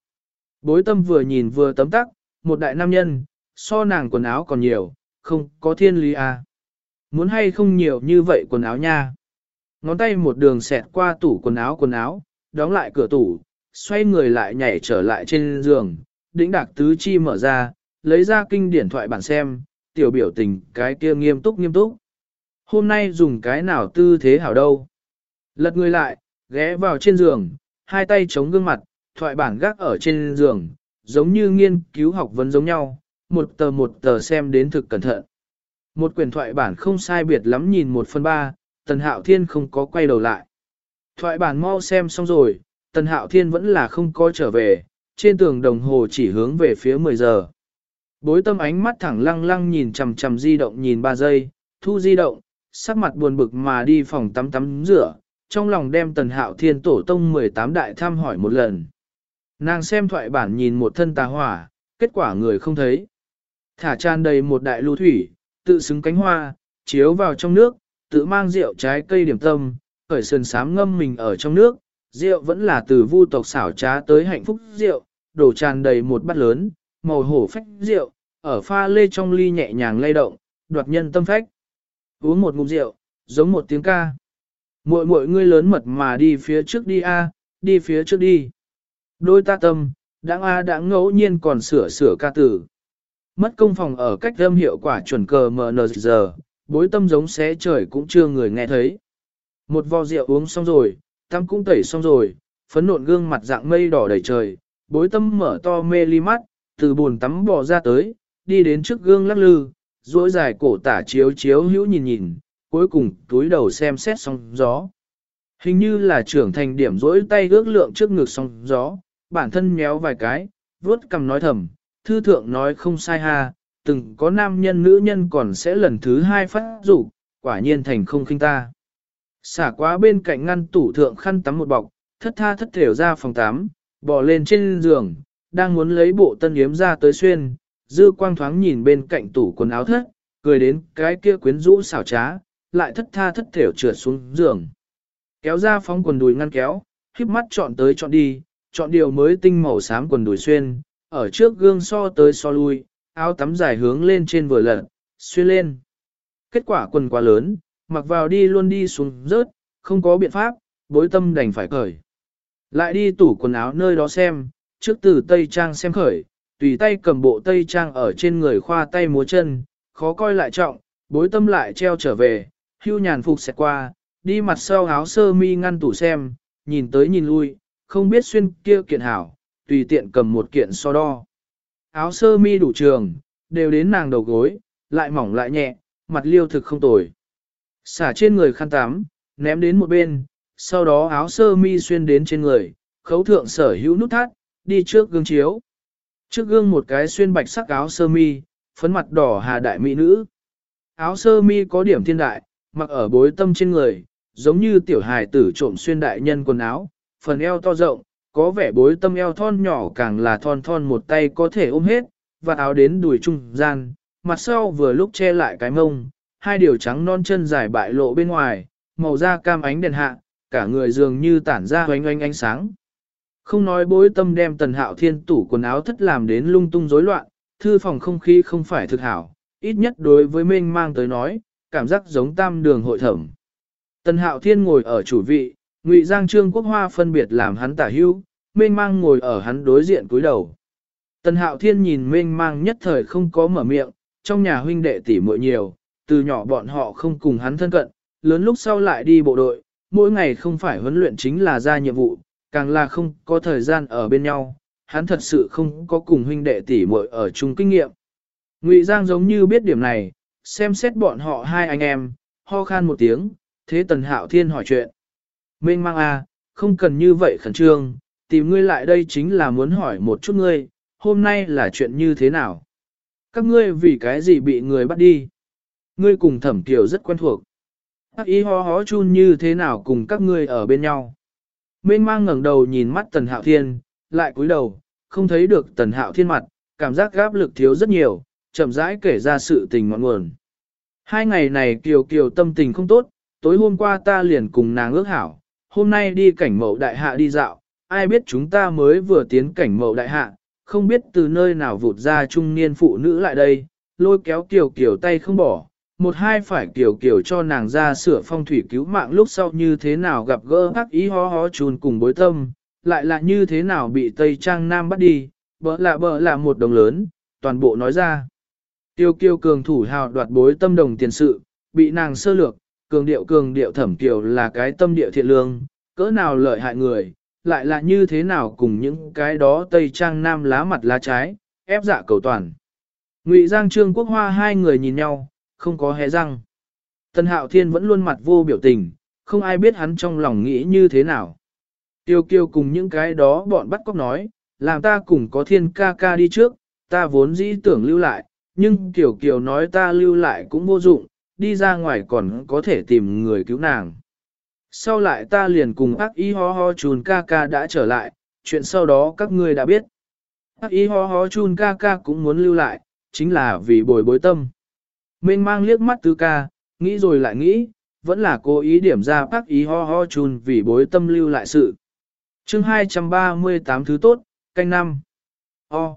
Bối tâm vừa nhìn vừa tấm tắc, một đại nam nhân, so nàng quần áo còn nhiều, không có thiên lý à. Muốn hay không nhiều như vậy quần áo nha. Ngón tay một đường xẹt qua tủ quần áo quần áo, đóng lại cửa tủ, xoay người lại nhảy trở lại trên giường, đĩnh đạc tứ chi mở ra, lấy ra kinh điển thoại bản xem, tiểu biểu tình cái kia nghiêm túc nghiêm túc. Hôm nay dùng cái nào tư thế hảo đâu. Lật người lại, ghé vào trên giường, hai tay chống gương mặt, thoại bản gác ở trên giường, giống như nghiên cứu học vấn giống nhau, một tờ một tờ xem đến thực cẩn thận. Một quyển thoại bản không sai biệt lắm nhìn một phần ba, Tần Hạo Thiên không có quay đầu lại. Thoại bản mau xem xong rồi, Tần Hạo Thiên vẫn là không có trở về, trên tường đồng hồ chỉ hướng về phía 10 giờ. Bối tâm ánh mắt thẳng lăng lăng nhìn chầm chầm di động nhìn 3 giây, thu di động, sắc mặt buồn bực mà đi phòng tắm tắm rửa, trong lòng đem Tần Hạo Thiên tổ tông 18 đại thăm hỏi một lần. Nàng xem thoại bản nhìn một thân tà hỏa, kết quả người không thấy. Thả tràn đầy một đại lưu thủy, tự xứng cánh hoa, chiếu vào trong nước, tự mang rượu trái cây điểm tâm, khởi sườn sám ngâm mình ở trong nước, rượu vẫn là từ vu tộc xảo trá tới hạnh phúc rượu, đổ tràn đầy một bát lớn, màu hổ phách rượu, ở pha lê trong ly nhẹ nhàng lay động, đoạt nhân tâm phách. Uống một ngụm rượu, giống một tiếng ca. Muội muội ngươi lớn mật mà đi phía trước đi a, đi phía trước đi. Đôi ta tâm, đáng a đã ngẫu nhiên còn sửa sửa ca tử. Mất công phòng ở cách âm hiệu quả chuẩn cờ mờ giờ, bối tâm giống xé trời cũng chưa người nghe thấy. Một vò rượu uống xong rồi, tắm cũng tẩy xong rồi, phấn nộn gương mặt dạng mây đỏ đầy trời, bối tâm mở to mê ly mắt, từ buồn tắm bò ra tới, đi đến trước gương lắc lư, duỗi dài cổ tả chiếu chiếu hữu nhìn nhìn, cuối cùng túi đầu xem xét sóng gió. Hình như là trưởng thành điểm rỗi tay ước lượng trước ngực sóng gió, bản thân méo vài cái, vuốt cầm nói thầm, thư thượng nói không sai ha, từng có nam nhân nữ nhân còn sẽ lần thứ hai phát rủ, quả nhiên thành không khinh ta. Xả quá bên cạnh ngăn tủ thượng khăn tắm một bọc, thất tha thất thểu ra phòng tắm, bỏ lên trên giường, đang muốn lấy bộ tân yếm ra tới xuyên, dư quang thoáng nhìn bên cạnh tủ quần áo thất, cười đến cái kia quyến rũ xảo trá, lại thất tha thất thểu trượt xuống giường. Kéo ra phóng quần đùi ngăn kéo, híp mắt chọn tới chọn đi, chọn điều mới tinh màu xám quần đùi xuyên, ở trước gương so tới so lui, áo tắm dài hướng lên trên vừa lật, xuyên lên. Kết quả quần quá lớn, mặc vào đi luôn đi xuống rớt, không có biện pháp, bối tâm đành phải cởi. Lại đi tủ quần áo nơi đó xem, trước từ Tây Trang xem khởi, tùy tay cầm bộ Tây Trang ở trên người khoa tay múa chân, khó coi lại trọng, bối tâm lại treo trở về, hưu nhàn phục xẹt qua, đi mặt sau áo sơ mi ngăn tủ xem, nhìn tới nhìn lui, không biết xuyên kia kiện hảo, tùy tiện cầm một kiện so đo. Áo sơ mi đủ trường, đều đến nàng đầu gối, lại mỏng lại nhẹ, mặt liêu thực không tồi. Xả trên người khăn tắm, ném đến một bên, sau đó áo sơ mi xuyên đến trên người, khấu thượng sở hữu nút thắt, đi trước gương chiếu. Trước gương một cái xuyên bạch sắc áo sơ mi, phấn mặt đỏ hà đại mỹ nữ. Áo sơ mi có điểm thiên đại, mặc ở bối tâm trên người, giống như tiểu hài tử trộm xuyên đại nhân quần áo, phần eo to rộng, có vẻ bối tâm eo thon nhỏ càng là thon thon một tay có thể ôm hết, và áo đến đùi trung gian, mặt sau vừa lúc che lại cái mông, hai điều trắng non chân dài bại lộ bên ngoài, màu da cam ánh đèn hạ, cả người dường như tản ra oanh oanh ánh sáng. Không nói bối tâm đem tần hạo thiên tủ quần áo thất làm đến lung tung rối loạn, thư phòng không khí không phải thực hảo, ít nhất đối với mênh mang tới nói, cảm giác giống tam đường hội thẩm. Tần hạo thiên ngồi ở chủ vị, Ngụy Giang Trương Quốc Hoa phân biệt làm hắn tả hữu, mênh mang ngồi ở hắn đối diện cúi đầu. Tần Hạo Thiên nhìn mênh mang nhất thời không có mở miệng, trong nhà huynh đệ tỷ muội nhiều, từ nhỏ bọn họ không cùng hắn thân cận, lớn lúc sau lại đi bộ đội, mỗi ngày không phải huấn luyện chính là ra nhiệm vụ, càng là không có thời gian ở bên nhau, hắn thật sự không có cùng huynh đệ tỷ muội ở chung kinh nghiệm. Ngụy Giang giống như biết điểm này, xem xét bọn họ hai anh em, ho khan một tiếng, thế Tần Hạo Thiên hỏi chuyện. Mênh mang a, à, không cần như vậy khẩn trương, tìm ngươi lại đây chính là muốn hỏi một chút ngươi, hôm nay là chuyện như thế nào? Các ngươi vì cái gì bị người bắt đi? Ngươi cùng thẩm tiểu rất quen thuộc. Hắc y ho hó chun như thế nào cùng các ngươi ở bên nhau? Mênh mang ngẩng đầu nhìn mắt Tần Hạo Thiên, lại cúi đầu, không thấy được Tần Hạo Thiên mặt, cảm giác gáp lực thiếu rất nhiều, chậm rãi kể ra sự tình ngọn nguồn. Hai ngày này Kiều Kiều tâm tình không tốt, tối hôm qua ta liền cùng nàng ước hảo, hôm nay đi cảnh mậu đại hạ đi dạo, ai biết chúng ta mới vừa tiến cảnh mậu đại hạ, không biết từ nơi nào vụt ra trung niên phụ nữ lại đây, lôi kéo Kiều Kiều tay không bỏ, một hai phải Kiều Kiều cho nàng ra sửa phong thủy cứu mạng lúc sau như thế nào gặp gỡ hắc ý hó hó chùn cùng bối tâm, lại là như thế nào bị Tây Trang Nam bắt đi, bỡ lạ bỡ là một đồng lớn, toàn bộ nói ra. Tiêu kiêu cường thủ hào đoạt bối tâm đồng tiền sự, bị nàng sơ lược, cường điệu cường điệu thẩm kiều là cái tâm địa thiện lương, cỡ nào lợi hại người, lại là như thế nào cùng những cái đó tây trang nam lá mặt lá trái, ép dạ cầu toàn. Ngụy Giang Trương Quốc Hoa hai người nhìn nhau, không có hé răng. Tân Hạo Thiên vẫn luôn mặt vô biểu tình, không ai biết hắn trong lòng nghĩ như thế nào. Tiêu kiêu cùng những cái đó bọn bắt cóc nói, làm ta cùng có thiên ca ca đi trước, ta vốn dĩ tưởng lưu lại, nhưng Kiều Kiều nói ta lưu lại cũng vô dụng, đi ra ngoài còn có thể tìm người cứu nàng. Sau lại ta liền cùng ác y ho ho chùn ca ca đã trở lại, chuyện sau đó các ngươi đã biết. Ác y ho ho chùn ca ca cũng muốn lưu lại, chính là vì bồi bối tâm. Mênh mang liếc mắt tứ ca, nghĩ rồi lại nghĩ, vẫn là cố ý điểm ra ác y ho ho chùn vì bối tâm lưu lại sự. chương 238 thứ tốt, canh năm. O.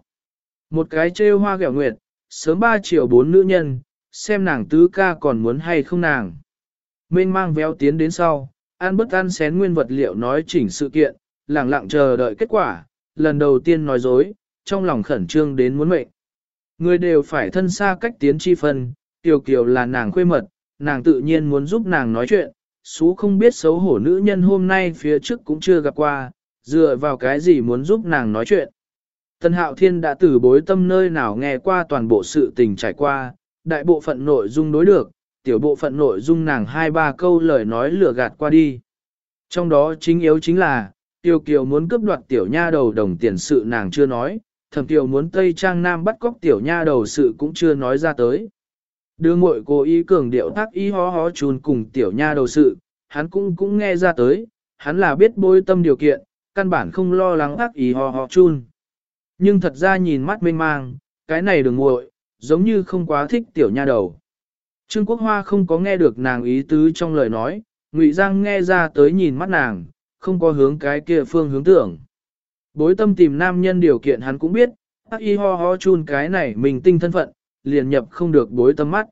Một cái trêu hoa gẻo nguyệt, sớm ba triệu bốn nữ nhân, xem nàng tứ ca còn muốn hay không nàng. Mênh mang véo tiến đến sau, ăn bất ăn xén nguyên vật liệu nói chỉnh sự kiện, lặng lặng chờ đợi kết quả, lần đầu tiên nói dối, trong lòng khẩn trương đến muốn mệnh. Người đều phải thân xa cách tiến chi phân, Tiểu Kiều là nàng khuê mật, nàng tự nhiên muốn giúp nàng nói chuyện, xú không biết xấu hổ nữ nhân hôm nay phía trước cũng chưa gặp qua, dựa vào cái gì muốn giúp nàng nói chuyện. Tân Hạo Thiên đã từ bối tâm nơi nào nghe qua toàn bộ sự tình trải qua, đại bộ phận nội dung đối được, tiểu bộ phận nội dung nàng hai ba câu lời nói lừa gạt qua đi. Trong đó chính yếu chính là, Tiêu Kiều muốn cướp đoạt tiểu nha đầu đồng tiền sự nàng chưa nói, thẩm Kiều muốn Tây Trang Nam bắt cóc tiểu nha đầu sự cũng chưa nói ra tới. Đưa muội cố ý cường điệu tác ý hó hó chùn cùng tiểu nha đầu sự, hắn cũng cũng nghe ra tới, hắn là biết bôi tâm điều kiện, căn bản không lo lắng thắc ý hó hó chùn. Nhưng thật ra nhìn mắt mênh mang, cái này đừng muội giống như không quá thích tiểu nha đầu. Trương Quốc Hoa không có nghe được nàng ý tứ trong lời nói, Ngụy Giang nghe ra tới nhìn mắt nàng, không có hướng cái kia phương hướng tưởng. Bối tâm tìm nam nhân điều kiện hắn cũng biết, ác y ho ho chun cái này mình tinh thân phận, liền nhập không được bối tâm mắt.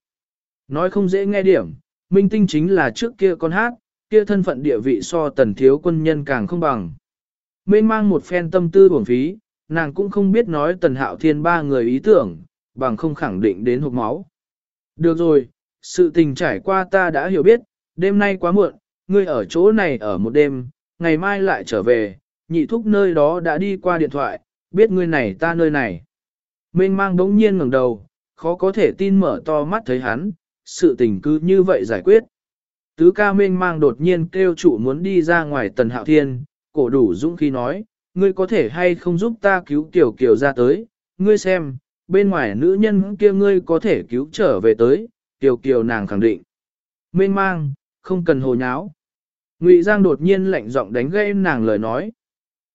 Nói không dễ nghe điểm, minh tinh chính là trước kia con hát, kia thân phận địa vị so tần thiếu quân nhân càng không bằng. Mê mang một phen tâm tư bổng phí, nàng cũng không biết nói tần hạo thiên ba người ý tưởng, bằng không khẳng định đến hộp máu. Được rồi, sự tình trải qua ta đã hiểu biết, đêm nay quá muộn, ngươi ở chỗ này ở một đêm, ngày mai lại trở về, nhị thúc nơi đó đã đi qua điện thoại, biết ngươi này ta nơi này. Mênh mang đống nhiên ngẩng đầu, khó có thể tin mở to mắt thấy hắn, sự tình cứ như vậy giải quyết. Tứ ca mênh mang đột nhiên kêu chủ muốn đi ra ngoài tần hạo thiên, cổ đủ dũng khi nói, ngươi có thể hay không giúp ta cứu tiểu kiều ra tới, ngươi xem, bên ngoài nữ nhân kia ngươi có thể cứu trở về tới, tiểu kiều nàng khẳng định. Mênh mang, không cần hồ nháo. Ngụy Giang đột nhiên lạnh giọng đánh gây nàng lời nói.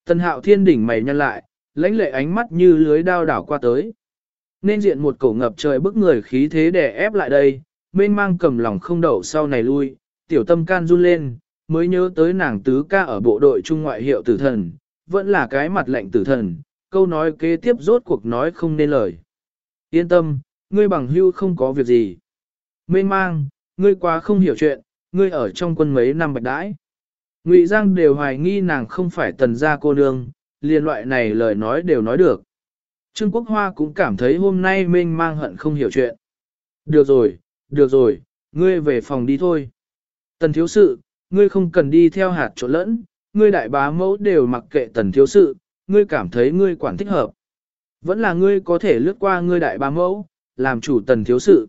Tần hạo thiên đỉnh mày nhăn lại, lãnh lệ ánh mắt như lưới đao đảo qua tới. Nên diện một cổ ngập trời bức người khí thế để ép lại đây, mênh mang cầm lòng không đậu sau này lui, tiểu tâm can run lên, mới nhớ tới nàng tứ ca ở bộ đội trung ngoại hiệu tử thần, vẫn là cái mặt lệnh tử thần, câu nói kế tiếp rốt cuộc nói không nên lời. Yên tâm, ngươi bằng hưu không có việc gì. Mênh mang, ngươi quá không hiểu chuyện, ngươi ở trong quân mấy năm bạch đãi. Ngụy Giang đều hoài nghi nàng không phải tần gia cô nương, liên loại này lời nói đều nói được. Trương Quốc Hoa cũng cảm thấy hôm nay mênh mang hận không hiểu chuyện. Được rồi, được rồi, ngươi về phòng đi thôi. Tần thiếu sự, ngươi không cần đi theo hạt chỗ lẫn, ngươi đại bá mẫu đều mặc kệ tần thiếu sự, ngươi cảm thấy ngươi quản thích hợp. Vẫn là ngươi có thể lướt qua ngươi đại bá mẫu, làm chủ tần thiếu sự.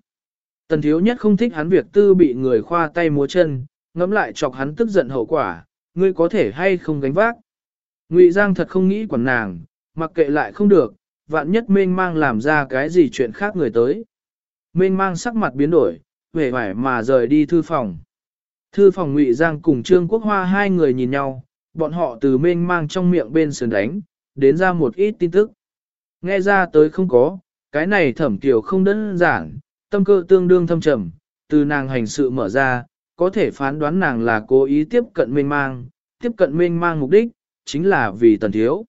Tần thiếu nhất không thích hắn việc tư bị người khoa tay múa chân, ngẫm lại chọc hắn tức giận hậu quả, ngươi có thể hay không gánh vác. Ngụy Giang thật không nghĩ quản nàng, mặc kệ lại không được, vạn nhất mênh mang làm ra cái gì chuyện khác người tới. Mênh mang sắc mặt biến đổi, vẻ vải mà rời đi thư phòng. Thư phòng Ngụy Giang cùng Trương Quốc Hoa hai người nhìn nhau, bọn họ từ mênh mang trong miệng bên sườn đánh, đến ra một ít tin tức. Nghe ra tới không có, cái này thẩm tiểu không đơn giản, tâm cơ tương đương thâm trầm, từ nàng hành sự mở ra, có thể phán đoán nàng là cố ý tiếp cận mênh mang, tiếp cận mênh mang mục đích, chính là vì tần thiếu.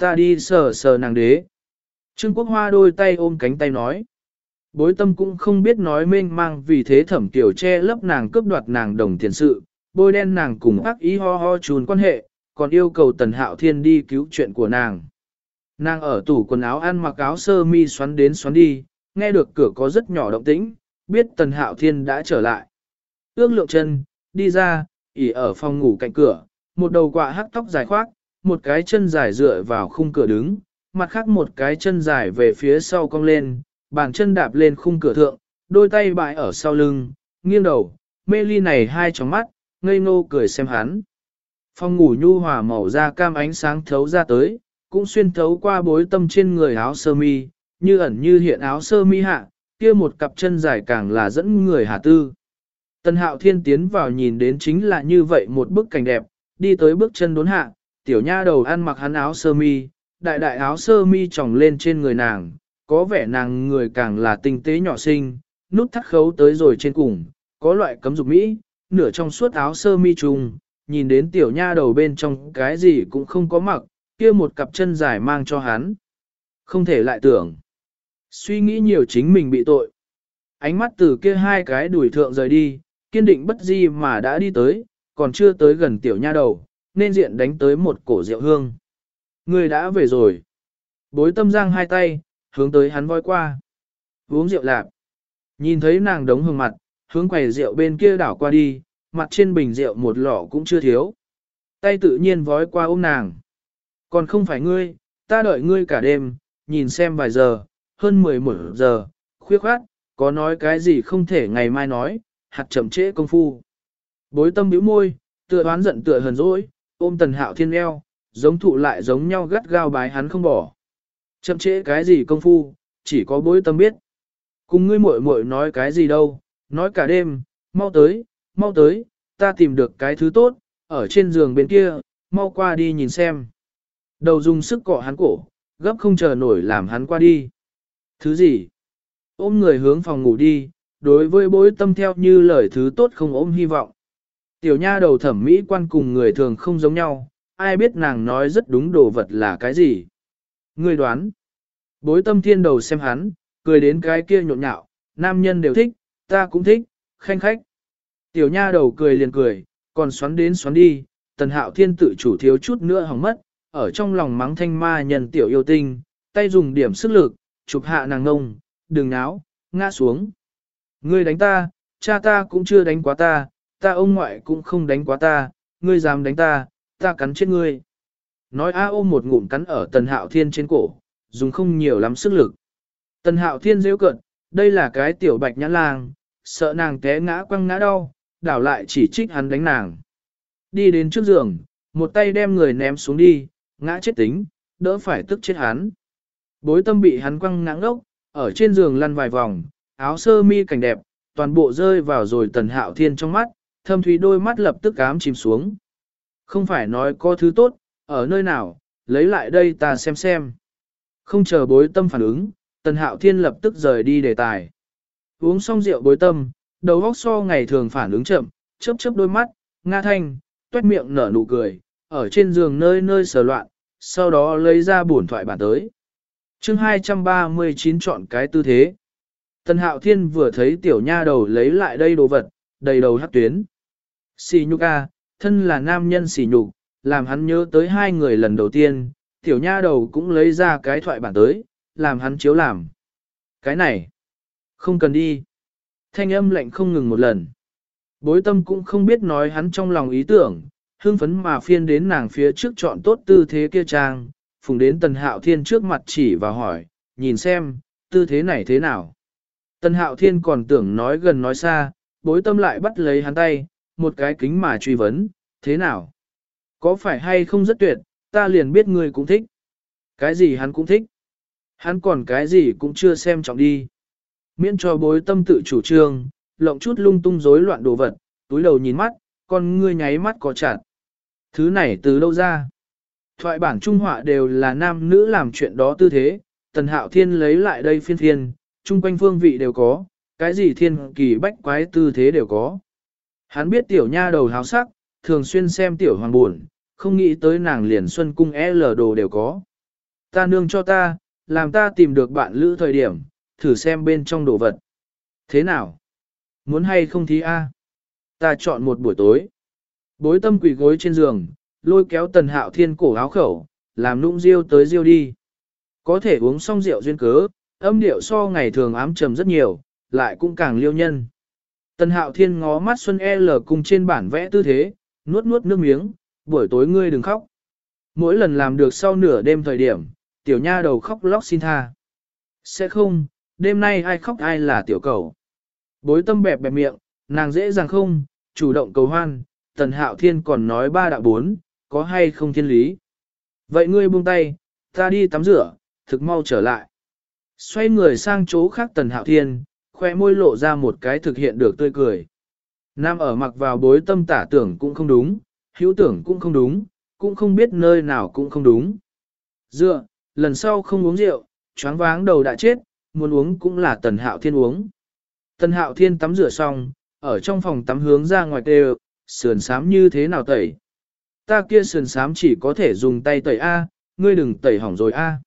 Ta đi sờ sờ nàng đế. Trương Quốc Hoa đôi tay ôm cánh tay nói. Bối tâm cũng không biết nói mênh mang vì thế thẩm tiểu che lấp nàng cướp đoạt nàng đồng tiền sự, bôi đen nàng cùng ác ý ho ho chùn quan hệ, còn yêu cầu tần hạo thiên đi cứu chuyện của nàng. Nàng ở tủ quần áo ăn mặc áo sơ mi xoắn đến xoắn đi, nghe được cửa có rất nhỏ động tĩnh, biết tần hạo thiên đã trở lại. Ước lượng chân, đi ra, ỉ ở phòng ngủ cạnh cửa, một đầu quạ hắc tóc dài khoác, một cái chân dài dựa vào khung cửa đứng, mặt khác một cái chân dài về phía sau cong lên, bàn chân đạp lên khung cửa thượng, đôi tay bại ở sau lưng, nghiêng đầu, mê ly này hai tròng mắt, ngây ngô cười xem hắn. Phòng ngủ nhu hòa màu da cam ánh sáng thấu ra tới, cũng xuyên thấu qua bối tâm trên người áo sơ mi, như ẩn như hiện áo sơ mi hạ, kia một cặp chân dài càng là dẫn người hà tư. Tân hạo thiên tiến vào nhìn đến chính là như vậy một bức cảnh đẹp, đi tới bước chân đốn hạ, tiểu nha đầu ăn mặc hắn áo sơ mi, đại đại áo sơ mi tròng lên trên người nàng, có vẻ nàng người càng là tinh tế nhỏ xinh, nút thắt khấu tới rồi trên cùng, có loại cấm dục mỹ, nửa trong suốt áo sơ mi trùng, nhìn đến tiểu nha đầu bên trong cái gì cũng không có mặc, kia một cặp chân dài mang cho hắn. Không thể lại tưởng. Suy nghĩ nhiều chính mình bị tội. Ánh mắt từ kia hai cái đuổi thượng rời đi, kiên định bất di mà đã đi tới, còn chưa tới gần tiểu nha đầu, nên diện đánh tới một cổ rượu hương. Người đã về rồi. Bối tâm giang hai tay, hướng tới hắn voi qua. Uống rượu lạp. Nhìn thấy nàng đống hương mặt, hướng quầy rượu bên kia đảo qua đi, mặt trên bình rượu một lọ cũng chưa thiếu. Tay tự nhiên vói qua ôm nàng. Còn không phải ngươi, ta đợi ngươi cả đêm, nhìn xem vài giờ, hơn 11 giờ, khuya khoát, có nói cái gì không thể ngày mai nói, hạt chậm trễ công phu. Bối tâm bĩu môi, tựa oán giận tựa hờn dỗi, ôm tần hạo thiên eo, giống thụ lại giống nhau gắt gao bái hắn không bỏ. Chậm trễ cái gì công phu, chỉ có bối tâm biết. Cùng ngươi muội muội nói cái gì đâu, nói cả đêm, mau tới, mau tới, ta tìm được cái thứ tốt, ở trên giường bên kia, mau qua đi nhìn xem. Đầu dùng sức cọ hắn cổ, gấp không chờ nổi làm hắn qua đi. Thứ gì? Ôm người hướng phòng ngủ đi, đối với bối tâm theo như lời thứ tốt không ôm hy vọng. Tiểu nha đầu thẩm mỹ quan cùng người thường không giống nhau, ai biết nàng nói rất đúng đồ vật là cái gì. Người đoán. Bối tâm thiên đầu xem hắn, cười đến cái kia nhộn nhạo, nam nhân đều thích, ta cũng thích, khanh khách. Tiểu nha đầu cười liền cười, còn xoắn đến xoắn đi, tần hạo thiên tự chủ thiếu chút nữa hỏng mất, ở trong lòng mắng thanh ma nhân tiểu yêu tinh, tay dùng điểm sức lực, chụp hạ nàng ngông, đừng náo, ngã xuống. Ngươi đánh ta, cha ta cũng chưa đánh quá ta, ta ông ngoại cũng không đánh quá ta, ngươi dám đánh ta, ta cắn chết ngươi. Nói a ôm một ngụm cắn ở tần hạo thiên trên cổ, dùng không nhiều lắm sức lực. Tần hạo thiên rêu cận, đây là cái tiểu bạch nhãn lang, sợ nàng té ngã quăng ngã đau, đảo lại chỉ trích hắn đánh nàng. Đi đến trước giường, một tay đem người ném xuống đi, ngã chết tính, đỡ phải tức chết hắn. Bối tâm bị hắn quăng ngã ngốc, ở trên giường lăn vài vòng, áo sơ mi cảnh đẹp, toàn bộ rơi vào rồi tần hạo thiên trong mắt, thâm thúy đôi mắt lập tức cám chìm xuống. Không phải nói có thứ tốt, ở nơi nào, lấy lại đây ta xem xem. Không chờ bối tâm phản ứng, tần hạo thiên lập tức rời đi đề tài. Uống xong rượu bối tâm, đầu óc so ngày thường phản ứng chậm, chớp chớp đôi mắt, nga thanh, tuét miệng nở nụ cười, ở trên giường nơi nơi sờ loạn, sau đó lấy ra bổn thoại bản tới. chương 239 chọn cái tư thế. Tần Hạo Thiên vừa thấy tiểu nha đầu lấy lại đây đồ vật, đầy đầu hát tuyến. Xì nhục a, thân là nam nhân xì nhục, làm hắn nhớ tới hai người lần đầu tiên, tiểu nha đầu cũng lấy ra cái thoại bản tới, làm hắn chiếu làm. Cái này, không cần đi. Thanh âm lạnh không ngừng một lần. Bối tâm cũng không biết nói hắn trong lòng ý tưởng, hưng phấn mà phiên đến nàng phía trước chọn tốt tư thế kia trang, phùng đến tần hạo thiên trước mặt chỉ và hỏi, nhìn xem, tư thế này thế nào. Tần hạo thiên còn tưởng nói gần nói xa, bối tâm lại bắt lấy hắn tay, một cái kính mà truy vấn, thế nào? Có phải hay không rất tuyệt, ta liền biết ngươi cũng thích. Cái gì hắn cũng thích. Hắn còn cái gì cũng chưa xem trọng đi. Miễn cho bối tâm tự chủ trương, lộng chút lung tung rối loạn đồ vật, túi đầu nhìn mắt, con ngươi nháy mắt có chặt. Thứ này từ đâu ra? Thoại bản trung họa đều là nam nữ làm chuyện đó tư thế, tần hạo thiên lấy lại đây phiên thiên, chung quanh phương vị đều có, cái gì thiên kỳ bách quái tư thế đều có. Hắn biết tiểu nha đầu háo sắc, thường xuyên xem tiểu hoàng buồn, không nghĩ tới nàng liền xuân cung L đồ đều có. Ta nương cho ta, làm ta tìm được bạn lữ thời điểm, thử xem bên trong đồ vật. Thế nào? Muốn hay không thí a? Ta chọn một buổi tối. Bối tâm quỷ gối trên giường, lôi kéo tần hạo thiên cổ áo khẩu, làm nũng riêu tới riêu đi. Có thể uống xong rượu duyên cớ, âm điệu so ngày thường ám trầm rất nhiều, lại cũng càng liêu nhân. Tần hạo thiên ngó mắt Xuân L cùng trên bản vẽ tư thế, nuốt nuốt nước miếng, buổi tối ngươi đừng khóc. Mỗi lần làm được sau nửa đêm thời điểm, tiểu nha đầu khóc lóc xin tha. Sẽ không, đêm nay ai khóc ai là tiểu cầu. Bối tâm bẹp bẹp miệng, nàng dễ dàng không, chủ động cầu hoan, tần hạo thiên còn nói ba đạo bốn, có hay không thiên lý. Vậy ngươi buông tay, ta đi tắm rửa, thực mau trở lại. Xoay người sang chỗ khác tần hạo thiên, khoe môi lộ ra một cái thực hiện được tươi cười. Nam ở mặc vào bối tâm tả tưởng cũng không đúng, hữu tưởng cũng không đúng, cũng không biết nơi nào cũng không đúng. Dựa, lần sau không uống rượu, choáng váng đầu đã chết, muốn uống cũng là tần hạo thiên uống. Tần hạo thiên tắm rửa xong, ở trong phòng tắm hướng ra ngoài đều, sườn sám như thế nào tẩy. Ta kia sườn sám chỉ có thể dùng tay tẩy A, ngươi đừng tẩy hỏng rồi A.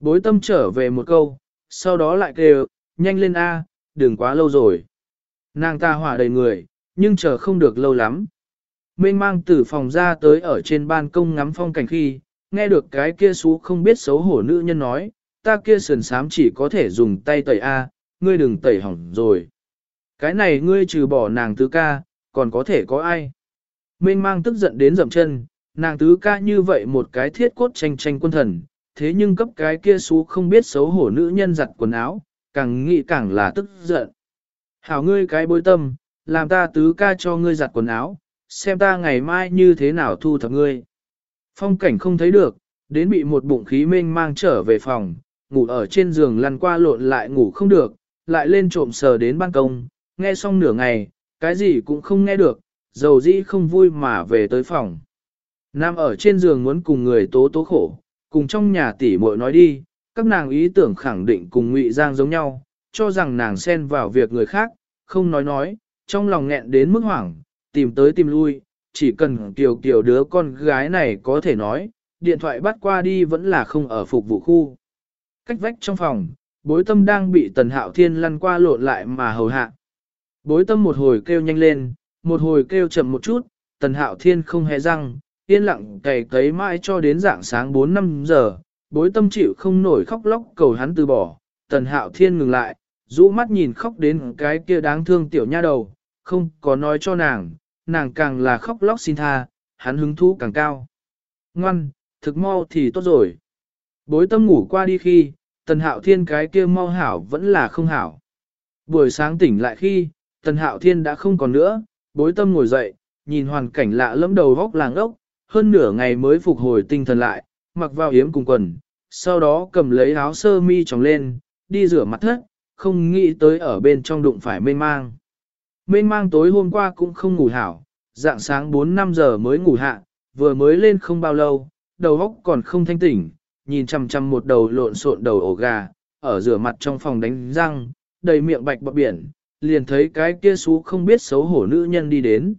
Bối tâm trở về một câu, sau đó lại kêu, nhanh lên A, đừng quá lâu rồi. Nàng ta hỏa đầy người, nhưng chờ không được lâu lắm. Mênh mang từ phòng ra tới ở trên ban công ngắm phong cảnh khi, nghe được cái kia xú không biết xấu hổ nữ nhân nói, ta kia sườn sám chỉ có thể dùng tay tẩy A, ngươi đừng tẩy hỏng rồi. Cái này ngươi trừ bỏ nàng tứ ca, còn có thể có ai? Mênh mang tức giận đến dậm chân, nàng tứ ca như vậy một cái thiết cốt tranh tranh quân thần, thế nhưng cấp cái kia xú không biết xấu hổ nữ nhân giặt quần áo, càng nghĩ càng là tức giận. Hảo ngươi cái bối tâm, làm ta tứ ca cho ngươi giặt quần áo, xem ta ngày mai như thế nào thu thập ngươi. Phong cảnh không thấy được, đến bị một bụng khí mênh mang trở về phòng, ngủ ở trên giường lăn qua lộn lại ngủ không được, lại lên trộm sờ đến ban công, nghe xong nửa ngày, cái gì cũng không nghe được, dầu dĩ không vui mà về tới phòng. Nam ở trên giường muốn cùng người tố tố khổ, cùng trong nhà tỷ muội nói đi, các nàng ý tưởng khẳng định cùng Ngụy Giang giống nhau, cho rằng nàng xen vào việc người khác, không nói nói, trong lòng nghẹn đến mức hoảng, tìm tới tìm lui, chỉ cần tiểu tiểu đứa con gái này có thể nói, điện thoại bắt qua đi vẫn là không ở phục vụ khu. Cách vách trong phòng, bối tâm đang bị tần hạo thiên lăn qua lộn lại mà hầu hạ. Bối tâm một hồi kêu nhanh lên, một hồi kêu chậm một chút, tần hạo thiên không hề răng, yên lặng cày cấy mãi cho đến dạng sáng 4-5 giờ, bối tâm chịu không nổi khóc lóc cầu hắn từ bỏ, tần hạo thiên ngừng lại, rũ mắt nhìn khóc đến cái kia đáng thương tiểu nha đầu, không có nói cho nàng, nàng càng là khóc lóc xin tha, hắn hứng thú càng cao. Ngoan, thực mau thì tốt rồi. Bối tâm ngủ qua đi khi, tần hạo thiên cái kia mau hảo vẫn là không hảo. Buổi sáng tỉnh lại khi, tần hạo thiên đã không còn nữa, bối tâm ngồi dậy, nhìn hoàn cảnh lạ lẫm đầu góc làng ốc, hơn nửa ngày mới phục hồi tinh thần lại, mặc vào yếm cùng quần, sau đó cầm lấy áo sơ mi tròng lên, đi rửa mặt thất, không nghĩ tới ở bên trong đụng phải mênh mang. Mênh mang tối hôm qua cũng không ngủ hảo, dạng sáng 4-5 giờ mới ngủ hạ, vừa mới lên không bao lâu, đầu óc còn không thanh tỉnh, nhìn chằm chằm một đầu lộn xộn đầu ổ gà, ở rửa mặt trong phòng đánh răng, đầy miệng bạch bọc biển, liền thấy cái kia xú không biết xấu hổ nữ nhân đi đến.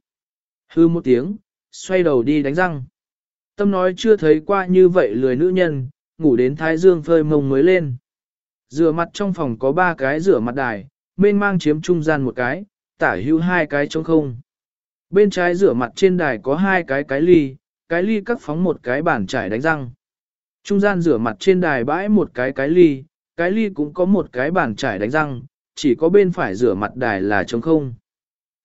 Hư một tiếng, xoay đầu đi đánh răng. Tâm nói chưa thấy qua như vậy lười nữ nhân, ngủ đến thái dương phơi mông mới lên. Rửa mặt trong phòng có ba cái rửa mặt đài, bên mang chiếm trung gian một cái, tả hữu hai cái trống không. Bên trái rửa mặt trên đài có hai cái cái ly, cái ly cắt phóng một cái bàn trải đánh răng. Trung gian rửa mặt trên đài bãi một cái cái ly, cái ly cũng có một cái bàn trải đánh răng, chỉ có bên phải rửa mặt đài là trống không.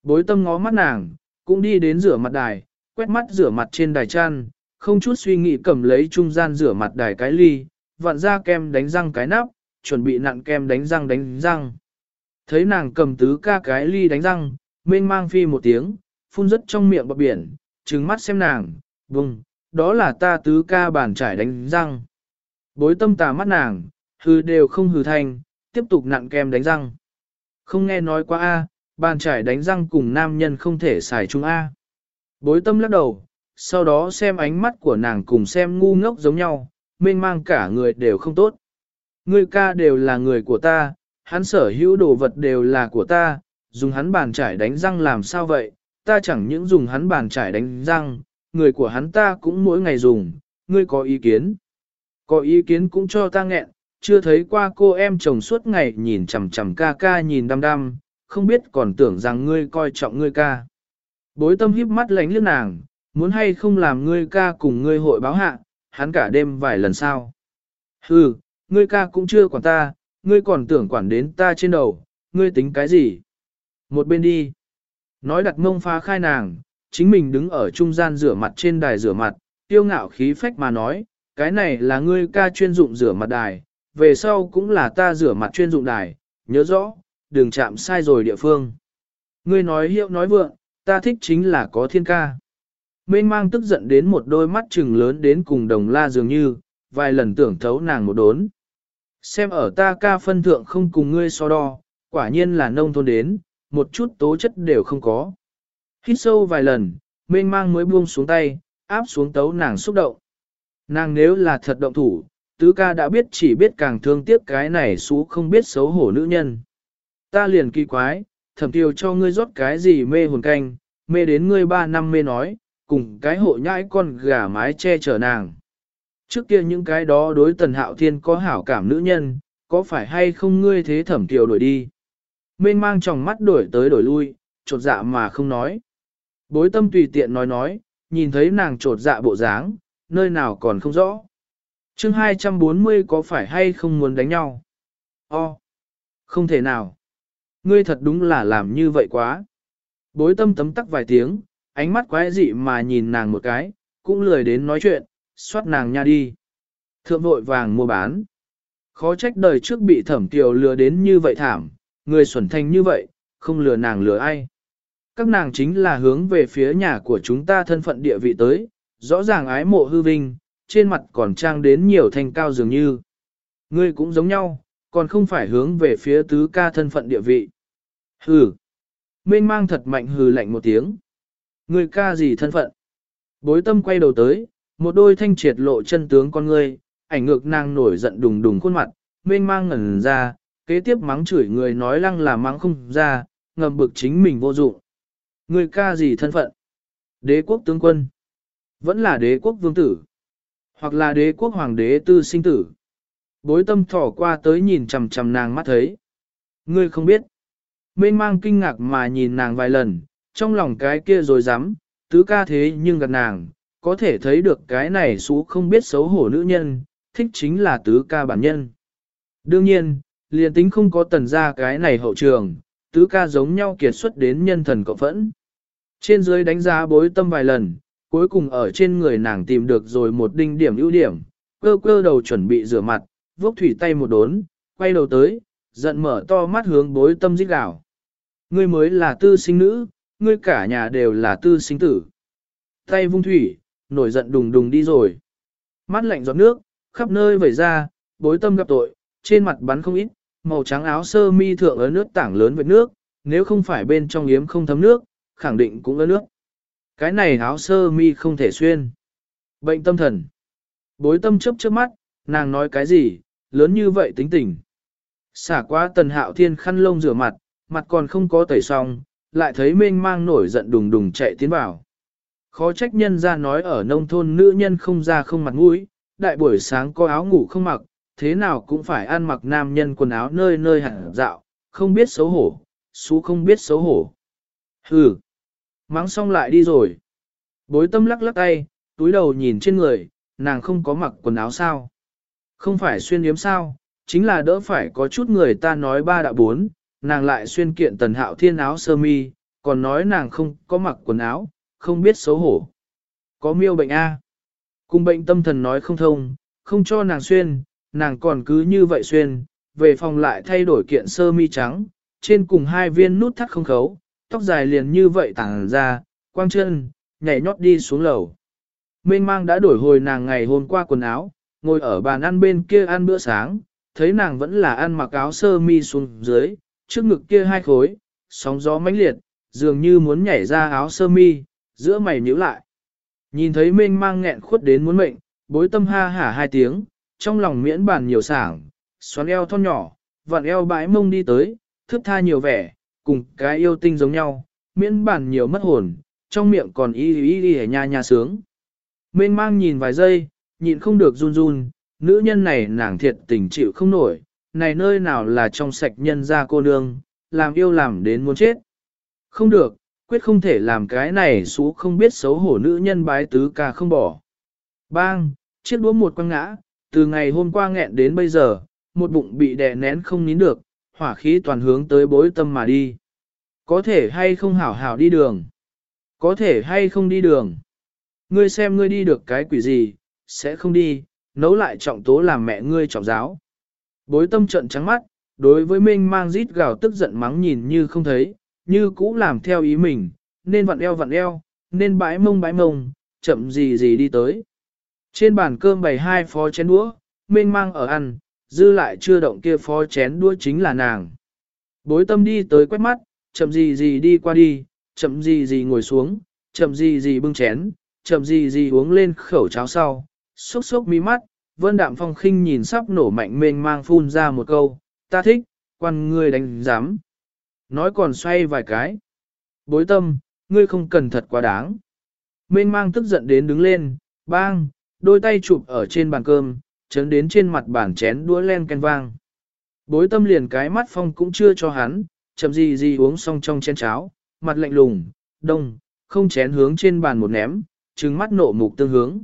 Bối tâm ngó mắt nàng, cũng đi đến rửa mặt đài, quét mắt rửa mặt trên đài chăn, không chút suy nghĩ cầm lấy trung gian rửa mặt đài cái ly, vặn ra kem đánh răng cái nắp, chuẩn bị nặn kem đánh răng đánh răng. Thấy nàng cầm tứ ca cái ly đánh răng, mênh mang phi một tiếng, phun rất trong miệng bọc biển, trừng mắt xem nàng, vùng, đó là ta tứ ca bàn trải đánh răng. Bối tâm tà mắt nàng, hư đều không hư thành, tiếp tục nặn kem đánh răng. Không nghe nói quá A, bàn trải đánh răng cùng nam nhân không thể xài chung A. Bối tâm lắc đầu, sau đó xem ánh mắt của nàng cùng xem ngu ngốc giống nhau, mênh mang cả người đều không tốt. người ca đều là người của ta, hắn sở hữu đồ vật đều là của ta, dùng hắn bàn trải đánh răng làm sao vậy, ta chẳng những dùng hắn bàn trải đánh răng, người của hắn ta cũng mỗi ngày dùng, ngươi có ý kiến. Có ý kiến cũng cho ta nghẹn, chưa thấy qua cô em chồng suốt ngày nhìn chằm chằm ca ca nhìn đăm đăm, không biết còn tưởng rằng ngươi coi trọng ngươi ca. Bối tâm híp mắt lánh lướt nàng, muốn hay không làm ngươi ca cùng ngươi hội báo hạ, hắn cả đêm vài lần sao. Hừ, ngươi ca cũng chưa quản ta, ngươi còn tưởng quản đến ta trên đầu, ngươi tính cái gì? Một bên đi. Nói đặt mông phá khai nàng, chính mình đứng ở trung gian rửa mặt trên đài rửa mặt, tiêu ngạo khí phách mà nói, cái này là ngươi ca chuyên dụng rửa mặt đài, về sau cũng là ta rửa mặt chuyên dụng đài, nhớ rõ, đừng chạm sai rồi địa phương. Ngươi nói hiệu nói vượng, ta thích chính là có thiên ca. Mênh mang tức giận đến một đôi mắt trừng lớn đến cùng đồng la dường như, vài lần tưởng thấu nàng một đốn. Xem ở ta ca phân thượng không cùng ngươi so đo, quả nhiên là nông thôn đến, một chút tố chất đều không có. Hít sâu vài lần, mênh mang mới buông xuống tay, áp xuống tấu nàng xúc động. Nàng nếu là thật động thủ, tứ ca đã biết chỉ biết càng thương tiếc cái này xú không biết xấu hổ nữ nhân. Ta liền kỳ quái, thẩm tiêu cho ngươi rót cái gì mê hồn canh, mê đến ngươi ba năm mê nói, cùng cái hộ nhãi con gà mái che chở nàng. Trước kia những cái đó đối tần hạo thiên có hảo cảm nữ nhân, có phải hay không ngươi thế thẩm tiêu đổi đi? Mênh mang trong mắt đổi tới đổi lui, trột dạ mà không nói. Bối tâm tùy tiện nói nói, nhìn thấy nàng trột dạ bộ dáng, nơi nào còn không rõ. chương 240 có phải hay không muốn đánh nhau? O. Không thể nào. Ngươi thật đúng là làm như vậy quá. Bối tâm tấm tắc vài tiếng, ánh mắt quái dị mà nhìn nàng một cái, cũng lười đến nói chuyện, xoát nàng nha đi. Thượng vội vàng mua bán. Khó trách đời trước bị thẩm tiểu lừa đến như vậy thảm, người xuẩn thành như vậy, không lừa nàng lừa ai. Các nàng chính là hướng về phía nhà của chúng ta thân phận địa vị tới, rõ ràng ái mộ hư vinh, trên mặt còn trang đến nhiều thanh cao dường như. Ngươi cũng giống nhau, còn không phải hướng về phía tứ ca thân phận địa vị. Hừ. Mênh mang thật mạnh hừ lạnh một tiếng. Ngươi ca gì thân phận? Bối tâm quay đầu tới, một đôi thanh triệt lộ chân tướng con ngươi, ảnh ngược nàng nổi giận đùng đùng khuôn mặt, mênh mang ngẩn ra, kế tiếp mắng chửi người nói lăng là mắng không ra, ngầm bực chính mình vô dụng. Người ca gì thân phận? Đế quốc tướng quân. Vẫn là đế quốc vương tử. Hoặc là đế quốc hoàng đế tư sinh tử. Bối tâm thỏ qua tới nhìn chằm chằm nàng mắt thấy. Ngươi không biết. Mênh mang kinh ngạc mà nhìn nàng vài lần, trong lòng cái kia rồi dám, tứ ca thế nhưng gặp nàng, có thể thấy được cái này xú không biết xấu hổ nữ nhân, thích chính là tứ ca bản nhân. Đương nhiên, liền tính không có tần ra cái này hậu trường, tứ ca giống nhau kiệt xuất đến nhân thần cộng phẫn. Trên dưới đánh giá bối tâm vài lần, cuối cùng ở trên người nàng tìm được rồi một đinh điểm ưu điểm, cơ cơ đầu chuẩn bị rửa mặt, vốc thủy tay một đốn, quay đầu tới, giận mở to mắt hướng bối tâm giết gạo. Ngươi mới là tư sinh nữ, ngươi cả nhà đều là tư sinh tử. Tay vung thủy, nổi giận đùng đùng đi rồi. Mắt lạnh giọt nước, khắp nơi vẩy ra, bối tâm gặp tội, trên mặt bắn không ít, màu trắng áo sơ mi thượng ở nước tảng lớn với nước, nếu không phải bên trong yếm không thấm nước, khẳng định cũng ở nước. Cái này áo sơ mi không thể xuyên. Bệnh tâm thần. Bối tâm chấp trước mắt, nàng nói cái gì, lớn như vậy tính tình. Xả qua tần hạo thiên khăn lông rửa mặt, mặt còn không có tẩy xong, lại thấy mênh mang nổi giận đùng đùng chạy tiến vào. Khó trách nhân ra nói ở nông thôn nữ nhân không ra không mặt mũi, đại buổi sáng có áo ngủ không mặc, thế nào cũng phải ăn mặc nam nhân quần áo nơi nơi hẳn dạo, không biết xấu hổ, xú không biết xấu hổ. Hừ, Mắng xong lại đi rồi. Bối tâm lắc lắc tay, túi đầu nhìn trên người, nàng không có mặc quần áo sao. Không phải xuyên yếm sao, chính là đỡ phải có chút người ta nói ba đã bốn, nàng lại xuyên kiện tần hạo thiên áo sơ mi, còn nói nàng không có mặc quần áo, không biết xấu hổ. Có miêu bệnh A. Cùng bệnh tâm thần nói không thông, không cho nàng xuyên, nàng còn cứ như vậy xuyên, về phòng lại thay đổi kiện sơ mi trắng, trên cùng hai viên nút thắt không khấu, tóc dài liền như vậy tản ra, quang chân, nhảy nhót đi xuống lầu. Mênh mang đã đổi hồi nàng ngày hôm qua quần áo, ngồi ở bàn ăn bên kia ăn bữa sáng, thấy nàng vẫn là ăn mặc áo sơ mi xuống dưới, trước ngực kia hai khối, sóng gió mãnh liệt, dường như muốn nhảy ra áo sơ mi, giữa mày nhíu lại. Nhìn thấy mênh mang nghẹn khuất đến muốn mệnh, bối tâm ha hả hai tiếng, trong lòng miễn bàn nhiều sảng, xoắn eo thon nhỏ, vặn eo bãi mông đi tới, thướt tha nhiều vẻ, cùng cái yêu tinh giống nhau, miễn bàn nhiều mất hồn, trong miệng còn y y y nha nha sướng. Mênh mang nhìn vài giây, nhịn không được run run, nữ nhân này nàng thiệt tình chịu không nổi, này nơi nào là trong sạch nhân ra cô nương, làm yêu làm đến muốn chết. Không được, quyết không thể làm cái này xú không biết xấu hổ nữ nhân bái tứ ca không bỏ. Bang, chiếc đũa một quăng ngã, từ ngày hôm qua nghẹn đến bây giờ, một bụng bị đè nén không nín được, hỏa khí toàn hướng tới bối tâm mà đi. Có thể hay không hảo hảo đi đường? Có thể hay không đi đường? Ngươi xem ngươi đi được cái quỷ gì, sẽ không đi, nấu lại trọng tố làm mẹ ngươi trọng giáo. Bối tâm trận trắng mắt, đối với Minh mang rít gào tức giận mắng nhìn như không thấy, như cũ làm theo ý mình, nên vặn eo vặn eo, nên bãi mông bãi mông, chậm gì gì đi tới. Trên bàn cơm bày hai phó chén đũa, Minh mang ở ăn, dư lại chưa động kia phó chén đũa chính là nàng. Bối tâm đi tới quét mắt, chậm gì gì đi qua đi, chậm gì gì ngồi xuống, chậm gì gì bưng chén, chậm gì gì uống lên khẩu cháo sau, xúc xúc mi mắt, vân đạm phong khinh nhìn sắp nổ mạnh mênh mang phun ra một câu, ta thích, quan ngươi đánh giám. Nói còn xoay vài cái. Bối tâm, ngươi không cần thật quá đáng. Mênh mang tức giận đến đứng lên, bang, đôi tay chụp ở trên bàn cơm, chấn đến trên mặt bàn chén đũa len ken vang. Bối tâm liền cái mắt phong cũng chưa cho hắn, chậm gì gì uống xong trong chén cháo, mặt lạnh lùng, đông, không chén hướng trên bàn một ném, trừng mắt nộ mục tương hướng.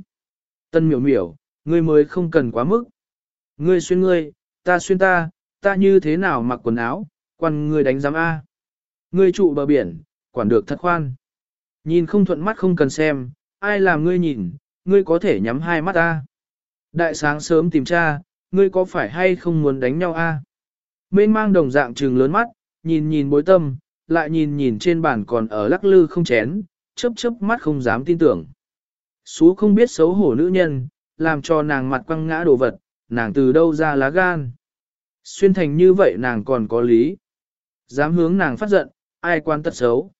Tân miểu miểu, ngươi mới không cần quá mức. Ngươi xuyên ngươi, ta xuyên ta, ta như thế nào mặc quần áo, quan ngươi đánh giám A. Ngươi trụ bờ biển, quản được thật khoan. Nhìn không thuận mắt không cần xem, ai làm ngươi nhìn, ngươi có thể nhắm hai mắt A. Đại sáng sớm tìm cha, ngươi có phải hay không muốn đánh nhau A. Mênh mang đồng dạng trừng lớn mắt, nhìn nhìn bối tâm, lại nhìn nhìn trên bàn còn ở lắc lư không chén, chớp chớp mắt không dám tin tưởng. Sú không biết xấu hổ nữ nhân, làm cho nàng mặt quăng ngã đồ vật, nàng từ đâu ra lá gan. Xuyên thành như vậy nàng còn có lý. Dám hướng nàng phát giận, ai quan tật xấu.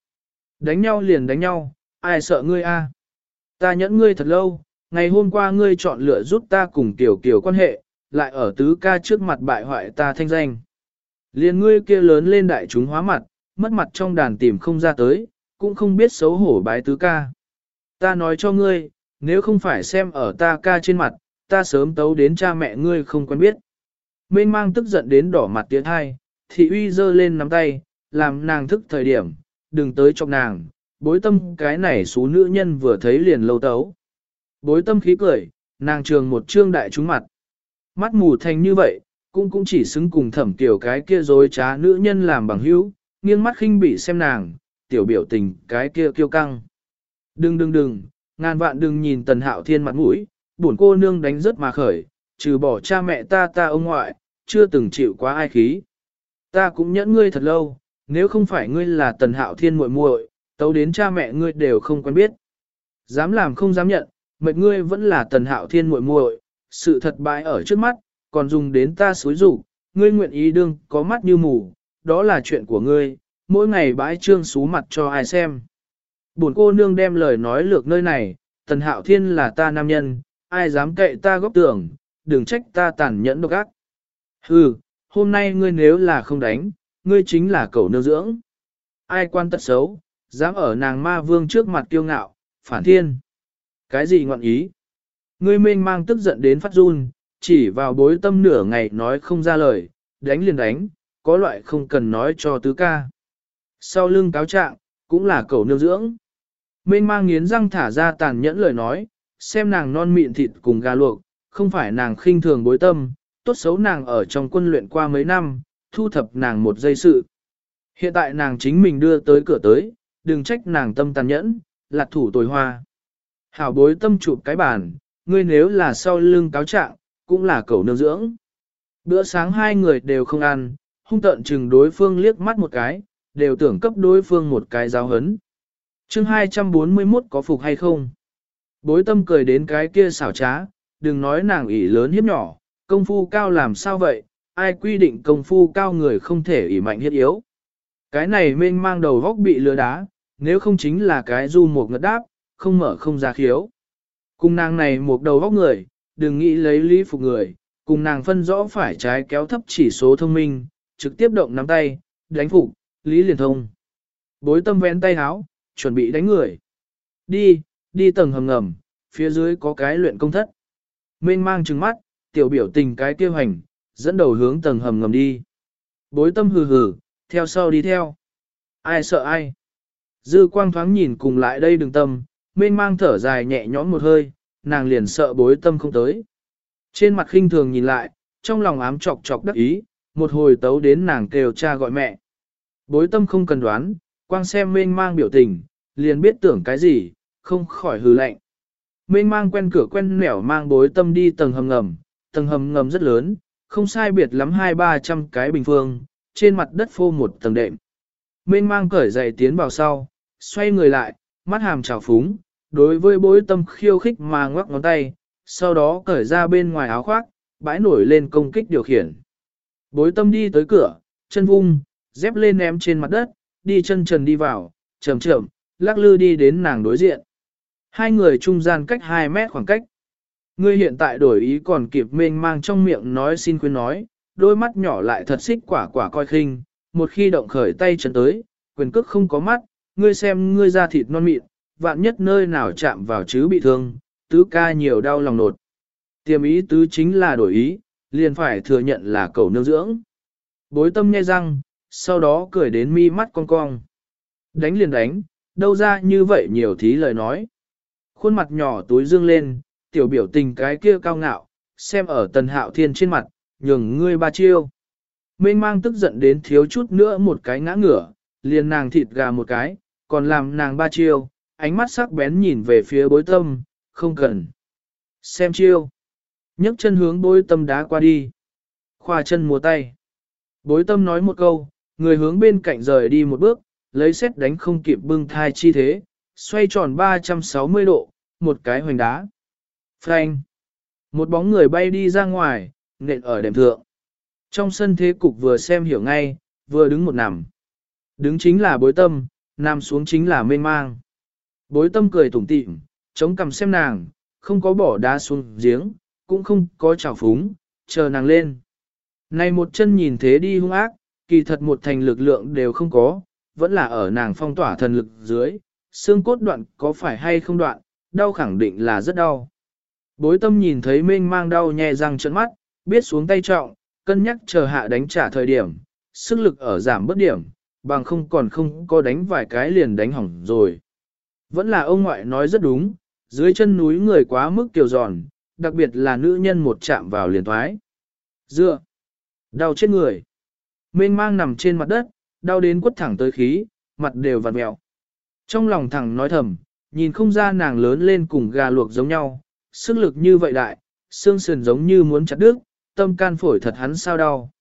Đánh nhau liền đánh nhau, ai sợ ngươi a? Ta nhẫn ngươi thật lâu, ngày hôm qua ngươi chọn lựa giúp ta cùng tiểu kiểu quan hệ, lại ở tứ ca trước mặt bại hoại ta thanh danh. Liên ngươi kia lớn lên đại chúng hóa mặt, mất mặt trong đàn tìm không ra tới, cũng không biết xấu hổ bái tứ ca. Ta nói cho ngươi, nếu không phải xem ở ta ca trên mặt, ta sớm tấu đến cha mẹ ngươi không quen biết. Mênh mang tức giận đến đỏ mặt tiếng hai, thị uy giơ lên nắm tay, làm nàng thức thời điểm, đừng tới chọc nàng, bối tâm cái này số nữ nhân vừa thấy liền lâu tấu. Bối tâm khí cười, nàng trường một trương đại trúng mặt. Mắt mù thành như vậy, cũng cũng chỉ xứng cùng thẩm tiểu cái kia dối trá nữ nhân làm bằng hữu, nghiêng mắt khinh bị xem nàng, tiểu biểu tình cái kia kiêu căng. Đừng đừng đừng, ngàn vạn đừng nhìn tần hạo thiên mặt mũi, buồn cô nương đánh rất mà khởi, trừ bỏ cha mẹ ta ta ông ngoại, chưa từng chịu quá ai khí. Ta cũng nhẫn ngươi thật lâu, nếu không phải ngươi là tần hạo thiên muội muội, tấu đến cha mẹ ngươi đều không quen biết. Dám làm không dám nhận, mệt ngươi vẫn là tần hạo thiên muội muội, sự thật bại ở trước mắt, còn dùng đến ta xối rủ, ngươi nguyện ý đương có mắt như mù, đó là chuyện của ngươi, mỗi ngày bãi trương xú mặt cho ai xem. Buồn cô nương đem lời nói lược nơi này, tần hạo thiên là ta nam nhân, ai dám cậy ta góp tưởng, đừng trách ta tàn nhẫn độc ác. Hừ, hôm nay ngươi nếu là không đánh, ngươi chính là cậu nương dưỡng. Ai quan tật xấu, dám ở nàng ma vương trước mặt kiêu ngạo, phản thiên. Cái gì ngọn ý? Ngươi mênh mang tức giận đến phát run, chỉ vào bối tâm nửa ngày nói không ra lời, đánh liền đánh, có loại không cần nói cho tứ ca. Sau lưng cáo trạng, cũng là cầu nương dưỡng. Mênh mang nghiến răng thả ra tàn nhẫn lời nói, xem nàng non mịn thịt cùng gà luộc, không phải nàng khinh thường bối tâm, tốt xấu nàng ở trong quân luyện qua mấy năm, thu thập nàng một giây sự. Hiện tại nàng chính mình đưa tới cửa tới, đừng trách nàng tâm tàn nhẫn, lạc thủ tồi hoa. Hảo bối tâm chụp cái bàn, ngươi nếu là sau lưng cáo trạng, cũng là cầu nương dưỡng. Bữa sáng hai người đều không ăn, hung tận chừng đối phương liếc mắt một cái, đều tưởng cấp đối phương một cái giáo hấn. chương 241 có phục hay không? Bối tâm cười đến cái kia xảo trá, đừng nói nàng ỷ lớn hiếp nhỏ, công phu cao làm sao vậy, ai quy định công phu cao người không thể ỷ mạnh hiếp yếu. Cái này mênh mang đầu góc bị lừa đá, nếu không chính là cái du một ngất đáp, không mở không ra khiếu. Cùng nàng này một đầu góc người, đừng nghĩ lấy lý phục người, cùng nàng phân rõ phải trái kéo thấp chỉ số thông minh, trực tiếp động nắm tay, đánh phục, lý liền thông. Bối tâm vén tay háo, chuẩn bị đánh người. Đi, đi tầng hầm ngầm, phía dưới có cái luyện công thất. Mênh mang trừng mắt, tiểu biểu tình cái tiêu hành, dẫn đầu hướng tầng hầm ngầm đi. Bối tâm hừ hừ, theo sau đi theo. Ai sợ ai? Dư quang thoáng nhìn cùng lại đây đừng tâm, mênh mang thở dài nhẹ nhõm một hơi, nàng liền sợ bối tâm không tới. Trên mặt khinh thường nhìn lại, trong lòng ám chọc chọc đắc ý, một hồi tấu đến nàng kêu cha gọi mẹ. Bối tâm không cần đoán, quang xem mênh mang biểu tình, liền biết tưởng cái gì, không khỏi hừ lạnh. Mênh mang quen cửa quen nẻo mang bối tâm đi tầng hầm ngầm, tầng hầm ngầm rất lớn, không sai biệt lắm hai ba trăm cái bình phương, trên mặt đất phô một tầng đệm. Mênh mang cởi giày tiến vào sau, xoay người lại, mắt hàm trào phúng, đối với bối tâm khiêu khích mà ngoắc ngón tay, sau đó cởi ra bên ngoài áo khoác, bãi nổi lên công kích điều khiển. Bối tâm đi tới cửa, chân vung, dép lên ném trên mặt đất, đi chân trần đi vào, chậm chậm, lắc lư đi đến nàng đối diện. Hai người trung gian cách 2 mét khoảng cách. Ngươi hiện tại đổi ý còn kịp mênh mang trong miệng nói xin khuyên nói, đôi mắt nhỏ lại thật xích quả quả coi khinh, một khi động khởi tay chân tới, quyền cước không có mắt, ngươi xem ngươi ra thịt non mịn, vạn nhất nơi nào chạm vào chứ bị thương, tứ ca nhiều đau lòng nột. Tiềm ý tứ chính là đổi ý, liền phải thừa nhận là cầu nương dưỡng. Bối tâm nhai răng, sau đó cười đến mi mắt cong cong. Đánh liền đánh, đâu ra như vậy nhiều thí lời nói. Khuôn mặt nhỏ túi dương lên, tiểu biểu tình cái kia cao ngạo, xem ở tần hạo thiên trên mặt, nhường ngươi ba chiêu. Mênh mang tức giận đến thiếu chút nữa một cái ngã ngửa, liền nàng thịt gà một cái, còn làm nàng ba chiêu, ánh mắt sắc bén nhìn về phía bối tâm, không cần. Xem chiêu. nhấc chân hướng bối tâm đá qua đi. Khoa chân múa tay. Bối tâm nói một câu, người hướng bên cạnh rời đi một bước, lấy xét đánh không kịp bưng thai chi thế, xoay tròn 360 độ, một cái hoành đá. Phanh. Một bóng người bay đi ra ngoài, nện ở đệm thượng. Trong sân thế cục vừa xem hiểu ngay, vừa đứng một nằm. Đứng chính là bối tâm, nằm xuống chính là mênh mang. Bối tâm cười tủm tỉm, chống cằm xem nàng, không có bỏ đá xuống giếng, cũng không có trào phúng, chờ nàng lên. Này một chân nhìn thế đi hung ác, kỳ thật một thành lực lượng đều không có, vẫn là ở nàng phong tỏa thần lực dưới, xương cốt đoạn có phải hay không đoạn, đau khẳng định là rất đau. Bối tâm nhìn thấy mênh mang đau nhẹ răng trận mắt, biết xuống tay trọng, cân nhắc chờ hạ đánh trả thời điểm, sức lực ở giảm bất điểm, bằng không còn không có đánh vài cái liền đánh hỏng rồi. Vẫn là ông ngoại nói rất đúng, dưới chân núi người quá mức kiều giòn, đặc biệt là nữ nhân một chạm vào liền thoái. Dựa, đau chết người. Mênh mang nằm trên mặt đất, đau đến quất thẳng tới khí, mặt đều vặn mẹo. Trong lòng thẳng nói thầm, nhìn không ra nàng lớn lên cùng gà luộc giống nhau, sức lực như vậy đại, xương sườn giống như muốn chặt đứt, tâm can phổi thật hắn sao đau.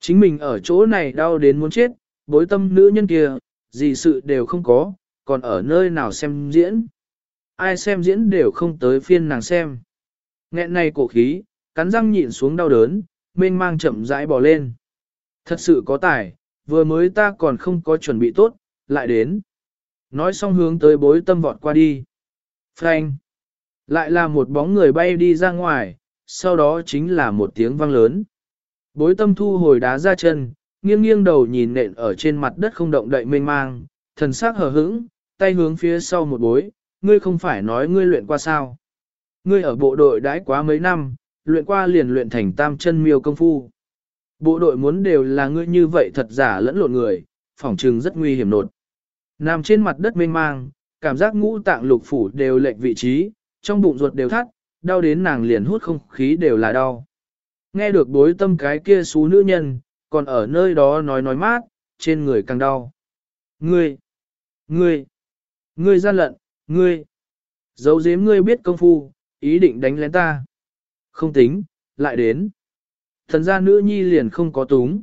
Chính mình ở chỗ này đau đến muốn chết, bối tâm nữ nhân kia, gì sự đều không có, còn ở nơi nào xem diễn. Ai xem diễn đều không tới phiên nàng xem. Nghẹn này cổ khí, cắn răng nhịn xuống đau đớn, mênh mang chậm rãi bò lên. Thật sự có tài, vừa mới ta còn không có chuẩn bị tốt, lại đến. Nói xong hướng tới bối tâm vọt qua đi. Frank. Lại là một bóng người bay đi ra ngoài, sau đó chính là một tiếng vang lớn. Bối tâm thu hồi đá ra chân, nghiêng nghiêng đầu nhìn nện ở trên mặt đất không động đậy mênh mang, thần sắc hờ hững, tay hướng phía sau một bối, ngươi không phải nói ngươi luyện qua sao. Ngươi ở bộ đội đãi quá mấy năm, luyện qua liền luyện thành tam chân miêu công phu. Bộ đội muốn đều là ngươi như vậy thật giả lẫn lộn người, phỏng trừng rất nguy hiểm nột. Nằm trên mặt đất mênh mang, cảm giác ngũ tạng lục phủ đều lệnh vị trí, trong bụng ruột đều thắt, đau đến nàng liền hút không khí đều là đau. Nghe được bối tâm cái kia xú nữ nhân, còn ở nơi đó nói nói mát, trên người càng đau. Ngươi, ngươi, ngươi gian lận, ngươi, giấu giếm ngươi biết công phu, ý định đánh lén ta. Không tính, lại đến. Thần gia nữ nhi liền không có túng.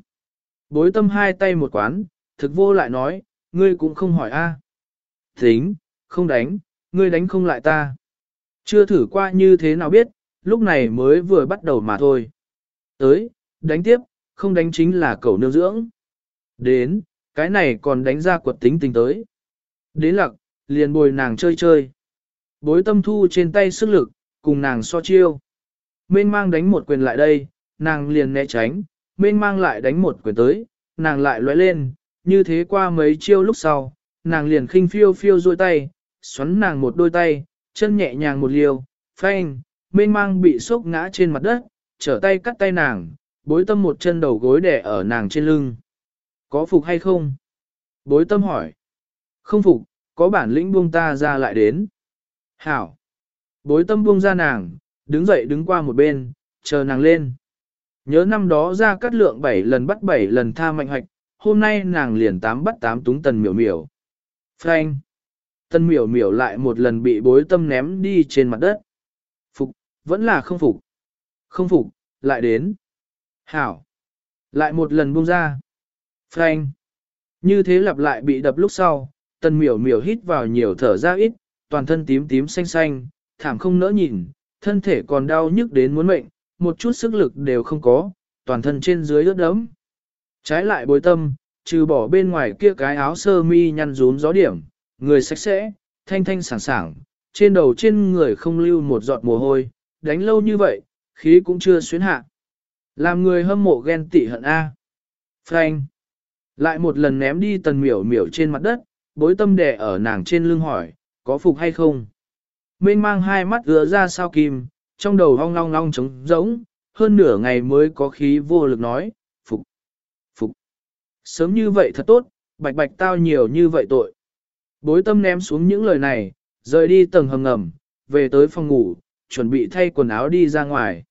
Bối tâm hai tay một quán, thực vô lại nói, ngươi cũng không hỏi a. Tính, không đánh, ngươi đánh không lại ta. Chưa thử qua như thế nào biết, lúc này mới vừa bắt đầu mà thôi. Tới, đánh tiếp, không đánh chính là cậu nương dưỡng. Đến, cái này còn đánh ra quật tính tình tới. Đến lặc, liền bồi nàng chơi chơi. Bối tâm thu trên tay sức lực, cùng nàng so chiêu. Mênh mang đánh một quyền lại đây, nàng liền né tránh, mênh mang lại đánh một quyền tới, nàng lại lóe lên, như thế qua mấy chiêu lúc sau, nàng liền khinh phiêu phiêu dôi tay, xoắn nàng một đôi tay, chân nhẹ nhàng một liều, phanh, mênh mang bị sốc ngã trên mặt đất, trở tay cắt tay nàng, bối tâm một chân đầu gối đẻ ở nàng trên lưng. Có phục hay không? Bối tâm hỏi. Không phục, có bản lĩnh buông ta ra lại đến. Hảo. Bối tâm buông ra nàng, đứng dậy đứng qua một bên, chờ nàng lên. Nhớ năm đó ra cắt lượng 7 lần bắt 7 lần tha mạnh hoạch, hôm nay nàng liền 8 bắt 8 túng tần miểu miểu. Frank. Tần miểu miểu lại một lần bị bối tâm ném đi trên mặt đất. Phục, vẫn là không phục. Không phục, lại đến. Hảo. Lại một lần buông ra. Frank. Như thế lặp lại bị đập lúc sau, tần miểu miểu hít vào nhiều thở ra ít, toàn thân tím tím xanh xanh, thảm không nỡ nhìn, thân thể còn đau nhức đến muốn mệnh, một chút sức lực đều không có, toàn thân trên dưới ướt đẫm. Trái lại bối tâm, trừ bỏ bên ngoài kia cái áo sơ mi nhăn rúm gió điểm, người sạch sẽ, thanh thanh sảng sảng, trên đầu trên người không lưu một giọt mồ hôi, đánh lâu như vậy, khí cũng chưa xuyến hạ. Làm người hâm mộ ghen tị hận A. Frank. Lại một lần ném đi tần miểu miểu trên mặt đất, bối tâm đẻ ở nàng trên lưng hỏi, có phục hay không? Mênh mang hai mắt ứa ra sao kim, trong đầu hong long long trống rỗng, hơn nửa ngày mới có khí vô lực nói, phục, phục. Sớm như vậy thật tốt, bạch bạch tao nhiều như vậy tội. Bối tâm ném xuống những lời này, rời đi tầng hầm ngầm, về tới phòng ngủ, chuẩn bị thay quần áo đi ra ngoài.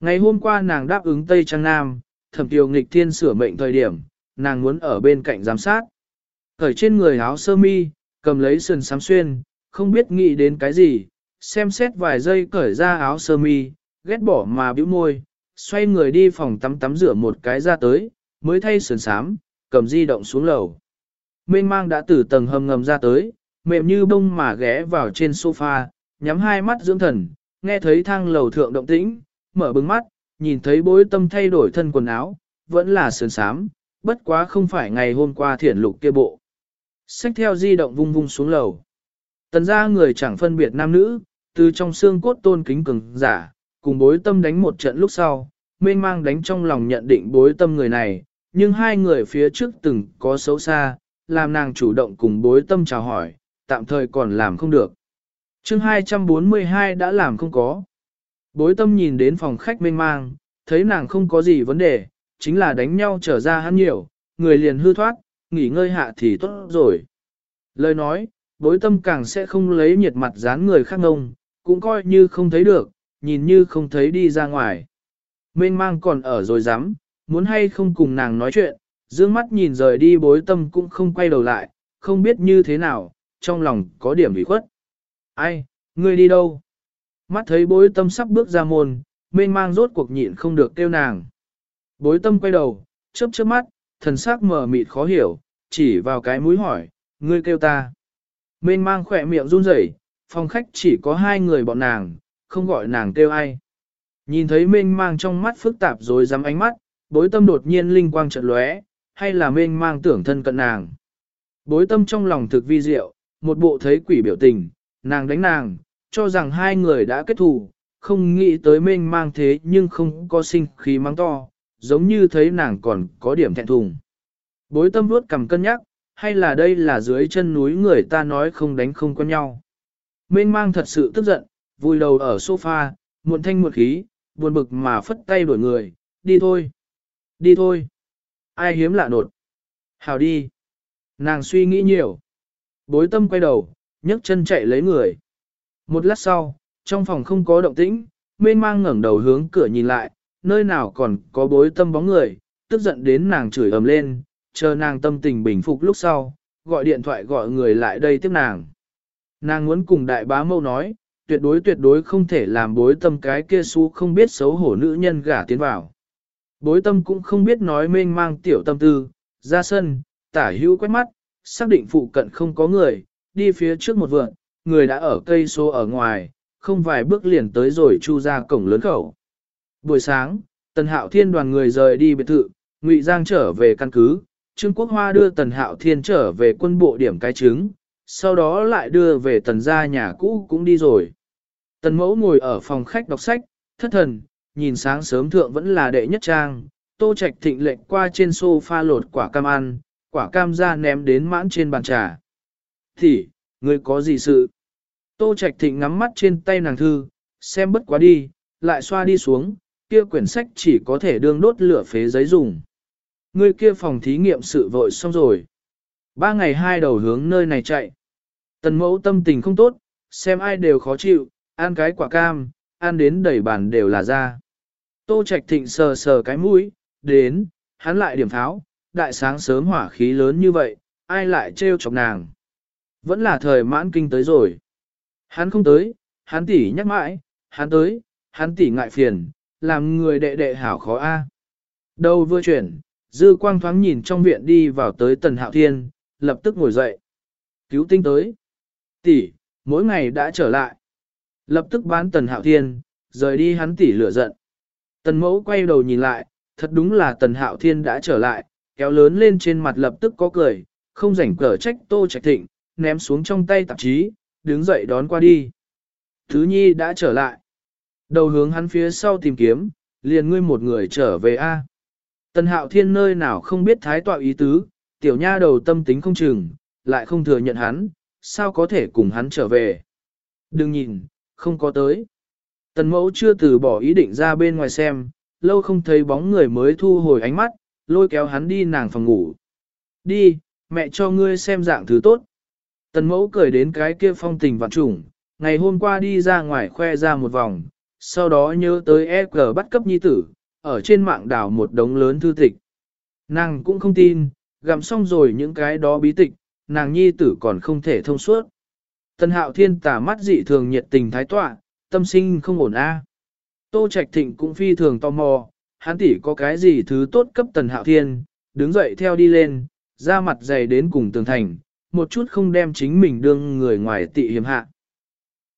Ngày hôm qua nàng đáp ứng Tây Trang Nam, thẩm tiêu nghịch thiên sửa mệnh thời điểm, nàng muốn ở bên cạnh giám sát. Cởi trên người áo sơ mi, cầm lấy sườn sám xuyên, không biết nghĩ đến cái gì, xem xét vài giây cởi ra áo sơ mi, ghét bỏ mà bĩu môi, xoay người đi phòng tắm tắm rửa một cái ra tới, mới thay sườn sám, cầm di động xuống lầu. Mênh mang đã từ tầng hầm ngầm ra tới, mềm như bông mà ghé vào trên sofa, nhắm hai mắt dưỡng thần, nghe thấy thang lầu thượng động tĩnh, mở bừng mắt, nhìn thấy bối tâm thay đổi thân quần áo, vẫn là sườn sám, bất quá không phải ngày hôm qua thiển lục kia bộ. Xách theo di động vung vung xuống lầu. Tần ra người chẳng phân biệt nam nữ, từ trong xương cốt tôn kính cường giả, cùng bối tâm đánh một trận lúc sau, mênh mang đánh trong lòng nhận định bối tâm người này, nhưng hai người phía trước từng có xấu xa, làm nàng chủ động cùng bối tâm chào hỏi, tạm thời còn làm không được. chương 242 đã làm không có. Bối tâm nhìn đến phòng khách mênh mang, thấy nàng không có gì vấn đề, chính là đánh nhau trở ra hắn nhiều, người liền hư thoát, nghỉ ngơi hạ thì tốt rồi. Lời nói, bối tâm càng sẽ không lấy nhiệt mặt dán người khác ngông, cũng coi như không thấy được, nhìn như không thấy đi ra ngoài. Mênh mang còn ở rồi dám, muốn hay không cùng nàng nói chuyện, dương mắt nhìn rời đi bối tâm cũng không quay đầu lại, không biết như thế nào, trong lòng có điểm bị khuất. Ai, ngươi đi đâu? Mắt thấy bối tâm sắp bước ra môn, mênh mang rốt cuộc nhịn không được kêu nàng. Bối tâm quay đầu, chớp chớp mắt, thần sắc mờ mịt khó hiểu, chỉ vào cái mũi hỏi, ngươi kêu ta. Mênh mang khỏe miệng run rẩy, phòng khách chỉ có hai người bọn nàng, không gọi nàng kêu ai. Nhìn thấy mênh mang trong mắt phức tạp rồi dám ánh mắt, bối tâm đột nhiên linh quang chợt lóe, hay là mênh mang tưởng thân cận nàng. Bối tâm trong lòng thực vi diệu, một bộ thấy quỷ biểu tình, nàng đánh nàng, cho rằng hai người đã kết thù, không nghĩ tới mênh mang thế nhưng không có sinh khí mang to, giống như thấy nàng còn có điểm thẹn thùng. Bối tâm vuốt cầm cân nhắc, hay là đây là dưới chân núi người ta nói không đánh không quen nhau. Mênh mang thật sự tức giận, vùi đầu ở sofa, muộn thanh muộn khí, buồn bực mà phất tay đuổi người, đi thôi, đi thôi. Ai hiếm lạ nột. Hào đi. Nàng suy nghĩ nhiều. Bối tâm quay đầu, nhấc chân chạy lấy người. Một lát sau, trong phòng không có động tĩnh, mênh mang ngẩng đầu hướng cửa nhìn lại, nơi nào còn có bối tâm bóng người, tức giận đến nàng chửi ầm lên, chờ nàng tâm tình bình phục lúc sau, gọi điện thoại gọi người lại đây tiếp nàng. Nàng muốn cùng đại bá mâu nói, tuyệt đối tuyệt đối không thể làm bối tâm cái kia xú không biết xấu hổ nữ nhân gả tiến vào. Bối tâm cũng không biết nói mênh mang tiểu tâm tư, ra sân, tả hữu quét mắt, xác định phụ cận không có người, đi phía trước một vượn, người đã ở cây số ở ngoài, không vài bước liền tới rồi chu ra cổng lớn khẩu. Buổi sáng, Tần Hạo Thiên đoàn người rời đi biệt thự, Ngụy Giang trở về căn cứ, Trương Quốc Hoa đưa Tần Hạo Thiên trở về quân bộ điểm cái trứng, sau đó lại đưa về Tần gia nhà cũ cũng đi rồi. Tần Mẫu ngồi ở phòng khách đọc sách, thất thần, nhìn sáng sớm thượng vẫn là đệ nhất trang, Tô Trạch Thịnh lệnh qua trên sofa lột quả cam ăn, quả cam ra ném đến mãn trên bàn trà. Thì, ngươi có gì sự? Tô Trạch Thịnh ngắm mắt trên tay nàng thư, xem bất quá đi, lại xoa đi xuống, kia quyển sách chỉ có thể đương đốt lửa phế giấy dùng. Ngươi kia phòng thí nghiệm sự vội xong rồi. Ba ngày hai đầu hướng nơi này chạy. Tần mẫu tâm tình không tốt, xem ai đều khó chịu, ăn cái quả cam, ăn đến đầy bàn đều là ra. Tô Trạch Thịnh sờ sờ cái mũi, đến, hắn lại điểm tháo, đại sáng sớm hỏa khí lớn như vậy, ai lại trêu chọc nàng. Vẫn là thời mãn kinh tới rồi. Hắn không tới, hắn tỉ nhắc mãi, hắn tới, hắn tỉ ngại phiền, làm người đệ đệ hảo khó a. Đâu vừa chuyển, dư quang thoáng nhìn trong viện đi vào tới tần hạo thiên, lập tức ngồi dậy. Cứu tinh tới. Tỷ, mỗi ngày đã trở lại. Lập tức bán tần hạo thiên, rời đi hắn tỷ lửa giận. Tần mẫu quay đầu nhìn lại, thật đúng là tần hạo thiên đã trở lại, kéo lớn lên trên mặt lập tức có cười, không rảnh cờ trách tô trạch thịnh, ném xuống trong tay tạp chí, đứng dậy đón qua đi. Thứ nhi đã trở lại. Đầu hướng hắn phía sau tìm kiếm, liền ngươi một người trở về A. Tần hạo thiên nơi nào không biết thái tọa ý tứ, tiểu nha đầu tâm tính không chừng, lại không thừa nhận hắn, sao có thể cùng hắn trở về. Đừng nhìn, không có tới. Tần mẫu chưa từ bỏ ý định ra bên ngoài xem, lâu không thấy bóng người mới thu hồi ánh mắt, lôi kéo hắn đi nàng phòng ngủ. Đi, mẹ cho ngươi xem dạng thứ tốt. Tần mẫu cười đến cái kia phong tình vạn trùng, ngày hôm qua đi ra ngoài khoe ra một vòng, sau đó nhớ tới EG bắt cấp nhi tử, ở trên mạng đảo một đống lớn thư tịch. Nàng cũng không tin, gặm xong rồi những cái đó bí tịch, nàng nhi tử còn không thể thông suốt. Tần hạo thiên tả mắt dị thường nhiệt tình thái tọa, tâm sinh không ổn a. Tô Trạch Thịnh cũng phi thường tò mò, hắn tỷ có cái gì thứ tốt cấp tần hạo thiên, đứng dậy theo đi lên, ra mặt dày đến cùng tường thành, một chút không đem chính mình đương người ngoài tị hiểm hạ.